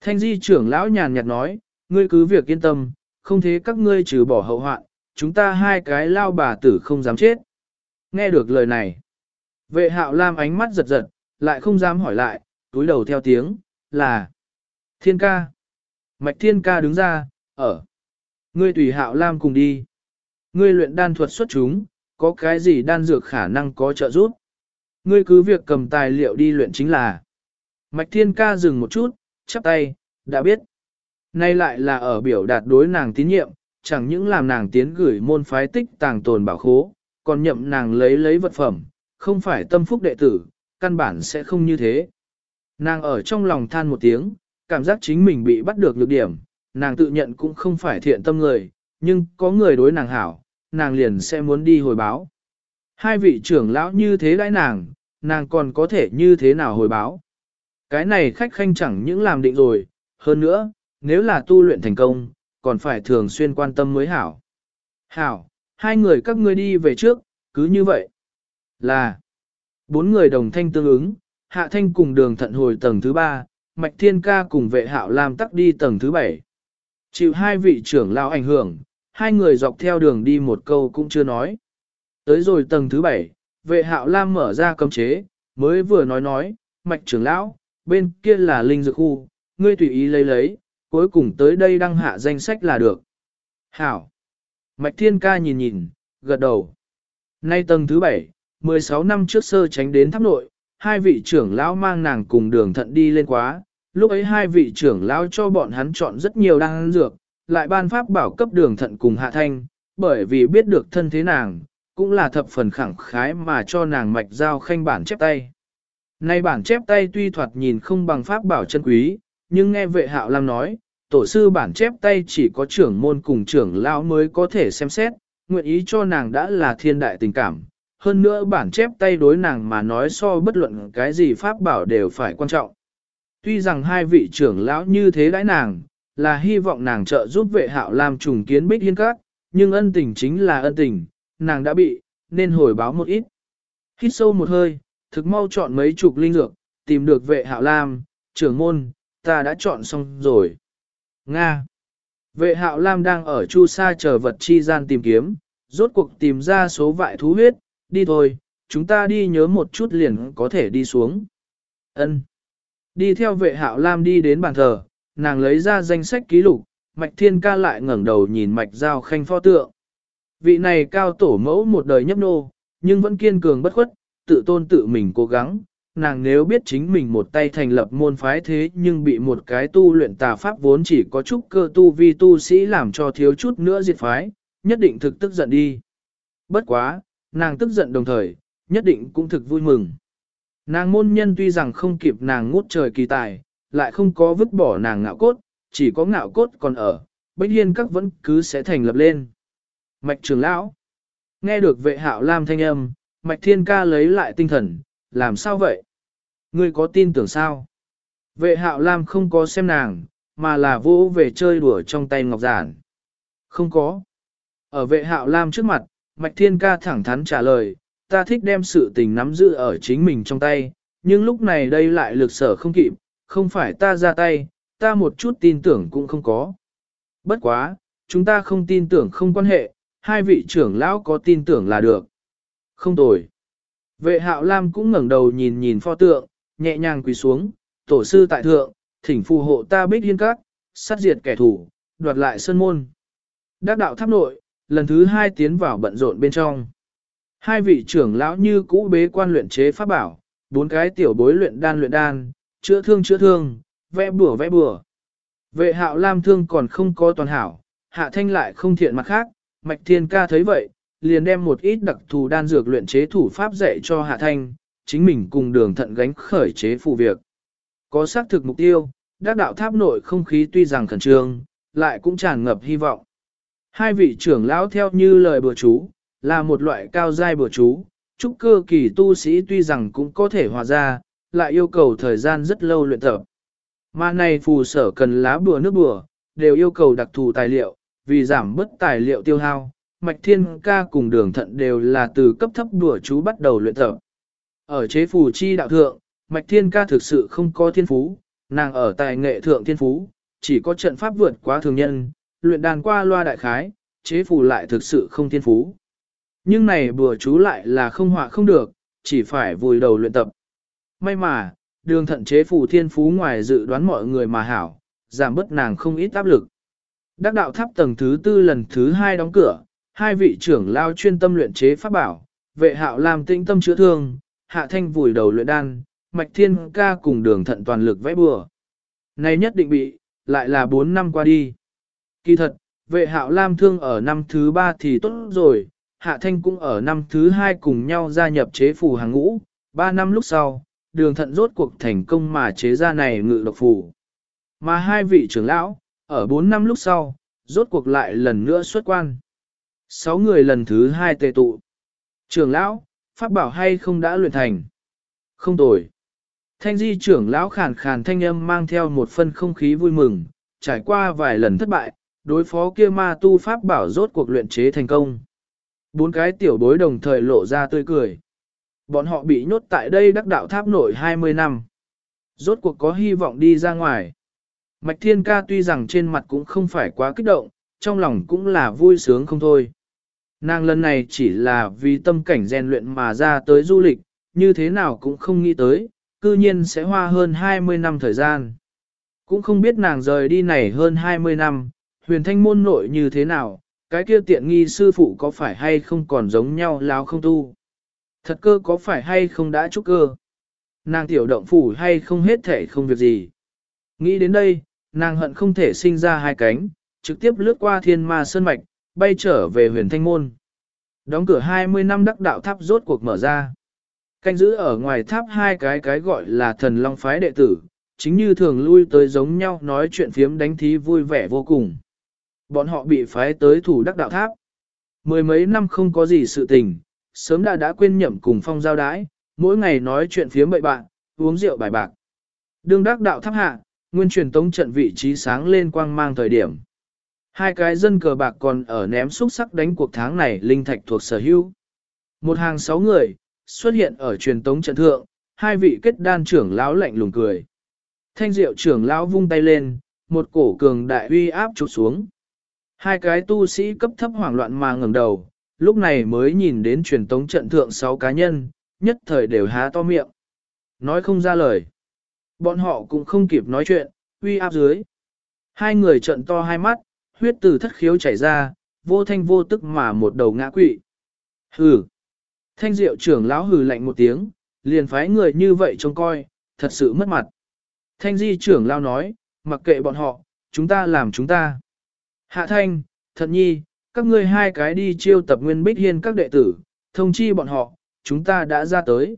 Thanh di trưởng lão nhàn nhạt nói, ngươi cứ việc yên tâm, không thế các ngươi trừ bỏ hậu hoạn, chúng ta hai cái lao bà tử không dám chết. Nghe được lời này, vệ hạo lam ánh mắt giật giật, lại không dám hỏi lại, túi đầu theo tiếng, là Thiên ca. Mạch thiên ca đứng ra, ở. Ngươi tùy hạo lam cùng đi. Ngươi luyện đan thuật xuất chúng, có cái gì đan dược khả năng có trợ giúp. Ngươi cứ việc cầm tài liệu đi luyện chính là. Mạch thiên ca dừng một chút, chắp tay, đã biết. Nay lại là ở biểu đạt đối nàng tín nhiệm, chẳng những làm nàng tiến gửi môn phái tích tàng tồn bảo khố, còn nhậm nàng lấy lấy vật phẩm, không phải tâm phúc đệ tử, căn bản sẽ không như thế. Nàng ở trong lòng than một tiếng, cảm giác chính mình bị bắt được lược điểm, nàng tự nhận cũng không phải thiện tâm người, nhưng có người đối nàng hảo, nàng liền sẽ muốn đi hồi báo. Hai vị trưởng lão như thế đãi nàng, nàng còn có thể như thế nào hồi báo. Cái này khách khanh chẳng những làm định rồi, hơn nữa, nếu là tu luyện thành công, còn phải thường xuyên quan tâm mới hảo. Hảo, hai người các ngươi đi về trước, cứ như vậy. Là, bốn người đồng thanh tương ứng, hạ thanh cùng đường thận hồi tầng thứ ba, mạch thiên ca cùng vệ hạo làm tắc đi tầng thứ bảy. Chịu hai vị trưởng lão ảnh hưởng, hai người dọc theo đường đi một câu cũng chưa nói. Tới rồi tầng thứ bảy, vệ hạo lam mở ra cấm chế, mới vừa nói nói, mạch trưởng lão, bên kia là linh dược khu, ngươi tùy ý lấy lấy, cuối cùng tới đây đăng hạ danh sách là được. Hảo! Mạch thiên ca nhìn nhìn, gật đầu. Nay tầng thứ bảy, 16 năm trước sơ tránh đến tháp nội, hai vị trưởng lão mang nàng cùng đường thận đi lên quá, lúc ấy hai vị trưởng lão cho bọn hắn chọn rất nhiều đan dược, lại ban pháp bảo cấp đường thận cùng hạ thanh, bởi vì biết được thân thế nàng, cũng là thập phần khẳng khái mà cho nàng mạch giao khanh bản chép tay. Nay bản chép tay tuy thoạt nhìn không bằng pháp bảo chân quý, nhưng nghe vệ hạo lam nói, tổ sư bản chép tay chỉ có trưởng môn cùng trưởng lão mới có thể xem xét, nguyện ý cho nàng đã là thiên đại tình cảm. Hơn nữa bản chép tay đối nàng mà nói so bất luận cái gì pháp bảo đều phải quan trọng. Tuy rằng hai vị trưởng lão như thế đãi nàng, là hy vọng nàng trợ giúp vệ hạo làm trùng kiến bích hiên các, nhưng ân tình chính là ân tình, nàng đã bị, nên hồi báo một ít. Hít sâu một hơi, thực mau chọn mấy chục linh dược, tìm được vệ hạo lam, trưởng môn, ta đã chọn xong rồi. Nga. Vệ hạo lam đang ở chu sa chờ vật chi gian tìm kiếm, rốt cuộc tìm ra số vại thú huyết, đi thôi, chúng ta đi nhớ một chút liền có thể đi xuống. Ân. Đi theo vệ hạo lam đi đến bàn thờ, nàng lấy ra danh sách ký lục, mạch thiên ca lại ngẩng đầu nhìn mạch giao khanh pho tượng. Vị này cao tổ mẫu một đời nhấp nô, nhưng vẫn kiên cường bất khuất, tự tôn tự mình cố gắng. Nàng nếu biết chính mình một tay thành lập môn phái thế nhưng bị một cái tu luyện tà pháp vốn chỉ có chút cơ tu vi tu sĩ làm cho thiếu chút nữa diệt phái, nhất định thực tức giận đi. Bất quá, nàng tức giận đồng thời, nhất định cũng thực vui mừng. Nàng môn nhân tuy rằng không kịp nàng ngút trời kỳ tài, lại không có vứt bỏ nàng ngạo cốt, chỉ có ngạo cốt còn ở, bách hiên các vẫn cứ sẽ thành lập lên. Mạch trường lão, nghe được vệ hạo lam thanh âm, mạch thiên ca lấy lại tinh thần, làm sao vậy? Ngươi có tin tưởng sao? Vệ hạo lam không có xem nàng, mà là vô về chơi đùa trong tay ngọc giản. Không có. Ở vệ hạo lam trước mặt, mạch thiên ca thẳng thắn trả lời, ta thích đem sự tình nắm giữ ở chính mình trong tay, nhưng lúc này đây lại lực sở không kịp, không phải ta ra tay, ta một chút tin tưởng cũng không có. Bất quá, chúng ta không tin tưởng không quan hệ, hai vị trưởng lão có tin tưởng là được. Không tồi. Vệ hạo lam cũng ngẩng đầu nhìn nhìn pho tượng, nhẹ nhàng quỳ xuống, tổ sư tại thượng, thỉnh phù hộ ta bích liên các, sát diệt kẻ thù, đoạt lại sơn môn. Đắc đạo tháp nội, lần thứ hai tiến vào bận rộn bên trong. Hai vị trưởng lão như cũ bế quan luyện chế pháp bảo, bốn cái tiểu bối luyện đan luyện đan, chữa thương chữa thương, vẽ bùa vẽ bùa. Vệ hạo lam thương còn không có toàn hảo, hạ thanh lại không thiện mặt khác, mạch thiên ca thấy vậy, liền đem một ít đặc thù đan dược luyện chế thủ pháp dạy cho hạ thanh, chính mình cùng đường thận gánh khởi chế phụ việc. Có xác thực mục tiêu, đắc đạo tháp nội không khí tuy rằng khẩn trương, lại cũng tràn ngập hy vọng. Hai vị trưởng lão theo như lời bừa chú, là một loại cao giai bừa chú, trúc cơ kỳ tu sĩ tuy rằng cũng có thể hòa ra, lại yêu cầu thời gian rất lâu luyện tập. Mà này phù sở cần lá bùa nước bùa, đều yêu cầu đặc thù tài liệu, vì giảm bớt tài liệu tiêu hao, Mạch Thiên Ca cùng đường thận đều là từ cấp thấp bùa chú bắt đầu luyện tập. Ở chế phù chi đạo thượng, Mạch Thiên Ca thực sự không có thiên phú, nàng ở tài nghệ thượng thiên phú, chỉ có trận pháp vượt quá thường nhân, luyện đàn qua loa đại khái, chế phù lại thực sự không thiên phú. Nhưng này bùa chú lại là không họa không được, chỉ phải vùi đầu luyện tập. May mà, đường thận chế phù thiên phú ngoài dự đoán mọi người mà hảo, giảm bớt nàng không ít áp lực. Đắc đạo tháp tầng thứ tư lần thứ hai đóng cửa, hai vị trưởng lao chuyên tâm luyện chế pháp bảo, vệ hạo làm tĩnh tâm chữa thương, hạ thanh vùi đầu luyện đan, mạch thiên ca cùng đường thận toàn lực vẽ bừa. Này nhất định bị, lại là 4 năm qua đi. Kỳ thật, vệ hạo lam thương ở năm thứ 3 thì tốt rồi, hạ thanh cũng ở năm thứ hai cùng nhau gia nhập chế phù hàng ngũ, Ba năm lúc sau, đường thận rốt cuộc thành công mà chế ra này ngự độc phù. Mà hai vị trưởng lão, ở bốn năm lúc sau, rốt cuộc lại lần nữa xuất quan. Sáu người lần thứ hai tề tụ. Trưởng lão, pháp bảo hay không đã luyện thành? Không tồi. Thanh di trưởng lão khàn khàn thanh âm mang theo một phân không khí vui mừng, trải qua vài lần thất bại, đối phó kia ma tu pháp bảo rốt cuộc luyện chế thành công. Bốn cái tiểu bối đồng thời lộ ra tươi cười. Bọn họ bị nhốt tại đây đắc đạo tháp nổi 20 năm. Rốt cuộc có hy vọng đi ra ngoài. Mạch Thiên Ca tuy rằng trên mặt cũng không phải quá kích động, trong lòng cũng là vui sướng không thôi. Nàng lần này chỉ là vì tâm cảnh rèn luyện mà ra tới du lịch, như thế nào cũng không nghĩ tới, cư nhiên sẽ hoa hơn 20 năm thời gian. Cũng không biết nàng rời đi này hơn 20 năm, huyền thanh môn nội như thế nào, cái kia tiện nghi sư phụ có phải hay không còn giống nhau lao không tu. Thật cơ có phải hay không đã trúc cơ. Nàng tiểu động phủ hay không hết thể không việc gì. Nghĩ đến đây, nàng hận không thể sinh ra hai cánh, trực tiếp lướt qua thiên ma sơn mạch, bay trở về huyền thanh môn. Đóng cửa 20 năm đắc đạo tháp rốt cuộc mở ra. Canh giữ ở ngoài tháp hai cái cái gọi là thần long phái đệ tử, chính như thường lui tới giống nhau nói chuyện phiếm đánh thí vui vẻ vô cùng. Bọn họ bị phái tới thủ đắc đạo tháp. Mười mấy năm không có gì sự tình, sớm đã đã quên nhậm cùng phong giao đái, mỗi ngày nói chuyện phiếm bậy bạn, uống rượu bài bạc. Đương đắc đạo tháp hạ, nguyên truyền tống trận vị trí sáng lên quang mang thời điểm. Hai cái dân cờ bạc còn ở ném xúc sắc đánh cuộc tháng này linh thạch thuộc sở hữu. Một hàng sáu người, xuất hiện ở truyền tống trận thượng, hai vị kết đan trưởng lão lạnh lùng cười. Thanh diệu trưởng lão vung tay lên, một cổ cường đại uy áp chụp xuống. Hai cái tu sĩ cấp thấp hoảng loạn mà ngẩng đầu, lúc này mới nhìn đến truyền tống trận thượng sáu cá nhân, nhất thời đều há to miệng. Nói không ra lời. Bọn họ cũng không kịp nói chuyện, uy áp dưới. Hai người trận to hai mắt, huyết từ thất khiếu chảy ra, vô thanh vô tức mà một đầu ngã quỵ. Hừ. Thanh diệu trưởng lão hừ lạnh một tiếng, liền phái người như vậy trông coi, thật sự mất mặt. Thanh di trưởng lão nói, mặc kệ bọn họ, chúng ta làm chúng ta. Hạ thanh, thật nhi, các ngươi hai cái đi chiêu tập nguyên bích hiên các đệ tử, thông chi bọn họ, chúng ta đã ra tới.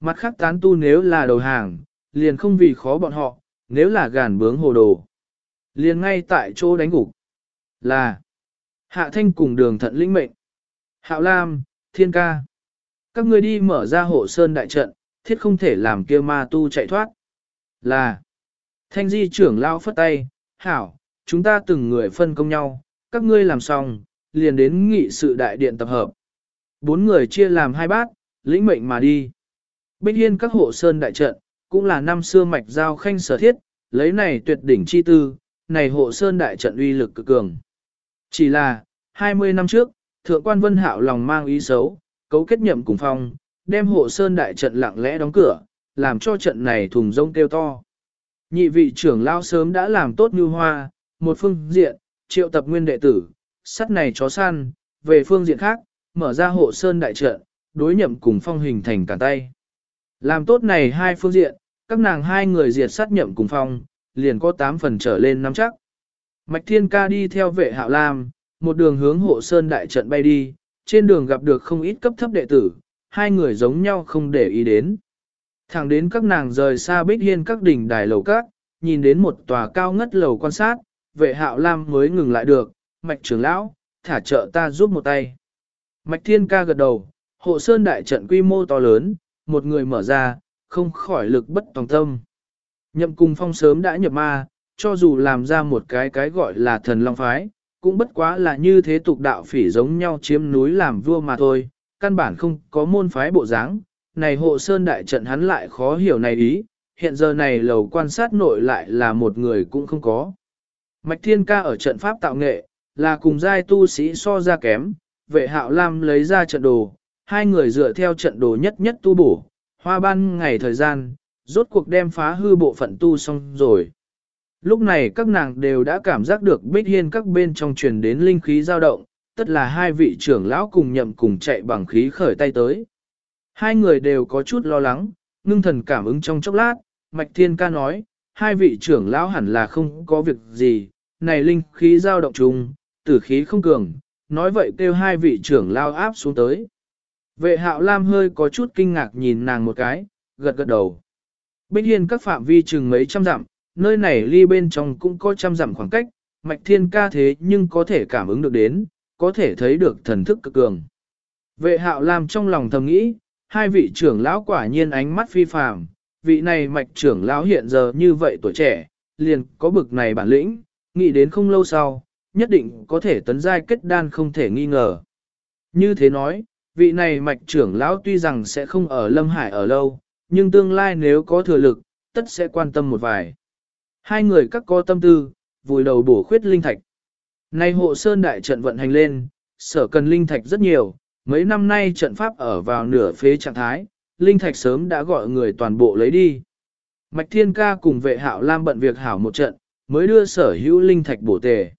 Mặt khác tán tu nếu là đầu hàng, liền không vì khó bọn họ, nếu là gàn bướng hồ đồ. Liền ngay tại chỗ đánh gục. Là Hạ Thanh cùng đường thận lĩnh mệnh. Hạo Lam, Thiên Ca. Các ngươi đi mở ra hộ sơn đại trận, thiết không thể làm kia ma tu chạy thoát. Là Thanh di trưởng lao phất tay, Hảo, chúng ta từng người phân công nhau, các ngươi làm xong, liền đến nghị sự đại điện tập hợp. Bốn người chia làm hai bát, lĩnh mệnh mà đi. Bích hiên các hộ sơn đại trận, cũng là năm xưa mạch giao khanh sở thiết, lấy này tuyệt đỉnh chi tư, này hộ sơn đại trận uy lực cực cường. Chỉ là, 20 năm trước, thượng quan vân hạo lòng mang ý xấu, cấu kết nhậm cùng phong, đem hộ sơn đại trận lặng lẽ đóng cửa, làm cho trận này thùng rông kêu to. Nhị vị trưởng lao sớm đã làm tốt như hoa, một phương diện, triệu tập nguyên đệ tử, sắt này chó săn, về phương diện khác, mở ra hộ sơn đại trận, đối nhậm cùng phong hình thành cả tay. Làm tốt này hai phương diện, các nàng hai người diệt sát nhậm cùng phong, liền có 8 phần trở lên nắm chắc. Mạch Thiên Ca đi theo vệ hạo lam, một đường hướng hộ sơn đại trận bay đi, trên đường gặp được không ít cấp thấp đệ tử, hai người giống nhau không để ý đến. Thẳng đến các nàng rời xa bích hiên các đỉnh đài lầu các, nhìn đến một tòa cao ngất lầu quan sát, vệ hạo lam mới ngừng lại được, mạch trưởng lão, thả trợ ta giúp một tay. Mạch Thiên Ca gật đầu, hộ sơn đại trận quy mô to lớn, một người mở ra, không khỏi lực bất tòng tâm. Nhậm cùng phong sớm đã nhập ma, cho dù làm ra một cái cái gọi là thần long phái, cũng bất quá là như thế tục đạo phỉ giống nhau chiếm núi làm vua mà thôi, căn bản không có môn phái bộ dáng. Này hộ sơn đại trận hắn lại khó hiểu này ý, hiện giờ này lầu quan sát nội lại là một người cũng không có. Mạch Thiên Ca ở trận pháp tạo nghệ, là cùng giai tu sĩ so ra kém, vệ hạo lam lấy ra trận đồ, hai người dựa theo trận đồ nhất nhất tu bổ, hoa ban ngày thời gian, rốt cuộc đem phá hư bộ phận tu xong rồi. Lúc này các nàng đều đã cảm giác được bích hiên các bên trong truyền đến linh khí dao động, tất là hai vị trưởng lão cùng nhậm cùng chạy bằng khí khởi tay tới. Hai người đều có chút lo lắng, ngưng thần cảm ứng trong chốc lát, Mạch Thiên ca nói, hai vị trưởng lão hẳn là không có việc gì, này linh khí dao động chung, tử khí không cường, nói vậy kêu hai vị trưởng lao áp xuống tới. Vệ hạo lam hơi có chút kinh ngạc nhìn nàng một cái, gật gật đầu. Bích hiên các phạm vi chừng mấy trăm dặm, nơi này ly bên trong cũng có trăm dặm khoảng cách, mạch thiên ca thế nhưng có thể cảm ứng được đến, có thể thấy được thần thức cực cường. Vệ hạo lam trong lòng thầm nghĩ, hai vị trưởng lão quả nhiên ánh mắt phi phàm, vị này mạch trưởng lão hiện giờ như vậy tuổi trẻ, liền có bực này bản lĩnh, nghĩ đến không lâu sau, nhất định có thể tấn giai kết đan không thể nghi ngờ. Như thế nói, vị này mạch trưởng lão tuy rằng sẽ không ở Lâm Hải ở lâu, nhưng tương lai nếu có thừa lực, tất sẽ quan tâm một vài. Hai người các có tâm tư, vùi đầu bổ khuyết linh thạch. Nay hộ sơn đại trận vận hành lên, sở cần linh thạch rất nhiều, mấy năm nay trận pháp ở vào nửa phế trạng thái, linh thạch sớm đã gọi người toàn bộ lấy đi. Mạch Thiên Ca cùng vệ hạo lam bận việc hảo một trận, mới đưa sở hữu linh thạch bổ tề.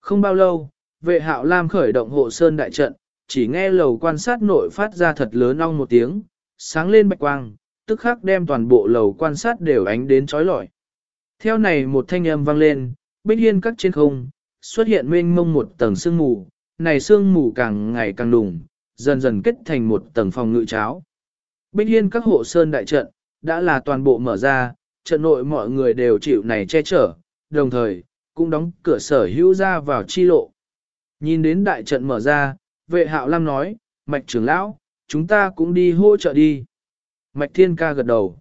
Không bao lâu, vệ hạo lam khởi động hộ sơn đại trận, chỉ nghe lầu quan sát nội phát ra thật lớn ong một tiếng, sáng lên bạch quang, tức khắc đem toàn bộ lầu quan sát đều ánh đến chói lọi. Theo này một thanh âm vang lên, bích hiên các trên không, xuất hiện mênh mông một tầng sương mù, này sương mù càng ngày càng đùng, dần dần kết thành một tầng phòng ngự cháo. Bích hiên các hộ sơn đại trận, đã là toàn bộ mở ra, trận nội mọi người đều chịu này che chở, đồng thời, cũng đóng cửa sở hữu ra vào chi lộ. Nhìn đến đại trận mở ra, vệ hạo lam nói, mạch trưởng lão, chúng ta cũng đi hỗ trợ đi. Mạch thiên ca gật đầu.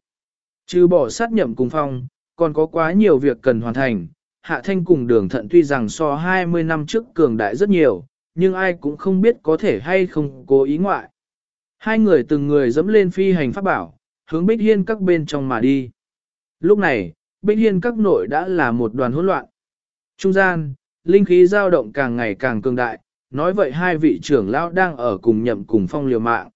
Trừ bỏ sát nhậm cùng phong, còn có quá nhiều việc cần hoàn thành. Hạ thanh cùng đường thận tuy rằng so 20 năm trước cường đại rất nhiều, nhưng ai cũng không biết có thể hay không cố ý ngoại. Hai người từng người dẫm lên phi hành pháp bảo, hướng Bích Hiên các bên trong mà đi. Lúc này, Bích Hiên các nội đã là một đoàn hỗn loạn. Trung gian, linh khí dao động càng ngày càng cường đại, nói vậy hai vị trưởng lão đang ở cùng nhậm cùng phong liều mạng.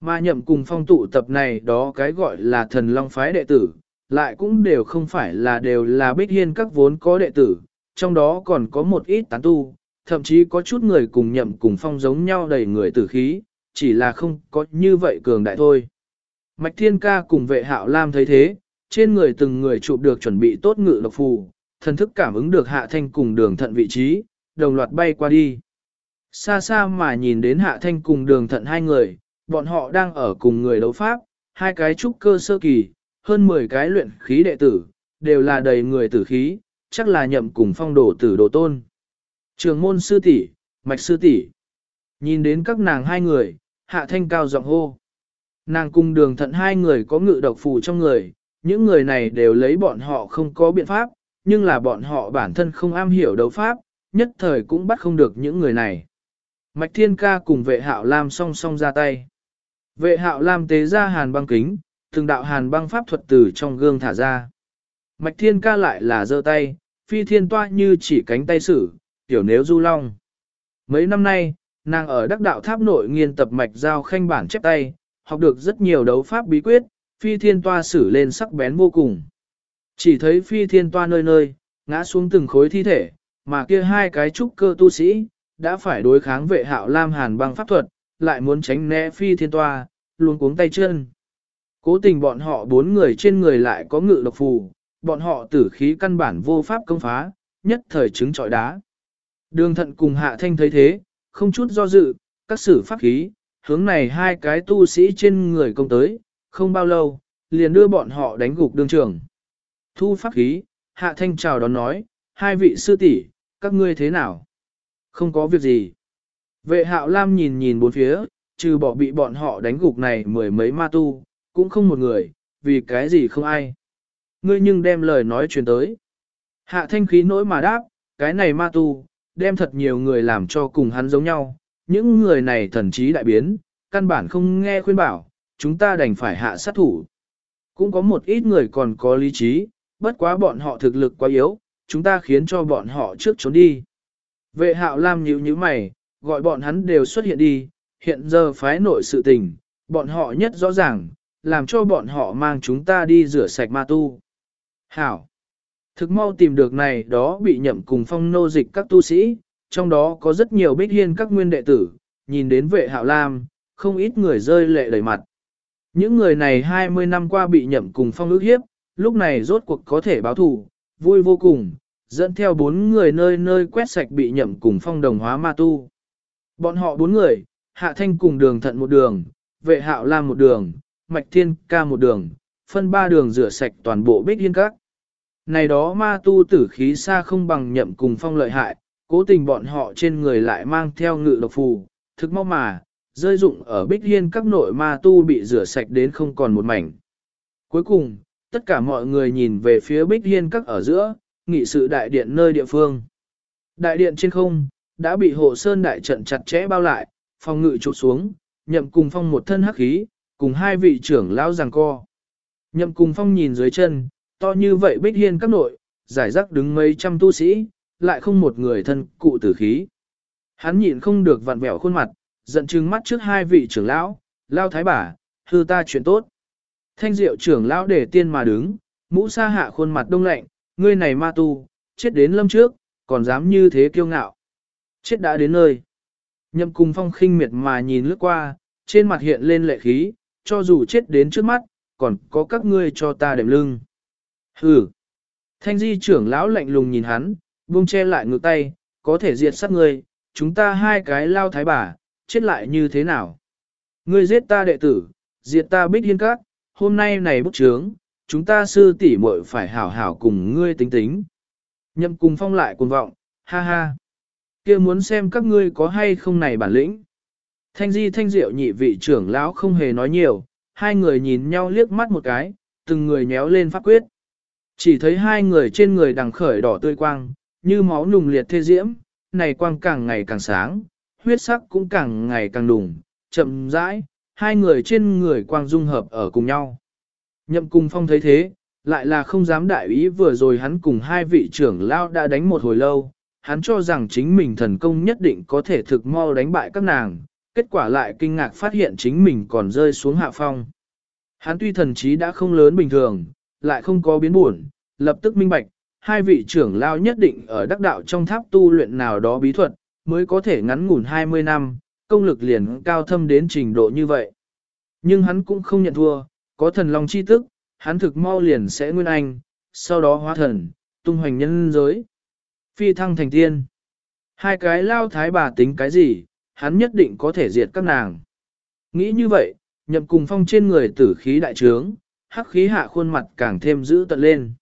Mà nhậm cùng phong tụ tập này đó cái gọi là thần long phái đệ tử, lại cũng đều không phải là đều là bích hiên các vốn có đệ tử, trong đó còn có một ít tán tu, thậm chí có chút người cùng nhậm cùng phong giống nhau đầy người tử khí, chỉ là không có như vậy cường đại thôi. Mạch Thiên Ca cùng vệ hạo Lam thấy thế, trên người từng người chụp được chuẩn bị tốt ngự độc phù, thần thức cảm ứng được hạ thanh cùng đường thận vị trí, đồng loạt bay qua đi. Xa xa mà nhìn đến hạ thanh cùng đường thận hai người, bọn họ đang ở cùng người đấu pháp, hai cái trúc cơ sơ kỳ, hơn 10 cái luyện khí đệ tử, đều là đầy người tử khí, chắc là nhậm cùng phong đổ tử đồ tôn. Trường môn sư tỷ, mạch sư tỷ. Nhìn đến các nàng hai người, hạ thanh cao giọng hô. Nàng cùng đường thận hai người có ngự độc phù trong người, những người này đều lấy bọn họ không có biện pháp, nhưng là bọn họ bản thân không am hiểu đấu pháp, nhất thời cũng bắt không được những người này. Mạch Thiên Ca cùng vệ hạo Lam song song ra tay. Vệ hạo Lam tế ra hàn băng kính, từng đạo hàn băng pháp thuật từ trong gương thả ra. Mạch Thiên Ca lại là giơ tay, phi thiên toa như chỉ cánh tay sử, tiểu nếu du long. Mấy năm nay, nàng ở đắc đạo tháp nội nghiên tập mạch giao khanh bản chép tay, học được rất nhiều đấu pháp bí quyết, phi thiên toa xử lên sắc bén vô cùng. Chỉ thấy phi thiên toa nơi nơi, ngã xuống từng khối thi thể, mà kia hai cái trúc cơ tu sĩ, đã phải đối kháng vệ hạo lam hàn băng pháp thuật, lại muốn tránh né phi thiên toa, luôn cuống tay chân. Cố tình bọn họ bốn người trên người lại có ngự độc phù, bọn họ tử khí căn bản vô pháp công phá, nhất thời chứng trọi đá. Đường thận cùng hạ thanh thấy thế, không chút do dự, các sử pháp khí, hướng này hai cái tu sĩ trên người công tới, không bao lâu, liền đưa bọn họ đánh gục đương trường. Thu pháp khí, hạ thanh chào đón nói, hai vị sư tỷ, các ngươi thế nào? Không có việc gì. Vệ hạo lam nhìn nhìn bốn phía, trừ bỏ bị bọn họ đánh gục này mười mấy ma tu, cũng không một người, vì cái gì không ai. Ngươi nhưng đem lời nói truyền tới. Hạ thanh khí nỗi mà đáp, cái này ma tu, đem thật nhiều người làm cho cùng hắn giống nhau, những người này thần trí đại biến, căn bản không nghe khuyên bảo, chúng ta đành phải hạ sát thủ. Cũng có một ít người còn có lý trí, bất quá bọn họ thực lực quá yếu, chúng ta khiến cho bọn họ trước trốn đi. Vệ hạo lam nhíu nhíu mày, gọi bọn hắn đều xuất hiện đi, hiện giờ phái nội sự tình, bọn họ nhất rõ ràng, làm cho bọn họ mang chúng ta đi rửa sạch ma tu. Hảo! Thực mau tìm được này đó bị nhậm cùng phong nô dịch các tu sĩ, trong đó có rất nhiều bích hiên các nguyên đệ tử, nhìn đến vệ hạo lam, không ít người rơi lệ đầy mặt. Những người này 20 năm qua bị nhậm cùng phong ước hiếp, lúc này rốt cuộc có thể báo thù, vui vô cùng, dẫn theo bốn người nơi nơi quét sạch bị nhậm cùng phong đồng hóa ma tu. Bọn họ bốn người, hạ thanh cùng đường thận một đường, vệ hạo lam một đường, mạch thiên ca một đường, phân ba đường rửa sạch toàn bộ bích hiên các. Này đó ma tu tử khí xa không bằng nhậm cùng phong lợi hại, cố tình bọn họ trên người lại mang theo ngự độc phù, thực mau mà, rơi dụng ở bích hiên các nội ma tu bị rửa sạch đến không còn một mảnh. Cuối cùng, tất cả mọi người nhìn về phía bích hiên các ở giữa, nghị sự đại điện nơi địa phương. Đại điện trên không, đã bị hộ sơn đại trận chặt chẽ bao lại, phong ngự trụ xuống, nhậm cùng phong một thân hắc khí, cùng hai vị trưởng lão giằng co. Nhậm cùng phong nhìn dưới chân, to như vậy bích hiên các nội, giải rác đứng mấy trăm tu sĩ, lại không một người thân cụ tử khí. Hắn nhịn không được vặn vẹo khuôn mặt, giận trừng mắt trước hai vị trưởng lão, lao thái bà, hư ta chuyện tốt. Thanh diệu trưởng lão để tiên mà đứng, mũ sa hạ khuôn mặt đông lạnh, ngươi này ma tu, chết đến lâm trước, còn dám như thế kiêu ngạo. Chết đã đến nơi. Nhậm cùng phong khinh miệt mà nhìn lướt qua, trên mặt hiện lên lệ khí, cho dù chết đến trước mắt, còn có các ngươi cho ta đệm lưng. Hừ. Thanh di trưởng lão lạnh lùng nhìn hắn, buông che lại ngược tay, có thể diệt sát ngươi, chúng ta hai cái lao thái bà, chết lại như thế nào? Ngươi giết ta đệ tử, diệt ta bích hiên các, hôm nay này bức trướng, chúng ta sư tỷ muội phải hảo hảo cùng ngươi tính tính. Nhậm cùng phong lại cuồng vọng, ha ha. kia muốn xem các ngươi có hay không này bản lĩnh. Thanh di thanh diệu nhị vị trưởng lão không hề nói nhiều, hai người nhìn nhau liếc mắt một cái, từng người nhéo lên pháp quyết. Chỉ thấy hai người trên người đằng khởi đỏ tươi quang, như máu nùng liệt thê diễm, này quang càng ngày càng sáng, huyết sắc cũng càng ngày càng đùng, chậm rãi, hai người trên người quang dung hợp ở cùng nhau. Nhậm cung phong thấy thế, lại là không dám đại ý vừa rồi hắn cùng hai vị trưởng lao đã đánh một hồi lâu, hắn cho rằng chính mình thần công nhất định có thể thực mau đánh bại các nàng, kết quả lại kinh ngạc phát hiện chính mình còn rơi xuống hạ phong. Hắn tuy thần trí đã không lớn bình thường, lại không có biến buồn, lập tức minh bạch, hai vị trưởng lao nhất định ở đắc đạo trong tháp tu luyện nào đó bí thuật, mới có thể ngắn ngủn 20 năm, công lực liền cao thâm đến trình độ như vậy. Nhưng hắn cũng không nhận thua, có thần long chi tức, hắn thực mau liền sẽ nguyên anh, sau đó hóa thần, tung hoành nhân giới. Phi thăng thành tiên. Hai cái lao thái bà tính cái gì, hắn nhất định có thể diệt các nàng. Nghĩ như vậy, nhậm cùng phong trên người tử khí đại trướng, hắc khí hạ khuôn mặt càng thêm dữ tận lên.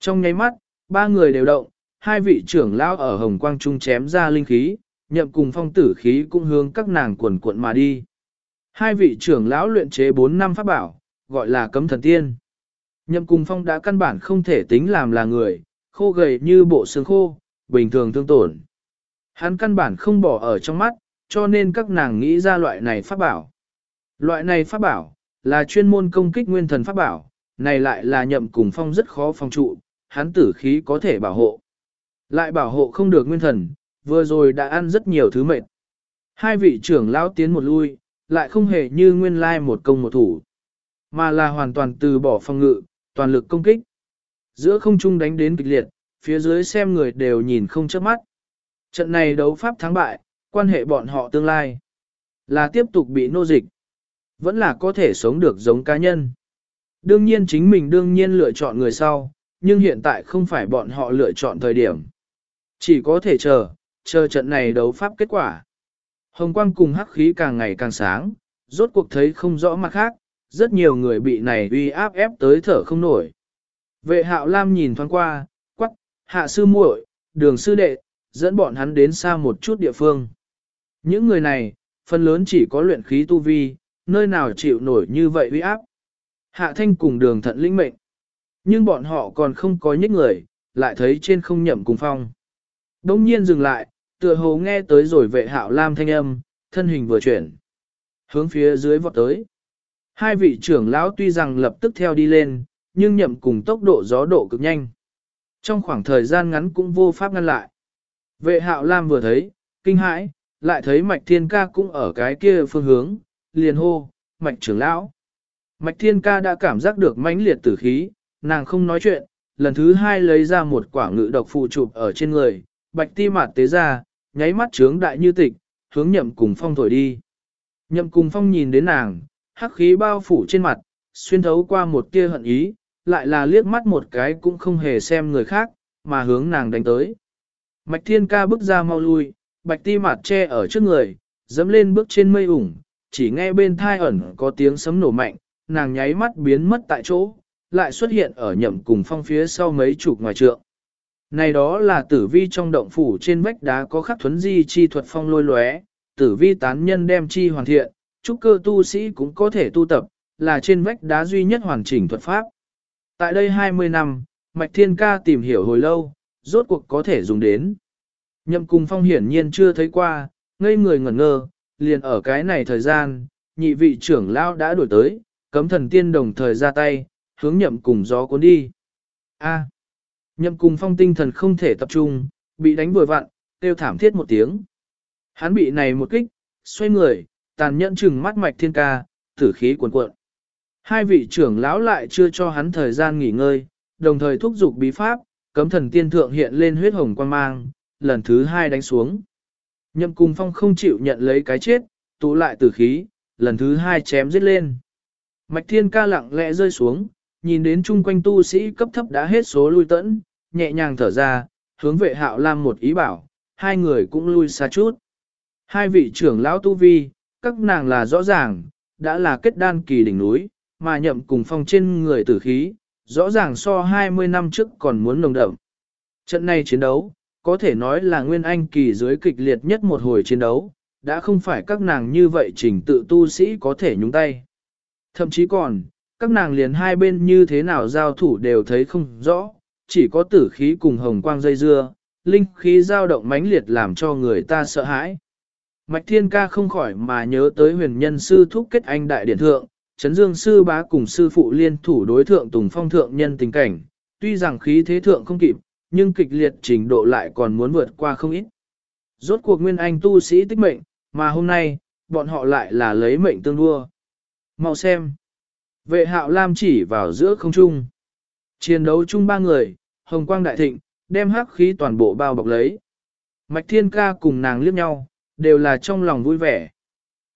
Trong nháy mắt, ba người đều động, hai vị trưởng lão ở hồng quang trung chém ra linh khí, nhậm cùng phong tử khí cũng hướng các nàng quần cuộn mà đi. Hai vị trưởng lão luyện chế 4 năm pháp bảo, gọi là cấm thần tiên. Nhậm cùng phong đã căn bản không thể tính làm là người, khô gầy như bộ xương khô, bình thường thương tổn. Hắn căn bản không bỏ ở trong mắt, cho nên các nàng nghĩ ra loại này pháp bảo. Loại này pháp bảo, là chuyên môn công kích nguyên thần pháp bảo, này lại là nhậm cùng phong rất khó phòng trụ, hắn tử khí có thể bảo hộ. Lại bảo hộ không được nguyên thần, vừa rồi đã ăn rất nhiều thứ mệt. Hai vị trưởng lão tiến một lui, lại không hề như nguyên lai một công một thủ, mà là hoàn toàn từ bỏ phòng ngự, toàn lực công kích. Giữa không trung đánh đến kịch liệt, phía dưới xem người đều nhìn không chớp mắt. Trận này đấu pháp thắng bại, quan hệ bọn họ tương lai là tiếp tục bị nô dịch, vẫn là có thể sống được giống cá nhân. Đương nhiên chính mình đương nhiên lựa chọn người sau, nhưng hiện tại không phải bọn họ lựa chọn thời điểm. Chỉ có thể chờ, chờ trận này đấu pháp kết quả. Hồng quang cùng hắc khí càng ngày càng sáng, rốt cuộc thấy không rõ mặt khác, rất nhiều người bị này uy áp ép tới thở không nổi. Vệ hạo lam nhìn thoáng qua, quắc, hạ sư muội, đường sư đệ, dẫn bọn hắn đến xa một chút địa phương. Những người này, phần lớn chỉ có luyện khí tu vi, nơi nào chịu nổi như vậy uy áp. Hạ thanh cùng đường thận linh mệnh. Nhưng bọn họ còn không có nhích người, lại thấy trên không nhậm cùng phong. Đông nhiên dừng lại, tựa hồ nghe tới rồi vệ hạo lam thanh âm, thân hình vừa chuyển. Hướng phía dưới vọt tới. Hai vị trưởng lão tuy rằng lập tức theo đi lên, nhưng nhậm cùng tốc độ gió độ cực nhanh. Trong khoảng thời gian ngắn cũng vô pháp ngăn lại. Vệ hạo lam vừa thấy, kinh hãi, lại thấy mạch thiên ca cũng ở cái kia phương hướng, liền hô, mạch trưởng lão. Mạch thiên ca đã cảm giác được mãnh liệt tử khí, nàng không nói chuyện, lần thứ hai lấy ra một quả ngự độc phụ chụp ở trên người, bạch ti mạt tế ra, nháy mắt trướng đại như tịch, hướng nhậm cùng phong thổi đi. Nhậm cùng phong nhìn đến nàng, hắc khí bao phủ trên mặt, xuyên thấu qua một tia hận ý, lại là liếc mắt một cái cũng không hề xem người khác, mà hướng nàng đánh tới. Mạch thiên ca bước ra mau lui, bạch ti Mạt che ở trước người, dẫm lên bước trên mây ủng, chỉ nghe bên thai ẩn có tiếng sấm nổ mạnh, nàng nháy mắt biến mất tại chỗ, lại xuất hiện ở nhậm cùng phong phía sau mấy chục ngoài trượng. Này đó là tử vi trong động phủ trên vách đá có khắc thuấn di chi thuật phong lôi lóe, tử vi tán nhân đem chi hoàn thiện, trúc cơ tu sĩ cũng có thể tu tập, là trên vách đá duy nhất hoàn chỉnh thuật pháp. Tại đây 20 năm, Mạch Thiên Ca tìm hiểu hồi lâu, rốt cuộc có thể dùng đến. Nhậm cùng phong hiển nhiên chưa thấy qua, ngây người ngẩn ngơ, liền ở cái này thời gian, nhị vị trưởng lao đã đổi tới, cấm thần tiên đồng thời ra tay, hướng nhậm cùng gió cuốn đi. A nhậm cùng phong tinh thần không thể tập trung, bị đánh vừa vặn, kêu thảm thiết một tiếng. Hắn bị này một kích, xoay người, tàn nhẫn chừng mắt mạch thiên ca, tử khí cuồn cuộn. Hai vị trưởng lão lại chưa cho hắn thời gian nghỉ ngơi, đồng thời thúc giục bí pháp, cấm thần tiên thượng hiện lên huyết hồng quan mang, lần thứ hai đánh xuống. Nhậm cùng phong không chịu nhận lấy cái chết, tụ lại tử khí, lần thứ hai chém giết lên. Mạch thiên ca lặng lẽ rơi xuống, nhìn đến chung quanh tu sĩ cấp thấp đã hết số lui tẫn, nhẹ nhàng thở ra, hướng vệ hạo lam một ý bảo, hai người cũng lui xa chút. Hai vị trưởng lão tu vi, các nàng là rõ ràng, đã là kết đan kỳ đỉnh núi, mà nhậm cùng phong trên người tử khí, rõ ràng so 20 năm trước còn muốn nồng đậm. Trận này chiến đấu, có thể nói là nguyên anh kỳ dưới kịch liệt nhất một hồi chiến đấu, đã không phải các nàng như vậy trình tự tu sĩ có thể nhúng tay. Thậm chí còn, các nàng liền hai bên như thế nào giao thủ đều thấy không rõ, chỉ có tử khí cùng hồng quang dây dưa, linh khí dao động mãnh liệt làm cho người ta sợ hãi. Mạch Thiên Ca không khỏi mà nhớ tới huyền nhân sư thúc kết anh đại điển thượng, Trấn Dương sư bá cùng sư phụ liên thủ đối thượng Tùng Phong thượng nhân tình cảnh, tuy rằng khí thế thượng không kịp, nhưng kịch liệt trình độ lại còn muốn vượt qua không ít. Rốt cuộc nguyên anh tu sĩ tích mệnh, mà hôm nay, bọn họ lại là lấy mệnh tương đua. Mau xem. Vệ hạo lam chỉ vào giữa không trung. Chiến đấu chung ba người, hồng quang đại thịnh, đem hắc khí toàn bộ bao bọc lấy. Mạch thiên ca cùng nàng liếc nhau, đều là trong lòng vui vẻ.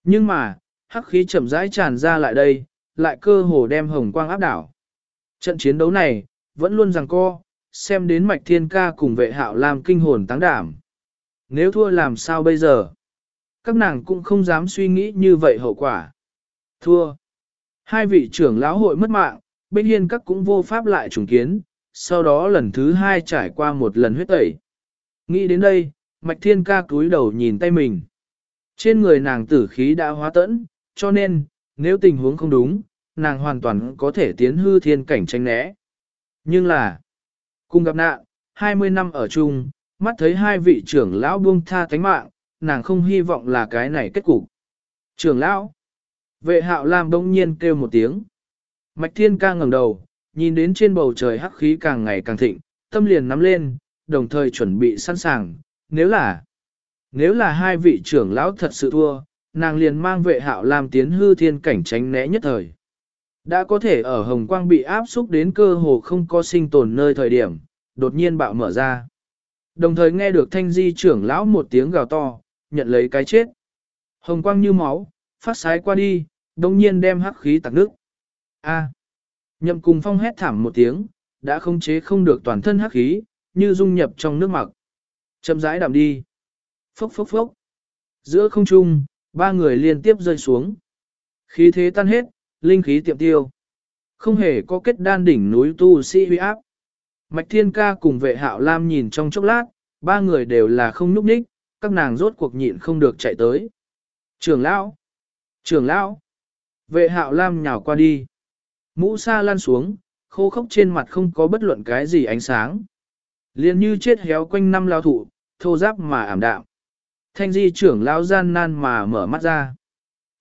Nhưng mà, hắc khí chậm rãi tràn ra lại đây, lại cơ hồ đem hồng quang áp đảo. Trận chiến đấu này, vẫn luôn rằng co, xem đến mạch thiên ca cùng vệ hạo làm kinh hồn táng đảm. Nếu thua làm sao bây giờ? Các nàng cũng không dám suy nghĩ như vậy hậu quả. Thua. Hai vị trưởng lão hội mất mạng, bên hiên các cũng vô pháp lại trùng kiến, sau đó lần thứ hai trải qua một lần huyết tẩy. Nghĩ đến đây, mạch thiên ca cúi đầu nhìn tay mình. Trên người nàng tử khí đã hóa tẫn, cho nên, nếu tình huống không đúng, nàng hoàn toàn có thể tiến hư thiên cảnh tranh né. Nhưng là, cùng gặp nạn, 20 năm ở chung, mắt thấy hai vị trưởng lão buông tha thánh mạng, nàng không hy vọng là cái này kết cục. Trưởng lão, vệ hạo lam bỗng nhiên kêu một tiếng. Mạch thiên ca ngẩng đầu, nhìn đến trên bầu trời hắc khí càng ngày càng thịnh, tâm liền nắm lên, đồng thời chuẩn bị sẵn sàng, nếu là, nếu là hai vị trưởng lão thật sự thua, nàng liền mang vệ hạo lam tiến hư thiên cảnh tránh né nhất thời. Đã có thể ở Hồng Quang bị áp xúc đến cơ hồ không có sinh tồn nơi thời điểm, đột nhiên bạo mở ra. Đồng thời nghe được thanh di trưởng lão một tiếng gào to, nhận lấy cái chết. Hồng Quang như máu, phát sái qua đi, đồng nhiên đem hắc khí tạc nước. A. Nhậm cùng phong hét thảm một tiếng, đã không chế không được toàn thân hắc khí, như dung nhập trong nước mặc. Chậm rãi đạm đi. Phốc phốc phốc. Giữa không trung, ba người liên tiếp rơi xuống. Khí thế tan hết, linh khí tiệm tiêu. Không hề có kết đan đỉnh núi tu sĩ huy áp. Mạch Thiên Ca cùng vệ hạo lam nhìn trong chốc lát, ba người đều là không núp ních, các nàng rốt cuộc nhịn không được chạy tới. Trường lão! Trưởng lão! Vệ hạo lam nhào qua đi. Mũ sa lan xuống, khô khốc trên mặt không có bất luận cái gì ánh sáng. liền như chết héo quanh năm lao thụ, thô giáp mà ảm đạm. Thanh di trưởng lão gian nan mà mở mắt ra.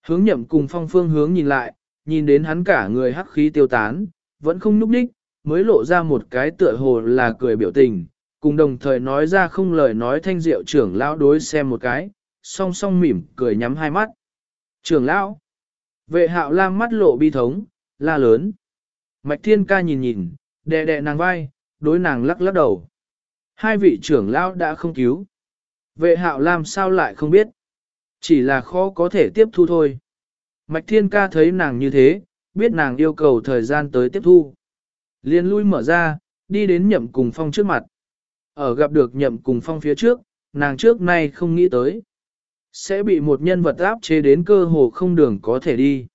Hướng nhậm cùng phong phương hướng nhìn lại, nhìn đến hắn cả người hắc khí tiêu tán, vẫn không núp đích, mới lộ ra một cái tựa hồ là cười biểu tình, cùng đồng thời nói ra không lời nói thanh diệu trưởng lão đối xem một cái, song song mỉm cười nhắm hai mắt. Trưởng lão, vệ hạo lam mắt lộ bi thống, la lớn. Mạch thiên ca nhìn nhìn, đè đè nàng vai, đối nàng lắc lắc đầu. Hai vị trưởng lão đã không cứu. Vệ hạo lam sao lại không biết. Chỉ là khó có thể tiếp thu thôi. Mạch thiên ca thấy nàng như thế, biết nàng yêu cầu thời gian tới tiếp thu. Liên lui mở ra, đi đến nhậm cùng phong trước mặt. Ở gặp được nhậm cùng phong phía trước, nàng trước nay không nghĩ tới. Sẽ bị một nhân vật áp chế đến cơ hồ không đường có thể đi.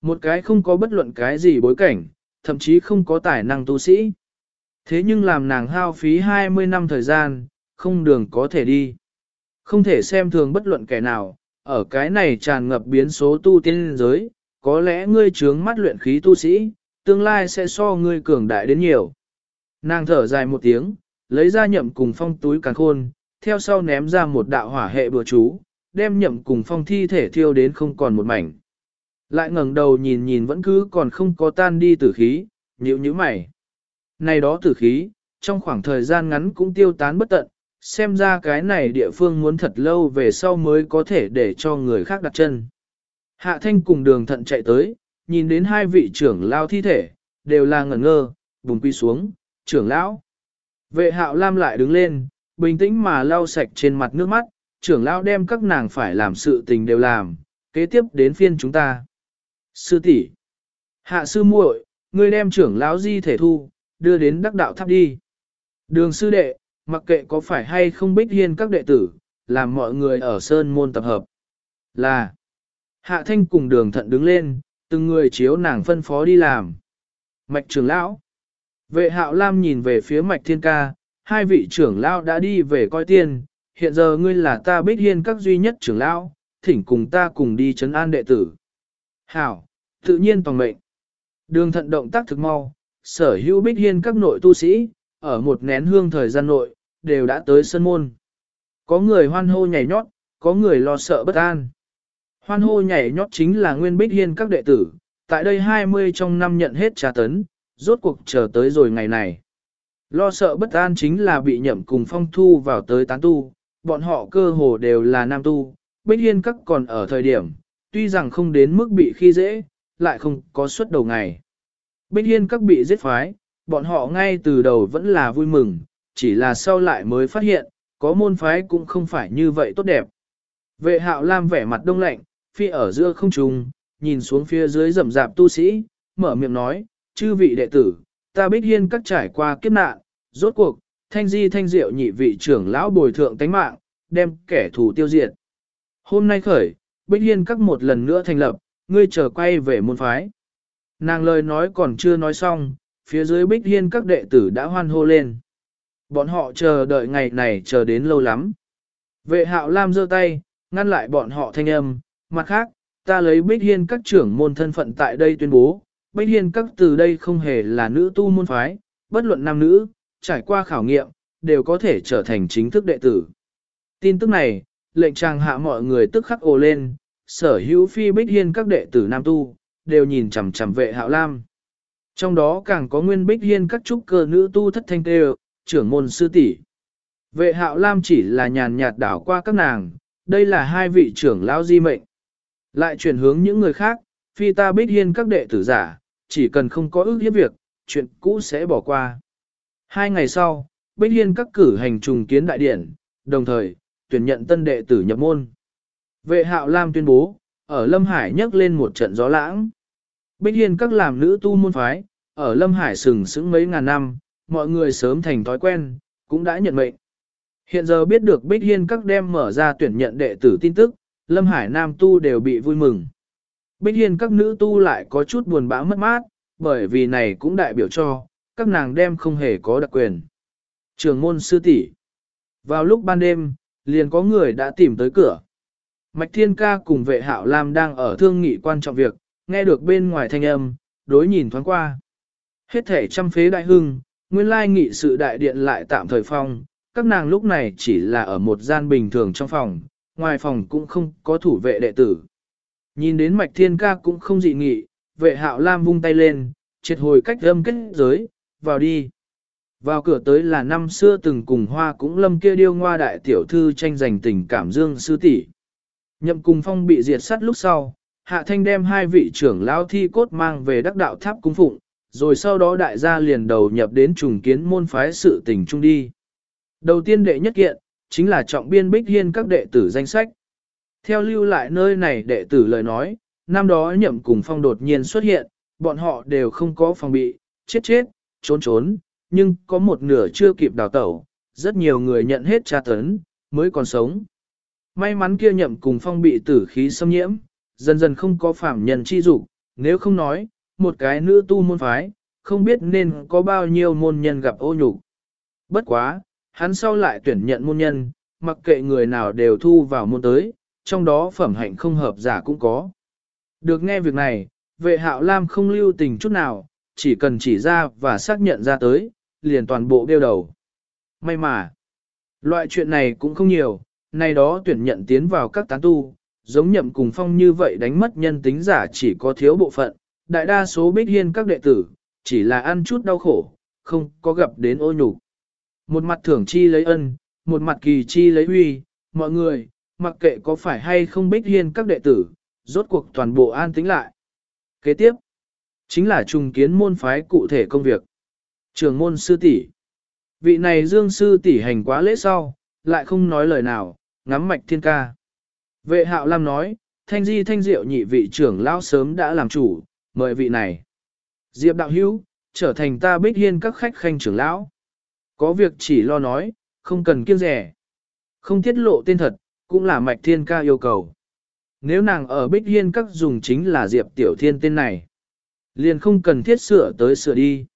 Một cái không có bất luận cái gì bối cảnh, thậm chí không có tài năng tu sĩ. Thế nhưng làm nàng hao phí 20 năm thời gian, không đường có thể đi. Không thể xem thường bất luận kẻ nào, ở cái này tràn ngập biến số tu tiên giới, có lẽ ngươi trướng mắt luyện khí tu sĩ, tương lai sẽ so ngươi cường đại đến nhiều. Nàng thở dài một tiếng, lấy ra nhậm cùng phong túi càng khôn, theo sau ném ra một đạo hỏa hệ bừa chú, đem nhậm cùng phong thi thể thiêu đến không còn một mảnh. Lại ngẩng đầu nhìn nhìn vẫn cứ còn không có tan đi tử khí, nhíu nhíu mày. Này đó tử khí, trong khoảng thời gian ngắn cũng tiêu tán bất tận, xem ra cái này địa phương muốn thật lâu về sau mới có thể để cho người khác đặt chân. Hạ thanh cùng đường thận chạy tới, nhìn đến hai vị trưởng lao thi thể, đều là ngẩn ngơ, vùng quy xuống, trưởng lão. Vệ hạo lam lại đứng lên, bình tĩnh mà lau sạch trên mặt nước mắt, trưởng lão đem các nàng phải làm sự tình đều làm, kế tiếp đến phiên chúng ta. Sư tỷ, hạ sư muội, ngươi đem trưởng lão di thể thu, đưa đến đắc đạo tháp đi. Đường sư đệ, mặc kệ có phải hay không bích hiên các đệ tử, làm mọi người ở sơn môn tập hợp. Là, hạ thanh cùng đường thận đứng lên, từng người chiếu nàng phân phó đi làm. Mạch trưởng lão, vệ hạo lam nhìn về phía mạch thiên ca, hai vị trưởng lão đã đi về coi tiên, hiện giờ ngươi là ta bích hiên các duy nhất trưởng lão, thỉnh cùng ta cùng đi chấn an đệ tử. Hảo, tự nhiên toàn mệnh. Đường thận động tác thực mau, sở hữu bích hiên các nội tu sĩ, ở một nén hương thời gian nội, đều đã tới sân môn. Có người hoan hô nhảy nhót, có người lo sợ bất an. Hoan hô nhảy nhót chính là nguyên bích hiên các đệ tử, tại đây 20 trong năm nhận hết trà tấn, rốt cuộc chờ tới rồi ngày này. Lo sợ bất an chính là bị nhậm cùng phong thu vào tới tán tu, bọn họ cơ hồ đều là nam tu, bích hiên các còn ở thời điểm, tuy rằng không đến mức bị khi dễ, lại không có suất đầu ngày. Bích hiên các bị giết phái, bọn họ ngay từ đầu vẫn là vui mừng, chỉ là sau lại mới phát hiện, có môn phái cũng không phải như vậy tốt đẹp. Vệ hạo lam vẻ mặt đông lạnh, phi ở giữa không trùng, nhìn xuống phía dưới rầm rạp tu sĩ, mở miệng nói, chư vị đệ tử, ta bích hiên các trải qua kiếp nạn, rốt cuộc, thanh di thanh diệu nhị vị trưởng lão bồi thượng tánh mạng, đem kẻ thù tiêu diệt. Hôm nay khởi, bích hiên các một lần nữa thành lập, ngươi trở quay về môn phái. Nàng lời nói còn chưa nói xong, phía dưới bích hiên các đệ tử đã hoan hô lên. Bọn họ chờ đợi ngày này chờ đến lâu lắm. Vệ hạo Lam giơ tay, ngăn lại bọn họ thanh âm, mặt khác, ta lấy bích hiên các trưởng môn thân phận tại đây tuyên bố, bích hiên các từ đây không hề là nữ tu môn phái, bất luận nam nữ, trải qua khảo nghiệm, đều có thể trở thành chính thức đệ tử. Tin tức này, lệnh trang hạ mọi người tức khắc ồ lên, sở hữu phi bích hiên các đệ tử nam tu, đều nhìn chằm chằm vệ hạo lam. Trong đó càng có nguyên bích hiên các trúc cơ nữ tu thất thanh tê trưởng môn sư tỷ. Vệ hạo lam chỉ là nhàn nhạt đảo qua các nàng, đây là hai vị trưởng lão di mệnh. Lại chuyển hướng những người khác, phi ta bích hiên các đệ tử giả, chỉ cần không có ước hiếp việc, chuyện cũ sẽ bỏ qua. Hai ngày sau, bích hiên các cử hành trùng kiến đại điển, đồng thời, tuyển nhận tân đệ tử nhập môn. Vệ hạo lam tuyên bố, ở Lâm Hải nhấc lên một trận gió lãng. Bích hiên các làm nữ tu môn phái, ở Lâm Hải sừng sững mấy ngàn năm, mọi người sớm thành thói quen, cũng đã nhận mệnh. Hiện giờ biết được Bích Hiên các đem mở ra tuyển nhận đệ tử tin tức, Lâm Hải Nam tu đều bị vui mừng. Bích Hiên các nữ tu lại có chút buồn bã mất mát, bởi vì này cũng đại biểu cho, các nàng đem không hề có đặc quyền. Trường môn sư tỷ Vào lúc ban đêm, liền có người đã tìm tới cửa. Mạch Thiên Ca cùng vệ hạo Lam đang ở thương nghị quan trọng việc, nghe được bên ngoài thanh âm, đối nhìn thoáng qua. Hết thể trăm phế đại hưng, nguyên lai nghị sự đại điện lại tạm thời phong, các nàng lúc này chỉ là ở một gian bình thường trong phòng, ngoài phòng cũng không có thủ vệ đệ tử. Nhìn đến mạch thiên ca cũng không dị nghị, vệ hạo lam vung tay lên, triệt hồi cách âm kết giới, vào đi. Vào cửa tới là năm xưa từng cùng hoa cũng lâm kia điêu ngoa đại tiểu thư tranh giành tình cảm dương sư tỷ. Nhậm cùng phong bị diệt sát lúc sau, hạ thanh đem hai vị trưởng lão thi cốt mang về đắc đạo tháp cung phụng, rồi sau đó đại gia liền đầu nhập đến trùng kiến môn phái sự tình trung đi. Đầu tiên đệ nhất kiện, chính là trọng biên bích hiên các đệ tử danh sách. Theo lưu lại nơi này đệ tử lời nói, năm đó nhậm cùng phong đột nhiên xuất hiện, bọn họ đều không có phòng bị, chết chết, trốn trốn, nhưng có một nửa chưa kịp đào tẩu, rất nhiều người nhận hết tra tấn, mới còn sống. May mắn kia nhậm cùng phong bị tử khí xâm nhiễm, dần dần không có phạm nhân chi dục, nếu không nói, một cái nữ tu môn phái, không biết nên có bao nhiêu môn nhân gặp ô nhục. Bất quá, hắn sau lại tuyển nhận môn nhân, mặc kệ người nào đều thu vào môn tới, trong đó phẩm hạnh không hợp giả cũng có. Được nghe việc này, vệ hạo lam không lưu tình chút nào, chỉ cần chỉ ra và xác nhận ra tới, liền toàn bộ đeo đầu. May mà, loại chuyện này cũng không nhiều, nay đó tuyển nhận tiến vào các tán tu, giống nhậm cùng phong như vậy đánh mất nhân tính giả chỉ có thiếu bộ phận, đại đa số bích hiên các đệ tử, chỉ là ăn chút đau khổ, không có gặp đến ô nhục. Một mặt thưởng chi lấy ân, một mặt kỳ chi lấy huy, mọi người, mặc kệ có phải hay không bích hiên các đệ tử, rốt cuộc toàn bộ an tính lại. Kế tiếp, chính là trùng kiến môn phái cụ thể công việc. Trường môn sư tỷ Vị này dương sư tỷ hành quá lễ sau, lại không nói lời nào, ngắm mạch thiên ca. Vệ hạo Lam nói, thanh di thanh diệu nhị vị trưởng lão sớm đã làm chủ, mời vị này. Diệp đạo hữu, trở thành ta bích hiên các khách khanh trưởng lão. Có việc chỉ lo nói, không cần kiêng rẻ. Không tiết lộ tên thật, cũng là mạch thiên ca yêu cầu. Nếu nàng ở bích hiên các dùng chính là Diệp tiểu thiên tên này. Liền không cần thiết sửa tới sửa đi.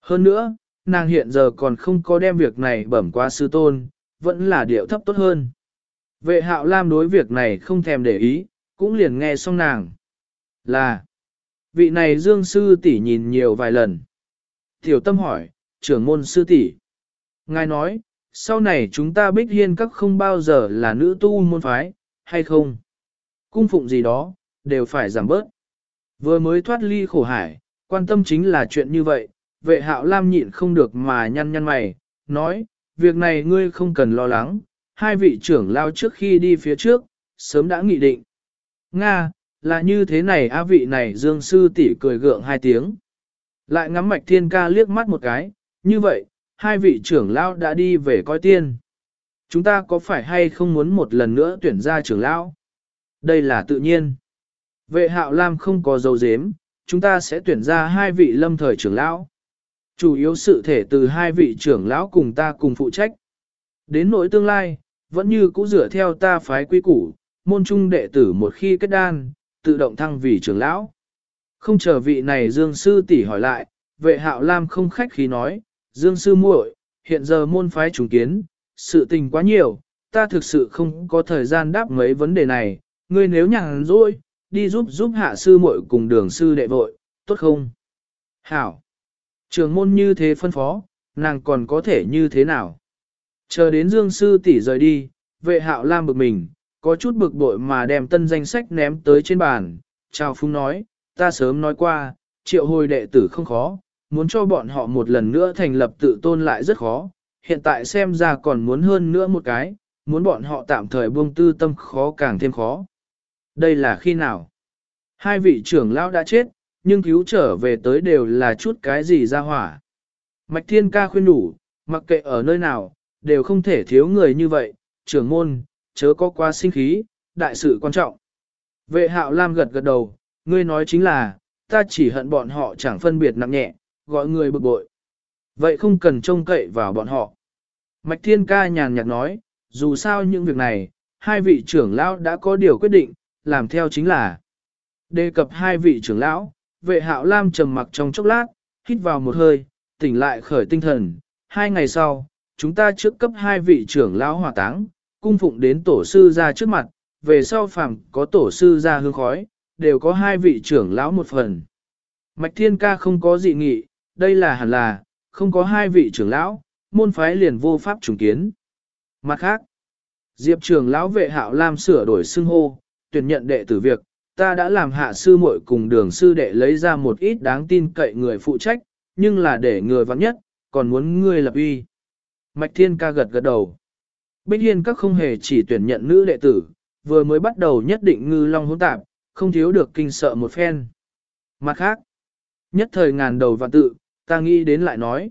Hơn nữa, nàng hiện giờ còn không có đem việc này bẩm qua sư tôn, vẫn là điệu thấp tốt hơn. Vệ hạo lam đối việc này không thèm để ý, cũng liền nghe xong nàng. Là, vị này dương sư tỷ nhìn nhiều vài lần. Tiểu tâm hỏi, trưởng môn sư tỷ, Ngài nói, sau này chúng ta bích hiên các không bao giờ là nữ tu môn phái, hay không? Cung phụng gì đó, đều phải giảm bớt. Vừa mới thoát ly khổ hải, quan tâm chính là chuyện như vậy, vệ hạo lam nhịn không được mà nhăn nhăn mày, nói, việc này ngươi không cần lo lắng, hai vị trưởng lao trước khi đi phía trước, sớm đã nghị định. Nga, là như thế này á vị này dương sư tỷ cười gượng hai tiếng. Lại ngắm mạch thiên ca liếc mắt một cái, như vậy, hai vị trưởng lao đã đi về coi tiên. Chúng ta có phải hay không muốn một lần nữa tuyển ra trưởng lão? Đây là tự nhiên. Vệ hạo lam không có dấu dếm, chúng ta sẽ tuyển ra hai vị lâm thời trưởng lão. Chủ yếu sự thể từ hai vị trưởng lão cùng ta cùng phụ trách. Đến nỗi tương lai, vẫn như cũ dựa theo ta phái quy củ, môn trung đệ tử một khi kết đan, tự động thăng vì trưởng lão. Không chờ vị này Dương Sư tỷ hỏi lại, vệ hạo lam không khách khí nói, Dương Sư muội, hiện giờ môn phái trùng kiến, sự tình quá nhiều, ta thực sự không có thời gian đáp mấy vấn đề này, ngươi nếu nhàn rỗi, đi giúp giúp hạ sư muội cùng đường sư đệ vội, tốt không? Hảo! Trường môn như thế phân phó, nàng còn có thể như thế nào? Chờ đến Dương Sư tỷ rời đi, vệ hạo lam bực mình, có chút bực bội mà đem tân danh sách ném tới trên bàn. Chào Phung nói, ta sớm nói qua, triệu hồi đệ tử không khó, muốn cho bọn họ một lần nữa thành lập tự tôn lại rất khó, hiện tại xem ra còn muốn hơn nữa một cái, muốn bọn họ tạm thời buông tư tâm khó càng thêm khó. Đây là khi nào? Hai vị trưởng lão đã chết, nhưng cứu trở về tới đều là chút cái gì ra hỏa. Mạch Thiên Ca khuyên đủ, mặc kệ ở nơi nào, đều không thể thiếu người như vậy, trưởng môn, chớ có qua sinh khí, đại sự quan trọng. Vệ hạo Lam gật gật đầu, ngươi nói chính là, ta chỉ hận bọn họ chẳng phân biệt nặng nhẹ, gọi người bực bội. Vậy không cần trông cậy vào bọn họ. Mạch Thiên Ca nhàn nhạt nói, dù sao những việc này, hai vị trưởng lão đã có điều quyết định, làm theo chính là đề cập hai vị trưởng lão, vệ hạo lam trầm mặc trong chốc lát, hít vào một hơi, tỉnh lại khởi tinh thần. Hai ngày sau, chúng ta trước cấp hai vị trưởng lão hỏa táng, cung phụng đến tổ sư ra trước mặt, về sau phàm có tổ sư ra hương khói, đều có hai vị trưởng lão một phần. Mạch Thiên Ca không có dị nghị, đây là hẳn là, không có hai vị trưởng lão, môn phái liền vô pháp trùng kiến. Mặt khác, Diệp trưởng lão vệ hạo lam sửa đổi xưng hô, tuyển nhận đệ tử việc, ta đã làm hạ sư muội cùng đường sư đệ lấy ra một ít đáng tin cậy người phụ trách, nhưng là để người vắng nhất, còn muốn ngươi lập uy. Mạch Thiên ca gật gật đầu. Bích Hiên các không hề chỉ tuyển nhận nữ đệ tử, vừa mới bắt đầu nhất định ngư long hỗn tạp, không thiếu được kinh sợ một phen. Mặt khác, nhất thời ngàn đầu và tự, ta nghĩ đến lại nói.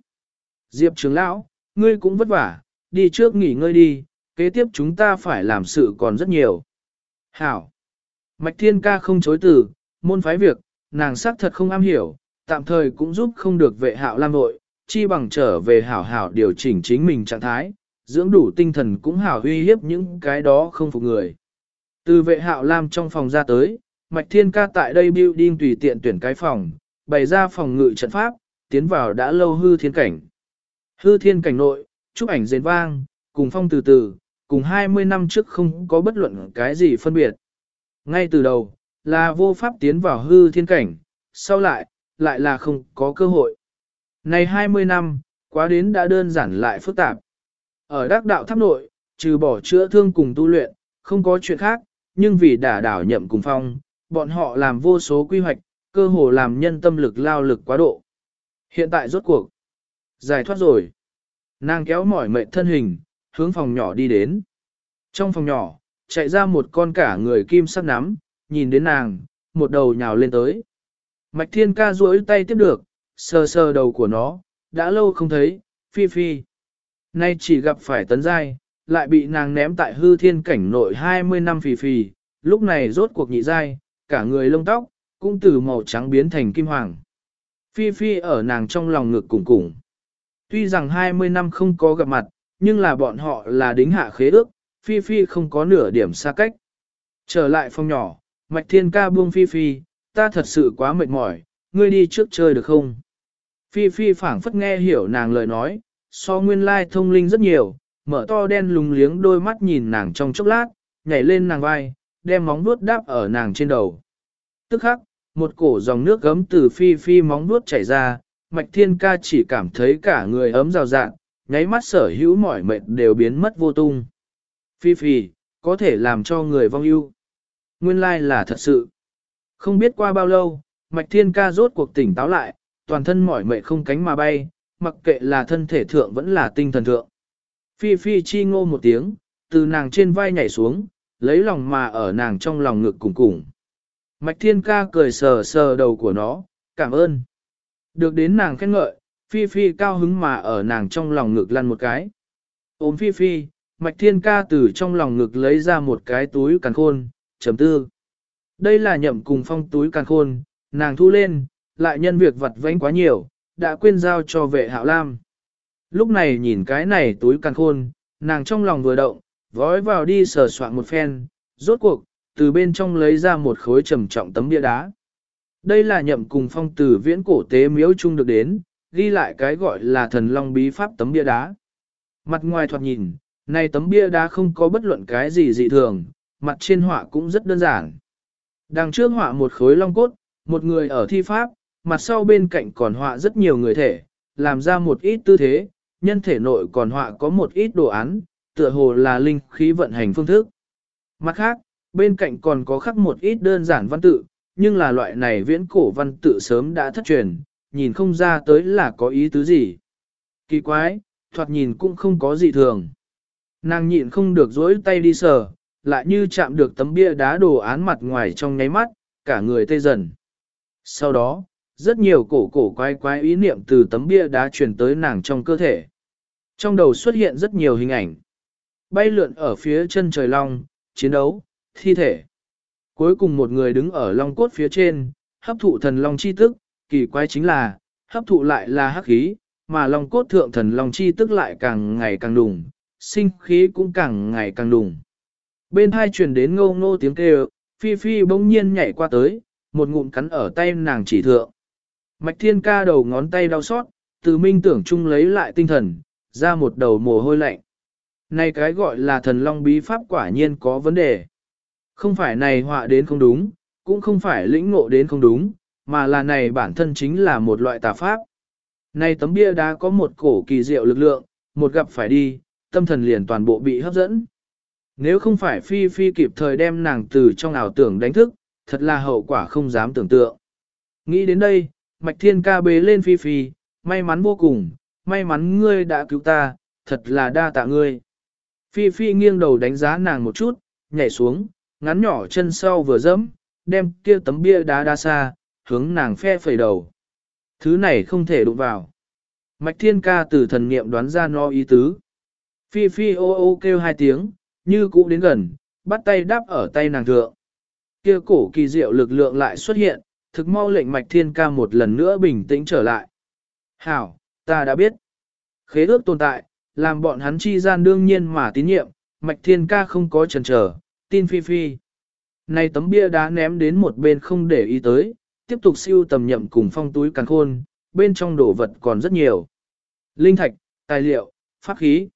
Diệp trưởng lão, ngươi cũng vất vả, đi trước nghỉ ngơi đi, kế tiếp chúng ta phải làm sự còn rất nhiều. Hảo. Mạch Thiên Ca không chối từ, môn phái việc, nàng xác thật không am hiểu, tạm thời cũng giúp không được vệ hạo lam nội, chi bằng trở về hảo hảo điều chỉnh chính mình trạng thái, dưỡng đủ tinh thần cũng hảo uy hiếp những cái đó không phục người. Từ vệ hạo lam trong phòng ra tới, Mạch Thiên Ca tại đây building tùy tiện tuyển cái phòng, bày ra phòng ngự trận pháp, tiến vào đã lâu hư thiên cảnh. Hư thiên cảnh nội, chúc ảnh rền vang, cùng phong từ từ, cùng 20 năm trước không có bất luận cái gì phân biệt. Ngay từ đầu, là vô pháp tiến vào hư thiên cảnh, sau lại, lại là không có cơ hội. Này 20 năm, quá đến đã đơn giản lại phức tạp. Ở đắc đạo tháp nội, trừ bỏ chữa thương cùng tu luyện, không có chuyện khác, nhưng vì đả đảo nhậm cùng phong, bọn họ làm vô số quy hoạch, cơ hồ làm nhân tâm lực lao lực quá độ. Hiện tại rốt cuộc, giải thoát rồi. Nàng kéo mỏi mệt thân hình, hướng phòng nhỏ đi đến. Trong phòng nhỏ, chạy ra một con cả người kim sắc nắm, nhìn đến nàng, một đầu nhào lên tới. Mạch thiên ca duỗi tay tiếp được, sờ sờ đầu của nó, đã lâu không thấy, phi phi. Nay chỉ gặp phải tấn giai, lại bị nàng ném tại hư thiên cảnh nội 20 năm phì phì, lúc này rốt cuộc nhị giai, cả người lông tóc, cũng từ màu trắng biến thành kim hoàng. Phi Phi ở nàng trong lòng ngực cùng cùng. Tuy rằng 20 năm không có gặp mặt, nhưng là bọn họ là đính hạ khế ước, Phi Phi không có nửa điểm xa cách. Trở lại phòng nhỏ, Mạch Thiên ca buông Phi Phi, ta thật sự quá mệt mỏi, ngươi đi trước chơi được không? Phi Phi phảng phất nghe hiểu nàng lời nói, so nguyên lai thông linh rất nhiều, mở to đen lùng liếng đôi mắt nhìn nàng trong chốc lát, nhảy lên nàng vai, đem móng vuốt đáp ở nàng trên đầu. Tức khắc, một cổ dòng nước gấm từ Phi Phi móng vuốt chảy ra, Mạch Thiên ca chỉ cảm thấy cả người ấm rào rạng, nháy mắt sở hữu mỏi mệt đều biến mất vô tung. Phi Phi, có thể làm cho người vong ưu. Nguyên lai là thật sự. Không biết qua bao lâu, Mạch Thiên ca rốt cuộc tỉnh táo lại, toàn thân mỏi mệt không cánh mà bay, mặc kệ là thân thể thượng vẫn là tinh thần thượng. Phi Phi chi ngô một tiếng, từ nàng trên vai nhảy xuống, lấy lòng mà ở nàng trong lòng ngực cùng cùng. Mạch Thiên ca cười sờ sờ đầu của nó, cảm ơn. Được đến nàng khen ngợi, Phi Phi cao hứng mà ở nàng trong lòng ngực lăn một cái. Ôm Phi Phi, Mạch Thiên ca từ trong lòng ngực lấy ra một cái túi càn khôn, chấm tư. Đây là nhậm cùng phong túi càn khôn, nàng thu lên, lại nhân việc vặt vãnh quá nhiều, đã quên giao cho vệ hạo lam. Lúc này nhìn cái này túi càn khôn, nàng trong lòng vừa động, vói vào đi sờ soạn một phen, rốt cuộc, từ bên trong lấy ra một khối trầm trọng tấm bia đá. Đây là nhậm cùng phong từ viễn cổ tế miếu chung được đến, ghi lại cái gọi là thần long bí pháp tấm bia đá. Mặt ngoài thoạt nhìn, này tấm bia đá không có bất luận cái gì dị thường, mặt trên họa cũng rất đơn giản. Đằng trước họa một khối long cốt, một người ở thi pháp, mặt sau bên cạnh còn họa rất nhiều người thể, làm ra một ít tư thế, nhân thể nội còn họa có một ít đồ án, tựa hồ là linh khí vận hành phương thức. Mặt khác, bên cạnh còn có khắc một ít đơn giản văn tự, nhưng là loại này viễn cổ văn tự sớm đã thất truyền, nhìn không ra tới là có ý tứ gì. Kỳ quái, thoạt nhìn cũng không có gì thường. Nàng nhịn không được dối tay đi sờ, lại như chạm được tấm bia đá đồ án mặt ngoài trong nháy mắt, cả người tê dần. Sau đó, rất nhiều cổ cổ quái quái ý niệm từ tấm bia đá truyền tới nàng trong cơ thể. Trong đầu xuất hiện rất nhiều hình ảnh. Bay lượn ở phía chân trời long, chiến đấu, thi thể. Cuối cùng một người đứng ở long cốt phía trên, hấp thụ thần long chi tức, kỳ quái chính là, hấp thụ lại là hắc khí, mà long cốt thượng thần long chi tức lại càng ngày càng đùng, sinh khí cũng càng ngày càng đùng. Bên hai truyền đến ngô ngô tiếng kêu, Phi Phi bỗng nhiên nhảy qua tới, một ngụm cắn ở tay nàng chỉ thượng. Mạch thiên ca đầu ngón tay đau xót, từ minh tưởng chung lấy lại tinh thần, ra một đầu mồ hôi lạnh. Này cái gọi là thần long bí pháp quả nhiên có vấn đề. Không phải này họa đến không đúng, cũng không phải lĩnh ngộ đến không đúng, mà là này bản thân chính là một loại tà pháp. Này tấm bia đá có một cổ kỳ diệu lực lượng, một gặp phải đi, tâm thần liền toàn bộ bị hấp dẫn. Nếu không phải Phi Phi kịp thời đem nàng từ trong ảo tưởng đánh thức, thật là hậu quả không dám tưởng tượng. Nghĩ đến đây, Mạch Thiên ca bế lên Phi Phi, may mắn vô cùng, may mắn ngươi đã cứu ta, thật là đa tạ ngươi. Phi Phi nghiêng đầu đánh giá nàng một chút, nhảy xuống, ngắn nhỏ chân sau vừa dẫm, đem kia tấm bia đá đa xa, hướng nàng phe phẩy đầu. Thứ này không thể đụng vào. Mạch Thiên ca từ thần niệm đoán ra no ý tứ. Phi Phi ô ô kêu hai tiếng, như cũ đến gần, bắt tay đáp ở tay nàng thượng. Kia cổ kỳ diệu lực lượng lại xuất hiện, thực mau lệnh mạch thiên ca một lần nữa bình tĩnh trở lại. Hảo, ta đã biết. Khế ước tồn tại, làm bọn hắn chi gian đương nhiên mà tín nhiệm, mạch thiên ca không có chần chờ, tin phi phi. Này tấm bia đá ném đến một bên không để ý tới, tiếp tục siêu tầm nhậm cùng phong túi càng khôn, bên trong đồ vật còn rất nhiều. Linh thạch, tài liệu, pháp khí,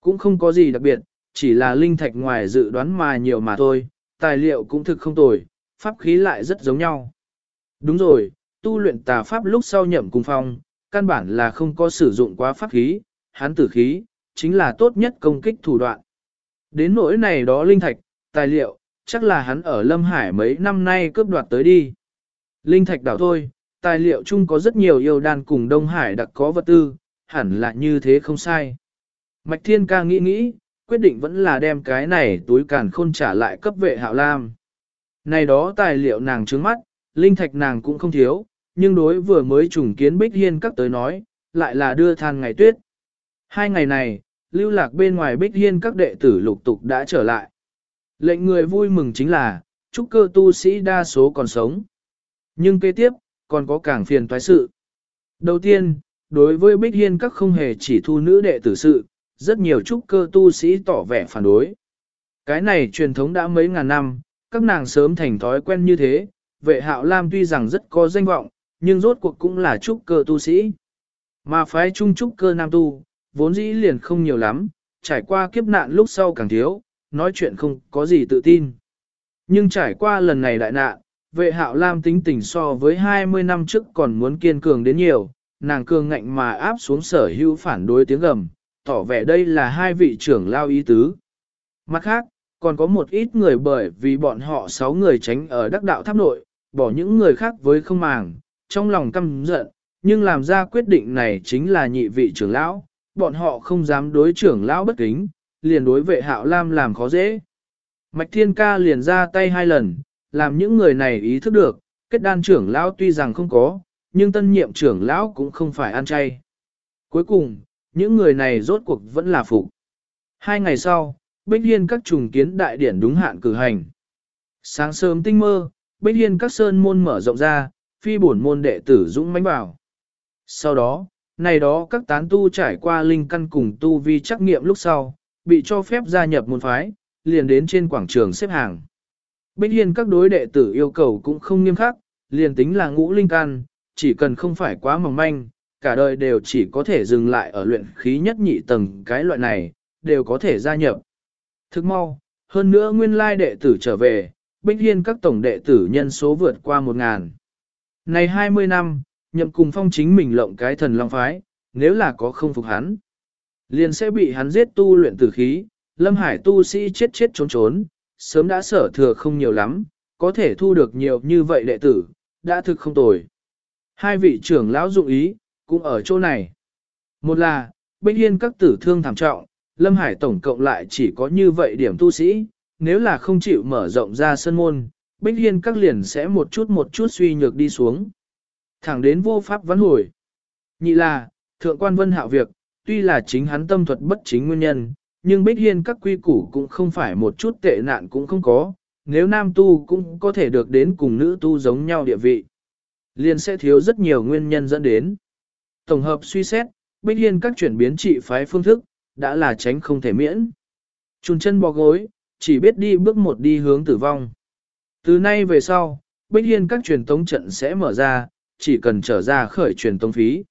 cũng không có gì đặc biệt, chỉ là linh thạch ngoài dự đoán mà nhiều mà thôi, tài liệu cũng thực không tồi, pháp khí lại rất giống nhau. Đúng rồi, tu luyện tà pháp lúc sau nhậm cùng phong, căn bản là không có sử dụng quá pháp khí, hắn tử khí, chính là tốt nhất công kích thủ đoạn. Đến nỗi này đó linh thạch, tài liệu, chắc là hắn ở Lâm Hải mấy năm nay cướp đoạt tới đi. Linh thạch đảo thôi, tài liệu chung có rất nhiều yêu đan cùng Đông Hải đặc có vật tư, hẳn là như thế không sai. Mạch Thiên ca nghĩ nghĩ, quyết định vẫn là đem cái này túi càn khôn trả lại cấp vệ hạo lam. Này đó tài liệu nàng trướng mắt, linh thạch nàng cũng không thiếu, nhưng đối vừa mới trùng kiến bích hiên các tới nói, lại là đưa than ngày tuyết. Hai ngày này, lưu lạc bên ngoài bích hiên các đệ tử lục tục đã trở lại. Lệnh người vui mừng chính là, chúc cơ tu sĩ đa số còn sống. Nhưng kế tiếp, còn có càng phiền toái sự. Đầu tiên, đối với bích hiên các không hề chỉ thu nữ đệ tử sự, rất nhiều trúc cơ tu sĩ tỏ vẻ phản đối. Cái này truyền thống đã mấy ngàn năm, các nàng sớm thành thói quen như thế, vệ hạo lam tuy rằng rất có danh vọng, nhưng rốt cuộc cũng là trúc cơ tu sĩ. Mà phái trung trúc cơ nam tu, vốn dĩ liền không nhiều lắm, trải qua kiếp nạn lúc sau càng thiếu, nói chuyện không có gì tự tin. Nhưng trải qua lần này đại nạn, vệ hạo lam tính tình so với 20 năm trước còn muốn kiên cường đến nhiều, nàng cường ngạnh mà áp xuống sở hữu phản đối tiếng gầm, tỏ vẻ đây là hai vị trưởng lao ý tứ. Mặt khác, còn có một ít người bởi vì bọn họ sáu người tránh ở đắc đạo tháp nội, bỏ những người khác với không màng, trong lòng căm giận, nhưng làm ra quyết định này chính là nhị vị trưởng lão, bọn họ không dám đối trưởng lão bất kính, liền đối vệ hạo lam làm khó dễ. Mạch Thiên Ca liền ra tay hai lần, làm những người này ý thức được, kết đan trưởng lão tuy rằng không có, nhưng tân nhiệm trưởng lão cũng không phải ăn chay. Cuối cùng, những người này rốt cuộc vẫn là phục. Hai ngày sau, Bích Hiên các trùng kiến đại điển đúng hạn cử hành. Sáng sớm tinh mơ, Bích Hiên các sơn môn mở rộng ra, phi bổn môn đệ tử dũng mãnh vào. Sau đó, này đó các tán tu trải qua linh căn cùng tu vi trắc nghiệm lúc sau, bị cho phép gia nhập môn phái, liền đến trên quảng trường xếp hàng. Bích Hiên các đối đệ tử yêu cầu cũng không nghiêm khắc, liền tính là ngũ linh căn, chỉ cần không phải quá mỏng manh, cả đời đều chỉ có thể dừng lại ở luyện khí nhất nhị tầng cái loại này, đều có thể gia nhập. Thức mau, hơn nữa nguyên lai đệ tử trở về, Bích Hiên các tổng đệ tử nhân số vượt qua một ngàn. Này 20 năm, nhậm cùng phong chính mình lộng cái thần long phái, nếu là có không phục hắn, liền sẽ bị hắn giết tu luyện tử khí, lâm hải tu sĩ chết chết trốn trốn, sớm đã sở thừa không nhiều lắm, có thể thu được nhiều như vậy đệ tử, đã thực không tồi. Hai vị trưởng lão dụng ý, cũng ở chỗ này. Một là, Bích Hiên các tử thương thảm trọng, Lâm Hải tổng cộng lại chỉ có như vậy điểm tu sĩ, nếu là không chịu mở rộng ra sân môn, Bích Hiên các liền sẽ một chút một chút suy nhược đi xuống. Thẳng đến vô pháp vãn hồi. Nhị là, thượng quan vân hạo việc, tuy là chính hắn tâm thuật bất chính nguyên nhân, nhưng Bích Hiên các quy củ cũng không phải một chút tệ nạn cũng không có, nếu nam tu cũng có thể được đến cùng nữ tu giống nhau địa vị. Liền sẽ thiếu rất nhiều nguyên nhân dẫn đến. Tổng hợp suy xét, Bích Hiên các chuyển biến trị phái phương thức, đã là tránh không thể miễn. Chùn chân bò gối, chỉ biết đi bước một đi hướng tử vong. Từ nay về sau, Bích Hiên các truyền tống trận sẽ mở ra, chỉ cần trở ra khởi truyền tống phí.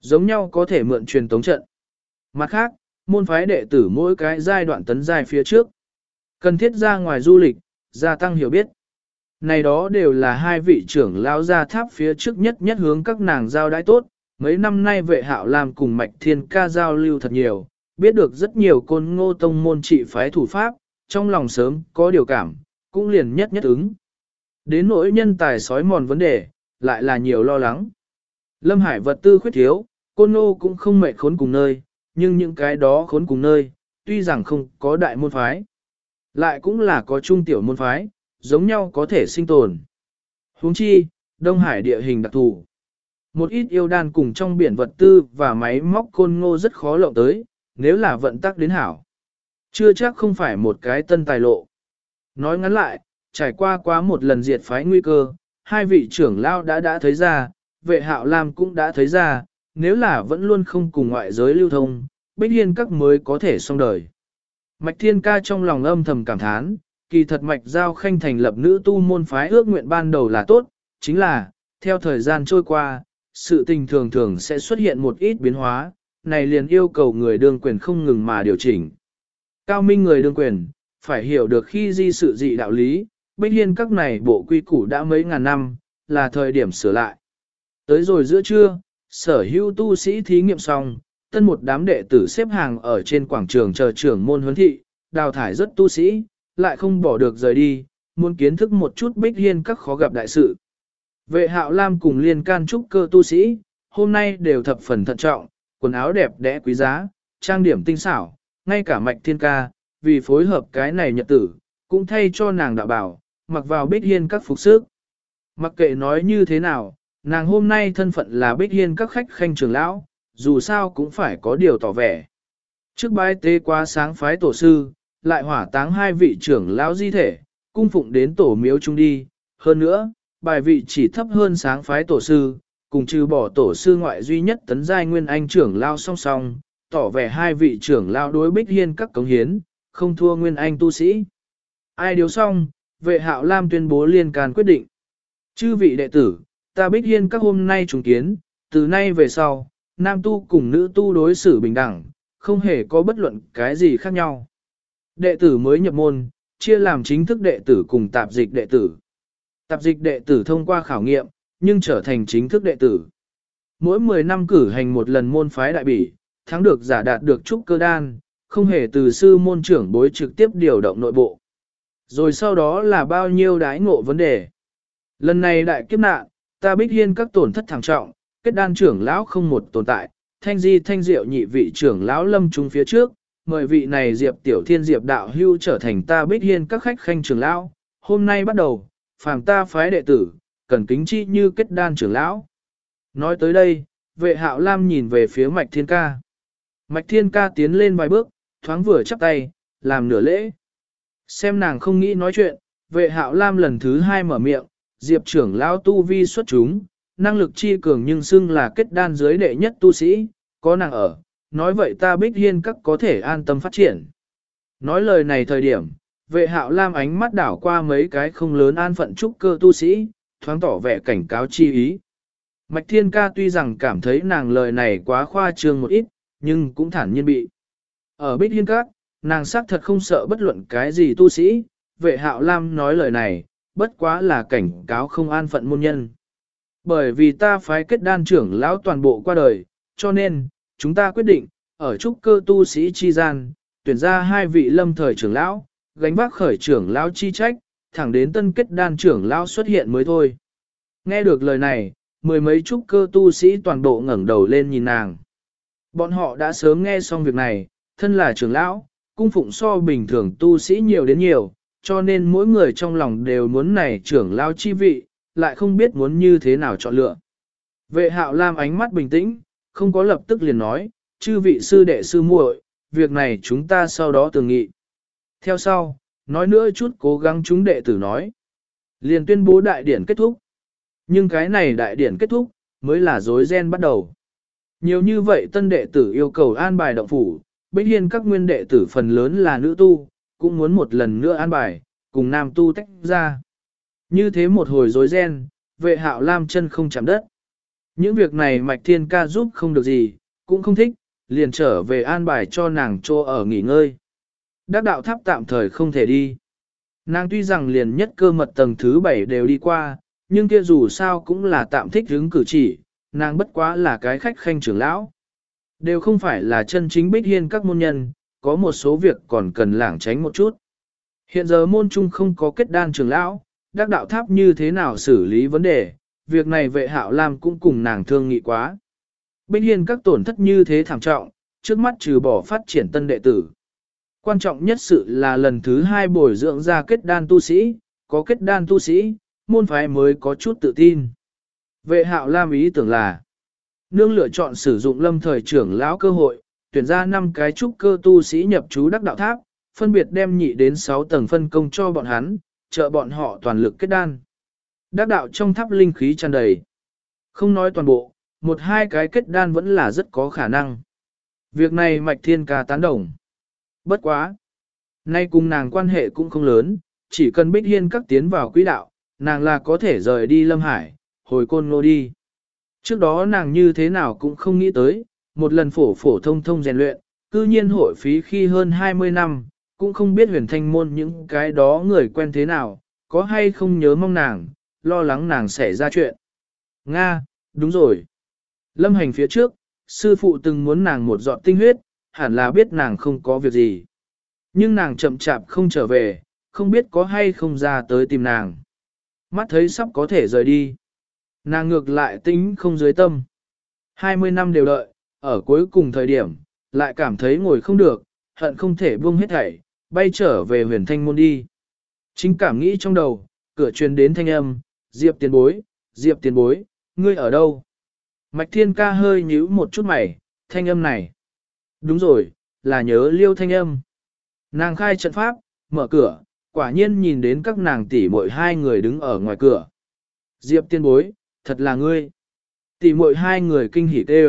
Giống nhau có thể mượn truyền tống trận. Mặt khác, môn phái đệ tử mỗi cái giai đoạn tấn giai phía trước. Cần thiết ra ngoài du lịch, gia tăng hiểu biết. Này đó đều là hai vị trưởng lão gia tháp phía trước nhất nhất hướng các nàng giao đãi tốt. Mấy năm nay vệ hạo làm cùng mạch thiên ca giao lưu thật nhiều, biết được rất nhiều côn ngô tông môn trị phái thủ pháp, trong lòng sớm có điều cảm, cũng liền nhất nhất ứng. Đến nỗi nhân tài sói mòn vấn đề, lại là nhiều lo lắng. Lâm Hải vật tư khuyết thiếu, côn ngô cũng không mệt khốn cùng nơi, nhưng những cái đó khốn cùng nơi, tuy rằng không có đại môn phái, lại cũng là có trung tiểu môn phái, giống nhau có thể sinh tồn. Huống chi, Đông Hải địa hình đặc thù. Một ít yêu đan cùng trong biển vật tư và máy móc côn ngô rất khó lộng tới, nếu là vận tắc đến hảo. Chưa chắc không phải một cái tân tài lộ. Nói ngắn lại, trải qua quá một lần diệt phái nguy cơ, hai vị trưởng lao đã đã thấy ra, vệ hạo lam cũng đã thấy ra, nếu là vẫn luôn không cùng ngoại giới lưu thông, bích hiên các mới có thể xong đời. Mạch thiên ca trong lòng âm thầm cảm thán, kỳ thật mạch giao khanh thành lập nữ tu môn phái ước nguyện ban đầu là tốt, chính là, theo thời gian trôi qua, sự tình thường thường sẽ xuất hiện một ít biến hóa, này liền yêu cầu người đương quyền không ngừng mà điều chỉnh. Cao minh người đương quyền, phải hiểu được khi di sự dị đạo lý, bích hiên các này bộ quy củ đã mấy ngàn năm, là thời điểm sửa lại. Tới rồi giữa trưa, sở hữu tu sĩ thí nghiệm xong, tân một đám đệ tử xếp hàng ở trên quảng trường chờ trưởng môn huấn thị, đào thải rất tu sĩ, lại không bỏ được rời đi, muốn kiến thức một chút bích hiên các khó gặp đại sự. Vệ hạo lam cùng liên can trúc cơ tu sĩ, hôm nay đều thập phần thận trọng, quần áo đẹp đẽ quý giá, trang điểm tinh xảo, ngay cả mạch thiên ca, vì phối hợp cái này nhật tử, cũng thay cho nàng đạo bảo, mặc vào bích hiên các phục sức. Mặc kệ nói như thế nào, nàng hôm nay thân phận là bích hiên các khách khanh trưởng lão, dù sao cũng phải có điều tỏ vẻ. Trước bái tế quá sáng phái tổ sư, lại hỏa táng hai vị trưởng lão di thể, cung phụng đến tổ miếu chung đi. Hơn nữa, bài vị chỉ thấp hơn sáng phái tổ sư, cùng trừ bỏ tổ sư ngoại duy nhất tấn giai nguyên anh trưởng lao song song, tỏ vẻ hai vị trưởng lao đối bích hiên các cống hiến, không thua nguyên anh tu sĩ. Ai điều xong, vệ hạo Lam tuyên bố liên can quyết định. Chư vị đệ tử, ta bích hiên các hôm nay trùng kiến, từ nay về sau, nam tu cùng nữ tu đối xử bình đẳng, không hề có bất luận cái gì khác nhau. Đệ tử mới nhập môn, chia làm chính thức đệ tử cùng tạp dịch đệ tử. Tạp dịch đệ tử thông qua khảo nghiệm, nhưng trở thành chính thức đệ tử. Mỗi 10 năm cử hành một lần môn phái đại bỉ, thắng được giả đạt được trúc cơ đan, không hề từ sư môn trưởng bối trực tiếp điều động nội bộ. Rồi sau đó là bao nhiêu đái ngộ vấn đề. Lần này đại kiếp nạn, ta bích hiên các tổn thất thảm trọng, kết đan trưởng lão không một tồn tại, thanh di thanh diệu nhị vị trưởng lão lâm trung phía trước, mời vị này diệp tiểu thiên diệp đạo hưu trở thành ta bích hiên các khách khanh trưởng lão, hôm nay bắt đầu, phàm ta phái đệ tử, cần kính chi như kết đan trưởng lão. Nói tới đây, vệ hạo lam nhìn về phía mạch thiên ca. Mạch thiên ca tiến lên vài bước, thoáng vừa chắp tay, làm nửa lễ. Xem nàng không nghĩ nói chuyện, vệ hạo lam lần thứ hai mở miệng, diệp trưởng lão tu vi xuất chúng, năng lực chi cường nhưng xưng là kết đan dưới đệ nhất tu sĩ, có nàng ở, nói vậy ta bích hiên các có thể an tâm phát triển. Nói lời này thời điểm, vệ hạo lam ánh mắt đảo qua mấy cái không lớn an phận trúc cơ tu sĩ, thoáng tỏ vẻ cảnh cáo chi ý. Mạch thiên ca tuy rằng cảm thấy nàng lời này quá khoa trương một ít, nhưng cũng thản nhiên bị. Ở bích hiên các, nàng xác thật không sợ bất luận cái gì tu sĩ, vệ hạo lam nói lời này, bất quá là cảnh cáo không an phận môn nhân. Bởi vì ta phái kết đan trưởng lão toàn bộ qua đời, cho nên, chúng ta quyết định, ở trúc cơ tu sĩ chi gian, tuyển ra hai vị lâm thời trưởng lão, gánh vác khởi trưởng lão chi trách, thẳng đến tân kết đan trưởng lão xuất hiện mới thôi. Nghe được lời này, mười mấy trúc cơ tu sĩ toàn bộ ngẩng đầu lên nhìn nàng. Bọn họ đã sớm nghe xong việc này, thân là trưởng lão, cung phụng so bình thường tu sĩ nhiều đến nhiều, cho nên mỗi người trong lòng đều muốn này trưởng lao chi vị, lại không biết muốn như thế nào chọn lựa. Vệ hạo lam ánh mắt bình tĩnh, không có lập tức liền nói, chư vị sư đệ sư muội, việc này chúng ta sau đó tường nghị. Theo sau, nói nữa chút cố gắng chúng đệ tử nói. Liền tuyên bố đại điển kết thúc. Nhưng cái này đại điển kết thúc, mới là dối ren bắt đầu. Nhiều như vậy tân đệ tử yêu cầu an bài động phủ, bích hiên các nguyên đệ tử phần lớn là nữ tu, cũng muốn một lần nữa an bài, cùng nam tu tách ra. Như thế một hồi rối ren, vệ hạo lam chân không chạm đất. Những việc này mạch thiên ca giúp không được gì, cũng không thích, liền trở về an bài cho nàng trô ở nghỉ ngơi. Đắc đạo tháp tạm thời không thể đi. Nàng tuy rằng liền nhất cơ mật tầng thứ bảy đều đi qua, nhưng kia dù sao cũng là tạm thích hứng cử chỉ, nàng bất quá là cái khách khanh trưởng lão. Đều không phải là chân chính bích hiên các môn nhân, có một số việc còn cần lảng tránh một chút. Hiện giờ môn trung không có kết đan trưởng lão, đắc đạo tháp như thế nào xử lý vấn đề, việc này vệ hạo lam cũng cùng nàng thương nghị quá. bên hiên các tổn thất như thế thảm trọng, trước mắt trừ bỏ phát triển tân đệ tử. Quan trọng nhất sự là lần thứ hai bồi dưỡng ra kết đan tu sĩ, có kết đan tu sĩ, môn phái mới có chút tự tin. Vệ hạo lam ý tưởng là, nương lựa chọn sử dụng lâm thời trưởng lão cơ hội, tuyển ra 5 cái trúc cơ tu sĩ nhập chú đắc đạo tháp, phân biệt đem nhị đến 6 tầng phân công cho bọn hắn, trợ bọn họ toàn lực kết đan. Đắc đạo trong tháp linh khí tràn đầy. Không nói toàn bộ, một hai cái kết đan vẫn là rất có khả năng. Việc này mạch thiên ca tán đồng. Bất quá. Nay cùng nàng quan hệ cũng không lớn, chỉ cần bích hiên các tiến vào quỹ đạo, nàng là có thể rời đi Lâm Hải, hồi côn ngô đi. Trước đó nàng như thế nào cũng không nghĩ tới, một lần phổ phổ thông thông rèn luyện, cư nhiên hội phí khi hơn 20 năm, cũng không biết huyền thanh môn những cái đó người quen thế nào, có hay không nhớ mong nàng, lo lắng nàng sẽ ra chuyện. Nga, đúng rồi. Lâm hành phía trước, sư phụ từng muốn nàng một giọt tinh huyết, hẳn là biết nàng không có việc gì. Nhưng nàng chậm chạp không trở về, không biết có hay không ra tới tìm nàng. Mắt thấy sắp có thể rời đi. Nàng ngược lại tính không dưới tâm. 20 năm đều đợi, ở cuối cùng thời điểm, lại cảm thấy ngồi không được, hận không thể buông hết thảy, bay trở về huyền thanh môn đi. Chính cảm nghĩ trong đầu, cửa truyền đến thanh âm, Diệp tiền bối, Diệp tiền bối, ngươi ở đâu? Mạch thiên ca hơi nhíu một chút mày, thanh âm này. Đúng rồi, là nhớ liêu thanh âm. Nàng khai trận pháp, mở cửa, quả nhiên nhìn đến các nàng tỷ muội hai người đứng ở ngoài cửa. Diệp tiên bối, thật là ngươi. Tỷ muội hai người kinh hỉ tê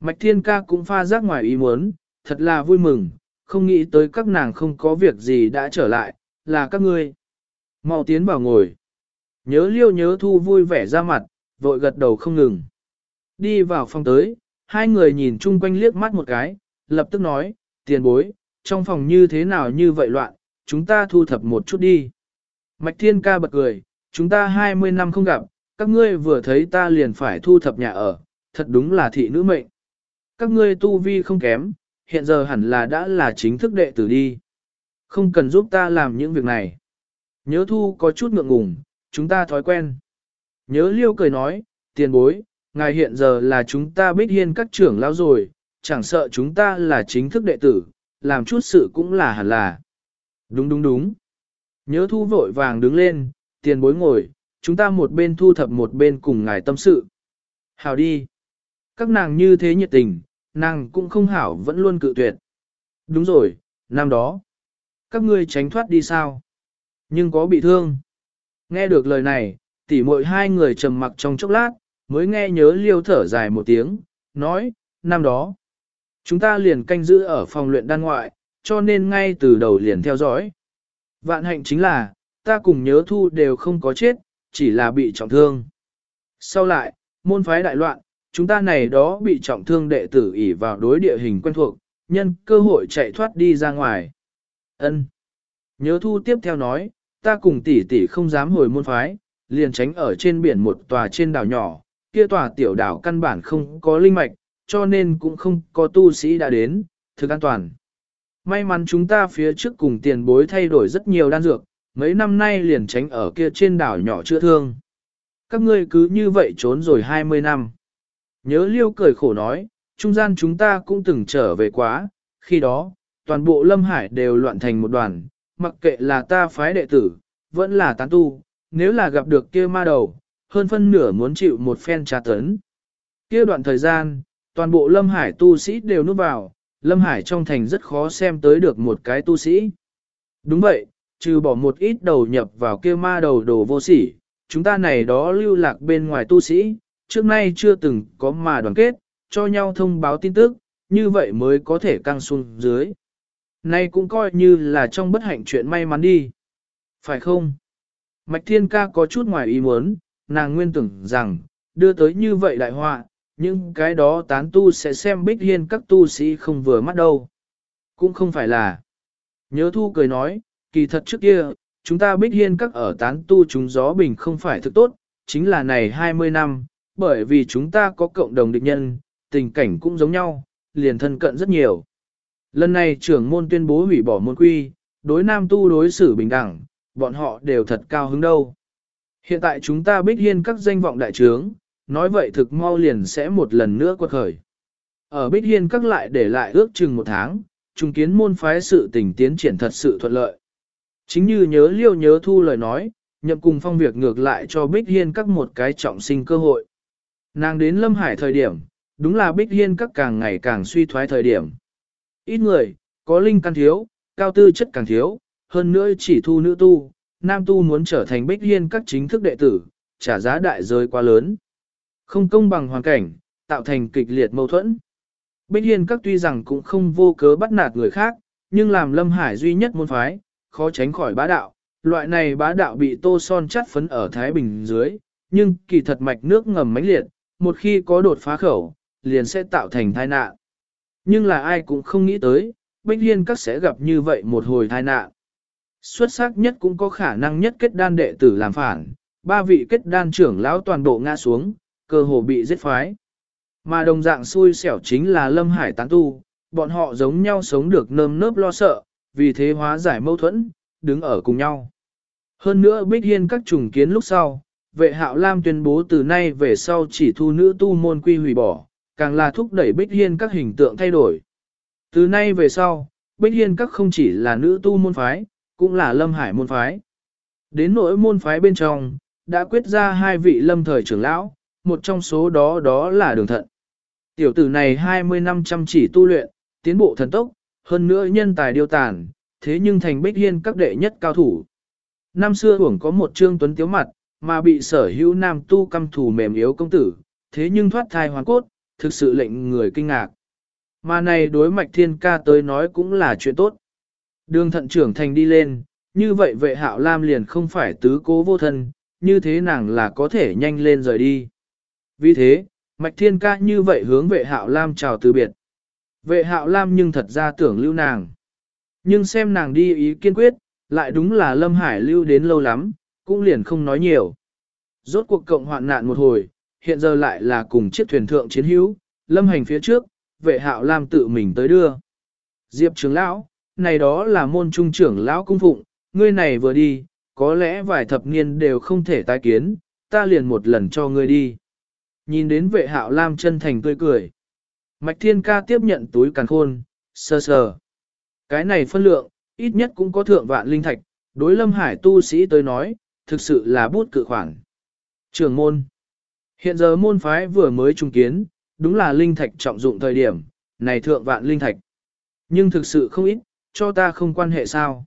Mạch thiên ca cũng pha giác ngoài ý muốn, thật là vui mừng, không nghĩ tới các nàng không có việc gì đã trở lại, là các ngươi. Mau tiến vào ngồi. Nhớ liêu nhớ thu vui vẻ ra mặt, vội gật đầu không ngừng. Đi vào phòng tới, hai người nhìn chung quanh liếc mắt một cái, lập tức nói, tiền bối, trong phòng như thế nào như vậy loạn, chúng ta thu thập một chút đi. Mạch thiên ca bật cười, chúng ta 20 năm không gặp, các ngươi vừa thấy ta liền phải thu thập nhà ở, thật đúng là thị nữ mệnh. Các ngươi tu vi không kém, hiện giờ hẳn là đã là chính thức đệ tử đi. Không cần giúp ta làm những việc này. Nhớ thu có chút ngượng ngùng, chúng ta thói quen. Nhớ liêu cười nói, tiền bối, ngài hiện giờ là chúng ta bích hiên các trưởng lão rồi, chẳng sợ chúng ta là chính thức đệ tử, làm chút sự cũng là hẳn là. Đúng đúng đúng. Nhớ thu vội vàng đứng lên, tiền bối ngồi, chúng ta một bên thu thập một bên cùng ngài tâm sự. hào đi. Các nàng như thế nhiệt tình, nàng cũng không hảo vẫn luôn cự tuyệt. Đúng rồi, năm đó. Các ngươi tránh thoát đi sao? Nhưng có bị thương. Nghe được lời này, tỉ muội hai người trầm mặc trong chốc lát, mới nghe nhớ liêu thở dài một tiếng, nói, năm đó. Chúng ta liền canh giữ ở phòng luyện đan ngoại, cho nên ngay từ đầu liền theo dõi. Vạn hạnh chính là, ta cùng nhớ thu đều không có chết, chỉ là bị trọng thương. Sau lại, môn phái đại loạn, chúng ta này đó bị trọng thương đệ tử ỉ vào đối địa hình quen thuộc, nhân cơ hội chạy thoát đi ra ngoài. Ân. Nhớ thu tiếp theo nói, ta cùng tỷ tỷ không dám hồi môn phái, liền tránh ở trên biển một tòa trên đảo nhỏ, kia tòa tiểu đảo căn bản không có linh mạch, cho nên cũng không có tu sĩ đã đến, thực an toàn. May mắn chúng ta phía trước cùng tiền bối thay đổi rất nhiều đan dược, mấy năm nay liền tránh ở kia trên đảo nhỏ chữa thương. Các ngươi cứ như vậy trốn rồi 20 năm. Nhớ liêu cười khổ nói, trung gian chúng ta cũng từng trở về quá, khi đó, toàn bộ lâm hải đều loạn thành một đoàn, mặc kệ là ta phái đệ tử, vẫn là tán tu, nếu là gặp được kia ma đầu, hơn phân nửa muốn chịu một phen tra tấn. Kia đoạn thời gian, toàn bộ lâm hải tu sĩ đều núp vào, lâm hải trong thành rất khó xem tới được một cái tu sĩ. Đúng vậy, trừ bỏ một ít đầu nhập vào kia ma đầu đồ vô sỉ, chúng ta này đó lưu lạc bên ngoài tu sĩ, trước nay chưa từng có mà đoàn kết, cho nhau thông báo tin tức, như vậy mới có thể căng xuống dưới. Nay cũng coi như là trong bất hạnh chuyện may mắn đi. Phải không? Mạch Thiên Ca có chút ngoài ý muốn, nàng nguyên tưởng rằng, đưa tới như vậy đại họa, nhưng cái đó tán tu sẽ xem bích hiên các tu sĩ không vừa mắt đâu. Cũng không phải là. Nhớ thu cười nói, kỳ thật trước kia, chúng ta bích hiên các ở tán tu chúng gió bình không phải thực tốt, chính là này 20 năm, bởi vì chúng ta có cộng đồng địch nhân, tình cảnh cũng giống nhau, liền thân cận rất nhiều. Lần này trưởng môn tuyên bố hủy bỏ môn quy, đối nam tu đối xử bình đẳng, bọn họ đều thật cao hứng đâu. Hiện tại chúng ta bích hiên các danh vọng đại trướng, nói vậy thực mau liền sẽ một lần nữa quật khởi. Ở bích hiên các lại để lại ước chừng một tháng, trung kiến môn phái sự tình tiến triển thật sự thuận lợi. Chính như nhớ liêu nhớ thu lời nói, nhậm cùng phong việc ngược lại cho bích hiên các một cái trọng sinh cơ hội. Nàng đến Lâm Hải thời điểm, đúng là bích hiên các càng ngày càng suy thoái thời điểm. Ít người, có linh căn thiếu, cao tư chất càng thiếu, hơn nữa chỉ thu nữ tu, nam tu muốn trở thành bích hiên các chính thức đệ tử, trả giá đại rơi quá lớn. Không công bằng hoàn cảnh, tạo thành kịch liệt mâu thuẫn. Bích hiên các tuy rằng cũng không vô cớ bắt nạt người khác, nhưng làm lâm hải duy nhất môn phái, khó tránh khỏi bá đạo. Loại này bá đạo bị tô son chắt phấn ở Thái Bình dưới, nhưng kỳ thật mạch nước ngầm mãnh liệt, một khi có đột phá khẩu, liền sẽ tạo thành tai nạn. Nhưng là ai cũng không nghĩ tới, Bích Hiên các sẽ gặp như vậy một hồi tai nạn. Xuất sắc nhất cũng có khả năng nhất kết đan đệ tử làm phản, ba vị kết đan trưởng lão toàn bộ ngã xuống, cơ hồ bị giết phái. Mà đồng dạng xui xẻo chính là Lâm Hải tán tu, bọn họ giống nhau sống được nơm nớp lo sợ, vì thế hóa giải mâu thuẫn, đứng ở cùng nhau. Hơn nữa Bích Hiên các trùng kiến lúc sau, vệ hạo Lam tuyên bố từ nay về sau chỉ thu nữ tu môn quy hủy bỏ, càng là thúc đẩy Bích Hiên các hình tượng thay đổi. Từ nay về sau, Bích Hiên các không chỉ là nữ tu môn phái, cũng là lâm hải môn phái. Đến nỗi môn phái bên trong, đã quyết ra hai vị lâm thời trưởng lão, một trong số đó đó là đường thận. Tiểu tử này 20 năm chăm chỉ tu luyện, tiến bộ thần tốc, hơn nữa nhân tài điêu tàn, thế nhưng thành bích hiên các đệ nhất cao thủ. Năm xưa hưởng có một trương tuấn tiếu mặt, mà bị sở hữu nam tu căm thủ mềm yếu công tử, thế nhưng thoát thai hoàn cốt, thực sự lệnh người kinh ngạc. Mà này đối mạch thiên ca tới nói cũng là chuyện tốt. Đường thận trưởng thành đi lên, như vậy vệ hạo lam liền không phải tứ cố vô thân, như thế nàng là có thể nhanh lên rời đi. Vì thế, mạch thiên ca như vậy hướng vệ hạo lam chào từ biệt. Vệ hạo lam nhưng thật ra tưởng lưu nàng. Nhưng xem nàng đi ý kiên quyết, lại đúng là Lâm Hải lưu đến lâu lắm, cũng liền không nói nhiều. Rốt cuộc cộng hoạn nạn một hồi, hiện giờ lại là cùng chiếc thuyền thượng chiến hữu, Lâm hành phía trước, vệ hạo lam tự mình tới đưa. Diệp trưởng lão, này đó là môn trung trưởng lão cung phụng, ngươi này vừa đi, có lẽ vài thập niên đều không thể tái kiến, ta liền một lần cho ngươi đi. Nhìn đến vệ hạo lam chân thành tươi cười. Mạch thiên ca tiếp nhận túi càn khôn, sơ sờ. Cái này phân lượng, ít nhất cũng có thượng vạn linh thạch, đối lâm hải tu sĩ tới nói, thực sự là bút cự khoản. Trường môn. Hiện giờ môn phái vừa mới trung kiến, đúng là linh thạch trọng dụng thời điểm, này thượng vạn linh thạch. Nhưng thực sự không ít, cho ta không quan hệ sao.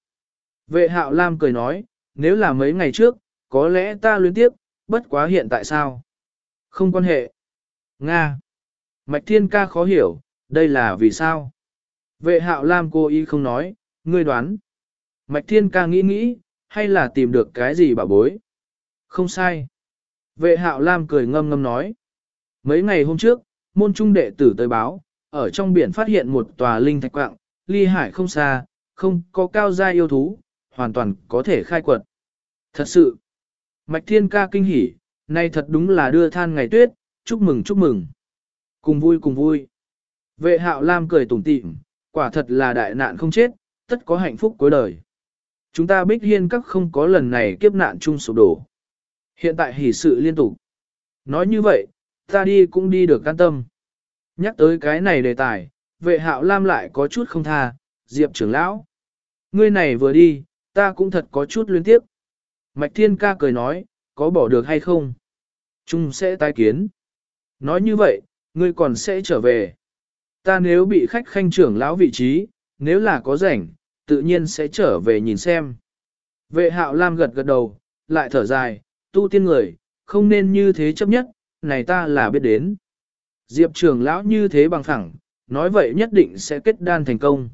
Vệ hạo Lam cười nói, nếu là mấy ngày trước, có lẽ ta luyến tiếp, bất quá hiện tại sao? Không quan hệ. Nga. Mạch Thiên Ca khó hiểu, đây là vì sao? Vệ hạo Lam cô ý không nói, ngươi đoán. Mạch Thiên Ca nghĩ nghĩ, hay là tìm được cái gì bảo bối? Không sai. Vệ hạo Lam cười ngâm ngâm nói. Mấy ngày hôm trước, môn trung đệ tử tới báo, ở trong biển phát hiện một tòa linh thạch quạng, ly hải không xa, không có cao gia yêu thú, hoàn toàn có thể khai quật. Thật sự, Mạch Thiên ca kinh hỉ, nay thật đúng là đưa than ngày tuyết, chúc mừng chúc mừng. Cùng vui cùng vui. Vệ hạo Lam cười tủm tỉm, quả thật là đại nạn không chết, tất có hạnh phúc cuối đời. Chúng ta bích hiên các không có lần này kiếp nạn chung sụp đổ. Hiện tại hỉ sự liên tục. Nói như vậy, ta đi cũng đi được can tâm. Nhắc tới cái này đề tài, vệ hạo Lam lại có chút không tha, Diệp trưởng lão. Ngươi này vừa đi, ta cũng thật có chút liên tiếp. Mạch Thiên ca cười nói, có bỏ được hay không? Trung sẽ tái kiến. Nói như vậy, ngươi còn sẽ trở về. Ta nếu bị khách khanh trưởng lão vị trí, nếu là có rảnh, tự nhiên sẽ trở về nhìn xem. Vệ hạo Lam gật gật đầu, lại thở dài, tu tiên người, không nên như thế chấp nhất, này ta là biết đến. Diệp trưởng lão như thế bằng phẳng, nói vậy nhất định sẽ kết đan thành công.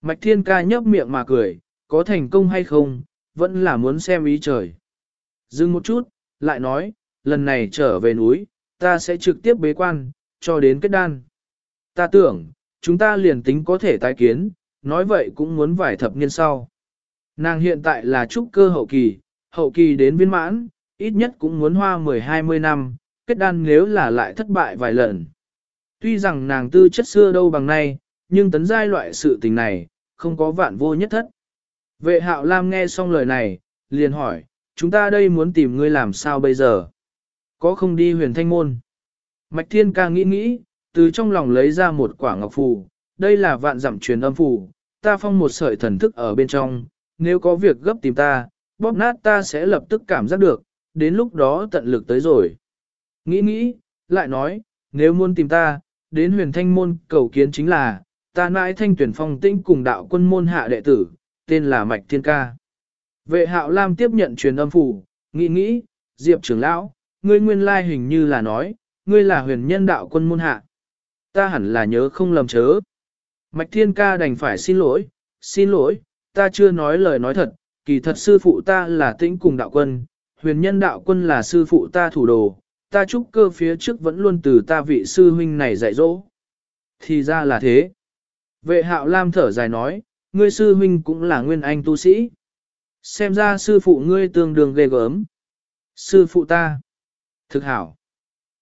Mạch Thiên ca nhấp miệng mà cười, có thành công hay không, vẫn là muốn xem ý trời. Dừng một chút, lại nói, lần này trở về núi, ta sẽ trực tiếp bế quan, cho đến kết đan. Ta tưởng, chúng ta liền tính có thể tái kiến, nói vậy cũng muốn vài thập niên sau. Nàng hiện tại là trúc cơ hậu kỳ, hậu kỳ đến viên mãn, ít nhất cũng muốn hoa 10-20 năm, kết đan nếu là lại thất bại vài lần. Tuy rằng nàng tư chất xưa đâu bằng nay, nhưng tấn giai loại sự tình này, không có vạn vô nhất thất. Vệ hạo Lam nghe xong lời này, liền hỏi, chúng ta đây muốn tìm ngươi làm sao bây giờ? Có không đi huyền thanh môn? Mạch Thiên ca nghĩ nghĩ, từ trong lòng lấy ra một quả ngọc phù, đây là vạn dặm truyền âm phủ ta phong một sợi thần thức ở bên trong, nếu có việc gấp tìm ta, bóp nát ta sẽ lập tức cảm giác được, đến lúc đó tận lực tới rồi. Nghĩ nghĩ, lại nói, nếu muốn tìm ta, đến huyền thanh môn cầu kiến chính là, ta nãi thanh tuyển phong tinh cùng đạo quân môn hạ đệ tử, tên là Mạch Thiên Ca. Vệ hạo Lam tiếp nhận truyền âm phủ, nghĩ nghĩ, Diệp trưởng lão, ngươi nguyên lai hình như là nói, ngươi là huyền nhân đạo quân môn hạ. Ta hẳn là nhớ không lầm chớ. Mạch Thiên Ca đành phải xin lỗi, xin lỗi, ta chưa nói lời nói thật, kỳ thật sư phụ ta là tĩnh cùng đạo quân, huyền nhân đạo quân là sư phụ ta thủ đồ, ta chúc cơ phía trước vẫn luôn từ ta vị sư huynh này dạy dỗ. Thì ra là thế. Vệ hạo Lam thở dài nói, ngươi sư huynh cũng là nguyên anh tu sĩ. Xem ra sư phụ ngươi tương đương ghê gớm. Sư phụ ta. Thực hảo.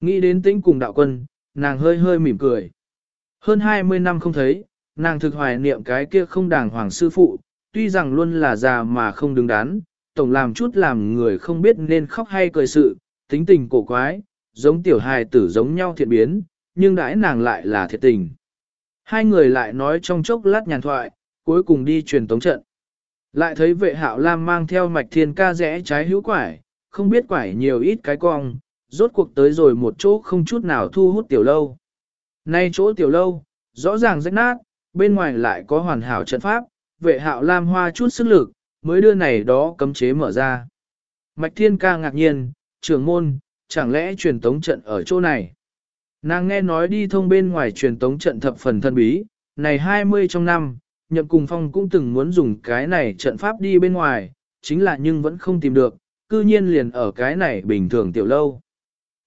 Nghĩ đến tĩnh cùng đạo quân, nàng hơi hơi mỉm cười. Hơn 20 năm không thấy, nàng thực hoài niệm cái kia không đàng hoàng sư phụ, tuy rằng luôn là già mà không đứng đắn, tổng làm chút làm người không biết nên khóc hay cười sự, tính tình cổ quái, giống tiểu hài tử giống nhau thiện biến, nhưng đãi nàng lại là thiệt tình. Hai người lại nói trong chốc lát nhàn thoại, cuối cùng đi truyền tống trận. Lại thấy vệ hạo lam mang theo mạch thiên ca rẽ trái hữu quải, không biết quải nhiều ít cái cong, rốt cuộc tới rồi một chỗ không chút nào thu hút tiểu lâu. Nay chỗ tiểu lâu, rõ ràng rách nát, bên ngoài lại có hoàn hảo trận pháp, vệ hạo lam hoa chút sức lực, mới đưa này đó cấm chế mở ra. Mạch Thiên ca ngạc nhiên, trưởng môn, chẳng lẽ truyền tống trận ở chỗ này? Nàng nghe nói đi thông bên ngoài truyền tống trận thập phần thân bí, này 20 trong năm, nhậm cùng phong cũng từng muốn dùng cái này trận pháp đi bên ngoài, chính là nhưng vẫn không tìm được, cư nhiên liền ở cái này bình thường tiểu lâu.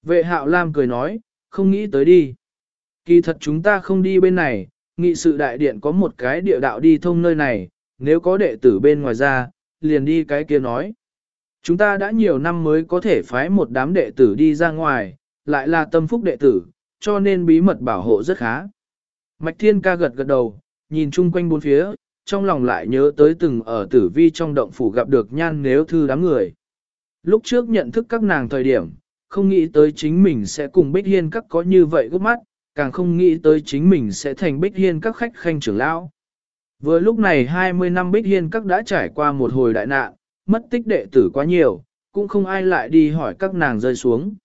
Vệ hạo Lam cười nói, không nghĩ tới đi. Kỳ thật chúng ta không đi bên này, nghị sự đại điện có một cái địa đạo đi thông nơi này, nếu có đệ tử bên ngoài ra, liền đi cái kia nói. Chúng ta đã nhiều năm mới có thể phái một đám đệ tử đi ra ngoài, lại là tâm phúc đệ tử, cho nên bí mật bảo hộ rất khá. Mạch Thiên ca gật gật đầu, nhìn chung quanh bốn phía, trong lòng lại nhớ tới từng ở tử vi trong động phủ gặp được nhan nếu thư đám người. Lúc trước nhận thức các nàng thời điểm, không nghĩ tới chính mình sẽ cùng Bích Hiên các có như vậy gấp mắt, càng không nghĩ tới chính mình sẽ thành Bích Hiên các khách khanh trưởng lão. Vừa lúc này 20 năm Bích Hiên các đã trải qua một hồi đại nạn, mất tích đệ tử quá nhiều, cũng không ai lại đi hỏi các nàng rơi xuống.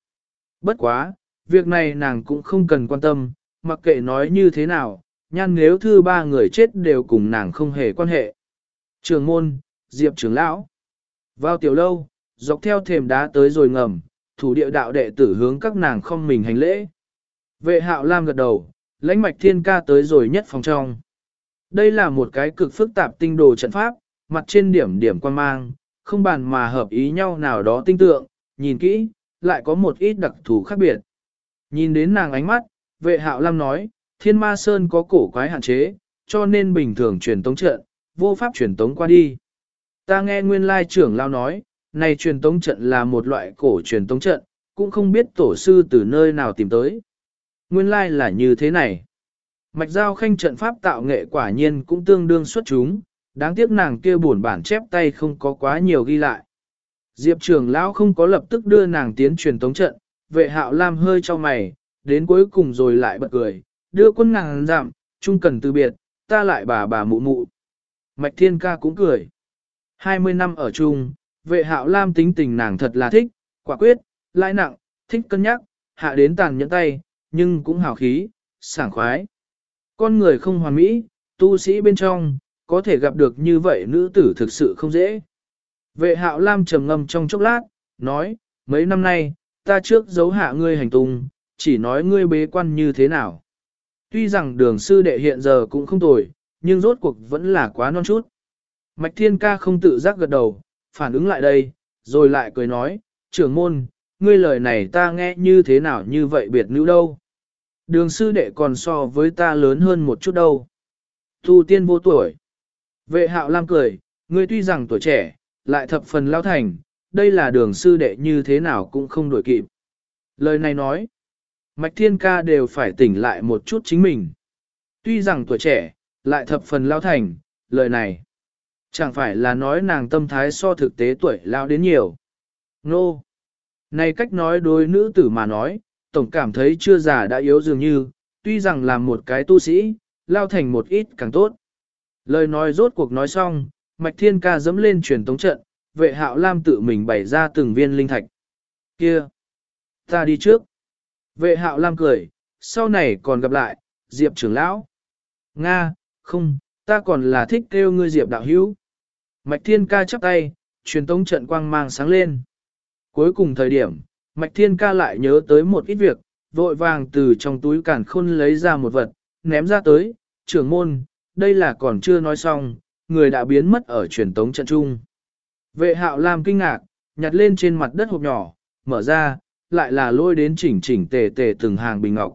Bất quá, việc này nàng cũng không cần quan tâm, mặc kệ nói như thế nào, nhan nếu thư ba người chết đều cùng nàng không hề quan hệ. Trường môn, Diệp trưởng lão. Vào tiểu lâu, dọc theo thềm đá tới rồi ngầm, thủ địa đạo đệ tử hướng các nàng không mình hành lễ. Vệ hạo lam gật đầu, lãnh mạch thiên ca tới rồi nhất phòng trong. Đây là một cái cực phức tạp tinh đồ trận pháp, mặt trên điểm điểm quan mang, không bàn mà hợp ý nhau nào đó tinh tượng, nhìn kỹ, lại có một ít đặc thù khác biệt. Nhìn đến nàng ánh mắt, vệ hạo lam nói, thiên ma sơn có cổ quái hạn chế, cho nên bình thường truyền tống trận, vô pháp truyền tống qua đi. Ta nghe nguyên lai trưởng lao nói, này truyền tống trận là một loại cổ truyền tống trận, cũng không biết tổ sư từ nơi nào tìm tới. Nguyên lai là như thế này. Mạch giao khanh trận pháp tạo nghệ quả nhiên cũng tương đương xuất chúng, đáng tiếc nàng kia buồn bản chép tay không có quá nhiều ghi lại. Diệp trưởng lão không có lập tức đưa nàng tiến truyền tống trận, vệ hạo lam hơi cho mày, đến cuối cùng rồi lại bật cười, đưa quân nàng giảm, chung cần từ biệt, ta lại bà bà mụ mụ. Mạch thiên ca cũng cười. 20 năm ở chung, vệ hạo lam tính tình nàng thật là thích, quả quyết, lãi nặng, thích cân nhắc, hạ đến tàn nhẫn tay, nhưng cũng hào khí, sảng khoái. Con người không hoàn mỹ, tu sĩ bên trong, có thể gặp được như vậy nữ tử thực sự không dễ. Vệ hạo lam trầm ngâm trong chốc lát, nói, mấy năm nay, ta trước giấu hạ ngươi hành tung, chỉ nói ngươi bế quan như thế nào. Tuy rằng đường sư đệ hiện giờ cũng không tồi, nhưng rốt cuộc vẫn là quá non chút. Mạch thiên ca không tự giác gật đầu, phản ứng lại đây, rồi lại cười nói, trưởng môn, ngươi lời này ta nghe như thế nào như vậy biệt nữ đâu. Đường sư đệ còn so với ta lớn hơn một chút đâu. Thu tiên vô tuổi. Vệ hạo lam cười, ngươi tuy rằng tuổi trẻ, lại thập phần lao thành, đây là đường sư đệ như thế nào cũng không đổi kịp. Lời này nói, Mạch Thiên Ca đều phải tỉnh lại một chút chính mình. Tuy rằng tuổi trẻ, lại thập phần lao thành, lời này. Chẳng phải là nói nàng tâm thái so thực tế tuổi lao đến nhiều. Nô! No. Này cách nói đối nữ tử mà nói, tổng cảm thấy chưa già đã yếu dường như, tuy rằng là một cái tu sĩ, lao thành một ít càng tốt. Lời nói rốt cuộc nói xong, Mạch Thiên Ca dẫm lên truyền tống trận, vệ hạo lam tự mình bày ra từng viên linh thạch. Kia! Ta đi trước. Vệ hạo lam cười, sau này còn gặp lại, Diệp trưởng lão. Nga, không, ta còn là thích kêu ngươi Diệp đạo hữu. Mạch Thiên Ca chắp tay, truyền tống trận quang mang sáng lên. Cuối cùng thời điểm, Mạch Thiên Ca lại nhớ tới một ít việc, vội vàng từ trong túi cản khôn lấy ra một vật, ném ra tới, trưởng môn, đây là còn chưa nói xong, người đã biến mất ở truyền tống trận trung. Vệ hạo làm kinh ngạc, nhặt lên trên mặt đất hộp nhỏ, mở ra, lại là lôi đến chỉnh chỉnh tề tề từng hàng bình ngọc.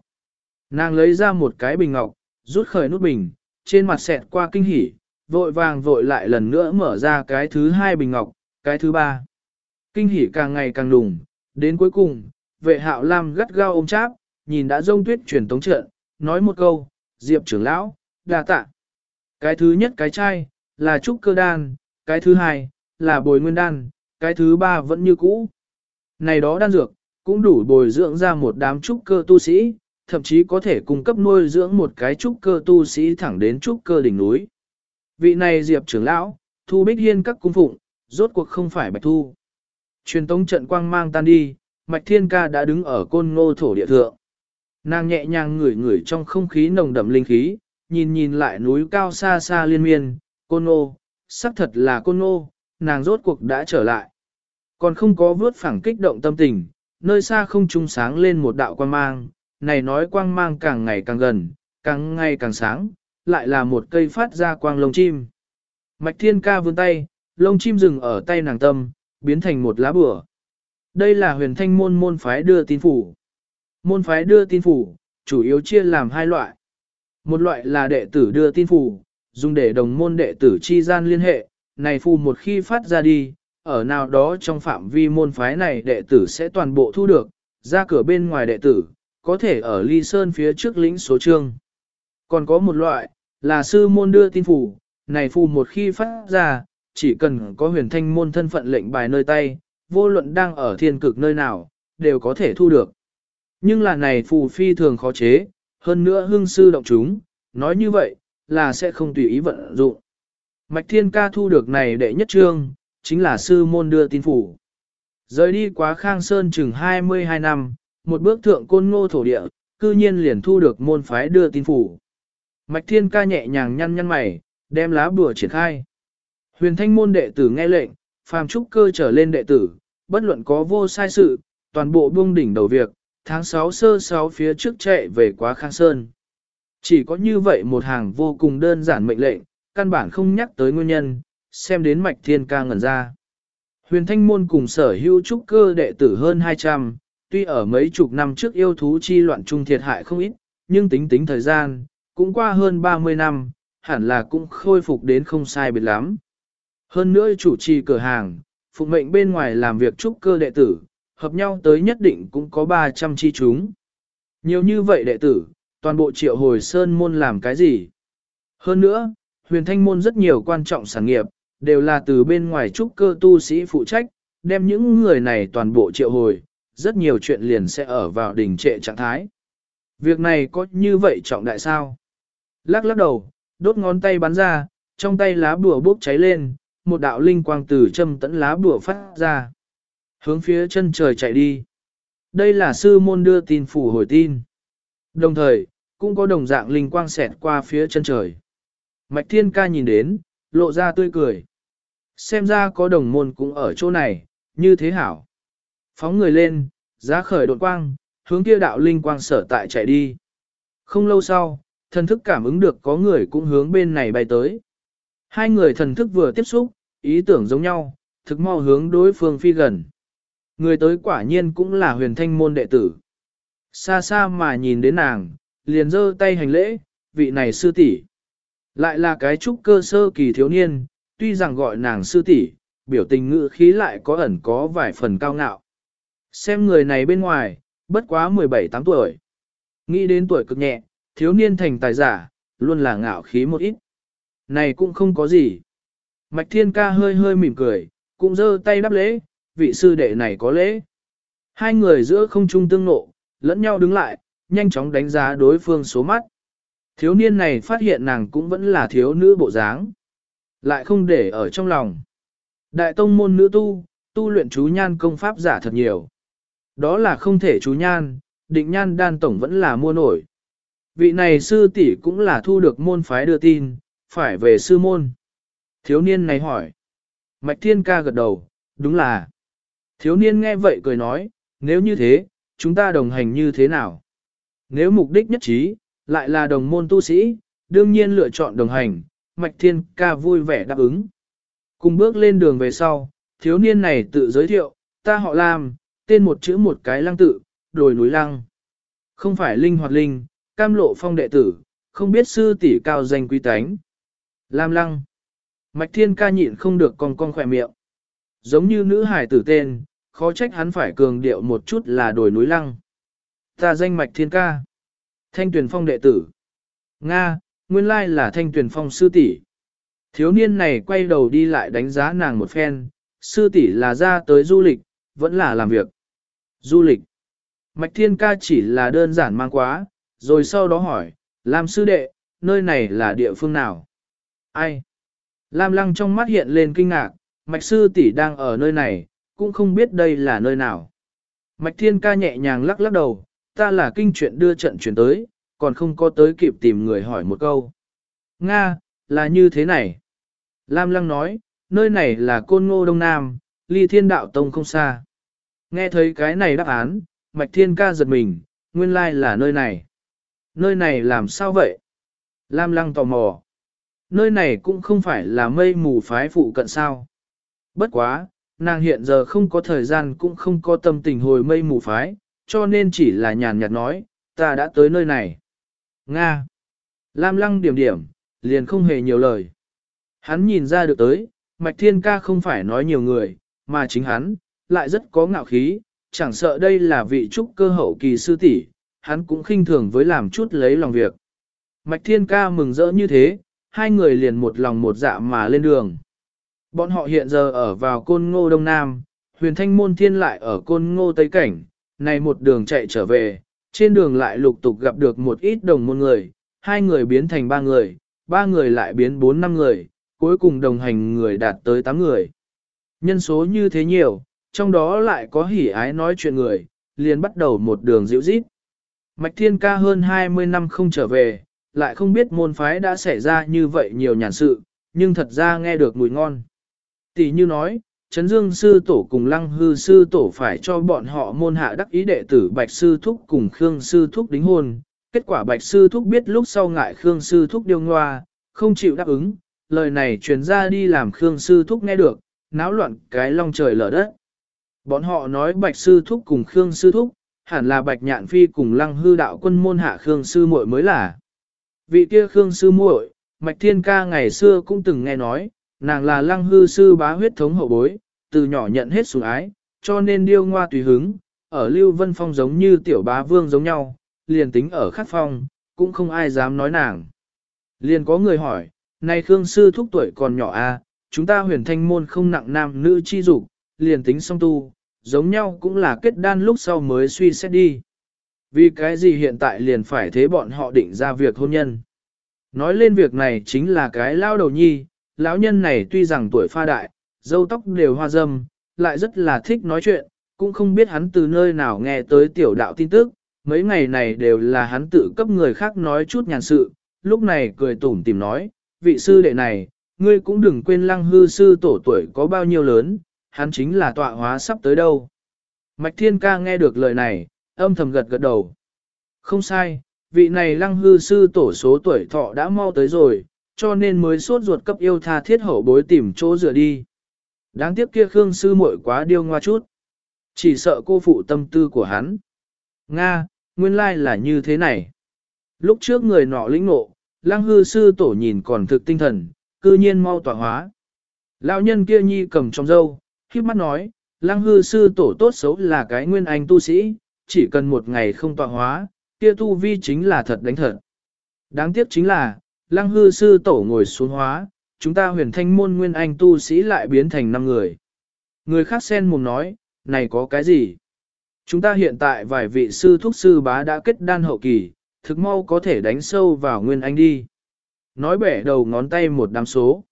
Nàng lấy ra một cái bình ngọc, rút khởi nút bình, trên mặt xẹt qua kinh hỉ, vội vàng vội lại lần nữa mở ra cái thứ hai bình ngọc, cái thứ ba. Kinh hỉ càng ngày càng đùng, đến cuối cùng, vệ hạo lam gắt gao ôm cháp, nhìn đã rông tuyết truyền tống trận, nói một câu, diệp trưởng lão, đa tạ. Cái thứ nhất cái chai, là trúc cơ đan, cái thứ hai, là bồi nguyên đan, cái thứ ba vẫn như cũ. Này đó đan dược, cũng đủ bồi dưỡng ra một đám trúc cơ tu sĩ, thậm chí có thể cung cấp nuôi dưỡng một cái trúc cơ tu sĩ thẳng đến trúc cơ đỉnh núi. Vị này Diệp trưởng lão, thu bích hiên các cung phụng, rốt cuộc không phải bạch thu. Truyền tống trận quang mang tan đi, mạch thiên ca đã đứng ở côn ngô thổ địa thượng. Nàng nhẹ nhàng ngửi ngửi trong không khí nồng đậm linh khí, nhìn nhìn lại núi cao xa xa liên miên, côn Ngô, xác thật là côn Ngô, nàng rốt cuộc đã trở lại. Còn không có vớt phẳng kích động tâm tình, nơi xa không trung sáng lên một đạo quang mang, này nói quang mang càng ngày càng gần, càng ngày càng sáng, lại là một cây phát ra quang lông chim. Mạch thiên ca vươn tay, lông chim dừng ở tay nàng tâm, biến thành một lá bửa. Đây là huyền thanh môn môn phái đưa tin phủ. Môn phái đưa tin phủ, chủ yếu chia làm hai loại. Một loại là đệ tử đưa tin phủ, dùng để đồng môn đệ tử chi gian liên hệ, này phù một khi phát ra đi, ở nào đó trong phạm vi môn phái này đệ tử sẽ toàn bộ thu được, ra cửa bên ngoài đệ tử, có thể ở ly sơn phía trước lĩnh số trương. Còn có một loại, là sư môn đưa tin phủ, này phù một khi phát ra, chỉ cần có huyền thanh môn thân phận lệnh bài nơi tay, vô luận đang ở thiên cực nơi nào, đều có thể thu được. Nhưng là này phù phi thường khó chế, hơn nữa hương sư động chúng, nói như vậy, là sẽ không tùy ý vận dụng. Mạch thiên ca thu được này đệ nhất trương, chính là sư môn đưa tin phủ. Rời đi quá khang sơn chừng 22 năm, một bước thượng côn ngô thổ địa, cư nhiên liền thu được môn phái đưa tin phủ. Mạch thiên ca nhẹ nhàng nhăn nhăn mày, đem lá bùa triển khai. Huyền thanh môn đệ tử nghe lệnh, phàm trúc cơ trở lên đệ tử, bất luận có vô sai sự, toàn bộ buông đỉnh đầu việc, tháng 6 sơ 6 phía trước chạy về quá khang sơn. Chỉ có như vậy một hàng vô cùng đơn giản mệnh lệnh, căn bản không nhắc tới nguyên nhân, xem đến mạch thiên ca ngẩn ra. Huyền thanh môn cùng sở hữu trúc cơ đệ tử hơn 200, tuy ở mấy chục năm trước yêu thú chi loạn trung thiệt hại không ít, nhưng tính tính thời gian, cũng qua hơn 30 năm, hẳn là cũng khôi phục đến không sai biệt lắm. Hơn nữa chủ trì cửa hàng, phụ mệnh bên ngoài làm việc trúc cơ đệ tử, hợp nhau tới nhất định cũng có 300 chi chúng. Nhiều như vậy đệ tử, toàn bộ triệu hồi sơn môn làm cái gì? Hơn nữa, huyền thanh môn rất nhiều quan trọng sản nghiệp, đều là từ bên ngoài trúc cơ tu sĩ phụ trách, đem những người này toàn bộ triệu hồi, rất nhiều chuyện liền sẽ ở vào đỉnh trệ trạng thái. Việc này có như vậy trọng đại sao? Lắc lắc đầu, đốt ngón tay bắn ra, trong tay lá bùa bốc cháy lên, một đạo linh quang từ châm tẫn lá bùa phát ra. Hướng phía chân trời chạy đi. Đây là sư môn đưa tin phủ hồi tin. Đồng thời, cũng có đồng dạng linh quang xẹt qua phía chân trời. Mạch Thiên Ca nhìn đến, lộ ra tươi cười. Xem ra có đồng môn cũng ở chỗ này, như thế hảo. Phóng người lên, giá khởi đột quang, hướng kia đạo linh quang sở tại chạy đi. Không lâu sau, thần thức cảm ứng được có người cũng hướng bên này bay tới. Hai người thần thức vừa tiếp xúc, ý tưởng giống nhau, thực mau hướng đối phương phi gần. Người tới quả nhiên cũng là huyền thanh môn đệ tử. Xa xa mà nhìn đến nàng, liền giơ tay hành lễ, vị này sư tỷ, Lại là cái trúc cơ sơ kỳ thiếu niên, tuy rằng gọi nàng sư tỷ, biểu tình ngữ khí lại có ẩn có vài phần cao ngạo. Xem người này bên ngoài, bất quá 17-8 tuổi. Nghĩ đến tuổi cực nhẹ, thiếu niên thành tài giả, luôn là ngạo khí một ít. Này cũng không có gì. Mạch thiên ca hơi hơi mỉm cười, cũng giơ tay đáp lễ, vị sư đệ này có lễ. Hai người giữa không trung tương nộ, lẫn nhau đứng lại, nhanh chóng đánh giá đối phương số mắt. Thiếu niên này phát hiện nàng cũng vẫn là thiếu nữ bộ dáng. Lại không để ở trong lòng. Đại tông môn nữ tu, tu luyện chú nhan công pháp giả thật nhiều. Đó là không thể chú nhan, định nhan đan tổng vẫn là mua nổi. Vị này sư tỷ cũng là thu được môn phái đưa tin, phải về sư môn. Thiếu niên này hỏi. Mạch thiên ca gật đầu, đúng là. Thiếu niên nghe vậy cười nói, nếu như thế, chúng ta đồng hành như thế nào? Nếu mục đích nhất trí, lại là đồng môn tu sĩ, đương nhiên lựa chọn đồng hành, Mạch Thiên ca vui vẻ đáp ứng. Cùng bước lên đường về sau, thiếu niên này tự giới thiệu, ta họ Lam, tên một chữ một cái lăng tự, đồi núi lăng. Không phải linh hoạt linh, cam lộ phong đệ tử, không biết sư tỷ cao danh quý tánh. Lam lăng. Mạch Thiên ca nhịn không được con con khỏe miệng. Giống như nữ hải tử tên, khó trách hắn phải cường điệu một chút là đồi núi lăng. Ta danh Mạch Thiên ca. Thanh tuyển phong đệ tử. Nga, nguyên lai là thanh tuyển phong sư tỷ. Thiếu niên này quay đầu đi lại đánh giá nàng một phen, sư tỷ là ra tới du lịch, vẫn là làm việc. Du lịch. Mạch thiên ca chỉ là đơn giản mang quá, rồi sau đó hỏi, làm sư đệ, nơi này là địa phương nào? Ai? Lam lăng trong mắt hiện lên kinh ngạc, mạch sư tỷ đang ở nơi này, cũng không biết đây là nơi nào. Mạch thiên ca nhẹ nhàng lắc lắc đầu, ta là kinh chuyện đưa trận chuyển tới, còn không có tới kịp tìm người hỏi một câu. Nga, là như thế này. Lam Lăng nói, nơi này là Côn Ngô Đông Nam, ly thiên đạo tông không xa. Nghe thấy cái này đáp án, Mạch Thiên ca giật mình, nguyên lai là nơi này. Nơi này làm sao vậy? Lam Lăng tò mò. Nơi này cũng không phải là mây mù phái phụ cận sao. Bất quá, nàng hiện giờ không có thời gian cũng không có tâm tình hồi mây mù phái, cho nên chỉ là nhàn nhạt nói, ta đã tới nơi này. Nga. Lam Lăng điểm điểm, liền không hề nhiều lời. Hắn nhìn ra được tới, Mạch Thiên Ca không phải nói nhiều người, mà chính hắn, lại rất có ngạo khí, chẳng sợ đây là vị trúc cơ hậu kỳ sư tỷ, hắn cũng khinh thường với làm chút lấy lòng việc. Mạch Thiên Ca mừng rỡ như thế, hai người liền một lòng một dạ mà lên đường. Bọn họ hiện giờ ở vào Côn Ngô Đông Nam, huyền thanh môn thiên lại ở Côn Ngô Tây Cảnh, này một đường chạy trở về, trên đường lại lục tục gặp được một ít đồng môn người, hai người biến thành ba người, ba người lại biến bốn năm người, cuối cùng đồng hành người đạt tới tám người. Nhân số như thế nhiều, trong đó lại có hỉ ái nói chuyện người, liền bắt đầu một đường dịu rít. Mạch Thiên Ca hơn 20 năm không trở về, lại không biết môn phái đã xảy ra như vậy nhiều nhàn sự, nhưng thật ra nghe được mùi ngon. Tỷ như nói, Trấn Dương Sư Tổ cùng Lăng Hư Sư Tổ phải cho bọn họ môn hạ đắc ý đệ tử Bạch Sư Thúc cùng Khương Sư Thúc đính hôn. Kết quả Bạch Sư Thúc biết lúc sau ngại Khương Sư Thúc điêu ngoa, không chịu đáp ứng, lời này truyền ra đi làm Khương Sư Thúc nghe được, náo loạn cái long trời lở đất. Bọn họ nói Bạch Sư Thúc cùng Khương Sư Thúc, hẳn là Bạch Nhạn Phi cùng Lăng Hư Đạo quân môn hạ Khương Sư muội mới là. Vị kia Khương Sư muội, Mạch Thiên Ca ngày xưa cũng từng nghe nói, nàng là Lăng Hư Sư bá huyết thống hậu bối, từ nhỏ nhận hết sủng ái, cho nên điêu ngoa tùy hứng, ở Lưu Vân Phong giống như tiểu bá vương giống nhau, liền tính ở khắc phong, cũng không ai dám nói nàng. Liền có người hỏi, này Khương Sư thúc tuổi còn nhỏ a, à, chúng ta huyền thanh môn không nặng nam nữ chi dục, liền tính song tu, giống nhau cũng là kết đan lúc sau mới suy xét đi. Vì cái gì hiện tại liền phải thế bọn họ định ra việc hôn nhân. Nói lên việc này chính là cái lao đầu nhi, lão nhân này tuy rằng tuổi pha đại, dâu tóc đều hoa dâm, lại rất là thích nói chuyện, cũng không biết hắn từ nơi nào nghe tới tiểu đạo tin tức, mấy ngày này đều là hắn tự cấp người khác nói chút nhàn sự, lúc này cười tủm tìm nói, vị sư đệ này, ngươi cũng đừng quên lăng hư sư tổ tuổi có bao nhiêu lớn, hắn chính là tọa hóa sắp tới đâu. Mạch Thiên Ca nghe được lời này, âm thầm gật gật đầu. Không sai, vị này lăng hư sư tổ số tuổi thọ đã mau tới rồi, cho nên mới sốt ruột cấp yêu tha thiết hậu bối tìm chỗ dựa đi. Đáng tiếc kia Khương sư muội quá điêu ngoa chút. Chỉ sợ cô phụ tâm tư của hắn. Nga, nguyên lai là như thế này. Lúc trước người nọ lĩnh ngộ, lăng hư sư tổ nhìn còn thực tinh thần, cư nhiên mau tỏa hóa. Lão nhân kia nhi cầm trong dâu, khiếp mắt nói, lăng hư sư tổ tốt xấu là cái nguyên anh tu sĩ, chỉ cần một ngày không tọa hóa, kia tu vi chính là thật đánh thật. Đáng tiếc chính là, lăng hư sư tổ ngồi xuống hóa, chúng ta huyền thanh môn nguyên anh tu sĩ lại biến thành năm người. Người khác sen mồm nói, này có cái gì? Chúng ta hiện tại vài vị sư thúc sư bá đã kết đan hậu kỳ, thực mau có thể đánh sâu vào nguyên anh đi. Nói bẻ đầu ngón tay một đám số.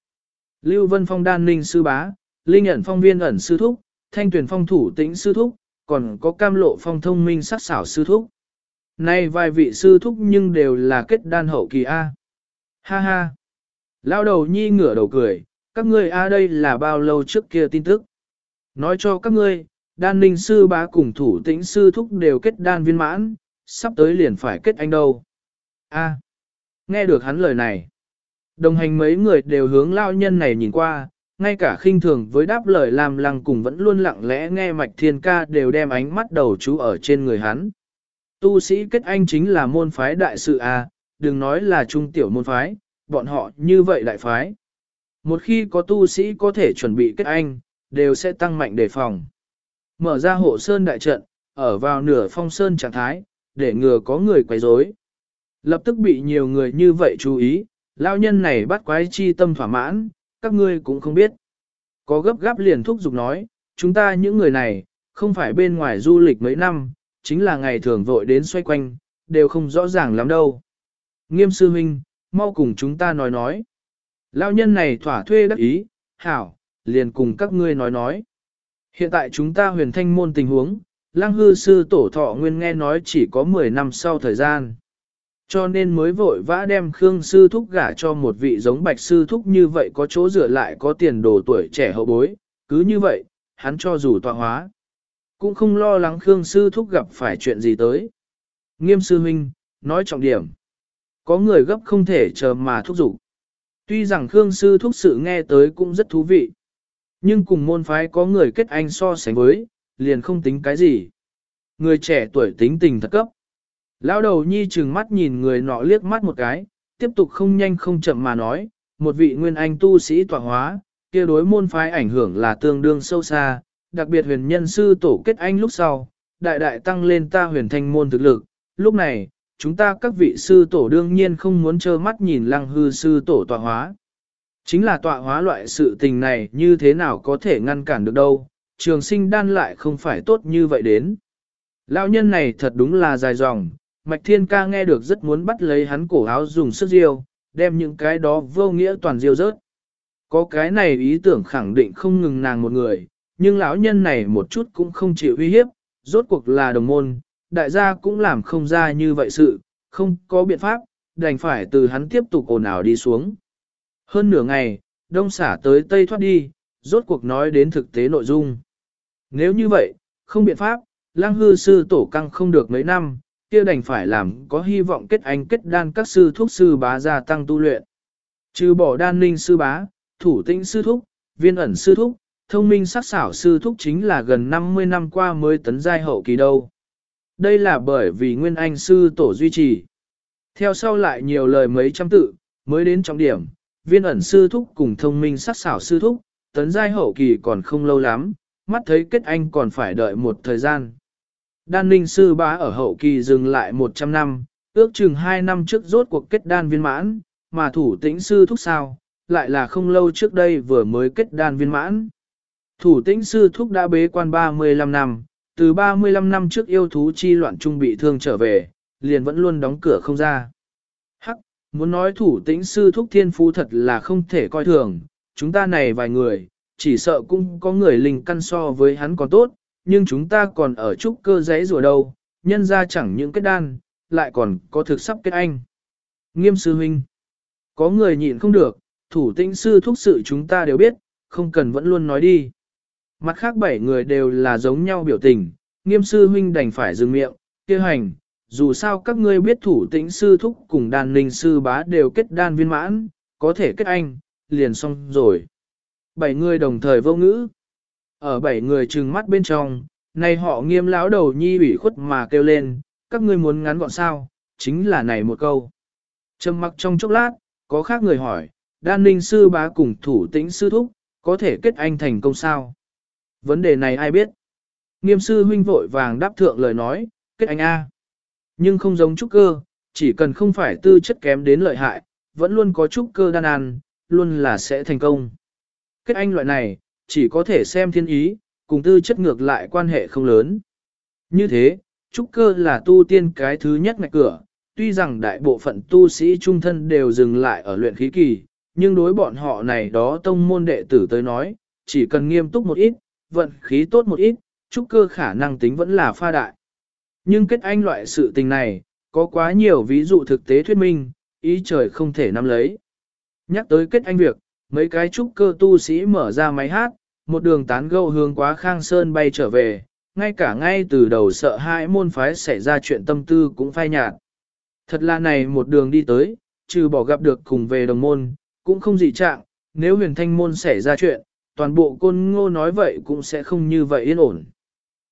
Lưu Vân Phong đan ninh sư bá, Linh ẩn phong viên ẩn sư thúc, Thanh tuyển phong thủ tĩnh sư thúc, còn có cam lộ phong thông minh sắc xảo sư thúc. Nay vài vị sư thúc nhưng đều là kết đan hậu kỳ A. Ha ha. Lao đầu nhi ngửa đầu cười, các ngươi A đây là bao lâu trước kia tin tức. Nói cho các ngươi, đan ninh sư bá cùng thủ tĩnh sư thúc đều kết đan viên mãn, sắp tới liền phải kết anh đâu. A. Nghe được hắn lời này. Đồng hành mấy người đều hướng lao nhân này nhìn qua, ngay cả khinh thường với đáp lời làm lăng cùng vẫn luôn lặng lẽ nghe mạch thiên ca đều đem ánh mắt đầu chú ở trên người hắn. Tu sĩ kết anh chính là môn phái đại sự à đừng nói là trung tiểu môn phái, bọn họ như vậy đại phái. Một khi có tu sĩ có thể chuẩn bị kết anh, đều sẽ tăng mạnh đề phòng. Mở ra hộ sơn đại trận, ở vào nửa phong sơn trạng thái, để ngừa có người quấy rối. Lập tức bị nhiều người như vậy chú ý, lao nhân này bắt quái chi tâm thỏa mãn, các ngươi cũng không biết. Có gấp gáp liền thúc giục nói, chúng ta những người này, không phải bên ngoài du lịch mấy năm, chính là ngày thường vội đến xoay quanh, đều không rõ ràng lắm đâu. Nghiêm sư huynh, mau cùng chúng ta nói nói. Lao nhân này thỏa thuê đắc ý, hảo, liền cùng các ngươi nói nói. Hiện tại chúng ta huyền thanh môn tình huống, lang hư sư tổ thọ nguyên nghe nói chỉ có 10 năm sau thời gian. Cho nên mới vội vã đem Khương Sư Thúc gả cho một vị giống Bạch Sư Thúc như vậy có chỗ rửa lại có tiền đồ tuổi trẻ hậu bối, cứ như vậy, hắn cho dù tọa hóa. Cũng không lo lắng Khương Sư Thúc gặp phải chuyện gì tới. Nghiêm Sư Huynh, nói trọng điểm. Có người gấp không thể chờ mà thúc giục. Tuy rằng Khương Sư Thúc sự nghe tới cũng rất thú vị. Nhưng cùng môn phái có người kết anh so sánh với, liền không tính cái gì. Người trẻ tuổi tính tình thật cấp. Lão đầu nhi trừng mắt nhìn người nọ liếc mắt một cái, tiếp tục không nhanh không chậm mà nói, một vị nguyên anh tu sĩ tọa hóa, kia đối môn phái ảnh hưởng là tương đương sâu xa, đặc biệt huyền nhân sư tổ kết anh lúc sau, đại đại tăng lên ta huyền thanh môn thực lực, lúc này, chúng ta các vị sư tổ đương nhiên không muốn trơ mắt nhìn lăng hư sư tổ tọa hóa. Chính là tọa hóa loại sự tình này như thế nào có thể ngăn cản được đâu, trường sinh đan lại không phải tốt như vậy đến. Lão nhân này thật đúng là dài dòng, Mạch Thiên Ca nghe được rất muốn bắt lấy hắn cổ áo dùng sức diêu, đem những cái đó vô nghĩa toàn diêu rớt. Có cái này ý tưởng khẳng định không ngừng nàng một người, nhưng lão nhân này một chút cũng không chịu uy hiếp, rốt cuộc là đồng môn, đại gia cũng làm không ra như vậy sự, không có biện pháp, đành phải từ hắn tiếp tục ồn ào đi xuống. Hơn nửa ngày, đông xả tới tây thoát đi, rốt cuộc nói đến thực tế nội dung. Nếu như vậy, không biện pháp, lang hư sư tổ căng không được mấy năm, kia đành phải làm có hy vọng kết anh kết đan các sư thuốc sư bá gia tăng tu luyện. Trừ bỏ đan ninh sư bá, thủ tĩnh sư thúc, viên ẩn sư thúc, thông minh sắc xảo sư thúc chính là gần 50 năm qua mới tấn giai hậu kỳ đâu. Đây là bởi vì nguyên anh sư tổ duy trì. Theo sau lại nhiều lời mấy trăm tự, mới đến trọng điểm, viên ẩn sư thúc cùng thông minh sắc xảo sư thúc, tấn giai hậu kỳ còn không lâu lắm, mắt thấy kết anh còn phải đợi một thời gian. Đan ninh sư bá ở hậu kỳ dừng lại 100 năm, ước chừng 2 năm trước rốt cuộc kết đan viên mãn, mà thủ tĩnh sư thúc sao, lại là không lâu trước đây vừa mới kết đan viên mãn. Thủ tĩnh sư thúc đã bế quan 35 năm, từ 35 năm trước yêu thú chi loạn trung bị thương trở về, liền vẫn luôn đóng cửa không ra. Hắc, muốn nói thủ tĩnh sư thúc thiên phú thật là không thể coi thường, chúng ta này vài người, chỉ sợ cũng có người linh căn so với hắn còn tốt, nhưng chúng ta còn ở trúc cơ giấy rùa đâu, nhân ra chẳng những kết đan, lại còn có thực sắp kết anh. Nghiêm sư huynh, có người nhịn không được, thủ tĩnh sư thúc sự chúng ta đều biết, không cần vẫn luôn nói đi. Mặt khác bảy người đều là giống nhau biểu tình, nghiêm sư huynh đành phải dừng miệng, kêu hành, dù sao các ngươi biết thủ tĩnh sư thúc cùng đàn ninh sư bá đều kết đan viên mãn, có thể kết anh, liền xong rồi. Bảy người đồng thời vô ngữ. Ở bảy người trừng mắt bên trong, này họ nghiêm lão đầu nhi ủy khuất mà kêu lên, các ngươi muốn ngắn gọn sao, chính là này một câu. Trầm mặc trong chốc lát, có khác người hỏi, đan ninh sư bá cùng thủ tĩnh sư thúc, có thể kết anh thành công sao? Vấn đề này ai biết? Nghiêm sư huynh vội vàng đáp thượng lời nói, kết anh A. Nhưng không giống trúc cơ, chỉ cần không phải tư chất kém đến lợi hại, vẫn luôn có trúc cơ đan ăn, luôn là sẽ thành công. Kết anh loại này, chỉ có thể xem thiên ý, cùng tư chất ngược lại quan hệ không lớn. Như thế, trúc cơ là tu tiên cái thứ nhất ngạch cửa, tuy rằng đại bộ phận tu sĩ trung thân đều dừng lại ở luyện khí kỳ, nhưng đối bọn họ này đó tông môn đệ tử tới nói, chỉ cần nghiêm túc một ít, vận khí tốt một ít, trúc cơ khả năng tính vẫn là pha đại. Nhưng kết anh loại sự tình này, có quá nhiều ví dụ thực tế thuyết minh, ý trời không thể nắm lấy. Nhắc tới kết anh việc, mấy cái trúc cơ tu sĩ mở ra máy hát, một đường tán gẫu hướng quá khang sơn bay trở về, ngay cả ngay từ đầu sợ hãi môn phái xảy ra chuyện tâm tư cũng phai nhạt. Thật là này một đường đi tới, trừ bỏ gặp được cùng về đồng môn, cũng không dị trạng, nếu huyền thanh môn xảy ra chuyện, toàn bộ côn ngô nói vậy cũng sẽ không như vậy yên ổn.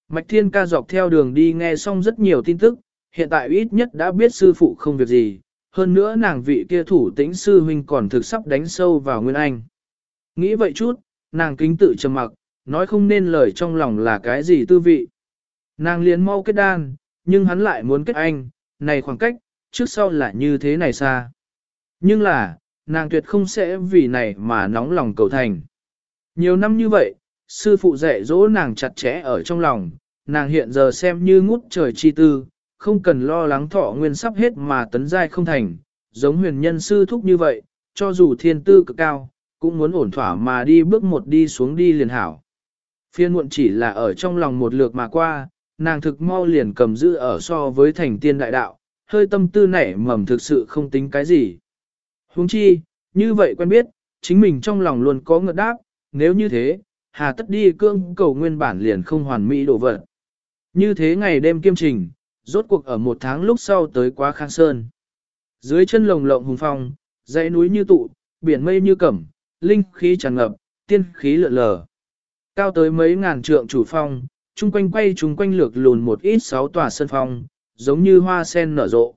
Mạch Thiên ca dọc theo đường đi nghe xong rất nhiều tin tức, hiện tại ít nhất đã biết sư phụ không việc gì, hơn nữa nàng vị kia thủ tĩnh sư huynh còn thực sắp đánh sâu vào Nguyên Anh. Nghĩ vậy chút, nàng kính tự trầm mặc, nói không nên lời trong lòng là cái gì tư vị. Nàng liền mau kết đan, nhưng hắn lại muốn kết anh, này khoảng cách, trước sau là như thế này xa. Nhưng là, nàng tuyệt không sẽ vì này mà nóng lòng cầu thành. Nhiều năm như vậy, sư phụ dạy dỗ nàng chặt chẽ ở trong lòng, nàng hiện giờ xem như ngút trời chi tư, không cần lo lắng thọ nguyên sắp hết mà tấn giai không thành, giống huyền nhân sư thúc như vậy, cho dù thiên tư cực cao, cũng muốn ổn thỏa mà đi bước một đi xuống đi liền hảo. Phiên muộn chỉ là ở trong lòng một lượt mà qua, nàng thực mau liền cầm giữ ở so với thành tiên đại đạo, hơi tâm tư nảy mầm thực sự không tính cái gì. huống chi, như vậy quen biết, chính mình trong lòng luôn có ngợt đáp, nếu như thế, hà tất đi cương cầu nguyên bản liền không hoàn mỹ đổ vật. Như thế ngày đêm kiêm trình, rốt cuộc ở một tháng lúc sau tới quá khang sơn. Dưới chân lồng lộng hùng phong, dãy núi như tụ, biển mây như cẩm, linh khí tràn ngập, tiên khí lượn lờ. Cao tới mấy ngàn trượng chủ phong, chung quanh quay chung quanh lược lùn một ít sáu tòa sân phong, giống như hoa sen nở rộ.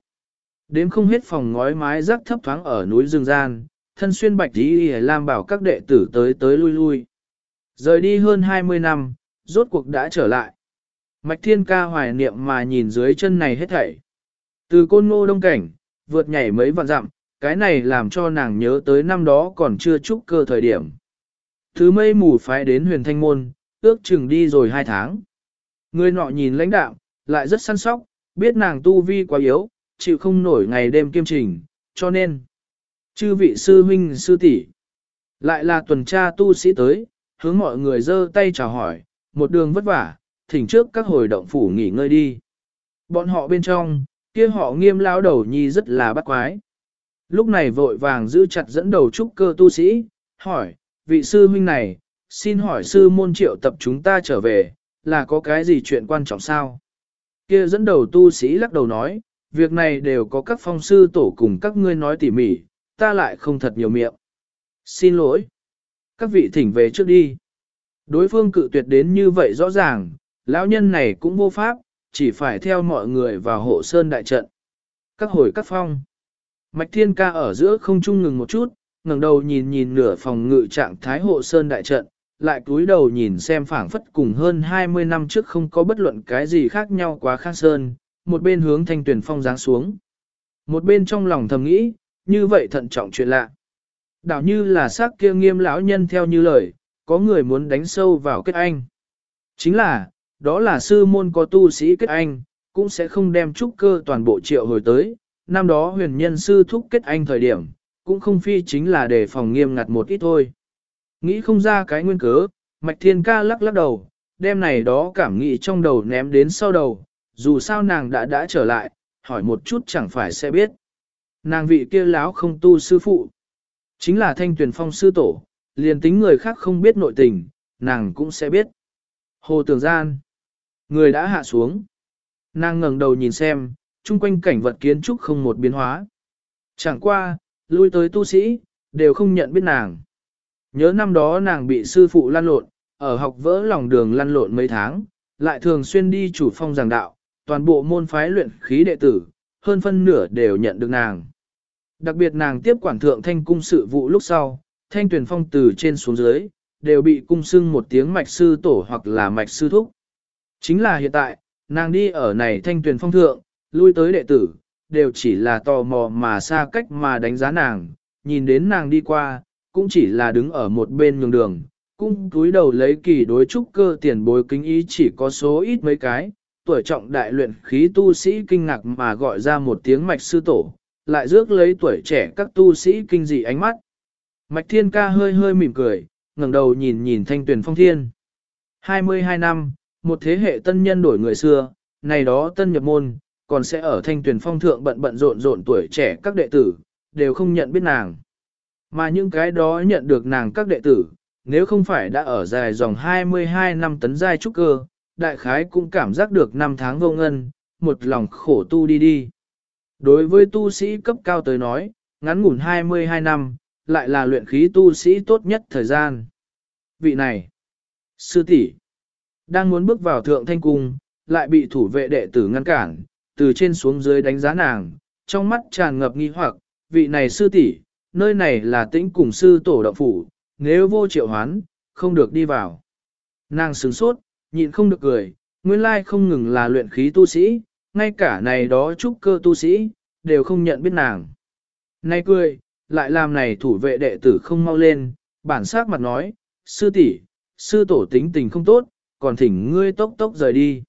Đếm không hết phòng ngói mái rắc thấp thoáng ở núi rừng gian, thân xuyên bạch tí làm bảo các đệ tử tới tới lui lui. Rời đi hơn 20 năm, rốt cuộc đã trở lại. Mạch thiên ca hoài niệm mà nhìn dưới chân này hết thảy. Từ côn ngô đông cảnh, vượt nhảy mấy vạn dặm, cái này làm cho nàng nhớ tới năm đó còn chưa trúc cơ thời điểm. Thứ mây mù phái đến huyền thanh môn, ước chừng đi rồi hai tháng. Người nọ nhìn lãnh đạo, lại rất săn sóc, biết nàng tu vi quá yếu, chịu không nổi ngày đêm kiêm trình, cho nên, chư vị sư huynh sư tỷ lại là tuần tra tu sĩ tới, hướng mọi người giơ tay chào hỏi, một đường vất vả, thỉnh trước các hồi động phủ nghỉ ngơi đi. Bọn họ bên trong, kia họ nghiêm lao đầu nhi rất là bắt quái. Lúc này vội vàng giữ chặt dẫn đầu trúc cơ tu sĩ, hỏi, vị sư huynh này, xin hỏi sư môn triệu tập chúng ta trở về, là có cái gì chuyện quan trọng sao? Kia dẫn đầu tu sĩ lắc đầu nói, việc này đều có các phong sư tổ cùng các ngươi nói tỉ mỉ, ta lại không thật nhiều miệng. Xin lỗi. Các vị thỉnh về trước đi. Đối phương cự tuyệt đến như vậy rõ ràng, lão nhân này cũng vô pháp, chỉ phải theo mọi người vào hộ sơn đại trận. Các hồi các phong. Mạch thiên ca ở giữa không trung ngừng một chút, ngẩng đầu nhìn nhìn nửa phòng ngự trạng thái hộ sơn đại trận, lại cúi đầu nhìn xem phảng phất cùng hơn 20 năm trước không có bất luận cái gì khác nhau quá khang sơn, một bên hướng thanh tuyển phong giáng xuống. Một bên trong lòng thầm nghĩ, như vậy thận trọng chuyện lạ. Đảo như là xác kia nghiêm lão nhân theo như lời, có người muốn đánh sâu vào kết anh. Chính là, đó là sư môn có tu sĩ kết anh, cũng sẽ không đem trúc cơ toàn bộ triệu hồi tới. Năm đó huyền nhân sư thúc kết anh thời điểm, cũng không phi chính là để phòng nghiêm ngặt một ít thôi. Nghĩ không ra cái nguyên cớ, Mạch Thiên Ca lắc lắc đầu, đêm này đó cảm nghĩ trong đầu ném đến sau đầu, dù sao nàng đã đã trở lại, hỏi một chút chẳng phải sẽ biết. Nàng vị kia láo không tu sư phụ, chính là thanh tuyển phong sư tổ, liền tính người khác không biết nội tình, nàng cũng sẽ biết. Hồ tường gian, người đã hạ xuống. Nàng ngẩng đầu nhìn xem, chung quanh cảnh vật kiến trúc không một biến hóa. Chẳng qua, lui tới tu sĩ, đều không nhận biết nàng. Nhớ năm đó nàng bị sư phụ lăn lộn, ở học vỡ lòng đường lăn lộn mấy tháng, lại thường xuyên đi chủ phong giảng đạo, toàn bộ môn phái luyện khí đệ tử, hơn phân nửa đều nhận được nàng. Đặc biệt nàng tiếp quản thượng thanh cung sự vụ lúc sau, thanh tuyển phong từ trên xuống dưới, đều bị cung xưng một tiếng mạch sư tổ hoặc là mạch sư thúc. Chính là hiện tại, nàng đi ở này thanh tuyển phong thượng, lui tới đệ tử, đều chỉ là tò mò mà xa cách mà đánh giá nàng, nhìn đến nàng đi qua, cũng chỉ là đứng ở một bên nhường đường, cung túi đầu lấy kỳ đối trúc cơ tiền bối kính ý chỉ có số ít mấy cái, tuổi trọng đại luyện khí tu sĩ kinh ngạc mà gọi ra một tiếng mạch sư tổ, lại rước lấy tuổi trẻ các tu sĩ kinh dị ánh mắt. Mạch thiên ca hơi hơi mỉm cười, ngẩng đầu nhìn nhìn thanh tuyển phong thiên. 22 năm, một thế hệ tân nhân đổi người xưa, này đó tân nhập môn, còn sẽ ở thanh tuyển phong thượng bận bận rộn rộn tuổi trẻ các đệ tử, đều không nhận biết nàng. Mà những cái đó nhận được nàng các đệ tử, nếu không phải đã ở dài dòng 22 năm tấn giai trúc cơ, đại khái cũng cảm giác được năm tháng vô ngân, một lòng khổ tu đi đi. Đối với tu sĩ cấp cao tới nói, ngắn ngủn 22 năm, lại là luyện khí tu sĩ tốt nhất thời gian. Vị này, sư tỷ đang muốn bước vào thượng thanh cung, lại bị thủ vệ đệ tử ngăn cản, từ trên xuống dưới đánh giá nàng, trong mắt tràn ngập nghi hoặc, vị này sư tỷ nơi này là tĩnh cùng sư tổ động phủ, nếu vô triệu hoán, không được đi vào. Nàng sướng sốt, nhịn không được cười, nguyên lai không ngừng là luyện khí tu sĩ, ngay cả này đó trúc cơ tu sĩ, đều không nhận biết nàng. Nay cười, lại làm này thủ vệ đệ tử không mau lên, bản sắc mặt nói, sư tỷ, sư tổ tính tình không tốt, còn thỉnh ngươi tốc tốc rời đi.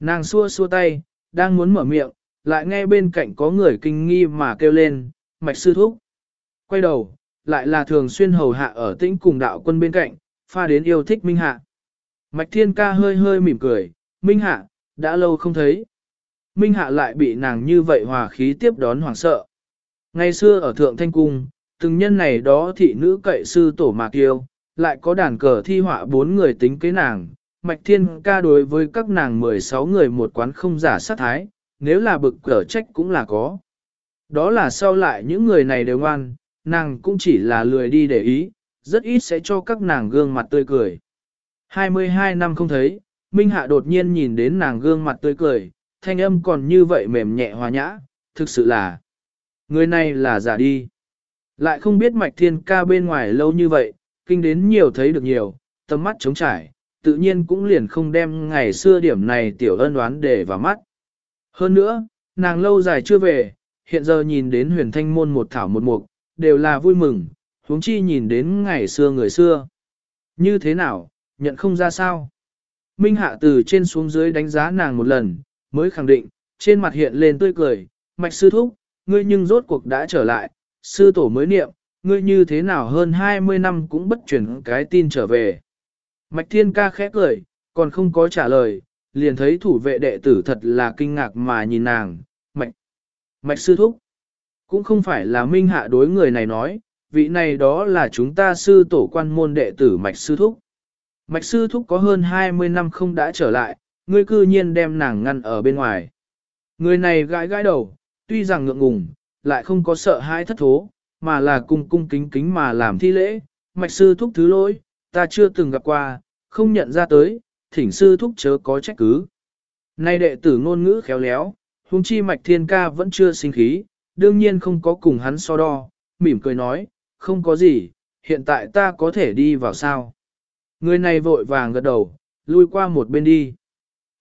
Nàng xua xua tay, đang muốn mở miệng, lại nghe bên cạnh có người kinh nghi mà kêu lên, mạch sư thúc. Quay đầu, lại là thường xuyên hầu hạ ở tĩnh cùng đạo quân bên cạnh, pha đến yêu thích Minh Hạ. Mạch Thiên Ca hơi hơi mỉm cười, Minh Hạ, đã lâu không thấy. Minh Hạ lại bị nàng như vậy hòa khí tiếp đón hoảng sợ. Ngày xưa ở Thượng Thanh Cung, từng nhân này đó thị nữ cậy sư tổ mạc yêu, lại có đàn cờ thi họa bốn người tính kế nàng. Mạch Thiên ca đối với các nàng 16 người một quán không giả sát thái, nếu là bực cỡ trách cũng là có. Đó là sau lại những người này đều ngoan, nàng cũng chỉ là lười đi để ý, rất ít sẽ cho các nàng gương mặt tươi cười. 22 năm không thấy, Minh Hạ đột nhiên nhìn đến nàng gương mặt tươi cười, thanh âm còn như vậy mềm nhẹ hòa nhã, thực sự là, người này là giả đi. Lại không biết mạch thiên ca bên ngoài lâu như vậy, kinh đến nhiều thấy được nhiều, tầm mắt trống trải, tự nhiên cũng liền không đem ngày xưa điểm này tiểu ân đoán để vào mắt. Hơn nữa, nàng lâu dài chưa về, hiện giờ nhìn đến huyền thanh môn một thảo một mục, đều là vui mừng, huống chi nhìn đến ngày xưa người xưa. Như thế nào, nhận không ra sao? Minh Hạ từ trên xuống dưới đánh giá nàng một lần, mới khẳng định, trên mặt hiện lên tươi cười, mạch sư thúc, ngươi nhưng rốt cuộc đã trở lại, sư tổ mới niệm, ngươi như thế nào hơn 20 năm cũng bất chuyển cái tin trở về. Mạch thiên ca khẽ cười, còn không có trả lời, liền thấy thủ vệ đệ tử thật là kinh ngạc mà nhìn nàng, mạch, mạch sư thúc. Cũng không phải là minh hạ đối người này nói, vị này đó là chúng ta sư tổ quan môn đệ tử mạch sư thúc. Mạch sư thúc có hơn 20 năm không đã trở lại, ngươi cư nhiên đem nàng ngăn ở bên ngoài. Người này gãi gãi đầu, tuy rằng ngượng ngùng, lại không có sợ hãi thất thố, mà là cung cung kính kính mà làm thi lễ. Mạch sư thúc thứ lỗi, ta chưa từng gặp qua, không nhận ra tới, thỉnh sư thúc chớ có trách cứ. Nay đệ tử ngôn ngữ khéo léo, huống chi mạch thiên ca vẫn chưa sinh khí, đương nhiên không có cùng hắn so đo, mỉm cười nói, không có gì, hiện tại ta có thể đi vào sao. Người này vội vàng gật đầu, lui qua một bên đi.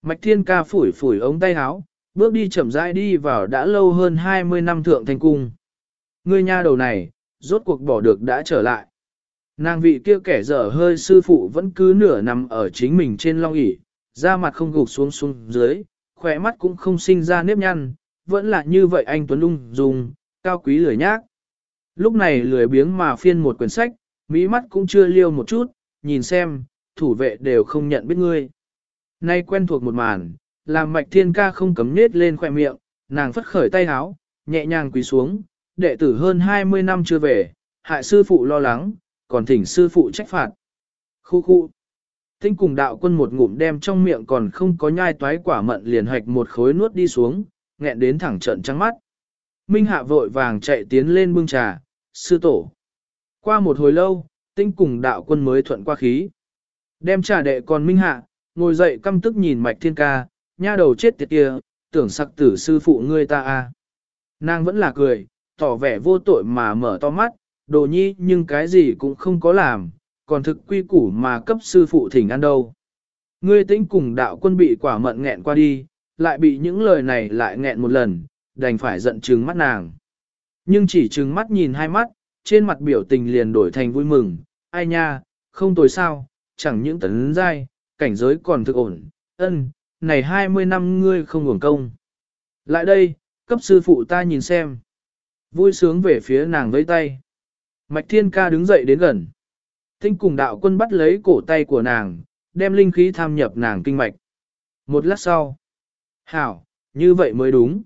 Mạch thiên ca phủi phủi ống tay áo, bước đi chậm rãi đi vào đã lâu hơn 20 năm thượng thành cung. Người nha đầu này, rốt cuộc bỏ được đã trở lại. Nàng vị kia kẻ dở hơi sư phụ vẫn cứ nửa nằm ở chính mình trên long ỷ da mặt không gục xuống xuống dưới, khỏe mắt cũng không sinh ra nếp nhăn, vẫn là như vậy anh Tuấn Lung dùng, cao quý lười nhác. Lúc này lười biếng mà phiên một quyển sách, mỹ mắt cũng chưa liêu một chút, nhìn xem, thủ vệ đều không nhận biết ngươi. Nay quen thuộc một màn, làm mạch thiên ca không cấm nết lên khỏe miệng, nàng phất khởi tay háo, nhẹ nhàng quỳ xuống, đệ tử hơn 20 năm chưa về, hại sư phụ lo lắng, còn thỉnh sư phụ trách phạt. Khu khu. Tinh cùng đạo quân một ngụm đem trong miệng còn không có nhai toái quả mận liền hạch một khối nuốt đi xuống, nghẹn đến thẳng trận trắng mắt. Minh hạ vội vàng chạy tiến lên bưng trà, sư tổ. Qua một hồi lâu, tinh cùng đạo quân mới thuận qua khí. Đem trà đệ còn Minh hạ, ngồi dậy căm tức nhìn mạch thiên ca, nha đầu chết tiệt kia, tưởng sặc tử sư phụ ngươi ta a. Nàng vẫn là cười, tỏ vẻ vô tội mà mở to mắt, đồ nhi nhưng cái gì cũng không có làm, còn thực quy củ mà cấp sư phụ thỉnh ăn đâu. Ngươi tĩnh cùng đạo quân bị quả mận nghẹn qua đi, lại bị những lời này lại nghẹn một lần, đành phải giận trừng mắt nàng. Nhưng chỉ trừng mắt nhìn hai mắt, trên mặt biểu tình liền đổi thành vui mừng, ai nha, không tồi sao, chẳng những tấn giai, cảnh giới còn thực ổn, ân, này 20 năm ngươi không hưởng công. Lại đây, cấp sư phụ ta nhìn xem. Vui sướng về phía nàng với tay. Mạch Thiên Ca đứng dậy đến gần. Tinh cùng đạo quân bắt lấy cổ tay của nàng, đem linh khí tham nhập nàng kinh mạch. Một lát sau. Hảo, như vậy mới đúng.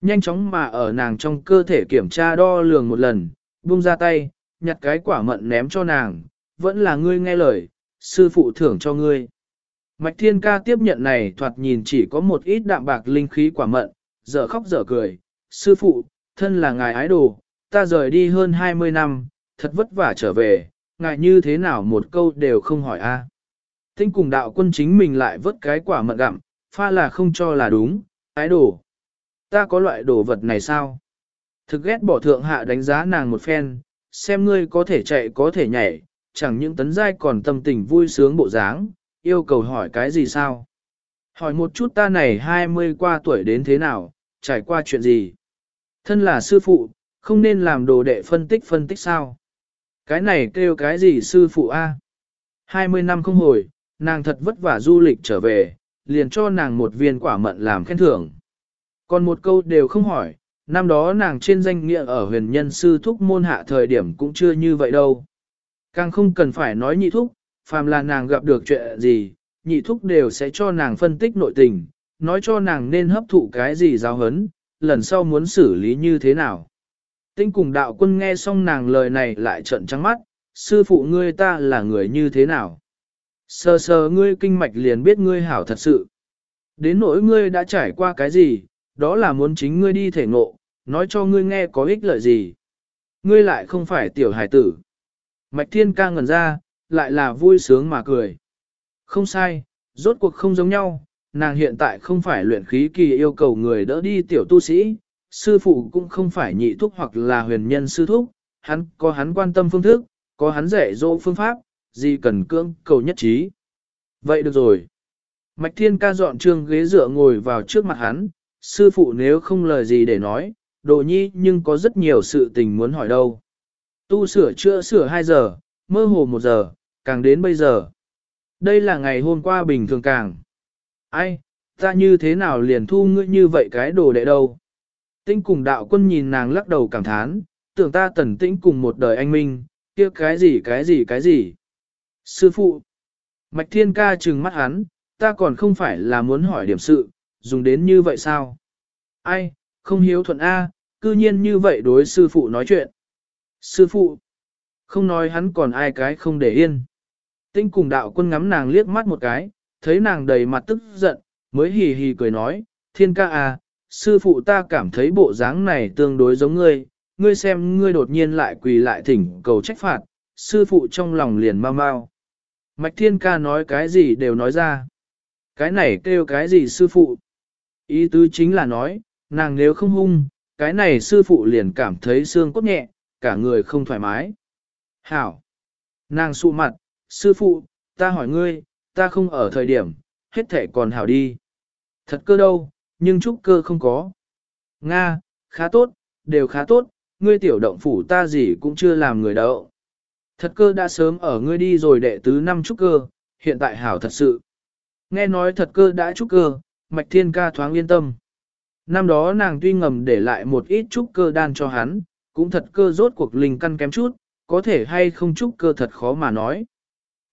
Nhanh chóng mà ở nàng trong cơ thể kiểm tra đo lường một lần, buông ra tay, nhặt cái quả mận ném cho nàng, vẫn là ngươi nghe lời, sư phụ thưởng cho ngươi. Mạch Thiên Ca tiếp nhận này thoạt nhìn chỉ có một ít đạm bạc linh khí quả mận, dở khóc dở cười, sư phụ, thân là ngài ái đồ, ta rời đi hơn 20 năm, thật vất vả trở về, ngài như thế nào một câu đều không hỏi a. Tinh cùng đạo quân chính mình lại vớt cái quả mận gặm, pha là không cho là đúng, ái đồ. Ta có loại đồ vật này sao? Thực ghét bỏ thượng hạ đánh giá nàng một phen, xem ngươi có thể chạy có thể nhảy, chẳng những tấn giai còn tâm tình vui sướng bộ dáng, yêu cầu hỏi cái gì sao? Hỏi một chút ta này 20 qua tuổi đến thế nào, trải qua chuyện gì? Thân là sư phụ, không nên làm đồ đệ phân tích phân tích sao? Cái này kêu cái gì sư phụ A? 20 năm không hồi, nàng thật vất vả du lịch trở về, liền cho nàng một viên quả mận làm khen thưởng. Còn một câu đều không hỏi, năm đó nàng trên danh nghĩa ở huyền nhân sư thúc môn hạ thời điểm cũng chưa như vậy đâu. Càng không cần phải nói nhị thúc, phàm là nàng gặp được chuyện gì, nhị thúc đều sẽ cho nàng phân tích nội tình, nói cho nàng nên hấp thụ cái gì giáo hấn, lần sau muốn xử lý như thế nào. Tinh cùng đạo quân nghe xong nàng lời này lại trợn trắng mắt, sư phụ ngươi ta là người như thế nào. Sờ sờ ngươi kinh mạch liền biết ngươi hảo thật sự. Đến nỗi ngươi đã trải qua cái gì, đó là muốn chính ngươi đi thể ngộ, nói cho ngươi nghe có ích lợi gì. Ngươi lại không phải tiểu hải tử. Mạch thiên ca ngẩn ra, lại là vui sướng mà cười. Không sai, rốt cuộc không giống nhau, nàng hiện tại không phải luyện khí kỳ yêu cầu người đỡ đi tiểu tu sĩ, sư phụ cũng không phải nhị thúc hoặc là huyền nhân sư thúc, hắn có hắn quan tâm phương thức, có hắn dạy dỗ phương pháp, gì cần cưỡng cầu nhất trí. Vậy được rồi. Mạch Thiên ca dọn trương ghế dựa ngồi vào trước mặt hắn, sư phụ nếu không lời gì để nói, đồ nhi nhưng có rất nhiều sự tình muốn hỏi đâu. Tu sửa chữa sửa 2 giờ, mơ hồ 1 giờ, càng đến bây giờ. Đây là ngày hôm qua bình thường càng. Ai, ta như thế nào liền thu ngươi như vậy cái đồ đệ đâu. Tĩnh cùng đạo quân nhìn nàng lắc đầu cảm thán, tưởng ta tần tĩnh cùng một đời anh minh, kia cái gì cái gì cái gì. Sư phụ, Mạch Thiên ca trừng mắt hắn, ta còn không phải là muốn hỏi điểm sự, dùng đến như vậy sao? Ai, không hiếu thuận A, cư nhiên như vậy đối sư phụ nói chuyện. Sư phụ, không nói hắn còn ai cái không để yên. Tĩnh cùng đạo quân ngắm nàng liếc mắt một cái, thấy nàng đầy mặt tức giận, mới hì hì cười nói, thiên ca à, sư phụ ta cảm thấy bộ dáng này tương đối giống ngươi, ngươi xem ngươi đột nhiên lại quỳ lại thỉnh cầu trách phạt, sư phụ trong lòng liền mau mau. Mạch thiên ca nói cái gì đều nói ra. Cái này kêu cái gì sư phụ? Ý tứ chính là nói, nàng nếu không hung, cái này sư phụ liền cảm thấy xương cốt nhẹ, cả người không thoải mái. Hảo! Nàng sụ mặt, sư phụ, ta hỏi ngươi, ta không ở thời điểm, hết thể còn hảo đi. Thật cơ đâu, nhưng trúc cơ không có. Nga, khá tốt, đều khá tốt, ngươi tiểu động phủ ta gì cũng chưa làm người đậu. Thật cơ đã sớm ở ngươi đi rồi đệ tứ năm trúc cơ, hiện tại hảo thật sự. Nghe nói thật cơ đã trúc cơ, mạch thiên ca thoáng yên tâm. Năm đó nàng tuy ngầm để lại một ít trúc cơ đan cho hắn, cũng thật cơ rốt cuộc linh căn kém chút, có thể hay không trúc cơ thật khó mà nói.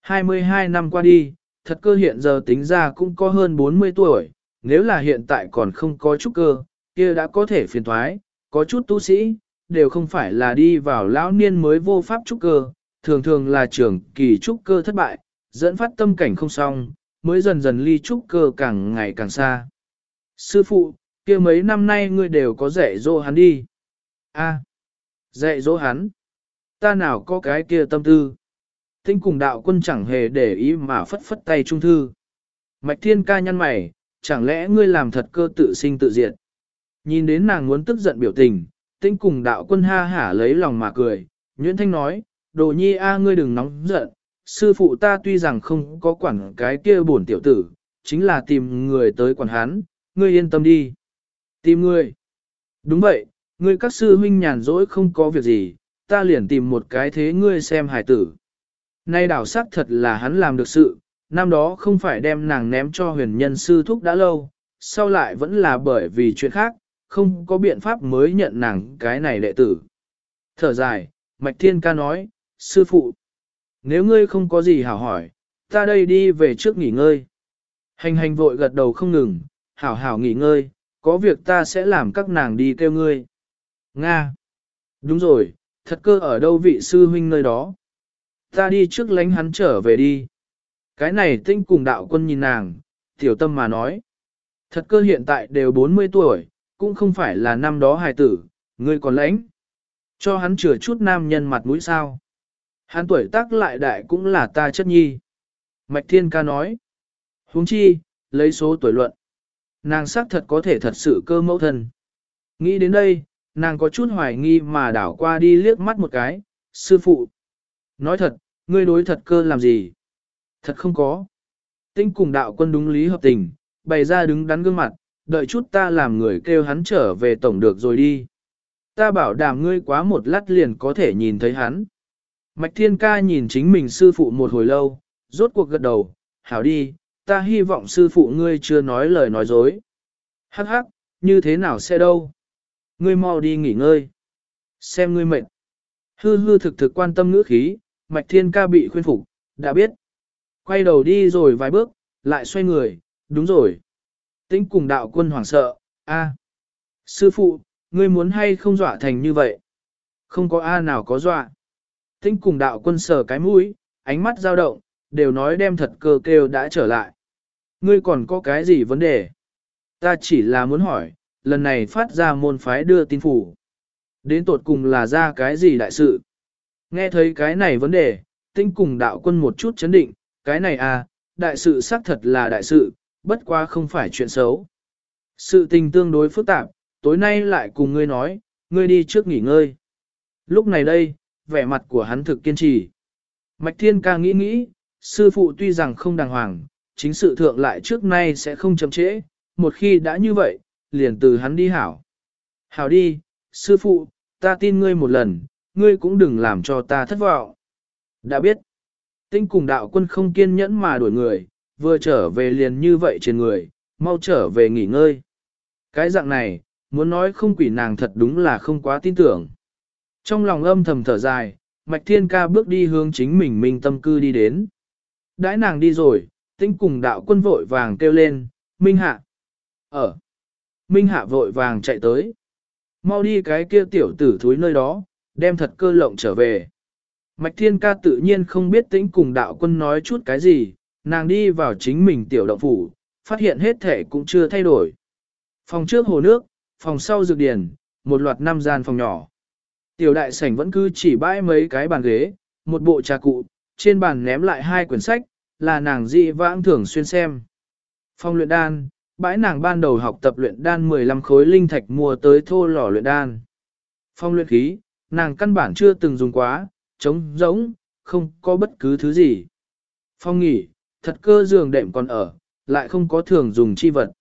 22 năm qua đi, thật cơ hiện giờ tính ra cũng có hơn 40 tuổi, nếu là hiện tại còn không có trúc cơ, kia đã có thể phiền thoái, có chút tu sĩ, đều không phải là đi vào lão niên mới vô pháp trúc cơ, thường thường là trưởng kỳ trúc cơ thất bại, dẫn phát tâm cảnh không xong, mới dần dần ly trúc cơ càng ngày càng xa. Sư phụ, kia mấy năm nay ngươi đều có dạy dỗ hắn đi. A, dạy dỗ hắn. Ta nào có cái kia tâm tư. Tinh cùng đạo quân chẳng hề để ý mà phất phất tay trung thư. Mạch thiên ca nhăn mày, chẳng lẽ ngươi làm thật cơ tự sinh tự diệt. Nhìn đến nàng muốn tức giận biểu tình, tinh cùng đạo quân ha hả lấy lòng mà cười. Nguyễn Thanh nói, đồ nhi a ngươi đừng nóng giận, sư phụ ta tuy rằng không có quản cái kia bổn tiểu tử, chính là tìm người tới quản hắn, ngươi yên tâm đi. Tìm ngươi. Đúng vậy, ngươi các sư huynh nhàn rỗi không có việc gì, ta liền tìm một cái thế ngươi xem hài tử. Nay đảo sắc thật là hắn làm được sự, năm đó không phải đem nàng ném cho huyền nhân sư thúc đã lâu, sau lại vẫn là bởi vì chuyện khác, không có biện pháp mới nhận nàng cái này đệ tử. Thở dài, Mạch Thiên ca nói, sư phụ, nếu ngươi không có gì hảo hỏi, ta đây đi về trước nghỉ ngơi. Hành hành vội gật đầu không ngừng, hảo hảo nghỉ ngơi, có việc ta sẽ làm các nàng đi kêu ngươi. Nga. Đúng rồi, thật cơ ở đâu vị sư huynh nơi đó. Ta đi trước lánh hắn trở về đi. Cái này tinh cùng đạo quân nhìn nàng, tiểu tâm mà nói. Thật cơ hiện tại đều 40 tuổi, cũng không phải là năm đó hài tử, ngươi còn lãnh. Cho hắn chừa chút nam nhân mặt mũi sao. Hắn tuổi tác lại đại cũng là ta chất nhi. Mạch Thiên ca nói. huống chi, lấy số tuổi luận. Nàng xác thật có thể thật sự cơ mẫu thân. Nghĩ đến đây, nàng có chút hoài nghi mà đảo qua đi liếc mắt một cái. Sư phụ. Nói thật, ngươi đối thật cơ làm gì? Thật không có. Tinh cùng đạo quân đúng lý hợp tình, bày ra đứng đắn gương mặt, đợi chút ta làm người kêu hắn trở về tổng được rồi đi. Ta bảo đảm ngươi quá một lát liền có thể nhìn thấy hắn. Mạch Thiên Ca nhìn chính mình sư phụ một hồi lâu, rốt cuộc gật đầu, hảo đi, ta hy vọng sư phụ ngươi chưa nói lời nói dối. Hắc hắc, như thế nào sẽ đâu? Ngươi mau đi nghỉ ngơi. Xem ngươi mệt. Hư hư thực thực quan tâm ngữ khí, Mạch Thiên Ca bị khuyên phục, đã biết. Quay đầu đi rồi vài bước, lại xoay người, đúng rồi. Tĩnh cùng đạo quân hoảng sợ, a, Sư phụ, ngươi muốn hay không dọa thành như vậy? Không có A nào có dọa. Tĩnh cùng đạo quân sờ cái mũi, ánh mắt dao động, đều nói đem thật cơ kêu đã trở lại. Ngươi còn có cái gì vấn đề? Ta chỉ là muốn hỏi, lần này phát ra môn phái đưa tin phủ. Đến tột cùng là ra cái gì đại sự? Nghe thấy cái này vấn đề, tinh cùng đạo quân một chút chấn định, cái này à, đại sự xác thật là đại sự, bất quá không phải chuyện xấu. Sự tình tương đối phức tạp, tối nay lại cùng ngươi nói, ngươi đi trước nghỉ ngơi. Lúc này đây, vẻ mặt của hắn thực kiên trì. Mạch Thiên ca nghĩ nghĩ, sư phụ tuy rằng không đàng hoàng, chính sự thượng lại trước nay sẽ không chậm trễ, một khi đã như vậy, liền từ hắn đi hảo. Hảo đi, sư phụ, ta tin ngươi một lần, ngươi cũng đừng làm cho ta thất vọng. Đã biết, tinh cùng đạo quân không kiên nhẫn mà đuổi người, vừa trở về liền như vậy trên người, mau trở về nghỉ ngơi. Cái dạng này, muốn nói không quỷ nàng thật đúng là không quá tin tưởng. Trong lòng âm thầm thở dài, Mạch Thiên Ca bước đi hướng chính mình minh tâm cư đi đến. Đãi nàng đi rồi, tinh cùng đạo quân vội vàng kêu lên, Minh Hạ. Ở. Minh Hạ vội vàng chạy tới. Mau đi cái kia tiểu tử thúi nơi đó, đem thật cơ lộng trở về. Mạch Thiên Ca tự nhiên không biết tĩnh cùng đạo quân nói chút cái gì, nàng đi vào chính mình tiểu động phủ, phát hiện hết thể cũng chưa thay đổi. Phòng trước hồ nước, phòng sau dược điển, một loạt năm gian phòng nhỏ. Tiểu đại sảnh vẫn cứ chỉ bãi mấy cái bàn ghế, một bộ trà cụ, trên bàn ném lại hai quyển sách, là nàng dị vãng thường xuyên xem. Phòng luyện đan, bãi nàng ban đầu học tập luyện đan 15 khối linh thạch mua tới thô lò luyện đan. Phong luyện khí, nàng căn bản chưa từng dùng quá, trống rỗng, không có bất cứ thứ gì. Phong nghỉ, thật cơ giường đệm còn ở, lại không có thường dùng chi vật.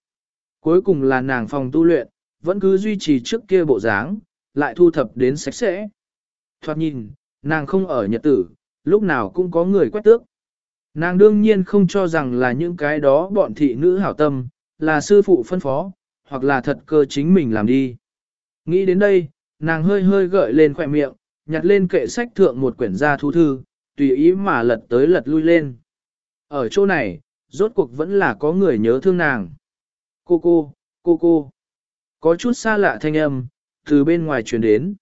Cuối cùng là nàng phòng tu luyện, vẫn cứ duy trì trước kia bộ dáng, lại thu thập đến sạch sẽ. Thoạt nhìn, nàng không ở nhật tử, lúc nào cũng có người quét tước. Nàng đương nhiên không cho rằng là những cái đó bọn thị nữ hảo tâm, là sư phụ phân phó, hoặc là thật cơ chính mình làm đi. Nghĩ đến đây, nàng hơi hơi gợi lên khỏe miệng, nhặt lên kệ sách thượng một quyển gia thu thư, tùy ý mà lật tới lật lui lên. Ở chỗ này, rốt cuộc vẫn là có người nhớ thương nàng. Cô cô, cô cô. Có chút xa lạ thanh âm, từ bên ngoài truyền đến.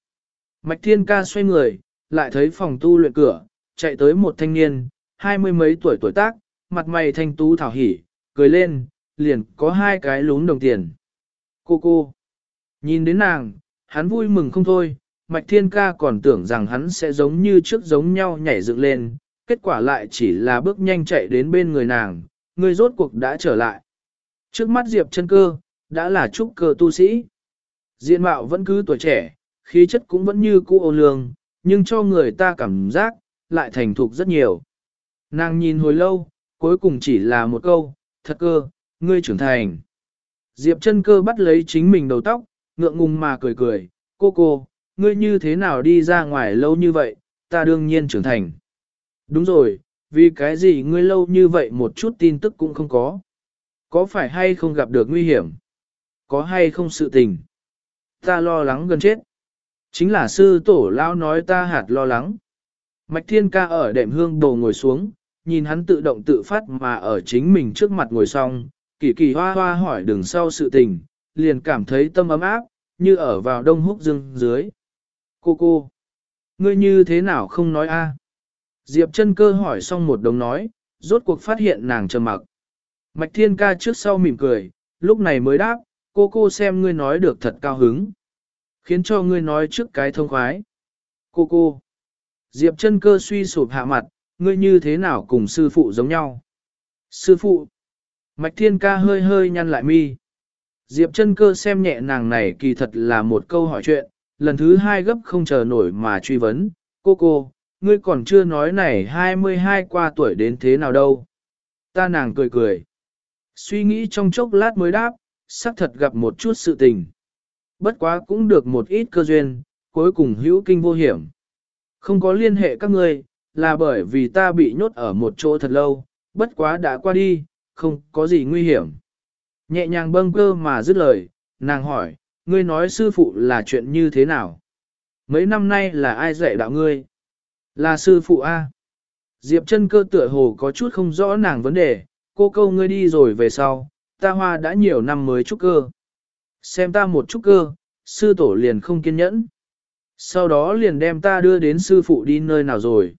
Mạch Thiên Ca xoay người, lại thấy phòng tu luyện cửa, chạy tới một thanh niên, hai mươi mấy tuổi tuổi tác, mặt mày thanh tú thảo hỉ, cười lên, liền có hai cái lún đồng tiền. Cô cô, nhìn đến nàng, hắn vui mừng không thôi, Mạch Thiên Ca còn tưởng rằng hắn sẽ giống như trước giống nhau nhảy dựng lên, kết quả lại chỉ là bước nhanh chạy đến bên người nàng, người rốt cuộc đã trở lại. Trước mắt Diệp chân cơ, đã là trúc cơ tu sĩ. Diện mạo vẫn cứ tuổi trẻ, khí chất cũng vẫn như cũ ô lương, nhưng cho người ta cảm giác, lại thành thục rất nhiều. Nàng nhìn hồi lâu, cuối cùng chỉ là một câu, thật cơ, ngươi trưởng thành. Diệp chân cơ bắt lấy chính mình đầu tóc, ngượng ngùng mà cười cười, cô cô, ngươi như thế nào đi ra ngoài lâu như vậy, ta đương nhiên trưởng thành. Đúng rồi, vì cái gì ngươi lâu như vậy một chút tin tức cũng không có. Có phải hay không gặp được nguy hiểm? Có hay không sự tình? Ta lo lắng gần chết. Chính là sư tổ lão nói ta hạt lo lắng. Mạch thiên ca ở đệm hương đồ ngồi xuống, nhìn hắn tự động tự phát mà ở chính mình trước mặt ngồi xong, kỳ kỳ hoa hoa hỏi đường sau sự tình, liền cảm thấy tâm ấm áp, như ở vào đông húc dương dưới. Cô cô, ngươi như thế nào không nói a? Diệp chân cơ hỏi xong một đồng nói, rốt cuộc phát hiện nàng trầm mặc. Mạch thiên ca trước sau mỉm cười, lúc này mới đáp, cô cô xem ngươi nói được thật cao hứng. Khiến cho ngươi nói trước cái thông khoái. Cô cô. Diệp chân cơ suy sụp hạ mặt, ngươi như thế nào cùng sư phụ giống nhau. Sư phụ. Mạch thiên ca hơi hơi nhăn lại mi. Diệp chân cơ xem nhẹ nàng này kỳ thật là một câu hỏi chuyện, lần thứ hai gấp không chờ nổi mà truy vấn, cô cô, ngươi còn chưa nói này 22 qua tuổi đến thế nào đâu. Ta nàng cười cười. Suy nghĩ trong chốc lát mới đáp, xác thật gặp một chút sự tình. Bất quá cũng được một ít cơ duyên, cuối cùng hữu kinh vô hiểm. Không có liên hệ các ngươi, là bởi vì ta bị nhốt ở một chỗ thật lâu, bất quá đã qua đi, không có gì nguy hiểm. Nhẹ nhàng bâng cơ mà dứt lời, nàng hỏi, ngươi nói sư phụ là chuyện như thế nào? Mấy năm nay là ai dạy đạo ngươi? Là sư phụ A. Diệp chân cơ tựa hồ có chút không rõ nàng vấn đề, cô câu ngươi đi rồi về sau, ta hoa đã nhiều năm mới trúc cơ. Xem ta một trúc cơ, sư tổ liền không kiên nhẫn. Sau đó liền đem ta đưa đến sư phụ đi nơi nào rồi.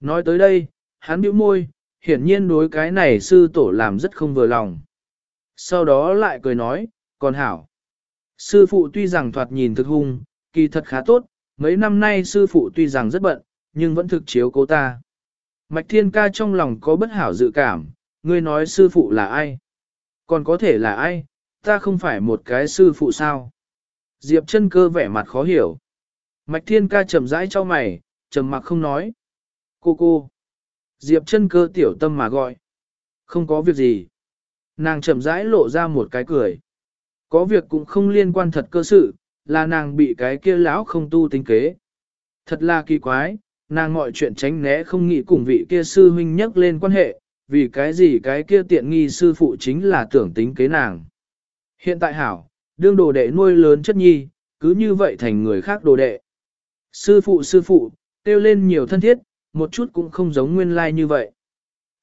Nói tới đây, hắn bĩu môi, hiển nhiên đối cái này sư tổ làm rất không vừa lòng. Sau đó lại cười nói, còn hảo. Sư phụ tuy rằng thoạt nhìn thực hung, kỳ thật khá tốt, mấy năm nay sư phụ tuy rằng rất bận, nhưng vẫn thực chiếu cố ta. Mạch thiên ca trong lòng có bất hảo dự cảm, ngươi nói sư phụ là ai? Còn có thể là ai? Ta không phải một cái sư phụ sao? Diệp chân cơ vẻ mặt khó hiểu. Mạch thiên ca chậm rãi cho mày, trầm mặc không nói. Cô cô. Diệp chân cơ tiểu tâm mà gọi. Không có việc gì. Nàng chậm rãi lộ ra một cái cười. Có việc cũng không liên quan thật cơ sự, là nàng bị cái kia lão không tu tính kế. Thật là kỳ quái, nàng mọi chuyện tránh né không nghĩ cùng vị kia sư huynh nhắc lên quan hệ, vì cái gì cái kia tiện nghi sư phụ chính là tưởng tính kế nàng. Hiện tại hảo, đương đồ đệ nuôi lớn chất nhi, cứ như vậy thành người khác đồ đệ. Sư phụ sư phụ, tiêu lên nhiều thân thiết, một chút cũng không giống nguyên lai like như vậy.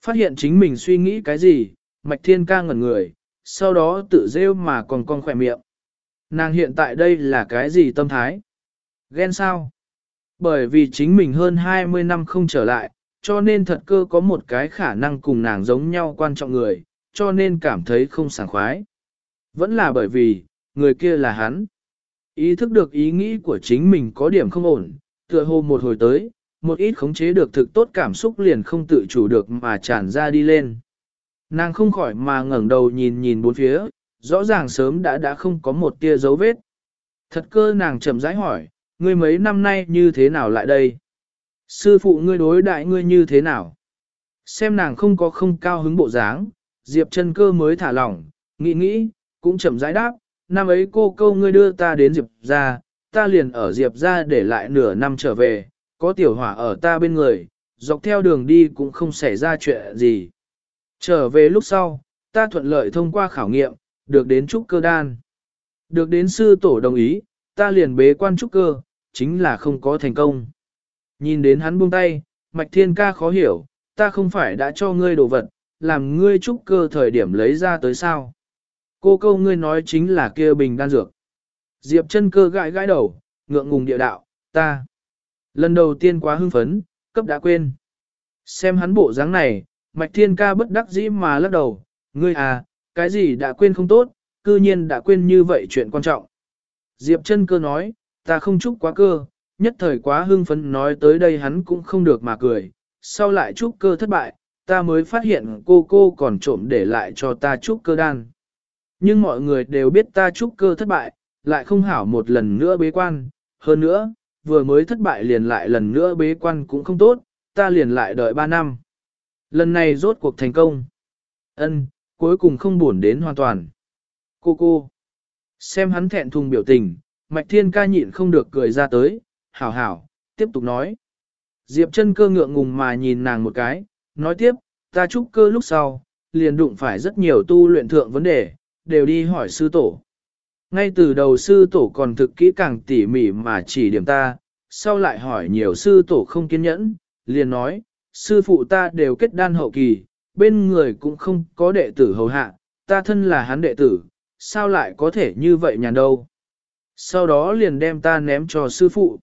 Phát hiện chính mình suy nghĩ cái gì, mạch thiên ca ngẩn người, sau đó tự rêu mà còn con khỏe miệng. Nàng hiện tại đây là cái gì tâm thái? Ghen sao? Bởi vì chính mình hơn 20 năm không trở lại, cho nên thật cơ có một cái khả năng cùng nàng giống nhau quan trọng người, cho nên cảm thấy không sảng khoái. Vẫn là bởi vì, người kia là hắn. Ý thức được ý nghĩ của chính mình có điểm không ổn, tựa hồ một hồi tới, một ít khống chế được thực tốt cảm xúc liền không tự chủ được mà tràn ra đi lên. Nàng không khỏi mà ngẩng đầu nhìn nhìn bốn phía, rõ ràng sớm đã đã không có một tia dấu vết. Thật cơ nàng chậm rãi hỏi, ngươi mấy năm nay như thế nào lại đây? Sư phụ ngươi đối đại ngươi như thế nào? Xem nàng không có không cao hứng bộ dáng, Diệp chân cơ mới thả lỏng, nghĩ nghĩ, cũng chậm rãi đáp, năm ấy cô câu ngươi đưa ta đến Diệp ra, ta liền ở Diệp ra để lại nửa năm trở về, có tiểu hỏa ở ta bên người, dọc theo đường đi cũng không xảy ra chuyện gì. Trở về lúc sau, ta thuận lợi thông qua khảo nghiệm, được đến trúc cơ đan. Được đến sư tổ đồng ý, ta liền bế quan trúc cơ, chính là không có thành công. Nhìn đến hắn buông tay, mạch thiên ca khó hiểu, ta không phải đã cho ngươi đồ vật, làm ngươi trúc cơ thời điểm lấy ra tới sao. Cô câu ngươi nói chính là kia bình đan dược. Diệp chân cơ gãi gãi đầu, ngượng ngùng địa đạo, ta. Lần đầu tiên quá hưng phấn, cấp đã quên. Xem hắn bộ dáng này, mạch thiên ca bất đắc dĩ mà lắc đầu, ngươi à, cái gì đã quên không tốt, cư nhiên đã quên như vậy chuyện quan trọng. Diệp chân cơ nói, ta không chúc quá cơ, nhất thời quá hưng phấn nói tới đây hắn cũng không được mà cười, sau lại chúc cơ thất bại, ta mới phát hiện cô cô còn trộm để lại cho ta chúc cơ đan. Nhưng mọi người đều biết ta chúc cơ thất bại, lại không hảo một lần nữa bế quan, hơn nữa, vừa mới thất bại liền lại lần nữa bế quan cũng không tốt, ta liền lại đợi 3 năm. Lần này rốt cuộc thành công. Ân, cuối cùng không buồn đến hoàn toàn. Cô cô. Xem hắn thẹn thùng biểu tình, Mạch Thiên ca nhịn không được cười ra tới, hảo hảo, tiếp tục nói. Diệp chân cơ ngượng ngùng mà nhìn nàng một cái, nói tiếp, ta chúc cơ lúc sau, liền đụng phải rất nhiều tu luyện thượng vấn đề, đều đi hỏi sư tổ. Ngay từ đầu sư tổ còn thực kỹ càng tỉ mỉ mà chỉ điểm ta, sau lại hỏi nhiều sư tổ không kiên nhẫn, liền nói, sư phụ ta đều kết đan hậu kỳ, bên người cũng không có đệ tử hầu hạ, ta thân là hắn đệ tử, sao lại có thể như vậy nhàn đâu. Sau đó liền đem ta ném cho sư phụ.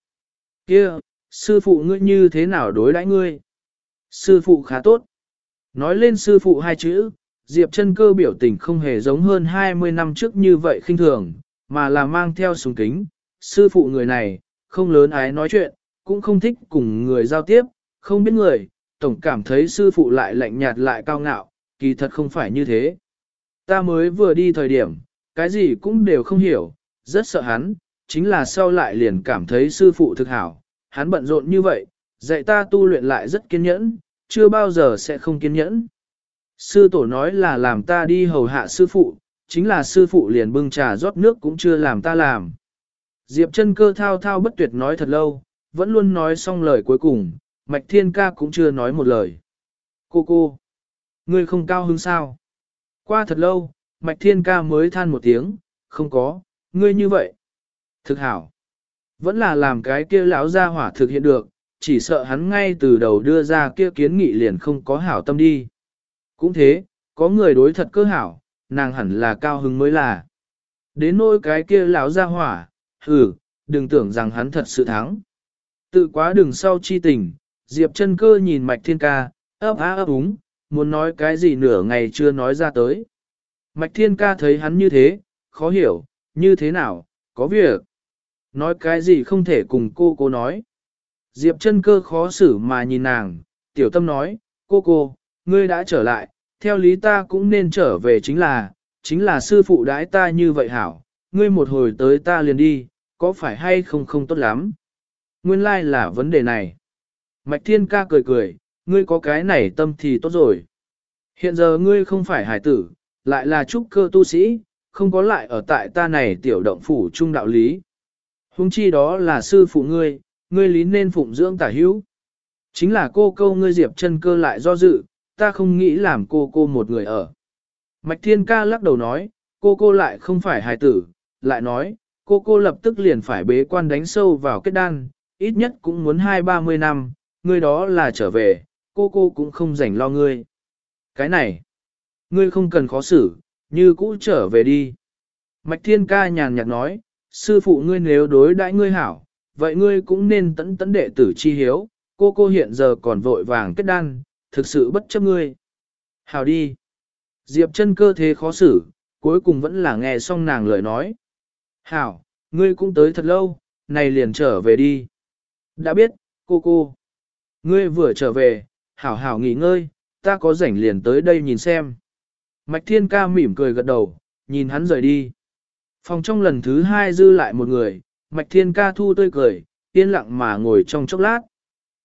kia sư phụ ngươi như thế nào đối đãi ngươi? Sư phụ khá tốt. Nói lên sư phụ hai chữ, Diệp chân cơ biểu tình không hề giống hơn 20 năm trước như vậy khinh thường, mà là mang theo súng kính. Sư phụ người này, không lớn ái nói chuyện, cũng không thích cùng người giao tiếp, không biết người, tổng cảm thấy sư phụ lại lạnh nhạt lại cao ngạo, kỳ thật không phải như thế. Ta mới vừa đi thời điểm, cái gì cũng đều không hiểu, rất sợ hắn, chính là sau lại liền cảm thấy sư phụ thực hảo, hắn bận rộn như vậy, dạy ta tu luyện lại rất kiên nhẫn, chưa bao giờ sẽ không kiên nhẫn. Sư tổ nói là làm ta đi hầu hạ sư phụ, chính là sư phụ liền bưng trà rót nước cũng chưa làm ta làm. Diệp chân cơ thao thao bất tuyệt nói thật lâu, vẫn luôn nói xong lời cuối cùng, Mạch Thiên Ca cũng chưa nói một lời. Cô cô, ngươi không cao hứng sao? Qua thật lâu, Mạch Thiên Ca mới than một tiếng, không có, ngươi như vậy. Thực hảo. Vẫn là làm cái kia lão gia hỏa thực hiện được, chỉ sợ hắn ngay từ đầu đưa ra kia kiến nghị liền không có hảo tâm đi. Cũng thế, có người đối thật cơ hảo, nàng hẳn là cao hứng mới là. Đến nỗi cái kia lão gia hỏa, hừ, đừng tưởng rằng hắn thật sự thắng. Tự quá đường sau chi tình, Diệp chân cơ nhìn mạch thiên ca, ấp á ấp úng, muốn nói cái gì nửa ngày chưa nói ra tới. Mạch thiên ca thấy hắn như thế, khó hiểu, như thế nào, có việc. Nói cái gì không thể cùng cô cô nói. Diệp chân cơ khó xử mà nhìn nàng, tiểu tâm nói, cô cô, ngươi đã trở lại, theo lý ta cũng nên trở về chính là, chính là sư phụ đãi ta như vậy hảo, ngươi một hồi tới ta liền đi, có phải hay không không tốt lắm. Nguyên lai like là vấn đề này. Mạch Thiên ca cười cười, ngươi có cái này tâm thì tốt rồi. Hiện giờ ngươi không phải hải tử, lại là trúc cơ tu sĩ, không có lại ở tại ta này tiểu động phủ trung đạo lý. Hùng chi đó là sư phụ ngươi, ngươi lý nên phụng dưỡng tả hữu. Chính là cô câu ngươi diệp chân cơ lại do dự, ta không nghĩ làm cô cô một người ở. Mạch Thiên ca lắc đầu nói, cô cô lại không phải hài tử, lại nói, cô cô lập tức liền phải bế quan đánh sâu vào kết đan, ít nhất cũng muốn hai ba mươi năm, ngươi đó là trở về, cô cô cũng không rảnh lo ngươi. Cái này, ngươi không cần khó xử, như cũ trở về đi. Mạch Thiên ca nhàn nhạt nói, sư phụ ngươi nếu đối đãi ngươi hảo, vậy ngươi cũng nên tẫn tẫn đệ tử chi hiếu, cô cô hiện giờ còn vội vàng kết đan, thực sự bất chấp ngươi. Hảo đi. Diệp chân cơ thế khó xử, cuối cùng vẫn là nghe xong nàng lời nói. Hảo, ngươi cũng tới thật lâu, này liền trở về đi. Đã biết, cô cô. Ngươi vừa trở về, hảo hảo nghỉ ngơi, ta có rảnh liền tới đây nhìn xem. Mạch thiên ca mỉm cười gật đầu, nhìn hắn rời đi. Phòng trong lần thứ hai dư lại một người, mạch thiên ca thu tươi cười, yên lặng mà ngồi trong chốc lát.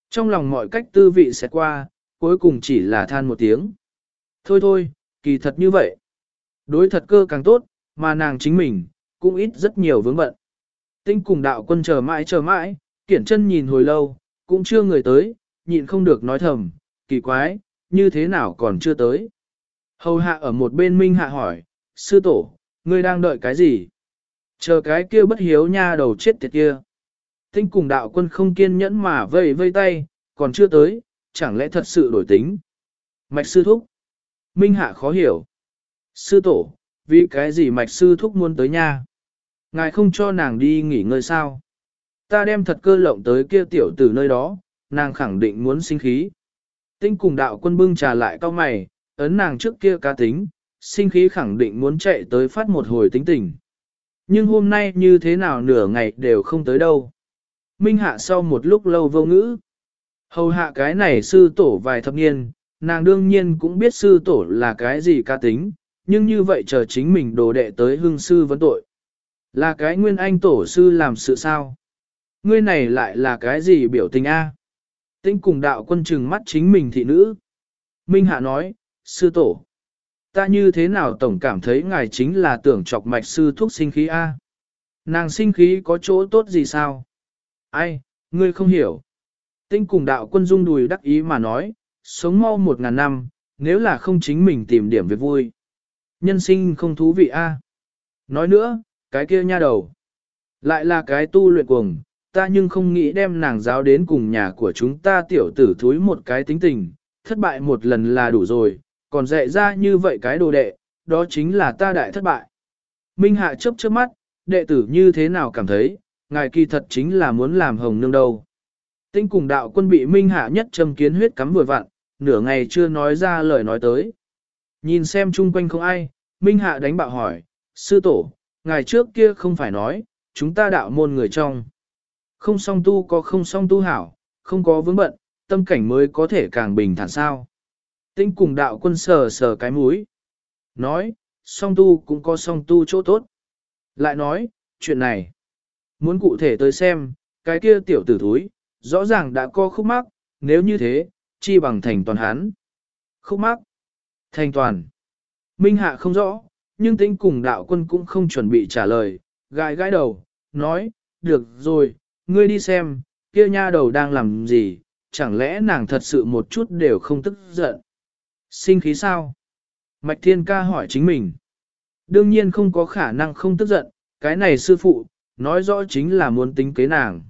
Trong lòng mọi cách tư vị sẽ qua, cuối cùng chỉ là than một tiếng. Thôi thôi, kỳ thật như vậy. Đối thật cơ càng tốt, mà nàng chính mình, cũng ít rất nhiều vướng bận. Tinh cùng đạo quân chờ mãi chờ mãi, kiển chân nhìn hồi lâu, cũng chưa người tới, nhịn không được nói thầm, kỳ quái, như thế nào còn chưa tới. Hầu hạ ở một bên minh hạ hỏi, sư tổ, ngươi đang đợi cái gì? Chờ cái kia bất hiếu nha đầu chết tiệt kia. Tinh cùng đạo quân không kiên nhẫn mà vây vây tay, còn chưa tới, chẳng lẽ thật sự đổi tính. Mạch sư thúc. Minh hạ khó hiểu. Sư tổ, vì cái gì mạch sư thúc muốn tới nha? Ngài không cho nàng đi nghỉ ngơi sao? Ta đem thật cơ lộng tới kia tiểu tử nơi đó, nàng khẳng định muốn sinh khí. Tinh cùng đạo quân bưng trà lại cao mày, ấn nàng trước kia cá tính, sinh khí khẳng định muốn chạy tới phát một hồi tính tình. Nhưng hôm nay như thế nào nửa ngày đều không tới đâu. Minh hạ sau một lúc lâu vô ngữ. Hầu hạ cái này sư tổ vài thập niên, nàng đương nhiên cũng biết sư tổ là cái gì ca tính, nhưng như vậy chờ chính mình đồ đệ tới hương sư vấn tội. Là cái nguyên anh tổ sư làm sự sao? Ngươi này lại là cái gì biểu tình a? Tinh cùng đạo quân trừng mắt chính mình thị nữ. Minh Hạ nói, sư tổ. Ta như thế nào tổng cảm thấy ngài chính là tưởng chọc mạch sư thuốc sinh khí a? Nàng sinh khí có chỗ tốt gì sao? Ai, ngươi không hiểu. Tinh cùng đạo quân dung đùi đắc ý mà nói, sống mau một ngàn năm, nếu là không chính mình tìm điểm việc vui. Nhân sinh không thú vị a. Nói nữa, cái kia nha đầu. Lại là cái tu luyện cuồng, ta nhưng không nghĩ đem nàng giáo đến cùng nhà của chúng ta tiểu tử thúi một cái tính tình, thất bại một lần là đủ rồi, còn dạy ra như vậy cái đồ đệ, đó chính là ta đại thất bại. Minh Hạ chớp chớp mắt, đệ tử như thế nào cảm thấy, ngài kỳ thật chính là muốn làm hồng nương đâu. Tinh cùng đạo quân bị Minh Hạ nhất châm kiến huyết cắm vừa vặn, nửa ngày chưa nói ra lời nói tới. Nhìn xem chung quanh không ai, Minh Hạ đánh bạo hỏi, sư tổ, ngài trước kia không phải nói, chúng ta đạo môn người trong. Không song tu có không song tu hảo, không có vướng bận, tâm cảnh mới có thể càng bình thản sao. Tinh cùng đạo quân sờ sờ cái mũi. Nói, song tu cũng có song tu chỗ tốt. Lại nói, chuyện này, muốn cụ thể tới xem, cái kia tiểu tử thúi, rõ ràng đã có khúc mắc, nếu như thế, chi bằng thành toàn hắn. Khúc mắc, thành toàn. Minh hạ không rõ, nhưng tính cùng đạo quân cũng không chuẩn bị trả lời, gãi gãi đầu, nói, được rồi, ngươi đi xem, kia nha đầu đang làm gì, chẳng lẽ nàng thật sự một chút đều không tức giận. Sinh khí sao? Mạch Thiên Ca hỏi chính mình. Đương nhiên không có khả năng không tức giận, cái này sư phụ, nói rõ chính là muốn tính kế nàng.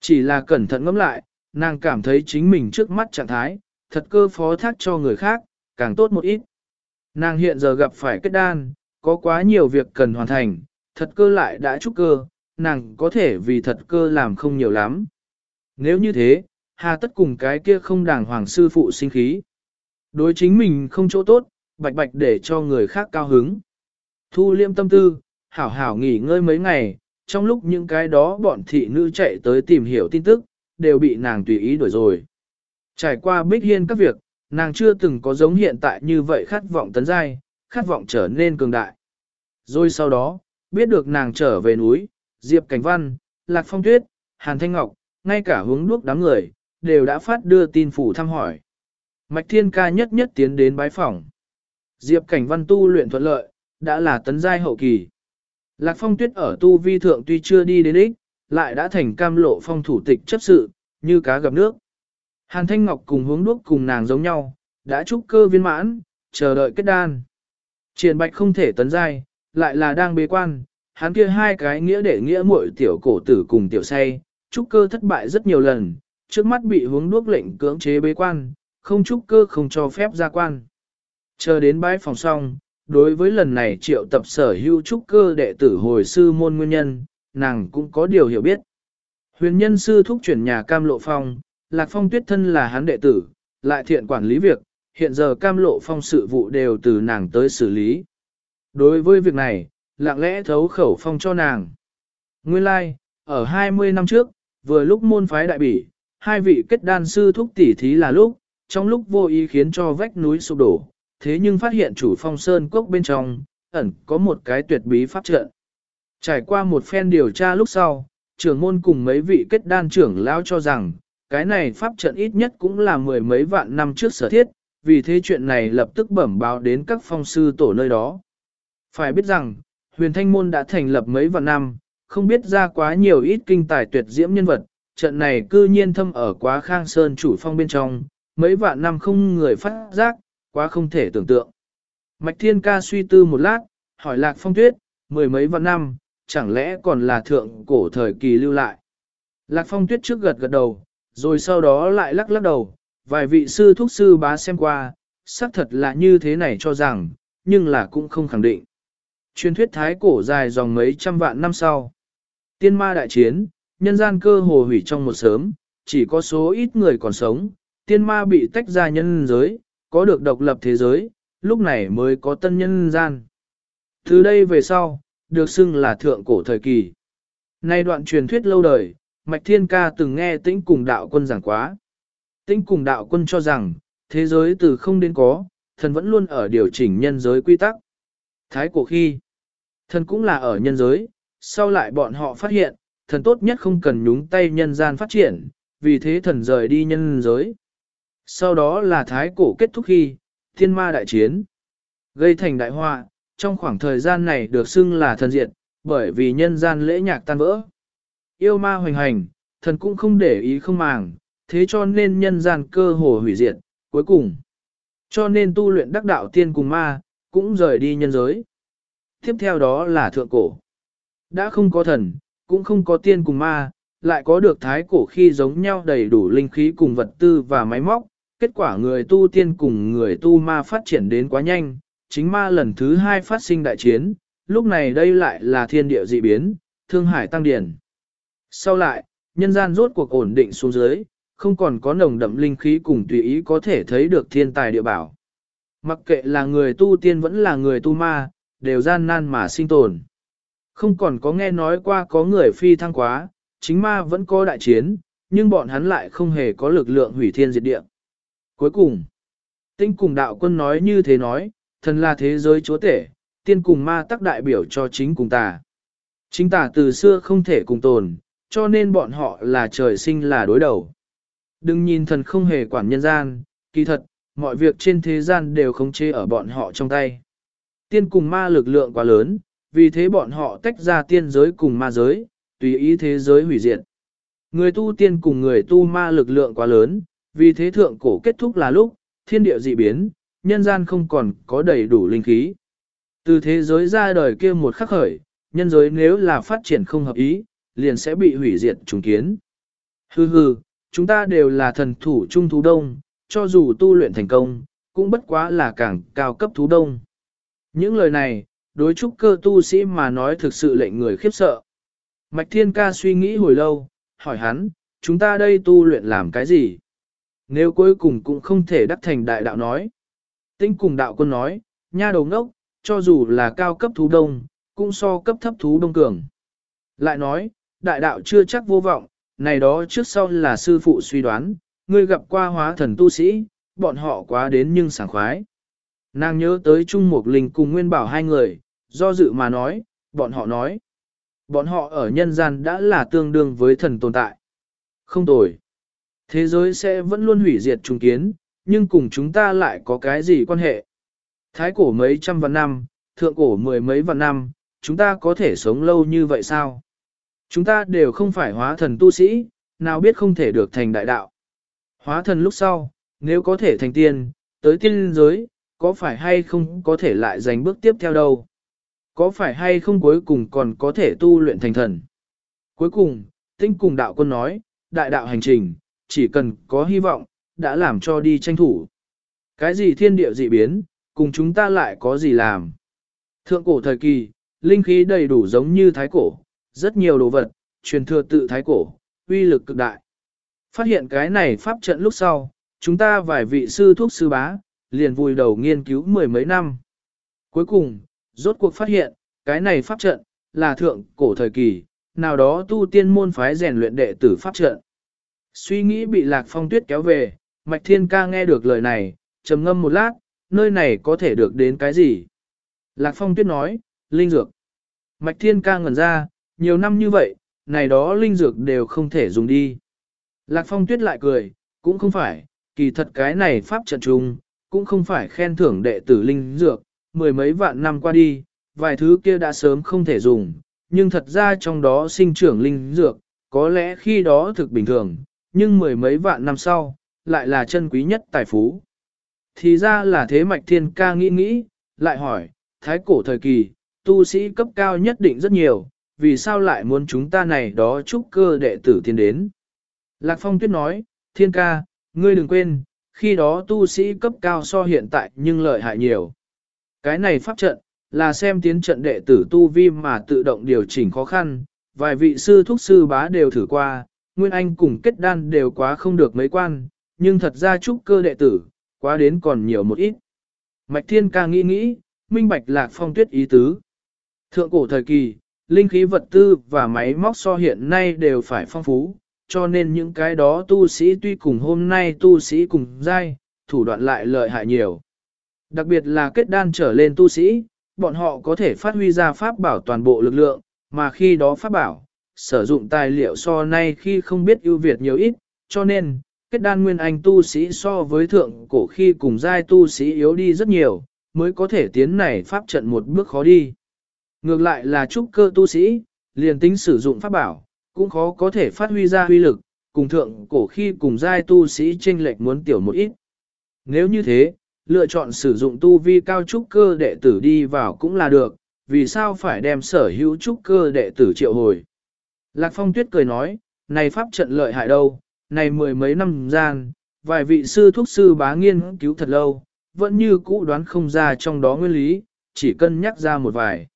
Chỉ là cẩn thận ngẫm lại, nàng cảm thấy chính mình trước mắt trạng thái, thật cơ phó thác cho người khác, càng tốt một ít. Nàng hiện giờ gặp phải kết đan, có quá nhiều việc cần hoàn thành, thật cơ lại đã trúc cơ, nàng có thể vì thật cơ làm không nhiều lắm. Nếu như thế, hà tất cùng cái kia không đàng hoàng sư phụ sinh khí. Đối chính mình không chỗ tốt, bạch bạch để cho người khác cao hứng. Thu liêm tâm tư, hảo hảo nghỉ ngơi mấy ngày, trong lúc những cái đó bọn thị nữ chạy tới tìm hiểu tin tức, đều bị nàng tùy ý đuổi rồi. Trải qua bích hiên các việc, nàng chưa từng có giống hiện tại như vậy khát vọng tấn giai, khát vọng trở nên cường đại. Rồi sau đó, biết được nàng trở về núi, Diệp Cảnh Văn, Lạc Phong Tuyết, Hàn Thanh Ngọc, ngay cả hướng đuốc đám người, đều đã phát đưa tin phủ thăm hỏi. Mạch Thiên Ca nhất nhất tiến đến bái phỏng. Diệp Cảnh Văn tu luyện thuận lợi, đã là tấn giai hậu kỳ. Lạc Phong Tuyết ở tu vi thượng tuy chưa đi đến ích, lại đã thành cam lộ phong thủ tịch chấp sự, như cá gặp nước. Hàn Thanh Ngọc cùng hướng đuốc cùng nàng giống nhau, đã trúc cơ viên mãn, chờ đợi kết đan. Triển Bạch không thể tấn giai, lại là đang bế quan, hắn kia hai cái nghĩa để nghĩa muội tiểu cổ tử cùng tiểu say, trúc cơ thất bại rất nhiều lần, trước mắt bị hướng đuốc lệnh cưỡng chế bế quan, không trúc cơ không cho phép ra quan. Chờ đến bãi phòng xong, đối với lần này triệu tập sở hữu trúc cơ đệ tử hồi sư môn nguyên nhân, nàng cũng có điều hiểu biết. Huyền nhân sư thúc chuyển nhà cam lộ phong, lạc phong tuyết thân là hắn đệ tử, lại thiện quản lý việc, hiện giờ cam lộ phong sự vụ đều từ nàng tới xử lý. Đối với việc này, lặng lẽ thấu khẩu phong cho nàng. Nguyên lai, like, ở 20 năm trước, vừa lúc môn phái đại bỉ, hai vị kết đan sư thúc tỷ thí là lúc, trong lúc vô ý khiến cho vách núi sụp đổ, thế nhưng phát hiện chủ phong sơn cốc bên trong, ẩn có một cái tuyệt bí pháp trận. Trải qua một phen điều tra lúc sau, trưởng môn cùng mấy vị kết đan trưởng lao cho rằng, cái này pháp trận ít nhất cũng là mười mấy vạn năm trước sở thiết, vì thế chuyện này lập tức bẩm báo đến các phong sư tổ nơi đó. Phải biết rằng, huyền thanh môn đã thành lập mấy vạn năm, không biết ra quá nhiều ít kinh tài tuyệt diễm nhân vật, trận này cư nhiên thâm ở quá khang sơn chủ phong bên trong, mấy vạn năm không người phát giác, quá không thể tưởng tượng. Mạch Thiên Ca suy tư một lát, hỏi Lạc Phong Tuyết, mười mấy vạn năm, chẳng lẽ còn là thượng cổ thời kỳ lưu lại. Lạc Phong Tuyết trước gật gật đầu, rồi sau đó lại lắc lắc đầu, vài vị sư thúc sư bá xem qua, xác thật là như thế này cho rằng, nhưng là cũng không khẳng định. Truyền thuyết thái cổ dài dòng mấy trăm vạn năm sau. Tiên ma đại chiến, nhân gian cơ hồ hủy trong một sớm, chỉ có số ít người còn sống, tiên ma bị tách ra nhân giới, có được độc lập thế giới, lúc này mới có tân nhân gian. Từ đây về sau, được xưng là thượng cổ thời kỳ. Nay đoạn truyền thuyết lâu đời, Mạch Thiên Ca từng nghe tĩnh cùng đạo quân giảng quá. Tĩnh cùng đạo quân cho rằng, thế giới từ không đến có, thần vẫn luôn ở điều chỉnh nhân giới quy tắc. Thái cổ khi, thần cũng là ở nhân giới, sau lại bọn họ phát hiện, thần tốt nhất không cần nhúng tay nhân gian phát triển, vì thế thần rời đi nhân giới. Sau đó là thái cổ kết thúc khi, thiên ma đại chiến, gây thành đại họa, trong khoảng thời gian này được xưng là thần diệt, bởi vì nhân gian lễ nhạc tan vỡ. Yêu ma hoành hành, thần cũng không để ý không màng, thế cho nên nhân gian cơ hồ hủy diệt, cuối cùng. Cho nên tu luyện đắc đạo tiên cùng ma, cũng rời đi nhân giới. Tiếp theo đó là thượng cổ. Đã không có thần, cũng không có tiên cùng ma, lại có được thái cổ khi giống nhau đầy đủ linh khí cùng vật tư và máy móc, kết quả người tu tiên cùng người tu ma phát triển đến quá nhanh, chính ma lần thứ hai phát sinh đại chiến, lúc này đây lại là thiên địa dị biến, thương hải tăng điển. Sau lại, nhân gian rốt cuộc ổn định xuống dưới, không còn có nồng đậm linh khí cùng tùy ý có thể thấy được thiên tài địa bảo. Mặc kệ là người tu tiên vẫn là người tu ma, đều gian nan mà sinh tồn. Không còn có nghe nói qua có người phi thăng quá, chính ma vẫn có đại chiến, nhưng bọn hắn lại không hề có lực lượng hủy thiên diệt địa. Cuối cùng, tinh cùng đạo quân nói như thế nói, thần là thế giới chúa tể, tiên cùng ma tắc đại biểu cho chính cùng tà. Chính tà từ xưa không thể cùng tồn, cho nên bọn họ là trời sinh là đối đầu. Đừng nhìn thần không hề quản nhân gian, kỳ thật, mọi việc trên thế gian đều không chế ở bọn họ trong tay. Tiên cùng ma lực lượng quá lớn, vì thế bọn họ tách ra tiên giới cùng ma giới, tùy ý thế giới hủy diệt. Người tu tiên cùng người tu ma lực lượng quá lớn, vì thế thượng cổ kết thúc là lúc, thiên địa dị biến, nhân gian không còn có đầy đủ linh khí. Từ thế giới ra đời kia một khắc khởi, nhân giới nếu là phát triển không hợp ý, liền sẽ bị hủy diệt trùng kiến. Hừ hừ, chúng ta đều là thần thủ trung thú đông, cho dù tu luyện thành công, cũng bất quá là càng cao cấp thú đông. Những lời này, đối trúc cơ tu sĩ mà nói thực sự lệnh người khiếp sợ. Mạch Thiên Ca suy nghĩ hồi lâu, hỏi hắn, chúng ta đây tu luyện làm cái gì? Nếu cuối cùng cũng không thể đắc thành đại đạo nói. Tinh cùng đạo quân nói, nha đầu ngốc, cho dù là cao cấp thú đông, cũng so cấp thấp thú đông cường. Lại nói, đại đạo chưa chắc vô vọng, này đó trước sau là sư phụ suy đoán, ngươi gặp qua hóa thần tu sĩ, bọn họ quá đến nhưng sảng khoái. Nàng nhớ tới Trung Mục Linh cùng Nguyên Bảo hai người, do dự mà nói, bọn họ nói. Bọn họ ở nhân gian đã là tương đương với thần tồn tại. Không tồi. Thế giới sẽ vẫn luôn hủy diệt trùng kiến, nhưng cùng chúng ta lại có cái gì quan hệ? Thái cổ mấy trăm vạn năm, thượng cổ mười mấy vạn năm, chúng ta có thể sống lâu như vậy sao? Chúng ta đều không phải hóa thần tu sĩ, nào biết không thể được thành đại đạo. Hóa thần lúc sau, nếu có thể thành tiên, tới tiên giới, có phải hay không có thể lại giành bước tiếp theo đâu? Có phải hay không cuối cùng còn có thể tu luyện thành thần? Cuối cùng, tinh cùng đạo quân nói, đại đạo hành trình, chỉ cần có hy vọng, đã làm cho đi tranh thủ. Cái gì thiên địa dị biến, cùng chúng ta lại có gì làm? Thượng cổ thời kỳ, linh khí đầy đủ giống như thái cổ, rất nhiều đồ vật, truyền thừa tự thái cổ, uy lực cực đại. Phát hiện cái này pháp trận lúc sau, chúng ta vài vị sư thuốc sư bá, liền vùi đầu nghiên cứu mười mấy năm. Cuối cùng, rốt cuộc phát hiện, cái này pháp trận, là thượng cổ thời kỳ, nào đó tu tiên môn phái rèn luyện đệ tử pháp trận. Suy nghĩ bị lạc phong tuyết kéo về, Mạch Thiên Ca nghe được lời này, trầm ngâm một lát, nơi này có thể được đến cái gì? Lạc phong tuyết nói, linh dược. Mạch Thiên Ca ngẩn ra, nhiều năm như vậy, này đó linh dược đều không thể dùng đi. Lạc phong tuyết lại cười, cũng không phải, kỳ thật cái này pháp trận trùng, cũng không phải khen thưởng đệ tử linh dược, mười mấy vạn năm qua đi, vài thứ kia đã sớm không thể dùng, nhưng thật ra trong đó sinh trưởng linh dược, có lẽ khi đó thực bình thường, nhưng mười mấy vạn năm sau, lại là chân quý nhất tài phú. Thì ra là thế mạch thiên ca nghĩ nghĩ, lại hỏi, thái cổ thời kỳ, tu sĩ cấp cao nhất định rất nhiều, vì sao lại muốn chúng ta này đó chúc cơ đệ tử tiến đến. Lạc Phong Tuyết nói, thiên ca, ngươi đừng quên, khi đó tu sĩ cấp cao so hiện tại nhưng lợi hại nhiều. Cái này pháp trận, là xem tiến trận đệ tử tu vi mà tự động điều chỉnh khó khăn, vài vị sư thúc sư bá đều thử qua, Nguyên Anh cùng kết đan đều quá không được mấy quan, nhưng thật ra trúc cơ đệ tử, quá đến còn nhiều một ít. Mạch Thiên ca nghĩ nghĩ, minh bạch lạc phong tuyết ý tứ. Thượng cổ thời kỳ, linh khí vật tư và máy móc so hiện nay đều phải phong phú, cho nên những cái đó tu sĩ tuy cùng hôm nay tu sĩ cùng giai, thủ đoạn lại lợi hại nhiều. Đặc biệt là kết đan trở lên tu sĩ, bọn họ có thể phát huy ra pháp bảo toàn bộ lực lượng, mà khi đó pháp bảo, sử dụng tài liệu so nay khi không biết ưu việt nhiều ít, cho nên, kết đan nguyên anh tu sĩ so với thượng cổ khi cùng giai tu sĩ yếu đi rất nhiều, mới có thể tiến này pháp trận một bước khó đi. Ngược lại là trúc cơ tu sĩ, liền tính sử dụng pháp bảo, cũng khó có thể phát huy ra huy lực, cùng thượng cổ khi cùng giai tu sĩ chênh lệch muốn tiểu một ít. Nếu như thế, lựa chọn sử dụng tu vi cao trúc cơ đệ tử đi vào cũng là được, vì sao phải đem sở hữu trúc cơ đệ tử triệu hồi. Lạc Phong Tuyết cười nói, này pháp trận lợi hại đâu, này mười mấy năm gian, vài vị sư thuốc sư bá nghiên cứu thật lâu, vẫn như cũ đoán không ra trong đó nguyên lý, chỉ cân nhắc ra một vài.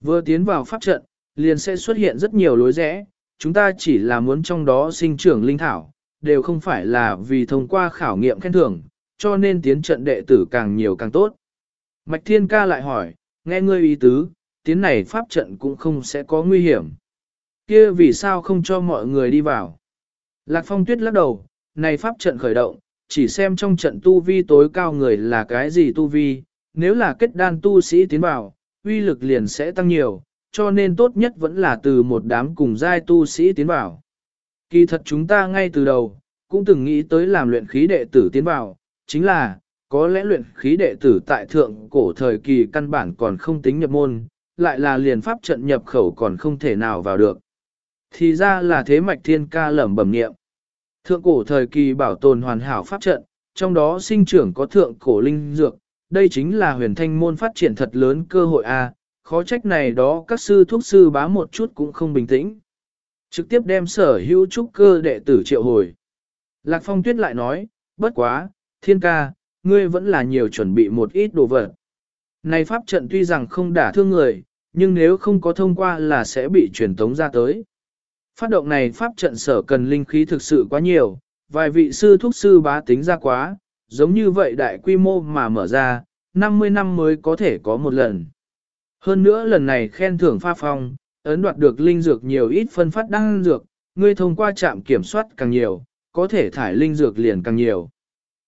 Vừa tiến vào pháp trận, liền sẽ xuất hiện rất nhiều lối rẽ, chúng ta chỉ là muốn trong đó sinh trưởng linh thảo, đều không phải là vì thông qua khảo nghiệm khen thưởng, cho nên tiến trận đệ tử càng nhiều càng tốt. Mạch Thiên Ca lại hỏi, nghe ngươi ý tứ, tiến này pháp trận cũng không sẽ có nguy hiểm. Kia vì sao không cho mọi người đi vào? Lạc Phong Tuyết lắc đầu, này pháp trận khởi động, chỉ xem trong trận tu vi tối cao người là cái gì tu vi, nếu là kết đan tu sĩ tiến vào, uy lực liền sẽ tăng nhiều, cho nên tốt nhất vẫn là từ một đám cùng giai tu sĩ tiến vào. Kỳ thật chúng ta ngay từ đầu, cũng từng nghĩ tới làm luyện khí đệ tử tiến vào, chính là, có lẽ luyện khí đệ tử tại thượng cổ thời kỳ căn bản còn không tính nhập môn, lại là liền pháp trận nhập khẩu còn không thể nào vào được. Thì ra là thế mạch thiên ca lẩm bẩm niệm. Thượng cổ thời kỳ bảo tồn hoàn hảo pháp trận, trong đó sinh trưởng có thượng cổ linh dược, đây chính là huyền thanh môn phát triển thật lớn cơ hội a khó trách này đó các sư thuốc sư bá một chút cũng không bình tĩnh. Trực tiếp đem sở hữu trúc cơ đệ tử triệu hồi. Lạc Phong Tuyết lại nói, bất quá, thiên ca, ngươi vẫn là nhiều chuẩn bị một ít đồ vật. Này pháp trận tuy rằng không đả thương người, nhưng nếu không có thông qua là sẽ bị truyền tống ra tới. Phát động này pháp trận sở cần linh khí thực sự quá nhiều, vài vị sư thuốc sư bá tính ra quá, giống như vậy đại quy mô mà mở ra, 50 năm mới có thể có một lần. Hơn nữa lần này khen thưởng pha phong, ấn đoạt được linh dược nhiều ít phân phát đăng dược, ngươi thông qua trạm kiểm soát càng nhiều, có thể thải linh dược liền càng nhiều.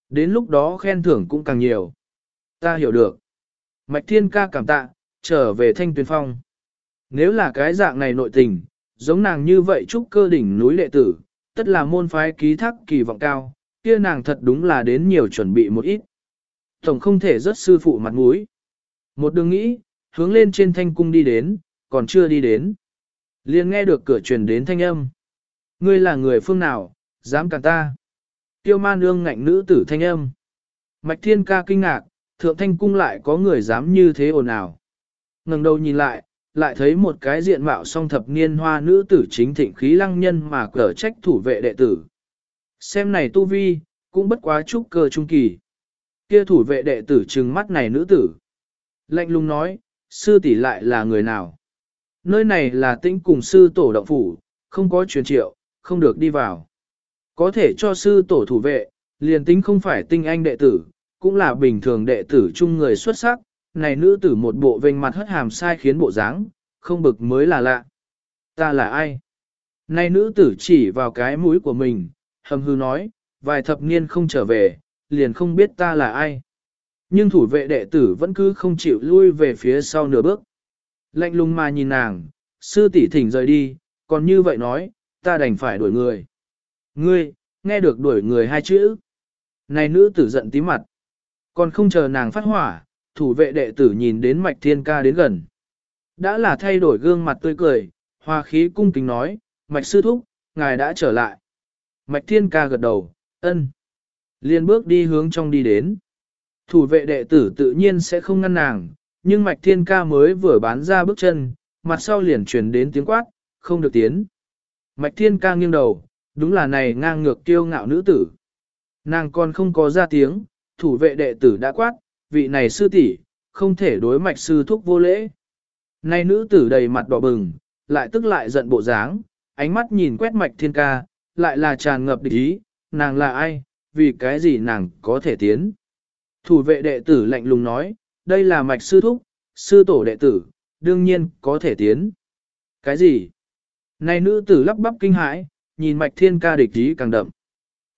Đến lúc đó khen thưởng cũng càng nhiều. Ta hiểu được. Mạch Thiên ca cảm tạ, trở về thanh tuyên phong. Nếu là cái dạng này nội tình, giống nàng như vậy trúc cơ đỉnh núi lệ tử, tất là môn phái ký thác kỳ vọng cao, kia nàng thật đúng là đến nhiều chuẩn bị một ít. Tổng không thể rất sư phụ mặt mũi. Một đường nghĩ, hướng lên trên thanh cung đi đến, còn chưa đi đến. liền nghe được cửa truyền đến thanh âm. Ngươi là người phương nào, dám cản ta. Tiêu ma nương ngạnh nữ tử thanh âm. Mạch thiên ca kinh ngạc, thượng thanh cung lại có người dám như thế ồn ào. ngẩng đầu nhìn lại, lại thấy một cái diện mạo song thập niên hoa nữ tử chính thịnh khí lăng nhân mà cở trách thủ vệ đệ tử. Xem này tu vi, cũng bất quá trúc cơ trung kỳ. Kia thủ vệ đệ tử trừng mắt này nữ tử. Lạnh lùng nói, sư tỷ lại là người nào? Nơi này là tĩnh cùng sư tổ động phủ, không có truyền triệu, không được đi vào. Có thể cho sư tổ thủ vệ, liền tính không phải tinh anh đệ tử, cũng là bình thường đệ tử chung người xuất sắc, này nữ tử một bộ vênh mặt hất hàm sai khiến bộ dáng, không bực mới là lạ. Ta là ai? Này nữ tử chỉ vào cái mũi của mình, hầm hư nói, vài thập niên không trở về, liền không biết ta là ai. Nhưng thủ vệ đệ tử vẫn cứ không chịu lui về phía sau nửa bước. Lạnh lùng mà nhìn nàng, sư tỷ thỉnh rời đi, còn như vậy nói, ta đành phải đuổi người. Ngươi, nghe được đuổi người hai chữ. Này nữ tử giận tí mặt. Còn không chờ nàng phát hỏa, thủ vệ đệ tử nhìn đến mạch thiên ca đến gần. Đã là thay đổi gương mặt tươi cười, hoa khí cung kính nói, mạch sư thúc, ngài đã trở lại. Mạch thiên ca gật đầu, ân. Liên bước đi hướng trong đi đến. Thủ vệ đệ tử tự nhiên sẽ không ngăn nàng, nhưng mạch thiên ca mới vừa bán ra bước chân, mặt sau liền truyền đến tiếng quát, không được tiến. Mạch thiên ca nghiêng đầu, đúng là này ngang ngược kiêu ngạo nữ tử. Nàng còn không có ra tiếng, thủ vệ đệ tử đã quát, vị này sư tỷ, không thể đối mạch sư thúc vô lễ. Này nữ tử đầy mặt đỏ bừng, lại tức lại giận bộ dáng, ánh mắt nhìn quét mạch thiên ca, lại là tràn ngập địch ý, nàng là ai, vì cái gì nàng có thể tiến. Thủ vệ đệ tử lạnh lùng nói, đây là mạch sư thúc, sư tổ đệ tử, đương nhiên có thể tiến. Cái gì? Này nữ tử lắp bắp kinh hãi, nhìn mạch thiên ca địch ý càng đậm.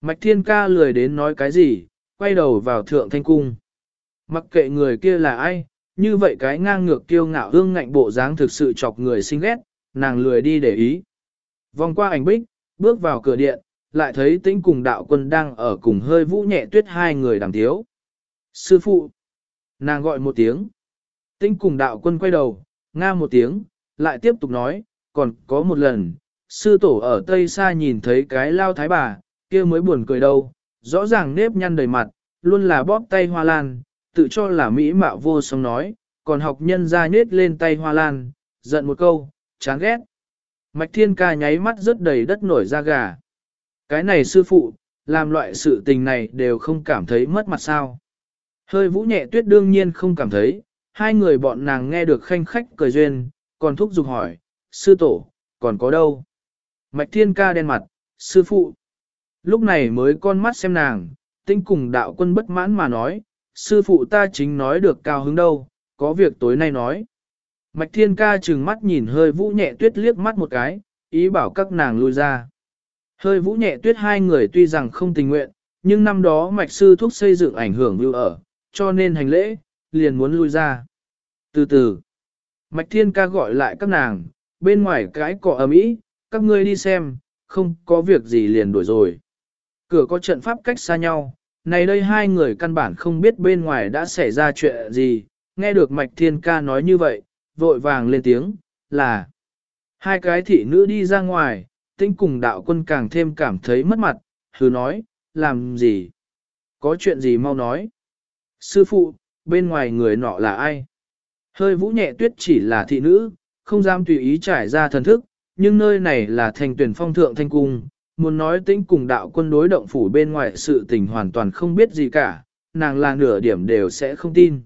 Mạch thiên ca lười đến nói cái gì, quay đầu vào thượng thanh cung. Mặc kệ người kia là ai, như vậy cái ngang ngược kiêu ngạo hương ngạnh bộ dáng thực sự chọc người xinh ghét, nàng lười đi để ý. Vòng qua ảnh bích, bước vào cửa điện, lại thấy tĩnh cùng đạo quân đang ở cùng hơi vũ nhẹ tuyết hai người đằng thiếu. Sư phụ! Nàng gọi một tiếng. tinh cùng đạo quân quay đầu, nga một tiếng, lại tiếp tục nói, còn có một lần, sư tổ ở Tây Sa nhìn thấy cái lao thái bà, kia mới buồn cười đâu, rõ ràng nếp nhăn đầy mặt, luôn là bóp tay hoa lan, tự cho là mỹ mạo vô song nói, còn học nhân ra nết lên tay hoa lan, giận một câu, chán ghét. Mạch thiên ca nháy mắt rất đầy đất nổi da gà. Cái này sư phụ, làm loại sự tình này đều không cảm thấy mất mặt sao. Hơi vũ nhẹ tuyết đương nhiên không cảm thấy, hai người bọn nàng nghe được khanh khách cười duyên, còn thúc giục hỏi, sư tổ, còn có đâu? Mạch thiên ca đen mặt, sư phụ. Lúc này mới con mắt xem nàng, tinh cùng đạo quân bất mãn mà nói, sư phụ ta chính nói được cao hứng đâu, có việc tối nay nói. Mạch thiên ca trừng mắt nhìn hơi vũ nhẹ tuyết liếc mắt một cái, ý bảo các nàng lui ra. Hơi vũ nhẹ tuyết hai người tuy rằng không tình nguyện, nhưng năm đó mạch sư thuốc xây dựng ảnh hưởng lưu ở, cho nên hành lễ, liền muốn lui ra. Từ từ, mạch thiên ca gọi lại các nàng, bên ngoài cái cỏ ấm ý, các ngươi đi xem, không có việc gì liền đuổi rồi. Cửa có trận pháp cách xa nhau, này đây hai người căn bản không biết bên ngoài đã xảy ra chuyện gì, nghe được mạch thiên ca nói như vậy, vội vàng lên tiếng, là hai cái thị nữ đi ra ngoài, tinh cùng đạo quân càng thêm cảm thấy mất mặt, hứ nói, làm gì? Có chuyện gì mau nói? Sư phụ, bên ngoài người nọ là ai? Hơi vũ nhẹ tuyết chỉ là thị nữ, không dám tùy ý trải ra thần thức, nhưng nơi này là thành tuyển phong thượng thanh cung, muốn nói tĩnh cùng đạo quân đối động phủ bên ngoài sự tình hoàn toàn không biết gì cả, nàng là nửa điểm đều sẽ không tin.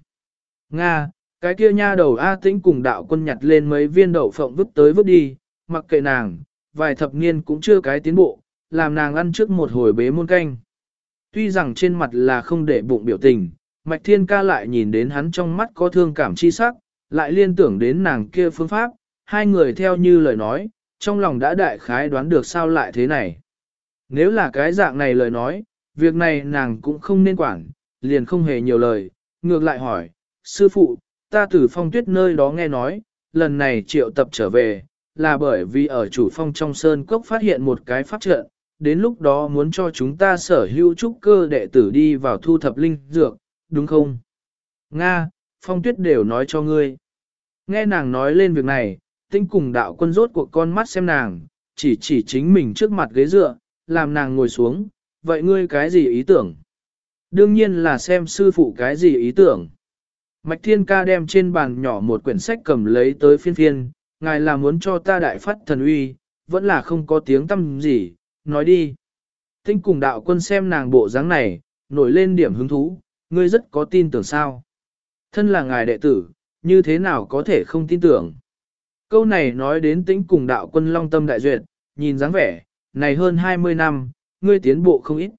Nga, cái kia nha đầu A tĩnh cùng đạo quân nhặt lên mấy viên đậu phộng vứt tới vứt đi, mặc kệ nàng, vài thập niên cũng chưa cái tiến bộ, làm nàng ăn trước một hồi bế muôn canh. Tuy rằng trên mặt là không để bụng biểu tình, Mạch Thiên Ca lại nhìn đến hắn trong mắt có thương cảm chi sắc, lại liên tưởng đến nàng kia phương pháp, hai người theo như lời nói, trong lòng đã đại khái đoán được sao lại thế này. Nếu là cái dạng này lời nói, việc này nàng cũng không nên quản, liền không hề nhiều lời, ngược lại hỏi, sư phụ, ta từ phong tuyết nơi đó nghe nói, lần này triệu tập trở về, là bởi vì ở chủ phong trong sơn cốc phát hiện một cái pháp trận, đến lúc đó muốn cho chúng ta sở hữu trúc cơ đệ tử đi vào thu thập linh dược, đúng không? Nga, phong tuyết đều nói cho ngươi. Nghe nàng nói lên việc này, tinh cùng đạo quân rốt cuộc con mắt xem nàng, chỉ chỉ chính mình trước mặt ghế dựa, làm nàng ngồi xuống, vậy ngươi cái gì ý tưởng? Đương nhiên là xem sư phụ cái gì ý tưởng. Mạch Thiên Ca đem trên bàn nhỏ một quyển sách cầm lấy tới phiên phiên, ngài là muốn cho ta đại phát thần uy, vẫn là không có tiếng tâm gì, nói đi. Tinh cùng đạo quân xem nàng bộ dáng này, nổi lên điểm hứng thú, ngươi rất có tin tưởng sao. Thân là ngài đệ tử, như thế nào có thể không tin tưởng. Câu này nói đến tính cùng đạo quân long tâm đại duyệt, nhìn dáng vẻ, này hơn 20 năm, ngươi tiến bộ không ít.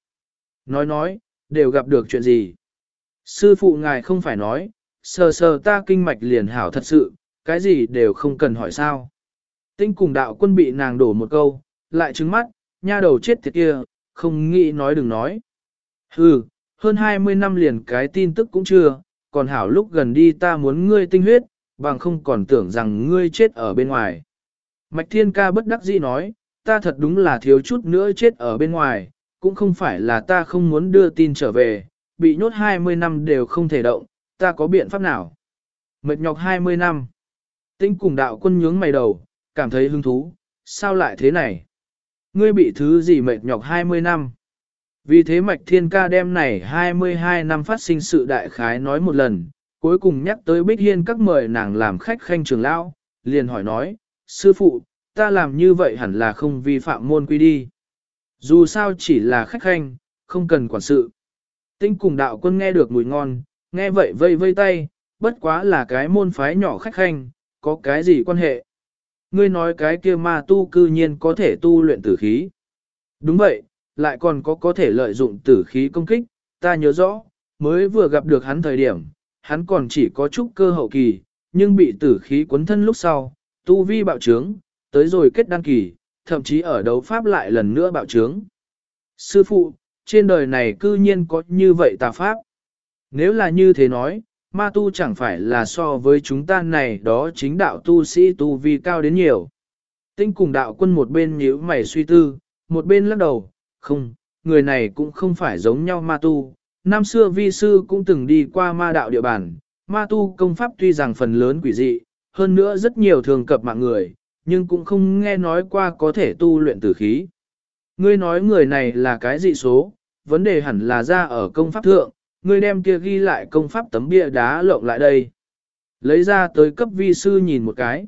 Nói nói, đều gặp được chuyện gì. Sư phụ ngài không phải nói, sờ sờ ta kinh mạch liền hảo thật sự, cái gì đều không cần hỏi sao. Tinh cùng đạo quân bị nàng đổ một câu, lại trứng mắt, nha đầu chết tiệt kia, không nghĩ nói đừng nói. Hừ, hơn 20 năm liền cái tin tức cũng chưa, còn hảo lúc gần đi ta muốn ngươi tinh huyết, bằng không còn tưởng rằng ngươi chết ở bên ngoài. Mạch Thiên Ca bất đắc dĩ nói, ta thật đúng là thiếu chút nữa chết ở bên ngoài, cũng không phải là ta không muốn đưa tin trở về, bị nhốt 20 năm đều không thể động, ta có biện pháp nào? Mệt nhọc 20 năm. Tinh cùng đạo quân nhướng mày đầu, cảm thấy hứng thú, sao lại thế này? Ngươi bị thứ gì mệt nhọc 20 năm? Vì thế Mạch Thiên Ca đem này 22 năm phát sinh sự đại khái nói một lần, cuối cùng nhắc tới Bích Hiên các mời nàng làm khách khanh trường lão, liền hỏi nói, sư phụ, ta làm như vậy hẳn là không vi phạm môn quy đi. Dù sao chỉ là khách khanh, không cần quản sự. Tinh cùng đạo quân nghe được mùi ngon, nghe vậy vây vây tay, bất quá là cái môn phái nhỏ khách khanh, có cái gì quan hệ. Ngươi nói cái kia ma tu cư nhiên có thể tu luyện tử khí. Đúng vậy, lại còn có có thể lợi dụng tử khí công kích, ta nhớ rõ, mới vừa gặp được hắn thời điểm, hắn còn chỉ có chút cơ hậu kỳ, nhưng bị tử khí cuốn thân lúc sau, tu vi bạo trướng, tới rồi kết đăng kỳ, thậm chí ở đấu pháp lại lần nữa bạo trướng. Sư phụ, trên đời này cư nhiên có như vậy tà pháp. Nếu là như thế nói, ma tu chẳng phải là so với chúng ta này đó chính đạo tu sĩ tu vi cao đến nhiều. Tinh cùng đạo quân một bên nhíu mày suy tư, một bên lắc đầu, không, người này cũng không phải giống nhau ma tu. Năm xưa vi sư cũng từng đi qua ma đạo địa bàn, ma tu công pháp tuy rằng phần lớn quỷ dị, hơn nữa rất nhiều thường cập mạng người, nhưng cũng không nghe nói qua có thể tu luyện tử khí. Ngươi nói người này là cái dị số, vấn đề hẳn là ra ở công pháp thượng, ngươi đem kia ghi lại công pháp tấm bia đá lộng lại đây. Lấy ra tới cấp vi sư nhìn một cái.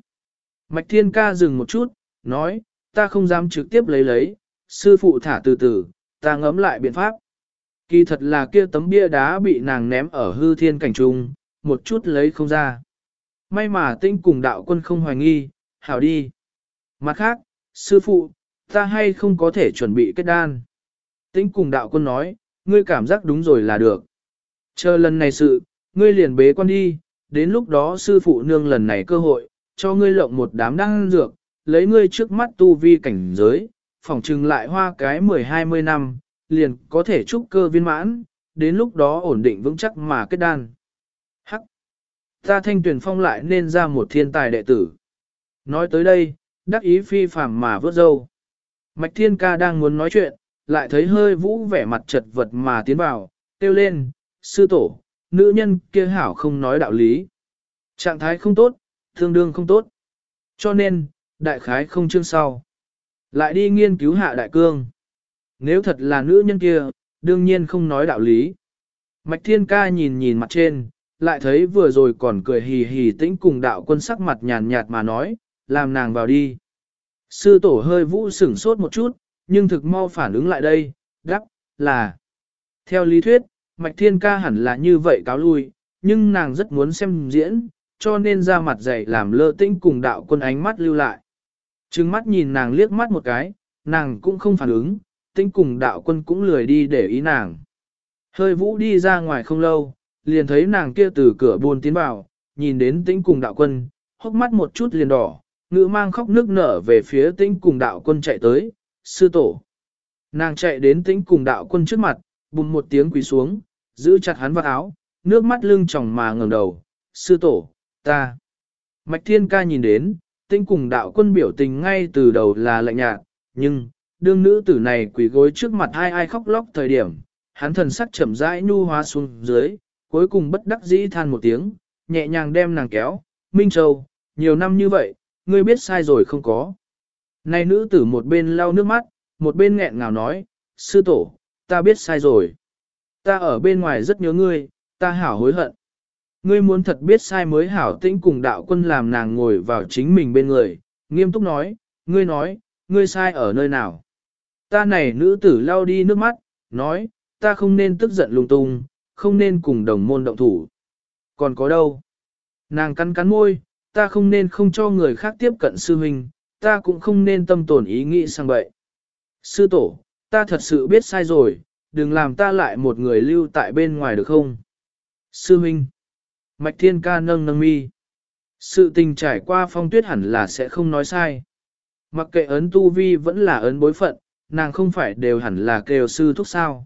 Mạch thiên ca dừng một chút, nói, ta không dám trực tiếp lấy lấy, sư phụ thả từ từ, ta ngấm lại biện pháp. Kỳ thật là kia tấm bia đá bị nàng ném ở hư thiên cảnh trung, một chút lấy không ra. May mà tinh cùng đạo quân không hoài nghi, hảo đi. Mặt khác, sư phụ, ta hay không có thể chuẩn bị kết đan. Tinh cùng đạo quân nói, ngươi cảm giác đúng rồi là được. Chờ lần này sự, ngươi liền bế quan đi, đến lúc đó sư phụ nương lần này cơ hội, cho ngươi lộng một đám đan dược, lấy ngươi trước mắt tu vi cảnh giới, phỏng chừng lại hoa cái 10-20 năm, liền có thể trúc cơ viên mãn, đến lúc đó ổn định vững chắc mà kết đan. Hắc! Ta thanh tuyển phong lại nên ra một thiên tài đệ tử. Nói tới đây, đắc ý phi phàm mà vớt dâu. Mạch thiên ca đang muốn nói chuyện, lại thấy hơi vũ vẻ mặt chật vật mà tiến vào, kêu lên, sư tổ, nữ nhân kia hảo không nói đạo lý. Trạng thái không tốt, thương đương không tốt. Cho nên, đại khái không chương sau. Lại đi nghiên cứu hạ đại cương. Nếu thật là nữ nhân kia, đương nhiên không nói đạo lý. Mạch thiên ca nhìn nhìn mặt trên, lại thấy vừa rồi còn cười hì hì tĩnh cùng đạo quân sắc mặt nhàn nhạt mà nói, làm nàng vào đi. Sư tổ hơi vũ sửng sốt một chút, nhưng thực mau phản ứng lại đây, đắc, là. Theo lý thuyết, Mạch Thiên Ca hẳn là như vậy cáo lui, nhưng nàng rất muốn xem diễn, cho nên ra mặt dày làm lơ tĩnh cùng đạo quân ánh mắt lưu lại. Trừng mắt nhìn nàng liếc mắt một cái, nàng cũng không phản ứng, tinh cùng đạo quân cũng lười đi để ý nàng. Hơi vũ đi ra ngoài không lâu, liền thấy nàng kia từ cửa buôn tiến vào, nhìn đến tinh cùng đạo quân, hốc mắt một chút liền đỏ, ngữ mang khóc nước nở về phía tinh cùng đạo quân chạy tới, sư tổ. Nàng chạy đến tinh cùng đạo quân trước mặt, bùng một tiếng quỳ xuống, giữ chặt hắn vào áo, nước mắt lưng tròng mà ngẩng đầu, sư tổ, ta. Mạch thiên ca nhìn đến, tinh cùng đạo quân biểu tình ngay từ đầu là lạnh nhạt, nhưng, đương nữ tử này quỳ gối trước mặt hai ai khóc lóc thời điểm, hắn thần sắc chậm rãi nhu hóa xuống dưới, cuối cùng bất đắc dĩ than một tiếng, nhẹ nhàng đem nàng kéo, Minh Châu, nhiều năm như vậy, ngươi biết sai rồi không có. Này nữ tử một bên lau nước mắt, một bên nghẹn ngào nói, sư tổ, ta biết sai rồi. Ta ở bên ngoài rất nhớ ngươi, ta hảo hối hận. Ngươi muốn thật biết sai mới hảo tĩnh cùng đạo quân làm nàng ngồi vào chính mình bên người, nghiêm túc nói, ngươi nói, ngươi sai ở nơi nào. Ta này nữ tử lao đi nước mắt, nói, ta không nên tức giận lung tung, không nên cùng đồng môn động thủ. Còn có đâu? Nàng cắn cắn môi, ta không nên không cho người khác tiếp cận sư huynh, ta cũng không nên tâm tổn ý nghĩ sang bậy. Sư tổ, ta thật sự biết sai rồi, đừng làm ta lại một người lưu tại bên ngoài được không? Sư huynh, Mạch Thiên Ca nâng nâng mi. Sự tình trải qua phong tuyết hẳn là sẽ không nói sai. Mặc kệ ấn tu vi vẫn là ấn bối phận, nàng không phải đều hẳn là kêu sư thúc sao.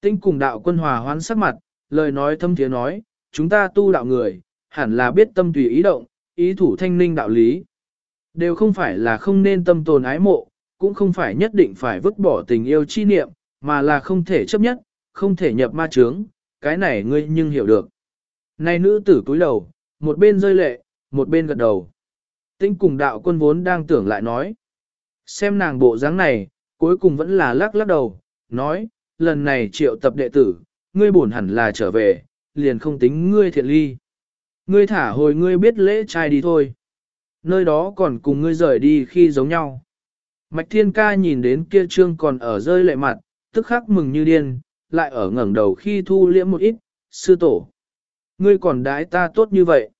Tinh cùng đạo quân hòa hoán sắc mặt, lời nói thâm thiế nói, chúng ta tu đạo người, hẳn là biết tâm tùy ý động, ý thủ thanh ninh đạo lý. Đều không phải là không nên tâm tồn ái mộ, cũng không phải nhất định phải vứt bỏ tình yêu chi niệm, mà là không thể chấp nhất, không thể nhập ma trướng, cái này ngươi nhưng hiểu được. Này nữ tử cúi đầu, một bên rơi lệ, một bên gật đầu. Tinh cùng đạo quân vốn đang tưởng lại nói. Xem nàng bộ dáng này, cuối cùng vẫn là lắc lắc đầu, nói, lần này triệu tập đệ tử, ngươi buồn hẳn là trở về, liền không tính ngươi thiện ly. Ngươi thả hồi ngươi biết lễ trai đi thôi. Nơi đó còn cùng ngươi rời đi khi giống nhau. Mạch thiên ca nhìn đến kia trương còn ở rơi lệ mặt, tức khắc mừng như điên, lại ở ngẩng đầu khi thu liễm một ít, sư tổ. Ngươi còn đái ta tốt như vậy.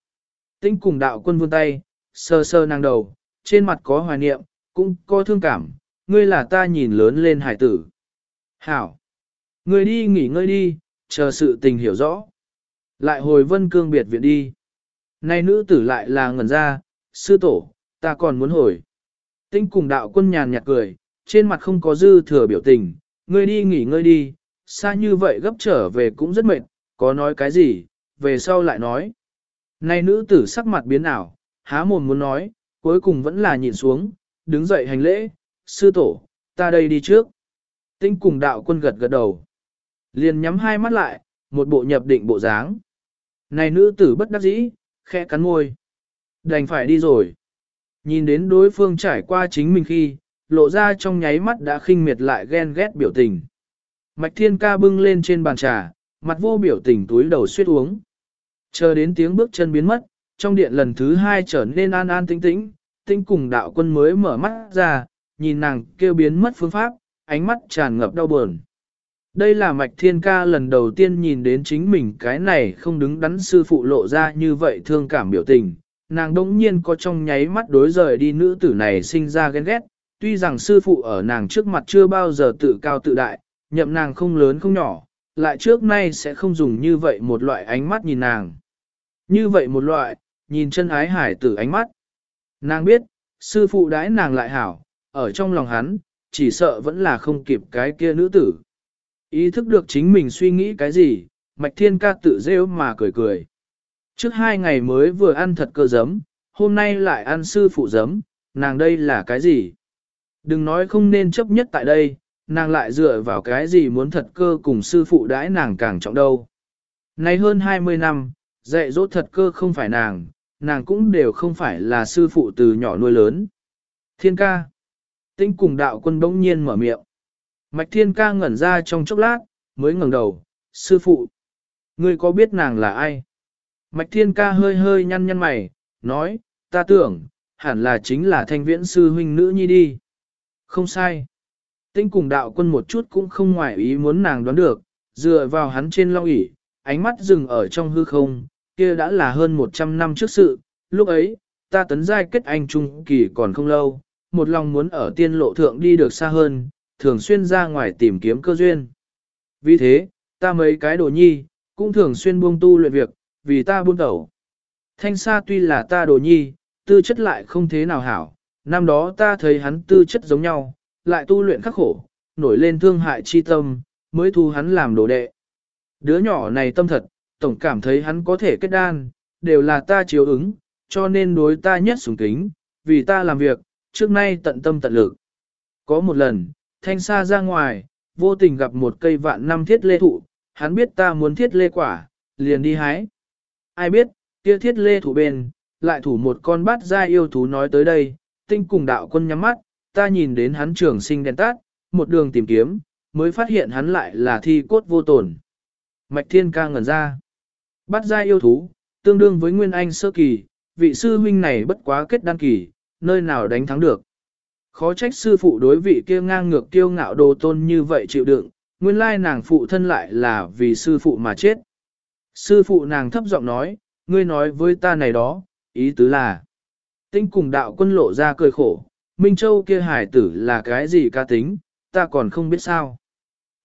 Tinh cùng đạo quân vươn tay, sơ sơ nàng đầu, trên mặt có hoài niệm, cũng có thương cảm, ngươi là ta nhìn lớn lên hải tử. Hảo! Ngươi đi nghỉ ngơi đi, chờ sự tình hiểu rõ. Lại hồi vân cương biệt viện đi. Nay nữ tử lại là ngẩn ra, sư tổ, ta còn muốn hồi. Tinh cùng đạo quân nhàn nhạt cười, trên mặt không có dư thừa biểu tình, ngươi đi nghỉ ngơi đi, xa như vậy gấp trở về cũng rất mệt, có nói cái gì, về sau lại nói. Nay nữ tử sắc mặt biến ảo, há mồm muốn nói, cuối cùng vẫn là nhịn xuống, đứng dậy hành lễ, sư tổ, ta đây đi trước. Tinh cùng đạo quân gật gật đầu. Liền nhắm hai mắt lại, một bộ nhập định bộ dáng. Này nữ tử bất đắc dĩ, khẽ cắn môi. Đành phải đi rồi. Nhìn đến đối phương trải qua chính mình khi, lộ ra trong nháy mắt đã khinh miệt lại ghen ghét biểu tình. Mạch thiên ca bưng lên trên bàn trà, mặt vô biểu tình túi đầu suýt uống. Chờ đến tiếng bước chân biến mất, trong điện lần thứ hai trở nên an an tĩnh tĩnh, tinh cùng đạo quân mới mở mắt ra, nhìn nàng kêu biến mất phương pháp, ánh mắt tràn ngập đau buồn. Đây là mạch thiên ca lần đầu tiên nhìn đến chính mình cái này không đứng đắn sư phụ lộ ra như vậy thương cảm biểu tình. Nàng đống nhiên có trong nháy mắt đối rời đi nữ tử này sinh ra ghen ghét, tuy rằng sư phụ ở nàng trước mặt chưa bao giờ tự cao tự đại, nhậm nàng không lớn không nhỏ, lại trước nay sẽ không dùng như vậy một loại ánh mắt nhìn nàng. Như vậy một loại, nhìn chân ái hải tử ánh mắt. Nàng biết, sư phụ đãi nàng lại hảo, ở trong lòng hắn, chỉ sợ vẫn là không kịp cái kia nữ tử. Ý thức được chính mình suy nghĩ cái gì, Mạch Thiên ca tự rêu mà cười cười. Trước hai ngày mới vừa ăn thật cơ giấm, hôm nay lại ăn sư phụ giấm, nàng đây là cái gì? Đừng nói không nên chấp nhất tại đây, nàng lại dựa vào cái gì muốn thật cơ cùng sư phụ đãi nàng càng trọng đâu. Nay hơn 20 năm, dạy dỗ thật cơ không phải nàng, nàng cũng đều không phải là sư phụ từ nhỏ nuôi lớn. Thiên ca. Tinh cùng đạo quân bỗng nhiên mở miệng. Mạch thiên ca ngẩn ra trong chốc lát, mới ngẩng đầu, sư phụ. Ngươi có biết nàng là ai? Mạch thiên ca hơi hơi nhăn nhăn mày, nói, ta tưởng, hẳn là chính là thanh viễn sư huynh nữ nhi đi. Không sai. Tinh cùng đạo quân một chút cũng không ngoài ý muốn nàng đoán được, dựa vào hắn trên long ỷ ánh mắt dừng ở trong hư không, kia đã là hơn 100 năm trước sự, lúc ấy, ta tấn giai kết anh trung kỳ còn không lâu, một lòng muốn ở tiên lộ thượng đi được xa hơn, thường xuyên ra ngoài tìm kiếm cơ duyên. Vì thế, ta mấy cái đồ nhi, cũng thường xuyên buông tu luyện việc, vì ta buông tẩu. Thanh sa tuy là ta đồ nhi, tư chất lại không thế nào hảo, năm đó ta thấy hắn tư chất giống nhau, lại tu luyện khắc khổ, nổi lên thương hại chi tâm, mới thu hắn làm đồ đệ. Đứa nhỏ này tâm thật, tổng cảm thấy hắn có thể kết đan, đều là ta chiếu ứng, cho nên đối ta nhất sủng kính, vì ta làm việc, trước nay tận tâm tận lực. Có một lần, thanh xa ra ngoài, vô tình gặp một cây vạn năm thiết lê thụ, hắn biết ta muốn thiết lê quả, liền đi hái. Ai biết, kia thiết lê thụ bên, lại thủ một con bát gia yêu thú nói tới đây, tinh cùng đạo quân nhắm mắt, ta nhìn đến hắn trường sinh đen tát, một đường tìm kiếm, mới phát hiện hắn lại là thi cốt vô tổn. Mạch thiên ca ngẩn ra. bắt gia yêu thú, tương đương với nguyên anh sơ kỳ, vị sư huynh này bất quá kết đan kỳ, nơi nào đánh thắng được. Khó trách sư phụ đối vị kia ngang ngược kiêu ngạo đồ tôn như vậy chịu đựng, nguyên lai nàng phụ thân lại là vì sư phụ mà chết. Sư phụ nàng thấp giọng nói, ngươi nói với ta này đó, ý tứ là. Tinh cùng đạo quân lộ ra cười khổ, Minh Châu kia hải tử là cái gì ca tính, ta còn không biết sao.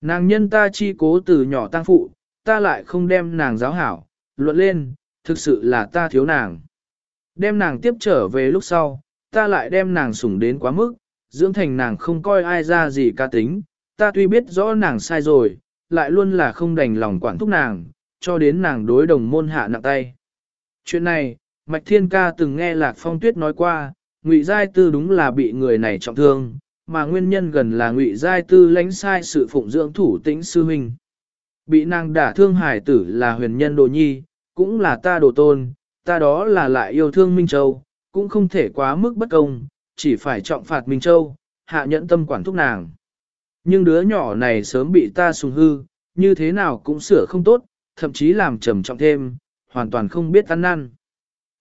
Nàng nhân ta chi cố từ nhỏ tăng phụ, ta lại không đem nàng giáo hảo, luận lên, thực sự là ta thiếu nàng. Đem nàng tiếp trở về lúc sau, ta lại đem nàng sủng đến quá mức, dưỡng thành nàng không coi ai ra gì ca tính, ta tuy biết rõ nàng sai rồi, lại luôn là không đành lòng quản thúc nàng, cho đến nàng đối đồng môn hạ nặng tay. Chuyện này, Mạch Thiên Ca từng nghe Lạc Phong Tuyết nói qua, Ngụy Giai Tư đúng là bị người này trọng thương, mà nguyên nhân gần là Ngụy Giai Tư lánh sai sự phụng dưỡng thủ tĩnh sư huynh. Bị nàng đả thương hải tử là huyền nhân đồ nhi, cũng là ta đồ tôn, ta đó là lại yêu thương Minh Châu, cũng không thể quá mức bất công, chỉ phải trọng phạt Minh Châu, hạ nhẫn tâm quản thúc nàng. Nhưng đứa nhỏ này sớm bị ta sùng hư, như thế nào cũng sửa không tốt, thậm chí làm trầm trọng thêm, hoàn toàn không biết ăn năn.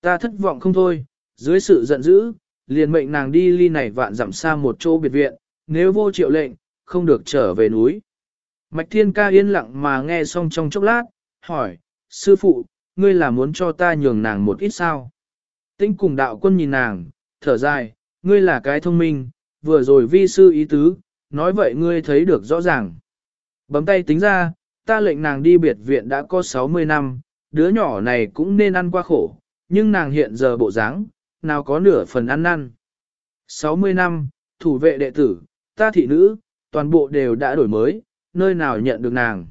Ta thất vọng không thôi, dưới sự giận dữ, liền mệnh nàng đi ly này vạn dặm xa một chỗ biệt viện, nếu vô triệu lệnh, không được trở về núi. Mạch Thiên Ca yên lặng mà nghe xong trong chốc lát, hỏi, sư phụ, ngươi là muốn cho ta nhường nàng một ít sao? Tinh cùng đạo quân nhìn nàng, thở dài, ngươi là cái thông minh, vừa rồi vi sư ý tứ, nói vậy ngươi thấy được rõ ràng. Bấm tay tính ra, ta lệnh nàng đi biệt viện đã có 60 năm, đứa nhỏ này cũng nên ăn qua khổ, nhưng nàng hiện giờ bộ dáng, nào có nửa phần ăn năn. 60 năm, thủ vệ đệ tử, ta thị nữ, toàn bộ đều đã đổi mới, nơi nào nhận được nàng.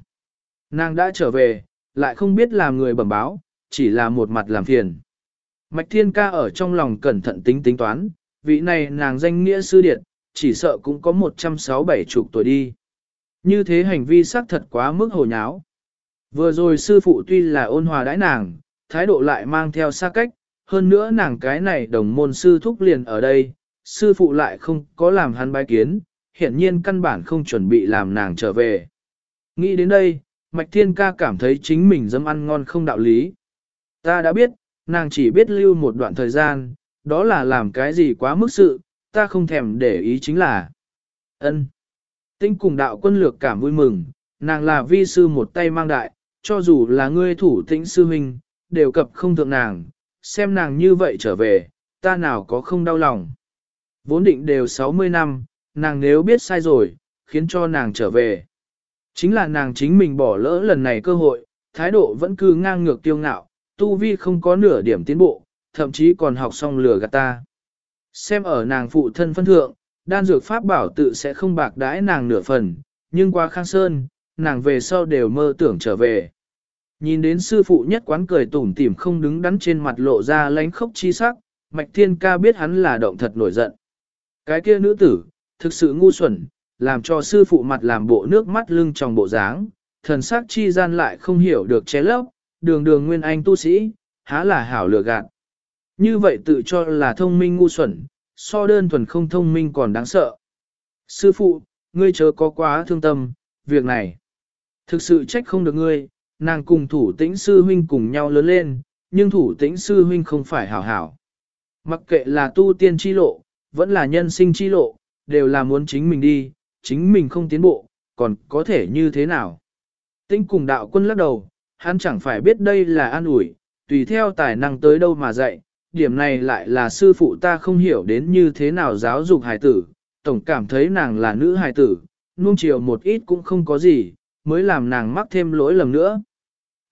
Nàng đã trở về, lại không biết làm người bẩm báo, chỉ là một mặt làm phiền. Mạch Thiên Ca ở trong lòng cẩn thận tính tính toán, vị này nàng danh nghĩa sư điện, chỉ sợ cũng có 167 chục tuổi đi. Như thế hành vi xác thật quá mức hồ nháo. Vừa rồi sư phụ tuy là ôn hòa đãi nàng, thái độ lại mang theo xa cách, hơn nữa nàng cái này đồng môn sư thúc liền ở đây, sư phụ lại không có làm hắn bái kiến, hiện nhiên căn bản không chuẩn bị làm nàng trở về. Nghĩ đến đây, Mạch Thiên Ca cảm thấy chính mình dâm ăn ngon không đạo lý. Ta đã biết, nàng chỉ biết lưu một đoạn thời gian, đó là làm cái gì quá mức sự, ta không thèm để ý chính là. ân. Tinh cùng đạo quân lược cảm vui mừng, nàng là vi sư một tay mang đại, cho dù là ngươi thủ tĩnh sư huynh, đều cập không thượng nàng, xem nàng như vậy trở về, ta nào có không đau lòng. Vốn định đều 60 năm, nàng nếu biết sai rồi, khiến cho nàng trở về. Chính là nàng chính mình bỏ lỡ lần này cơ hội, thái độ vẫn cứ ngang ngược tiêu ngạo, tu vi không có nửa điểm tiến bộ, thậm chí còn học xong lừa gạt ta. Xem ở nàng phụ thân phân thượng, đan dược pháp bảo tự sẽ không bạc đãi nàng nửa phần, nhưng qua khang sơn, nàng về sau đều mơ tưởng trở về. Nhìn đến sư phụ nhất quán cười tủm tỉm không đứng đắn trên mặt lộ ra lánh khốc chi sắc, Mạch Thiên Ca biết hắn là động thật nổi giận. Cái kia nữ tử, thực sự ngu xuẩn, làm cho sư phụ mặt làm bộ nước mắt lưng trong bộ dáng, thần sắc chi gian lại không hiểu được chế lấp, đường đường nguyên anh tu sĩ, há là hảo lừa gạt. Như vậy tự cho là thông minh ngu xuẩn, so đơn thuần không thông minh còn đáng sợ. Sư phụ, ngươi chớ có quá thương tâm, việc này. Thực sự trách không được ngươi, nàng cùng thủ tĩnh sư huynh cùng nhau lớn lên, nhưng thủ tĩnh sư huynh không phải hảo hảo. Mặc kệ là tu tiên chi lộ, vẫn là nhân sinh chi lộ, đều là muốn chính mình đi, chính mình không tiến bộ, còn có thể như thế nào. Tinh cùng đạo quân lắc đầu, hắn chẳng phải biết đây là an ủi, tùy theo tài năng tới đâu mà dạy, điểm này lại là sư phụ ta không hiểu đến như thế nào giáo dục hài tử, tổng cảm thấy nàng là nữ hài tử, nuông chiều một ít cũng không có gì, mới làm nàng mắc thêm lỗi lầm nữa.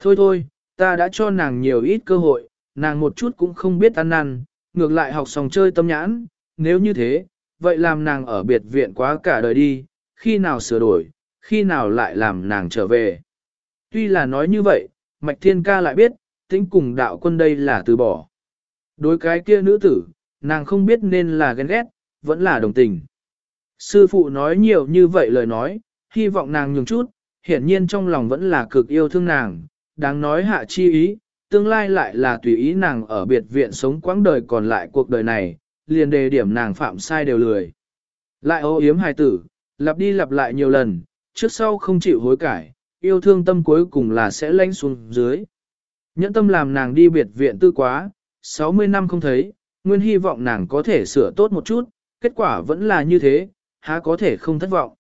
Thôi thôi, ta đã cho nàng nhiều ít cơ hội, nàng một chút cũng không biết ăn năn, ngược lại học xong chơi tâm nhãn, nếu như thế, vậy làm nàng ở biệt viện quá cả đời đi, khi nào sửa đổi, khi nào lại làm nàng trở về. Tuy là nói như vậy, Mạch Thiên Ca lại biết, tính cùng đạo quân đây là từ bỏ. Đối cái kia nữ tử, nàng không biết nên là ghen ghét, vẫn là đồng tình. Sư phụ nói nhiều như vậy lời nói, hy vọng nàng nhường chút, hiển nhiên trong lòng vẫn là cực yêu thương nàng, đáng nói hạ chi ý, tương lai lại là tùy ý nàng ở biệt viện sống quãng đời còn lại cuộc đời này, liền đề điểm nàng phạm sai đều lười. Lại ô yếm hài tử, lặp đi lặp lại nhiều lần, trước sau không chịu hối cải, yêu thương tâm cuối cùng là sẽ lanh xuống dưới. Nhẫn tâm làm nàng đi biệt viện tư quá, 60 năm không thấy, nguyên hy vọng nàng có thể sửa tốt một chút, kết quả vẫn là như thế, há có thể không thất vọng.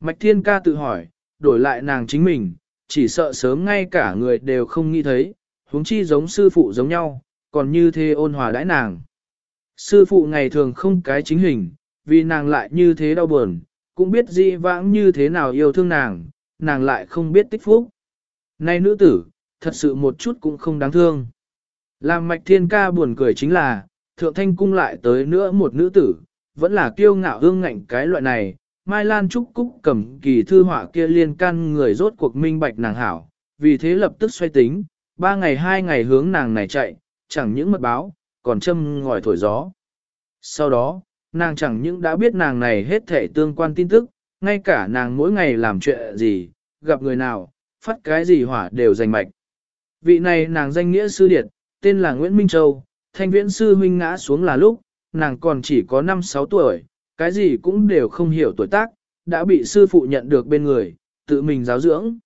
Mạch Thiên Ca tự hỏi, đổi lại nàng chính mình, chỉ sợ sớm ngay cả người đều không nghĩ thấy, huống chi giống sư phụ giống nhau, còn như thế ôn hòa đãi nàng. Sư phụ ngày thường không cái chính hình, vì nàng lại như thế đau buồn, cũng biết dị vãng như thế nào yêu thương nàng, nàng lại không biết tích phúc. nay nữ tử, thật sự một chút cũng không đáng thương. Làm mạch thiên ca buồn cười chính là, thượng thanh cung lại tới nữa một nữ tử, vẫn là kiêu ngạo hương ngạnh cái loại này, Mai Lan Trúc Cúc cầm kỳ thư họa kia liên can người rốt cuộc minh bạch nàng hảo, vì thế lập tức xoay tính, ba ngày hai ngày hướng nàng này chạy, chẳng những mật báo, còn châm ngòi thổi gió. Sau đó, nàng chẳng những đã biết nàng này hết thể tương quan tin tức, ngay cả nàng mỗi ngày làm chuyện gì, gặp người nào, phát cái gì hỏa đều giành mạch. Vị này nàng danh nghĩa sư điệt, tên là Nguyễn Minh Châu, thanh viễn sư huynh ngã xuống là lúc, nàng còn chỉ có 5-6 tuổi, cái gì cũng đều không hiểu tuổi tác, đã bị sư phụ nhận được bên người, tự mình giáo dưỡng.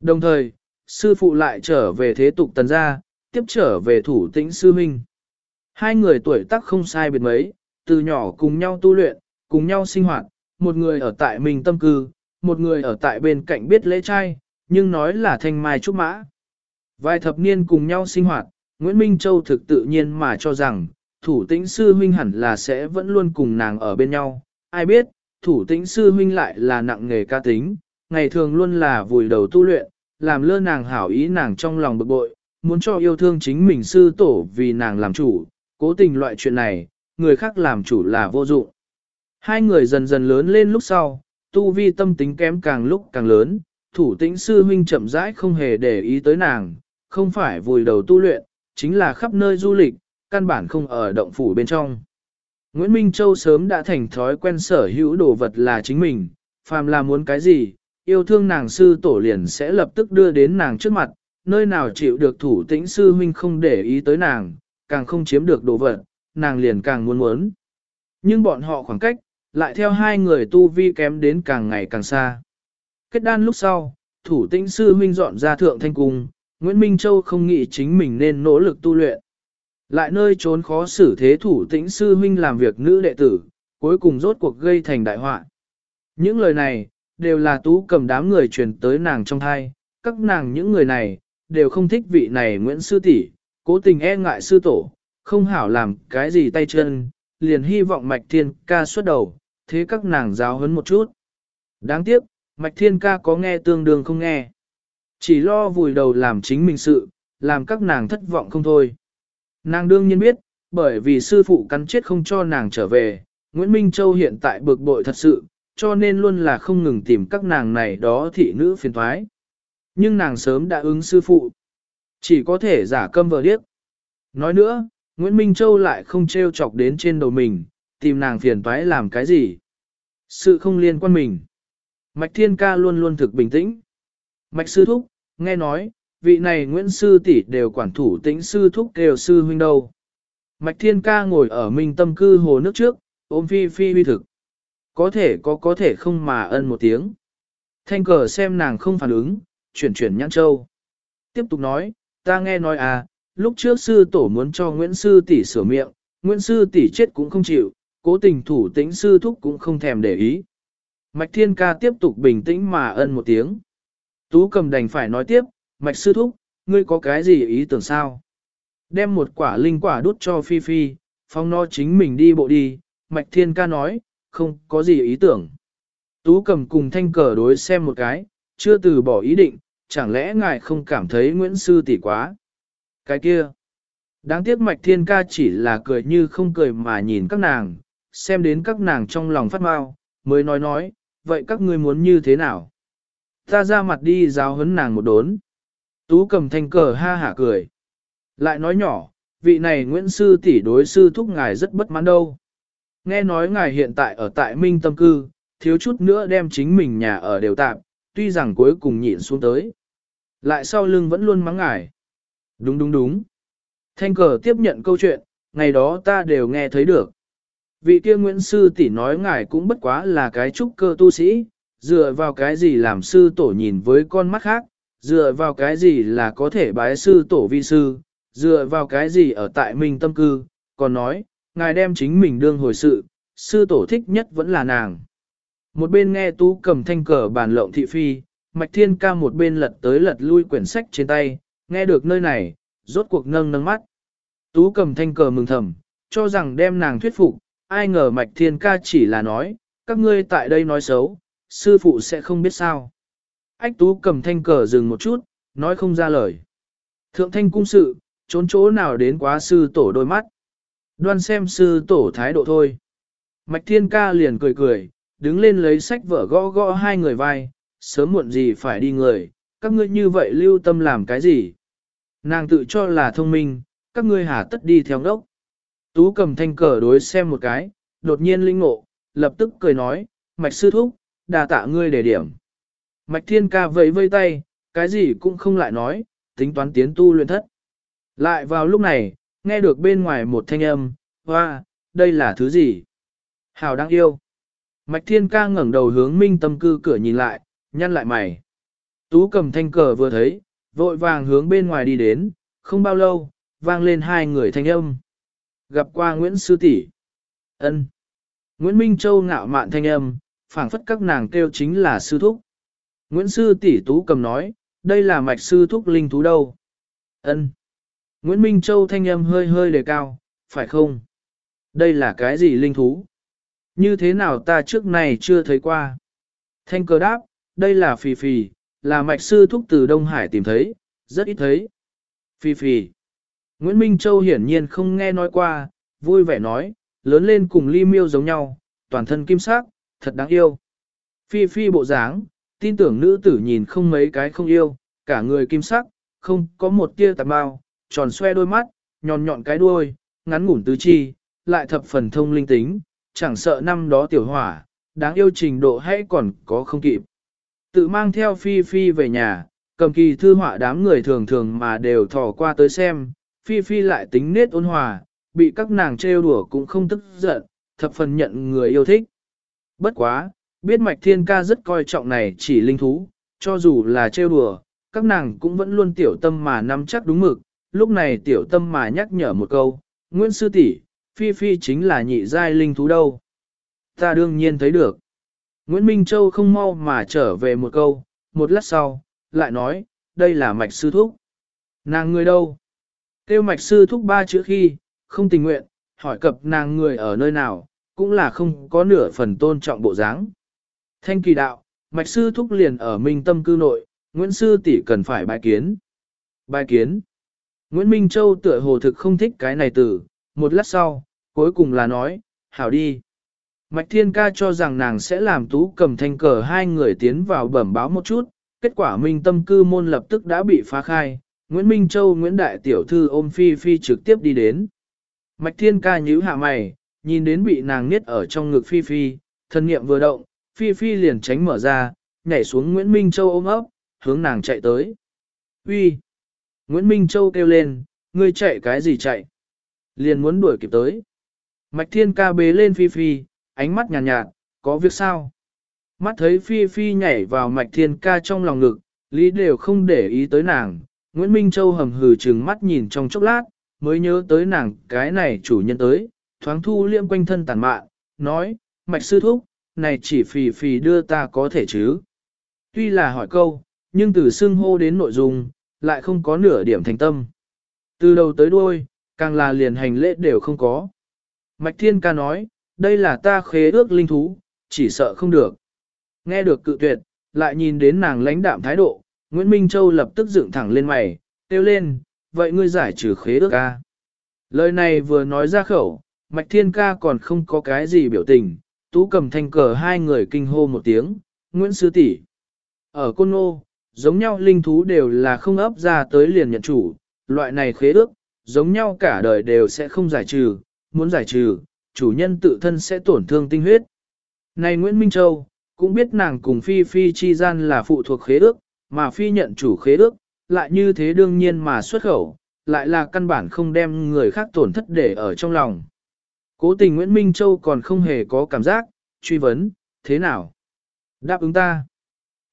Đồng thời, sư phụ lại trở về thế tục tần gia, tiếp trở về thủ tĩnh sư minh. Hai người tuổi tác không sai biệt mấy, từ nhỏ cùng nhau tu luyện, cùng nhau sinh hoạt, một người ở tại mình tâm cư, một người ở tại bên cạnh biết lễ trai, nhưng nói là thanh mai trúc mã. Vài thập niên cùng nhau sinh hoạt, Nguyễn Minh Châu thực tự nhiên mà cho rằng, thủ tĩnh sư huynh hẳn là sẽ vẫn luôn cùng nàng ở bên nhau. Ai biết, thủ tĩnh sư huynh lại là nặng nghề ca tính, ngày thường luôn là vùi đầu tu luyện, làm lơ nàng hảo ý nàng trong lòng bực bội, muốn cho yêu thương chính mình sư tổ vì nàng làm chủ, cố tình loại chuyện này, người khác làm chủ là vô dụng. Hai người dần dần lớn lên lúc sau, tu vi tâm tính kém càng lúc càng lớn, thủ tĩnh sư huynh chậm rãi không hề để ý tới nàng, không phải vùi đầu tu luyện, chính là khắp nơi du lịch, căn bản không ở động phủ bên trong. Nguyễn Minh Châu sớm đã thành thói quen sở hữu đồ vật là chính mình, phàm là muốn cái gì, yêu thương nàng sư tổ liền sẽ lập tức đưa đến nàng trước mặt, nơi nào chịu được thủ tĩnh sư huynh không để ý tới nàng, càng không chiếm được đồ vật, nàng liền càng muốn muốn. Nhưng bọn họ khoảng cách, lại theo hai người tu vi kém đến càng ngày càng xa. Kết đan lúc sau, thủ tĩnh sư huynh dọn ra thượng thanh cung, Nguyễn Minh Châu không nghĩ chính mình nên nỗ lực tu luyện. Lại nơi trốn khó xử thế thủ tĩnh sư huynh làm việc nữ đệ tử, cuối cùng rốt cuộc gây thành đại họa. Những lời này, đều là tú cầm đám người truyền tới nàng trong thai, các nàng những người này, đều không thích vị này Nguyễn Sư tỷ, cố tình e ngại sư tổ, không hảo làm cái gì tay chân, liền hy vọng Mạch Thiên ca xuất đầu, thế các nàng giáo huấn một chút. Đáng tiếc, Mạch Thiên ca có nghe tương đương không nghe. Chỉ lo vùi đầu làm chính mình sự, làm các nàng thất vọng không thôi. Nàng đương nhiên biết, bởi vì sư phụ cắn chết không cho nàng trở về, Nguyễn Minh Châu hiện tại bực bội thật sự, cho nên luôn là không ngừng tìm các nàng này đó thị nữ phiền thoái. Nhưng nàng sớm đã ứng sư phụ, chỉ có thể giả câm vờ điếc. Nói nữa, Nguyễn Minh Châu lại không treo chọc đến trên đầu mình, tìm nàng phiền toái làm cái gì. Sự không liên quan mình. Mạch Thiên Ca luôn luôn thực bình tĩnh. Mạch Sư Thúc, nghe nói, vị này Nguyễn Sư tỷ đều quản thủ tĩnh Sư Thúc kêu Sư Huynh đâu. Mạch Thiên Ca ngồi ở minh tâm cư hồ nước trước, ôm phi phi huy thực. Có thể có có thể không mà ân một tiếng. Thanh cờ xem nàng không phản ứng, chuyển chuyển nhãn châu. Tiếp tục nói, ta nghe nói à, lúc trước sư tổ muốn cho Nguyễn Sư tỷ sửa miệng, Nguyễn Sư tỷ chết cũng không chịu, cố tình thủ tĩnh sư thúc cũng không thèm để ý. Mạch Thiên Ca tiếp tục bình tĩnh mà ân một tiếng. Tú cầm đành phải nói tiếp, mạch sư thúc, ngươi có cái gì ý tưởng sao? Đem một quả linh quả đút cho Phi Phi, phong nó chính mình đi bộ đi, mạch thiên ca nói, không có gì ý tưởng. Tú cầm cùng thanh cờ đối xem một cái, chưa từ bỏ ý định, chẳng lẽ ngài không cảm thấy Nguyễn Sư tỷ quá? Cái kia, đáng tiếc mạch thiên ca chỉ là cười như không cười mà nhìn các nàng, xem đến các nàng trong lòng phát mau, mới nói nói, vậy các ngươi muốn như thế nào? Ta ra mặt đi giáo huấn nàng một đốn. Tú cầm thanh cờ ha hả cười. Lại nói nhỏ, vị này Nguyễn Sư tỷ đối sư thúc ngài rất bất mãn đâu. Nghe nói ngài hiện tại ở tại Minh Tâm Cư, thiếu chút nữa đem chính mình nhà ở đều tạm, tuy rằng cuối cùng nhịn xuống tới. Lại sau lưng vẫn luôn mắng ngài. Đúng đúng đúng. Thanh cờ tiếp nhận câu chuyện, ngày đó ta đều nghe thấy được. Vị kia Nguyễn Sư tỷ nói ngài cũng bất quá là cái trúc cơ tu sĩ, dựa vào cái gì làm sư tổ nhìn với con mắt khác, dựa vào cái gì là có thể bái sư tổ vi sư, dựa vào cái gì ở tại mình tâm cư, còn nói, ngài đem chính mình đương hồi sự, sư tổ thích nhất vẫn là nàng. Một bên nghe tú cầm thanh cờ bàn lộng thị phi, mạch thiên ca một bên lật tới lật lui quyển sách trên tay, nghe được nơi này, rốt cuộc nâng nâng mắt. Tú cầm thanh cờ mừng thầm, cho rằng đem nàng thuyết phục, ai ngờ mạch thiên ca chỉ là nói, các ngươi tại đây nói xấu, sư phụ sẽ không biết sao. Ách tú cầm thanh cờ dừng một chút, nói không ra lời. Thượng thanh cung sự, trốn chỗ nào đến quá sư tổ đôi mắt. Đoan xem sư tổ thái độ thôi. Mạch thiên ca liền cười cười, đứng lên lấy sách vở gõ gõ hai người vai, sớm muộn gì phải đi người, các ngươi như vậy lưu tâm làm cái gì. Nàng tự cho là thông minh, các ngươi hà tất đi theo đốc. Tú cầm thanh cờ đối xem một cái, đột nhiên linh ngộ, lập tức cười nói, mạch sư thúc, đà tạ ngươi để điểm. Mạch thiên ca vẫy vây tay, cái gì cũng không lại nói, tính toán tiến tu luyện thất. Lại vào lúc này, nghe được bên ngoài một thanh âm, hoa, đây là thứ gì? Hào đang yêu. Mạch thiên ca ngẩng đầu hướng minh tâm cư cửa nhìn lại, nhăn lại mày. Tú cầm thanh cờ vừa thấy, vội vàng hướng bên ngoài đi đến, không bao lâu, vang lên hai người thanh âm. Gặp qua Nguyễn Sư tỷ ân Nguyễn Minh Châu ngạo mạn thanh âm, phảng phất các nàng kêu chính là sư thúc. Nguyễn Sư tỷ Tú cầm nói, đây là mạch sư thúc linh thú đâu. ân Nguyễn Minh Châu thanh âm hơi hơi đề cao, phải không? Đây là cái gì linh thú? Như thế nào ta trước này chưa thấy qua? Thanh cờ đáp, đây là phì phì, là mạch sư thúc từ Đông Hải tìm thấy, rất ít thấy. Phì phì. Nguyễn Minh Châu hiển nhiên không nghe nói qua, vui vẻ nói, lớn lên cùng ly miêu giống nhau, toàn thân kim sắc, thật đáng yêu. Phi phi bộ dáng, tin tưởng nữ tử nhìn không mấy cái không yêu, cả người kim sắc, không có một tia tạp bao, tròn xoe đôi mắt, nhọn nhọn cái đuôi, ngắn ngủn tứ chi, lại thập phần thông linh tính, chẳng sợ năm đó tiểu hỏa, đáng yêu trình độ hay còn có không kịp. Tự mang theo Phi Phi về nhà, cầm kỳ thư họa đám người thường thường mà đều thò qua tới xem, Phi Phi lại tính nết ôn hòa, bị các nàng trêu đùa cũng không tức giận, thập phần nhận người yêu thích. Bất quá, biết Mạch Thiên Ca rất coi trọng này chỉ linh thú, cho dù là trêu đùa, các nàng cũng vẫn luôn tiểu tâm mà nắm chắc đúng mực, lúc này tiểu tâm mà nhắc nhở một câu, Nguyễn Sư tỷ Phi Phi chính là nhị giai linh thú đâu. Ta đương nhiên thấy được. Nguyễn Minh Châu không mau mà trở về một câu, một lát sau, lại nói, đây là mạch sư thúc. Nàng người đâu? Tiêu mạch sư thúc ba chữ khi, không tình nguyện, hỏi cập nàng người ở nơi nào, cũng là không có nửa phần tôn trọng bộ dáng. Thanh kỳ đạo, mạch sư thúc liền ở minh tâm cư nội, Nguyễn sư tỷ cần phải bài kiến. Bài kiến. Nguyễn Minh Châu tựa hồ thực không thích cái này từ, một lát sau, cuối cùng là nói, hảo đi. Mạch Thiên Ca cho rằng nàng sẽ làm tú cầm thanh cờ hai người tiến vào bẩm báo một chút, kết quả Minh Tâm cư môn lập tức đã bị phá khai, Nguyễn Minh Châu Nguyễn Đại Tiểu Thư ôm Phi Phi trực tiếp đi đến. Mạch Thiên Ca nhíu hạ mày, nhìn đến bị nàng niết ở trong ngực Phi Phi, thân niệm vừa động, Phi Phi liền tránh mở ra, nhảy xuống Nguyễn Minh Châu ôm ấp, hướng nàng chạy tới. Uy, Nguyễn Minh Châu kêu lên, ngươi chạy cái gì chạy? Liền muốn đuổi kịp tới. Mạch Thiên Ca bế lên Phi Phi, ánh mắt nhàn nhạt, nhạt, có việc sao? Mắt thấy Phi Phi nhảy vào Mạch Thiên Ca trong lòng ngực, Lý đều không để ý tới nàng. Nguyễn Minh Châu hầm hừ trừng mắt nhìn trong chốc lát, mới nhớ tới nàng cái này chủ nhân tới, thoáng thu liêm quanh thân tàn mạn, nói, Mạch Sư Thúc, này chỉ phì phì đưa ta có thể chứ? Tuy là hỏi câu, nhưng từ xưng hô đến nội dung, lại không có nửa điểm thành tâm. Từ đầu tới đuôi, càng là liền hành lễ đều không có. Mạch Thiên Ca nói, đây là ta khế ước linh thú, chỉ sợ không được. Nghe được cự tuyệt, lại nhìn đến nàng lãnh đạm thái độ, Nguyễn Minh Châu lập tức dựng thẳng lên mày, kêu lên, vậy ngươi giải trừ khế ước ca. Lời này vừa nói ra khẩu, Mạch Thiên Ca còn không có cái gì biểu tình, tú cầm thanh cờ hai người kinh hô một tiếng, Nguyễn Sư tỷ Ở Côn Ngô, giống nhau linh thú đều là không ấp ra tới liền nhận chủ, loại này khế ước, giống nhau cả đời đều sẽ không giải trừ, muốn giải trừ, chủ nhân tự thân sẽ tổn thương tinh huyết. Này Nguyễn Minh Châu, cũng biết nàng cùng Phi Phi chi gian là phụ thuộc khế ước, mà Phi nhận chủ khế ước, lại như thế đương nhiên mà xuất khẩu, lại là căn bản không đem người khác tổn thất để ở trong lòng. Cố tình Nguyễn Minh Châu còn không hề có cảm giác, truy vấn, thế nào? Đáp ứng ta.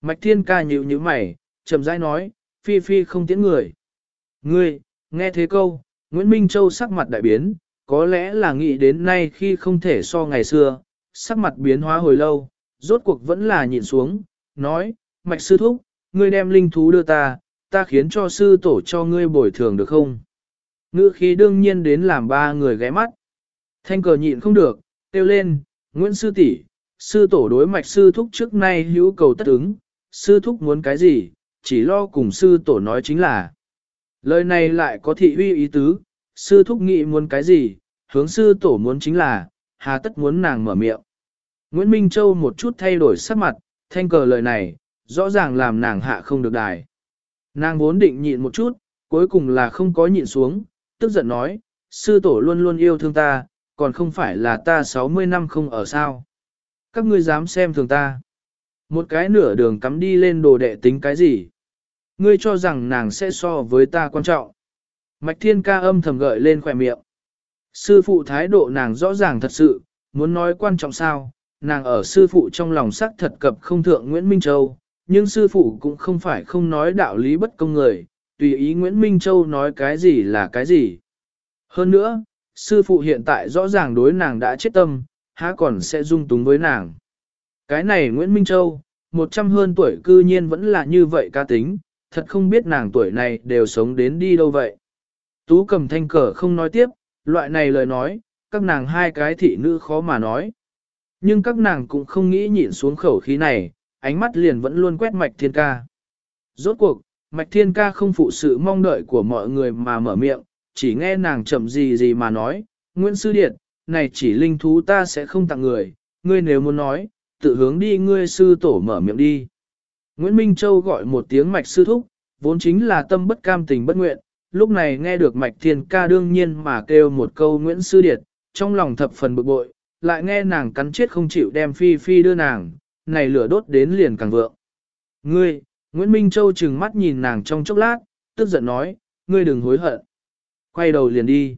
Mạch Thiên ca nhịu như mày, chậm rãi nói, Phi Phi không tiễn người. Ngươi, nghe thế câu, Nguyễn Minh Châu sắc mặt đại biến, có lẽ là nghĩ đến nay khi không thể so ngày xưa, sắc mặt biến hóa hồi lâu, rốt cuộc vẫn là nhìn xuống, nói, Mạch Sư Thúc, ngươi đem linh thú đưa ta, ta khiến cho sư tổ cho ngươi bồi thường được không? Ngữ khí đương nhiên đến làm ba người ghé mắt. Thanh cờ nhịn không được, kêu lên, Nguyễn Sư tỷ, sư tổ đối mạch sư thúc trước nay hữu cầu tất ứng, sư thúc muốn cái gì, chỉ lo cùng sư tổ nói chính là. Lời này lại có thị uy ý tứ, sư thúc nghĩ muốn cái gì, hướng sư tổ muốn chính là, hà tất muốn nàng mở miệng. Nguyễn Minh Châu một chút thay đổi sắc mặt, thanh cờ lời này, rõ ràng làm nàng hạ không được đài. Nàng vốn định nhịn một chút, cuối cùng là không có nhịn xuống, tức giận nói, sư tổ luôn luôn yêu thương ta, còn không phải là ta 60 năm không ở sao. Các ngươi dám xem thường ta. Một cái nửa đường cắm đi lên đồ đệ tính cái gì? Ngươi cho rằng nàng sẽ so với ta quan trọng. Mạch thiên ca âm thầm gợi lên khỏe miệng. Sư phụ thái độ nàng rõ ràng thật sự, muốn nói quan trọng sao, nàng ở sư phụ trong lòng sắc thật cập không thượng Nguyễn Minh Châu, nhưng sư phụ cũng không phải không nói đạo lý bất công người, tùy ý Nguyễn Minh Châu nói cái gì là cái gì. Hơn nữa, sư phụ hiện tại rõ ràng đối nàng đã chết tâm, há còn sẽ dung túng với nàng. Cái này Nguyễn Minh Châu, một trăm hơn tuổi cư nhiên vẫn là như vậy ca tính, thật không biết nàng tuổi này đều sống đến đi đâu vậy. Tú cầm thanh cờ không nói tiếp, loại này lời nói, các nàng hai cái thị nữ khó mà nói. Nhưng các nàng cũng không nghĩ nhịn xuống khẩu khí này, ánh mắt liền vẫn luôn quét mạch thiên ca. Rốt cuộc, mạch thiên ca không phụ sự mong đợi của mọi người mà mở miệng, chỉ nghe nàng chậm gì gì mà nói, Nguyễn Sư Điện, này chỉ linh thú ta sẽ không tặng người, ngươi nếu muốn nói, tự hướng đi ngươi sư tổ mở miệng đi. Nguyễn Minh Châu gọi một tiếng mạch sư thúc, vốn chính là tâm bất cam tình bất nguyện, lúc này nghe được mạch thiên ca đương nhiên mà kêu một câu Nguyễn Sư Điệt, trong lòng thập phần bực bội, lại nghe nàng cắn chết không chịu đem phi phi đưa nàng, này lửa đốt đến liền càng vượng. Ngươi, Nguyễn Minh Châu chừng mắt nhìn nàng trong chốc lát, tức giận nói, ngươi đừng hối hận. Quay đầu liền đi.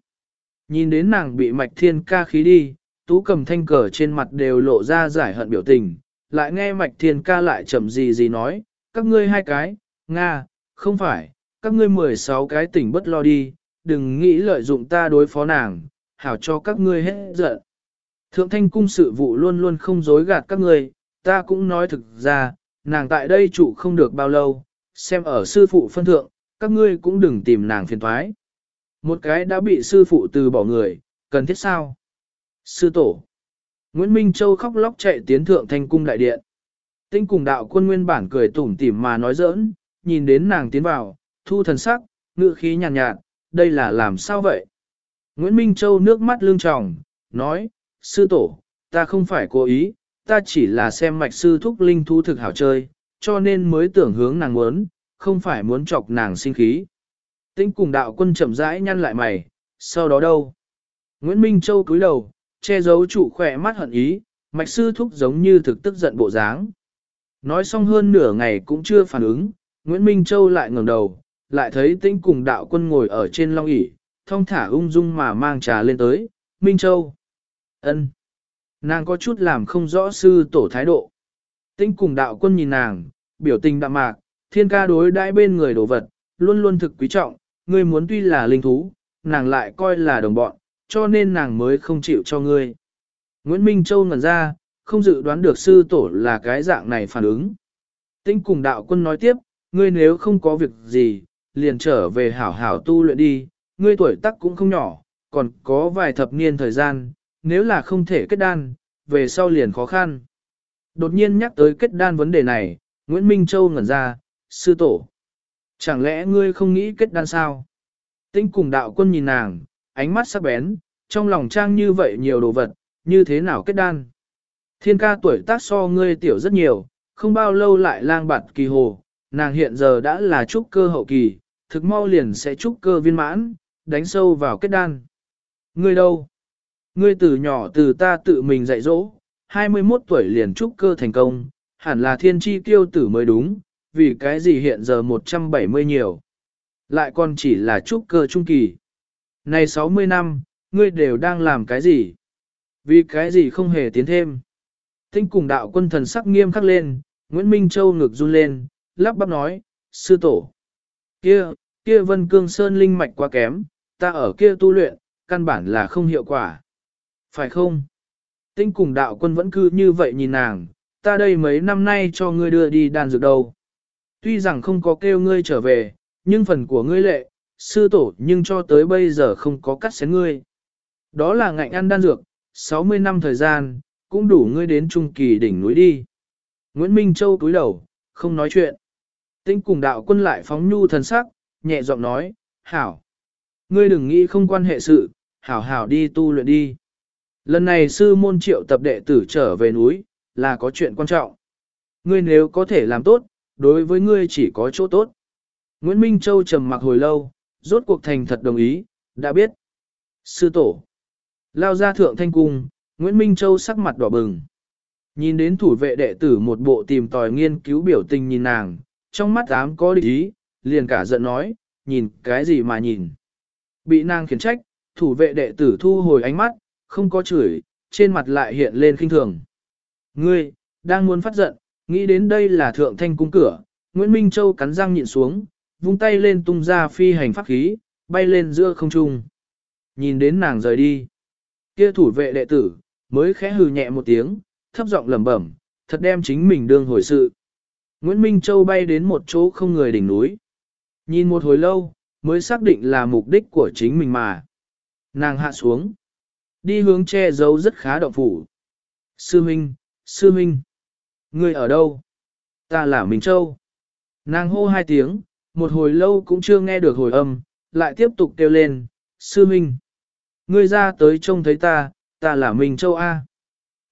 Nhìn đến nàng bị mạch thiên ca khí đi, tú cầm thanh cờ trên mặt đều lộ ra giải hận biểu tình, lại nghe mạch thiên ca lại chậm gì gì nói, các ngươi hai cái, Nga, không phải, các ngươi 16 cái tỉnh bất lo đi, đừng nghĩ lợi dụng ta đối phó nàng, hảo cho các ngươi hết giận. Thượng thanh cung sự vụ luôn luôn không dối gạt các ngươi, ta cũng nói thực ra, nàng tại đây trụ không được bao lâu, xem ở sư phụ phân thượng, các ngươi cũng đừng tìm nàng phiền thoái. Một cái đã bị sư phụ từ bỏ người, cần thiết sao? Sư tổ. Nguyễn Minh Châu khóc lóc chạy tiến thượng thanh cung đại điện. Tinh cùng đạo quân nguyên bản cười tủm tỉm mà nói giỡn, nhìn đến nàng tiến vào, thu thần sắc, ngựa khí nhàn nhạt, nhạt, đây là làm sao vậy? Nguyễn Minh Châu nước mắt lương tròng, nói, sư tổ, ta không phải cố ý, ta chỉ là xem mạch sư thúc linh thú thực hảo chơi, cho nên mới tưởng hướng nàng muốn, không phải muốn chọc nàng sinh khí. Tĩnh cùng đạo quân chậm rãi nhăn lại mày, sau đó đâu? Nguyễn Minh Châu cúi đầu, che giấu chủ khỏe mắt hận ý, mạch sư thúc giống như thực tức giận bộ dáng. Nói xong hơn nửa ngày cũng chưa phản ứng, Nguyễn Minh Châu lại ngẩng đầu, lại thấy Tĩnh cùng đạo quân ngồi ở trên long ỷ thong thả ung dung mà mang trà lên tới, Minh Châu. ân Nàng có chút làm không rõ sư tổ thái độ. Tĩnh cùng đạo quân nhìn nàng, biểu tình đạm mạc, thiên ca đối đãi bên người đồ vật, luôn luôn thực quý trọng, ngươi muốn tuy là linh thú, nàng lại coi là đồng bọn, cho nên nàng mới không chịu cho ngươi. Nguyễn Minh Châu ngẩn ra, không dự đoán được sư tổ là cái dạng này phản ứng. Tinh cùng đạo quân nói tiếp, ngươi nếu không có việc gì, liền trở về hảo hảo tu luyện đi, ngươi tuổi tác cũng không nhỏ, còn có vài thập niên thời gian, nếu là không thể kết đan, về sau liền khó khăn. Đột nhiên nhắc tới kết đan vấn đề này, Nguyễn Minh Châu ngẩn ra, sư tổ. Chẳng lẽ ngươi không nghĩ kết đan sao? Tinh cùng đạo quân nhìn nàng, ánh mắt sắc bén, trong lòng trang như vậy nhiều đồ vật, như thế nào kết đan? Thiên ca tuổi tác so ngươi tiểu rất nhiều, không bao lâu lại lang bạt kỳ hồ, nàng hiện giờ đã là trúc cơ hậu kỳ, thực mau liền sẽ trúc cơ viên mãn, đánh sâu vào kết đan. Ngươi đâu? Ngươi từ nhỏ từ ta tự mình dạy dỗ, 21 tuổi liền trúc cơ thành công, hẳn là thiên tri tiêu tử mới đúng, vì cái gì hiện giờ 170 nhiều. Lại còn chỉ là trúc cơ trung kỳ. Này 60 năm, ngươi đều đang làm cái gì? Vì cái gì không hề tiến thêm? Tinh cùng đạo quân thần sắc nghiêm khắc lên, Nguyễn Minh Châu ngực run lên, lắp bắp nói, sư tổ. Kia, kia vân cương sơn linh mạch quá kém, ta ở kia tu luyện, căn bản là không hiệu quả. Phải không? Tinh cùng đạo quân vẫn cứ như vậy nhìn nàng, ta đây mấy năm nay cho ngươi đưa đi đàn dược đâu. Tuy rằng không có kêu ngươi trở về, nhưng phần của ngươi lệ, sư tổ nhưng cho tới bây giờ không có cắt xén ngươi. Đó là ngạnh ăn đan dược, 60 năm thời gian, cũng đủ ngươi đến trung kỳ đỉnh núi đi. Nguyễn Minh Châu túi đầu, không nói chuyện. Tinh cùng đạo quân lại phóng nhu thần sắc, nhẹ giọng nói, hảo. Ngươi đừng nghĩ không quan hệ sự, hảo hảo đi tu luyện đi. Lần này sư môn triệu tập đệ tử trở về núi, là có chuyện quan trọng. Ngươi nếu có thể làm tốt, đối với ngươi chỉ có chỗ tốt. Nguyễn Minh Châu trầm mặc hồi lâu, rốt cuộc thành thật đồng ý, đã biết. Sư tổ. Lao ra thượng thanh cung, Nguyễn Minh Châu sắc mặt đỏ bừng. Nhìn đến thủ vệ đệ tử một bộ tìm tòi nghiên cứu biểu tình nhìn nàng, trong mắt ám có địch ý, liền cả giận nói, nhìn cái gì mà nhìn. Bị nàng khiển trách, thủ vệ đệ tử thu hồi ánh mắt, không có chửi, trên mặt lại hiện lên khinh thường. Ngươi, đang muốn phát giận, nghĩ đến đây là thượng thanh cung cửa, Nguyễn Minh Châu cắn răng nhịn xuống, vung tay lên tung ra phi hành pháp khí, bay lên giữa không trung. Nhìn đến nàng rời đi. Kia thủ vệ đệ tử, mới khẽ hừ nhẹ một tiếng, thấp giọng lẩm bẩm, thật đem chính mình đương hồi sự. Nguyễn Minh Châu bay đến một chỗ không người đỉnh núi. Nhìn một hồi lâu, mới xác định là mục đích của chính mình mà. Nàng hạ xuống. Đi hướng che giấu rất khá động phủ. Sư Minh, Sư Minh. Ngươi ở đâu? Ta là Minh Châu. Nàng hô hai tiếng, một hồi lâu cũng chưa nghe được hồi âm, lại tiếp tục kêu lên, Sư Minh. Ngươi ra tới trông thấy ta, ta là Minh Châu A.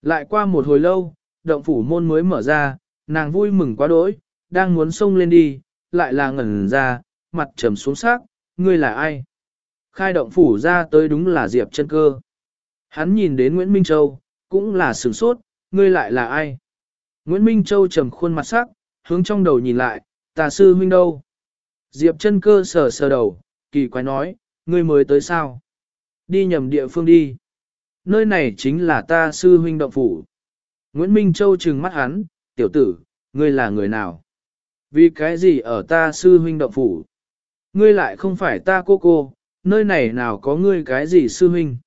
Lại qua một hồi lâu, động phủ môn mới mở ra, nàng vui mừng quá đỗi, đang muốn xông lên đi, lại là ngẩn ra, mặt trầm xuống sắc, ngươi là ai? Khai động phủ ra tới đúng là Diệp chân cơ. Hắn nhìn đến Nguyễn Minh Châu, cũng là sửng sốt, ngươi lại là ai? Nguyễn Minh Châu trầm khuôn mặt sắc, hướng trong đầu nhìn lại, tà sư huynh đâu? Diệp chân cơ sờ sờ đầu, kỳ quái nói, ngươi mới tới sao? Đi nhầm địa phương đi. Nơi này chính là ta sư huynh động phủ. Nguyễn Minh Châu trừng mắt hắn, tiểu tử, ngươi là người nào? Vì cái gì ở ta sư huynh động phủ? Ngươi lại không phải ta cô cô, nơi này nào có ngươi cái gì sư huynh?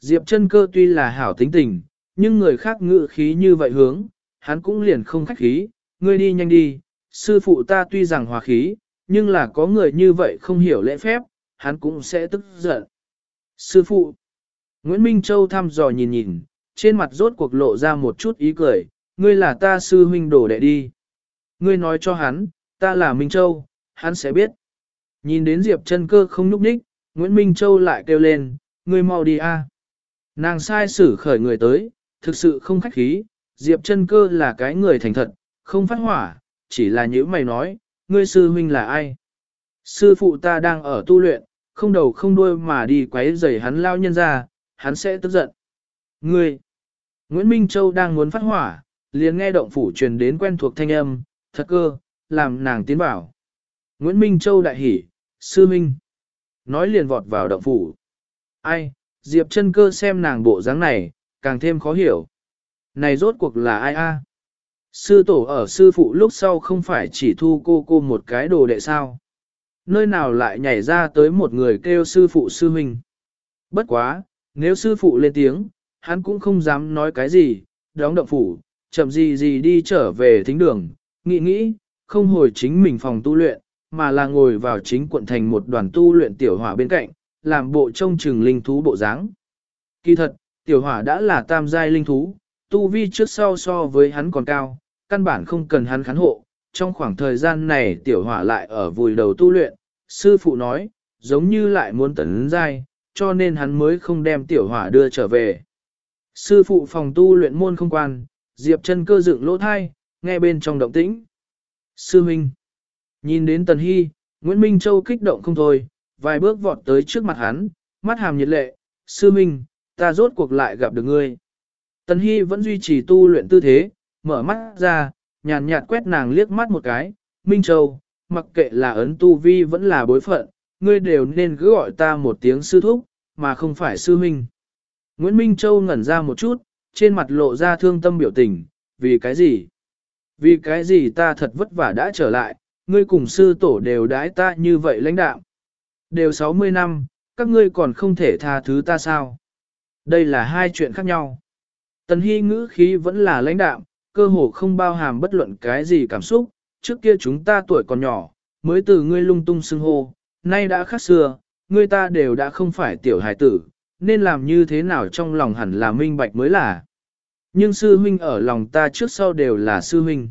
Diệp chân cơ tuy là hảo tính tình, nhưng người khác ngự khí như vậy hướng, hắn cũng liền không khách khí, ngươi đi nhanh đi, sư phụ ta tuy rằng hòa khí, nhưng là có người như vậy không hiểu lễ phép, hắn cũng sẽ tức giận. Sư phụ, Nguyễn Minh Châu thăm dò nhìn nhìn, trên mặt rốt cuộc lộ ra một chút ý cười, ngươi là ta sư huynh đổ đệ đi. Ngươi nói cho hắn, ta là Minh Châu, hắn sẽ biết. Nhìn đến Diệp chân cơ không núp đích, Nguyễn Minh Châu lại kêu lên, ngươi mau đi a. Nàng sai xử khởi người tới, thực sự không khách khí, Diệp chân cơ là cái người thành thật, không phát hỏa, chỉ là những mày nói, ngươi sư huynh là ai? Sư phụ ta đang ở tu luyện, không đầu không đuôi mà đi quấy rầy hắn lao nhân ra, hắn sẽ tức giận. Ngươi! Nguyễn Minh Châu đang muốn phát hỏa, liền nghe động phủ truyền đến quen thuộc thanh âm, thật cơ, làm nàng tiến bảo. Nguyễn Minh Châu đại hỉ, sư minh. Nói liền vọt vào động phủ. Ai, Diệp chân cơ xem nàng bộ dáng này, càng thêm khó hiểu. Này rốt cuộc là ai a? Sư tổ ở sư phụ lúc sau không phải chỉ thu cô cô một cái đồ đệ sao. Nơi nào lại nhảy ra tới một người kêu sư phụ sư huynh. Bất quá, nếu sư phụ lên tiếng, hắn cũng không dám nói cái gì, đóng động phủ, chậm gì gì đi trở về thính đường, nghĩ nghĩ, không hồi chính mình phòng tu luyện, mà là ngồi vào chính quận thành một đoàn tu luyện tiểu hỏa bên cạnh, làm bộ trông chừng linh thú bộ dáng. Kỳ thật, tiểu hỏa đã là tam giai linh thú, tu vi trước sau so với hắn còn cao, căn bản không cần hắn khán hộ. Trong khoảng thời gian này tiểu hỏa lại ở vùi đầu tu luyện, sư phụ nói, giống như lại muốn tấn giai, cho nên hắn mới không đem tiểu hỏa đưa trở về. Sư phụ phòng tu luyện môn không quan, Diệp chân cơ dựng lỗ thai, nghe bên trong động tĩnh. Sư Minh. Nhìn đến Tần Hy, Nguyễn Minh Châu kích động không thôi, vài bước vọt tới trước mặt hắn, mắt hàm nhiệt lệ. Sư Minh, ta rốt cuộc lại gặp được ngươi. Tần Hy vẫn duy trì tu luyện tư thế, mở mắt ra, nhàn nhạt quét nàng liếc mắt một cái. Minh Châu, mặc kệ là ấn tu vi vẫn là bối phận, ngươi đều nên cứ gọi ta một tiếng sư thúc, mà không phải sư minh. Nguyễn Minh Châu ngẩn ra một chút, trên mặt lộ ra thương tâm biểu tình, vì cái gì? Vì cái gì ta thật vất vả đã trở lại, ngươi cùng sư tổ đều đái ta như vậy lãnh đạo. Đều 60 năm, các ngươi còn không thể tha thứ ta sao? Đây là hai chuyện khác nhau. Tần Hy ngữ khí vẫn là lãnh đạo, cơ hồ không bao hàm bất luận cái gì cảm xúc, trước kia chúng ta tuổi còn nhỏ, mới từ ngươi lung tung xưng hô, nay đã khác xưa, ngươi ta đều đã không phải tiểu hài tử, nên làm như thế nào trong lòng hẳn là minh bạch mới là. Nhưng sư huynh ở lòng ta trước sau đều là sư huynh.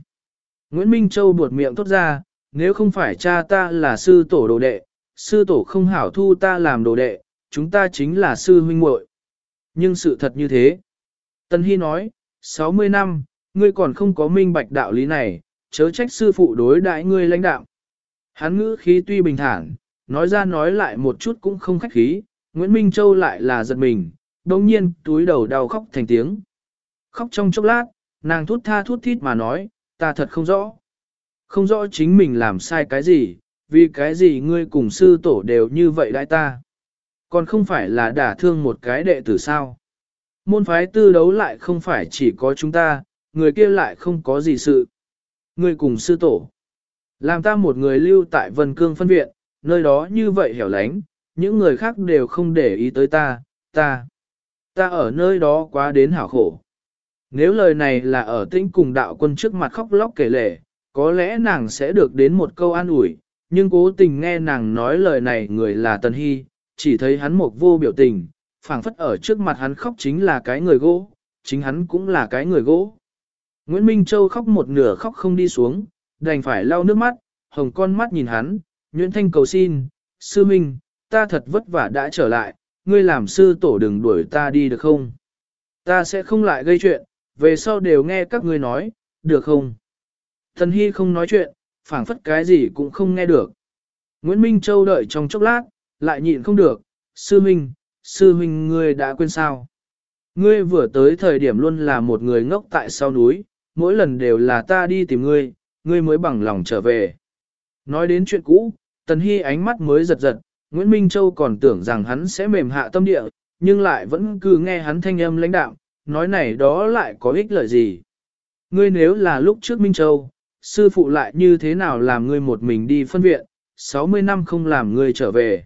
Nguyễn Minh Châu buột miệng thốt ra, nếu không phải cha ta là sư tổ đồ đệ, sư tổ không hảo thu ta làm đồ đệ, chúng ta chính là sư huynh muội. Nhưng sự thật như thế. Tân Hy nói, 60 năm, ngươi còn không có minh bạch đạo lý này, chớ trách sư phụ đối đại ngươi lãnh đạo. Hắn ngữ khí tuy bình thản, nói ra nói lại một chút cũng không khách khí, Nguyễn Minh Châu lại là giật mình, đồng nhiên túi đầu đau khóc thành tiếng. Khóc trong chốc lát, nàng thút tha thút thít mà nói, ta thật không rõ. Không rõ chính mình làm sai cái gì, vì cái gì ngươi cùng sư tổ đều như vậy đại ta. Còn không phải là đả thương một cái đệ tử sao. Môn phái tư đấu lại không phải chỉ có chúng ta, người kia lại không có gì sự. Người cùng sư tổ. Làm ta một người lưu tại Vân Cương phân viện, nơi đó như vậy hẻo lánh, những người khác đều không để ý tới ta, ta. Ta ở nơi đó quá đến hảo khổ. Nếu lời này là ở tĩnh cùng đạo quân trước mặt khóc lóc kể lể, có lẽ nàng sẽ được đến một câu an ủi, nhưng cố tình nghe nàng nói lời này người là Tần Hy, chỉ thấy hắn một vô biểu tình, phảng phất ở trước mặt hắn khóc chính là cái người gỗ, chính hắn cũng là cái người gỗ. Nguyễn Minh Châu khóc một nửa khóc không đi xuống, đành phải lau nước mắt, hồng con mắt nhìn hắn, Nguyễn Thanh cầu xin, sư minh, ta thật vất vả đã trở lại, ngươi làm sư tổ đừng đuổi ta đi được không? Ta sẽ không lại gây chuyện, về sau đều nghe các ngươi nói, được không? Thần Hy không nói chuyện, phảng phất cái gì cũng không nghe được. Nguyễn Minh Châu đợi trong chốc lát, lại nhịn không được, sư minh, sư huynh ngươi đã quên sao? Ngươi vừa tới thời điểm luôn là một người ngốc tại sau núi, mỗi lần đều là ta đi tìm ngươi, ngươi mới bằng lòng trở về. Nói đến chuyện cũ, Tần Hy ánh mắt mới giật giật, Nguyễn Minh Châu còn tưởng rằng hắn sẽ mềm hạ tâm địa, nhưng lại vẫn cứ nghe hắn thanh âm lãnh đạo, nói này đó lại có ích lợi gì. Ngươi nếu là lúc trước Minh Châu, sư phụ lại như thế nào làm ngươi một mình đi phân viện, 60 năm không làm ngươi trở về.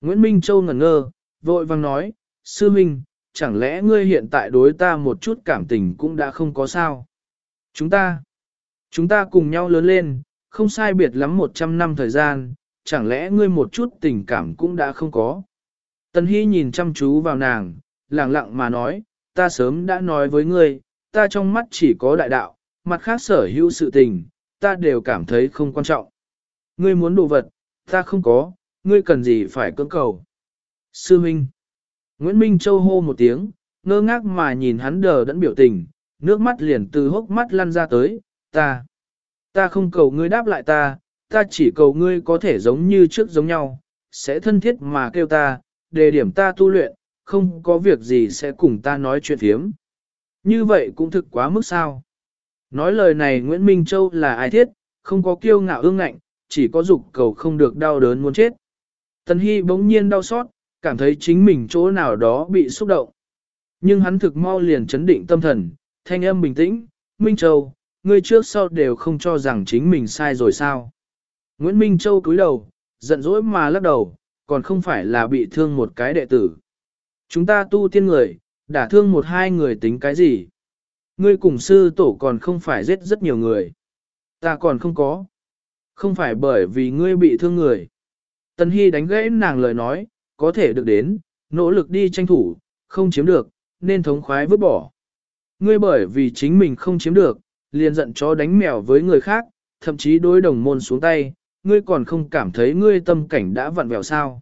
Nguyễn Minh Châu ngẩn ngơ, vội vang nói, sư Minh, chẳng lẽ ngươi hiện tại đối ta một chút cảm tình cũng đã không có sao? Chúng ta, chúng ta cùng nhau lớn lên, không sai biệt lắm 100 năm thời gian, chẳng lẽ ngươi một chút tình cảm cũng đã không có. Tần Hy nhìn chăm chú vào nàng, lặng lặng mà nói, ta sớm đã nói với ngươi, ta trong mắt chỉ có đại đạo, mặt khác sở hữu sự tình, ta đều cảm thấy không quan trọng. Ngươi muốn đồ vật, ta không có, ngươi cần gì phải cưỡng cầu. Sư Minh Nguyễn Minh Châu hô một tiếng, ngơ ngác mà nhìn hắn đờ đẫn biểu tình, nước mắt liền từ hốc mắt lăn ra tới, ta. Ta không cầu ngươi đáp lại ta, ta chỉ cầu ngươi có thể giống như trước giống nhau, sẽ thân thiết mà kêu ta, đề điểm ta tu luyện, không có việc gì sẽ cùng ta nói chuyện thiếm. Như vậy cũng thực quá mức sao. Nói lời này Nguyễn Minh Châu là ai thiết, không có kiêu ngạo ương ngạnh, chỉ có dục cầu không được đau đớn muốn chết. Tần Hy bỗng nhiên đau xót, cảm thấy chính mình chỗ nào đó bị xúc động. Nhưng hắn thực mau liền chấn định tâm thần, thanh âm bình tĩnh, Minh Châu, ngươi trước sau đều không cho rằng chính mình sai rồi sao. Nguyễn Minh Châu cúi đầu, giận dỗi mà lắc đầu, còn không phải là bị thương một cái đệ tử. Chúng ta tu tiên người, đã thương một hai người tính cái gì? Ngươi cùng sư tổ còn không phải giết rất nhiều người. Ta còn không có. Không phải bởi vì ngươi bị thương người. Tần Hy đánh gãy nàng lời nói, có thể được đến, nỗ lực đi tranh thủ, không chiếm được, nên thống khoái vứt bỏ. Ngươi bởi vì chính mình không chiếm được, liền giận chó đánh mèo với người khác, thậm chí đối đồng môn xuống tay, ngươi còn không cảm thấy ngươi tâm cảnh đã vặn vẹo sao.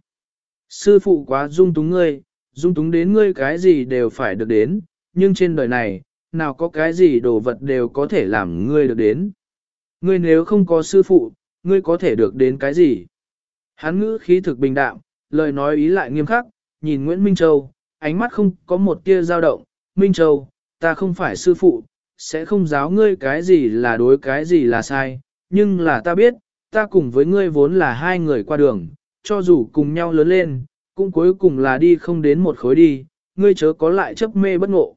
Sư phụ quá dung túng ngươi, dung túng đến ngươi cái gì đều phải được đến, nhưng trên đời này, nào có cái gì đồ vật đều có thể làm ngươi được đến. Ngươi nếu không có sư phụ, ngươi có thể được đến cái gì? Hán ngữ khí thực bình đạm, lời nói ý lại nghiêm khắc, nhìn Nguyễn Minh Châu, ánh mắt không có một tia dao động. Minh Châu, ta không phải sư phụ, sẽ không giáo ngươi cái gì là đối cái gì là sai, nhưng là ta biết, ta cùng với ngươi vốn là hai người qua đường, cho dù cùng nhau lớn lên, cũng cuối cùng là đi không đến một khối đi, ngươi chớ có lại chấp mê bất ngộ.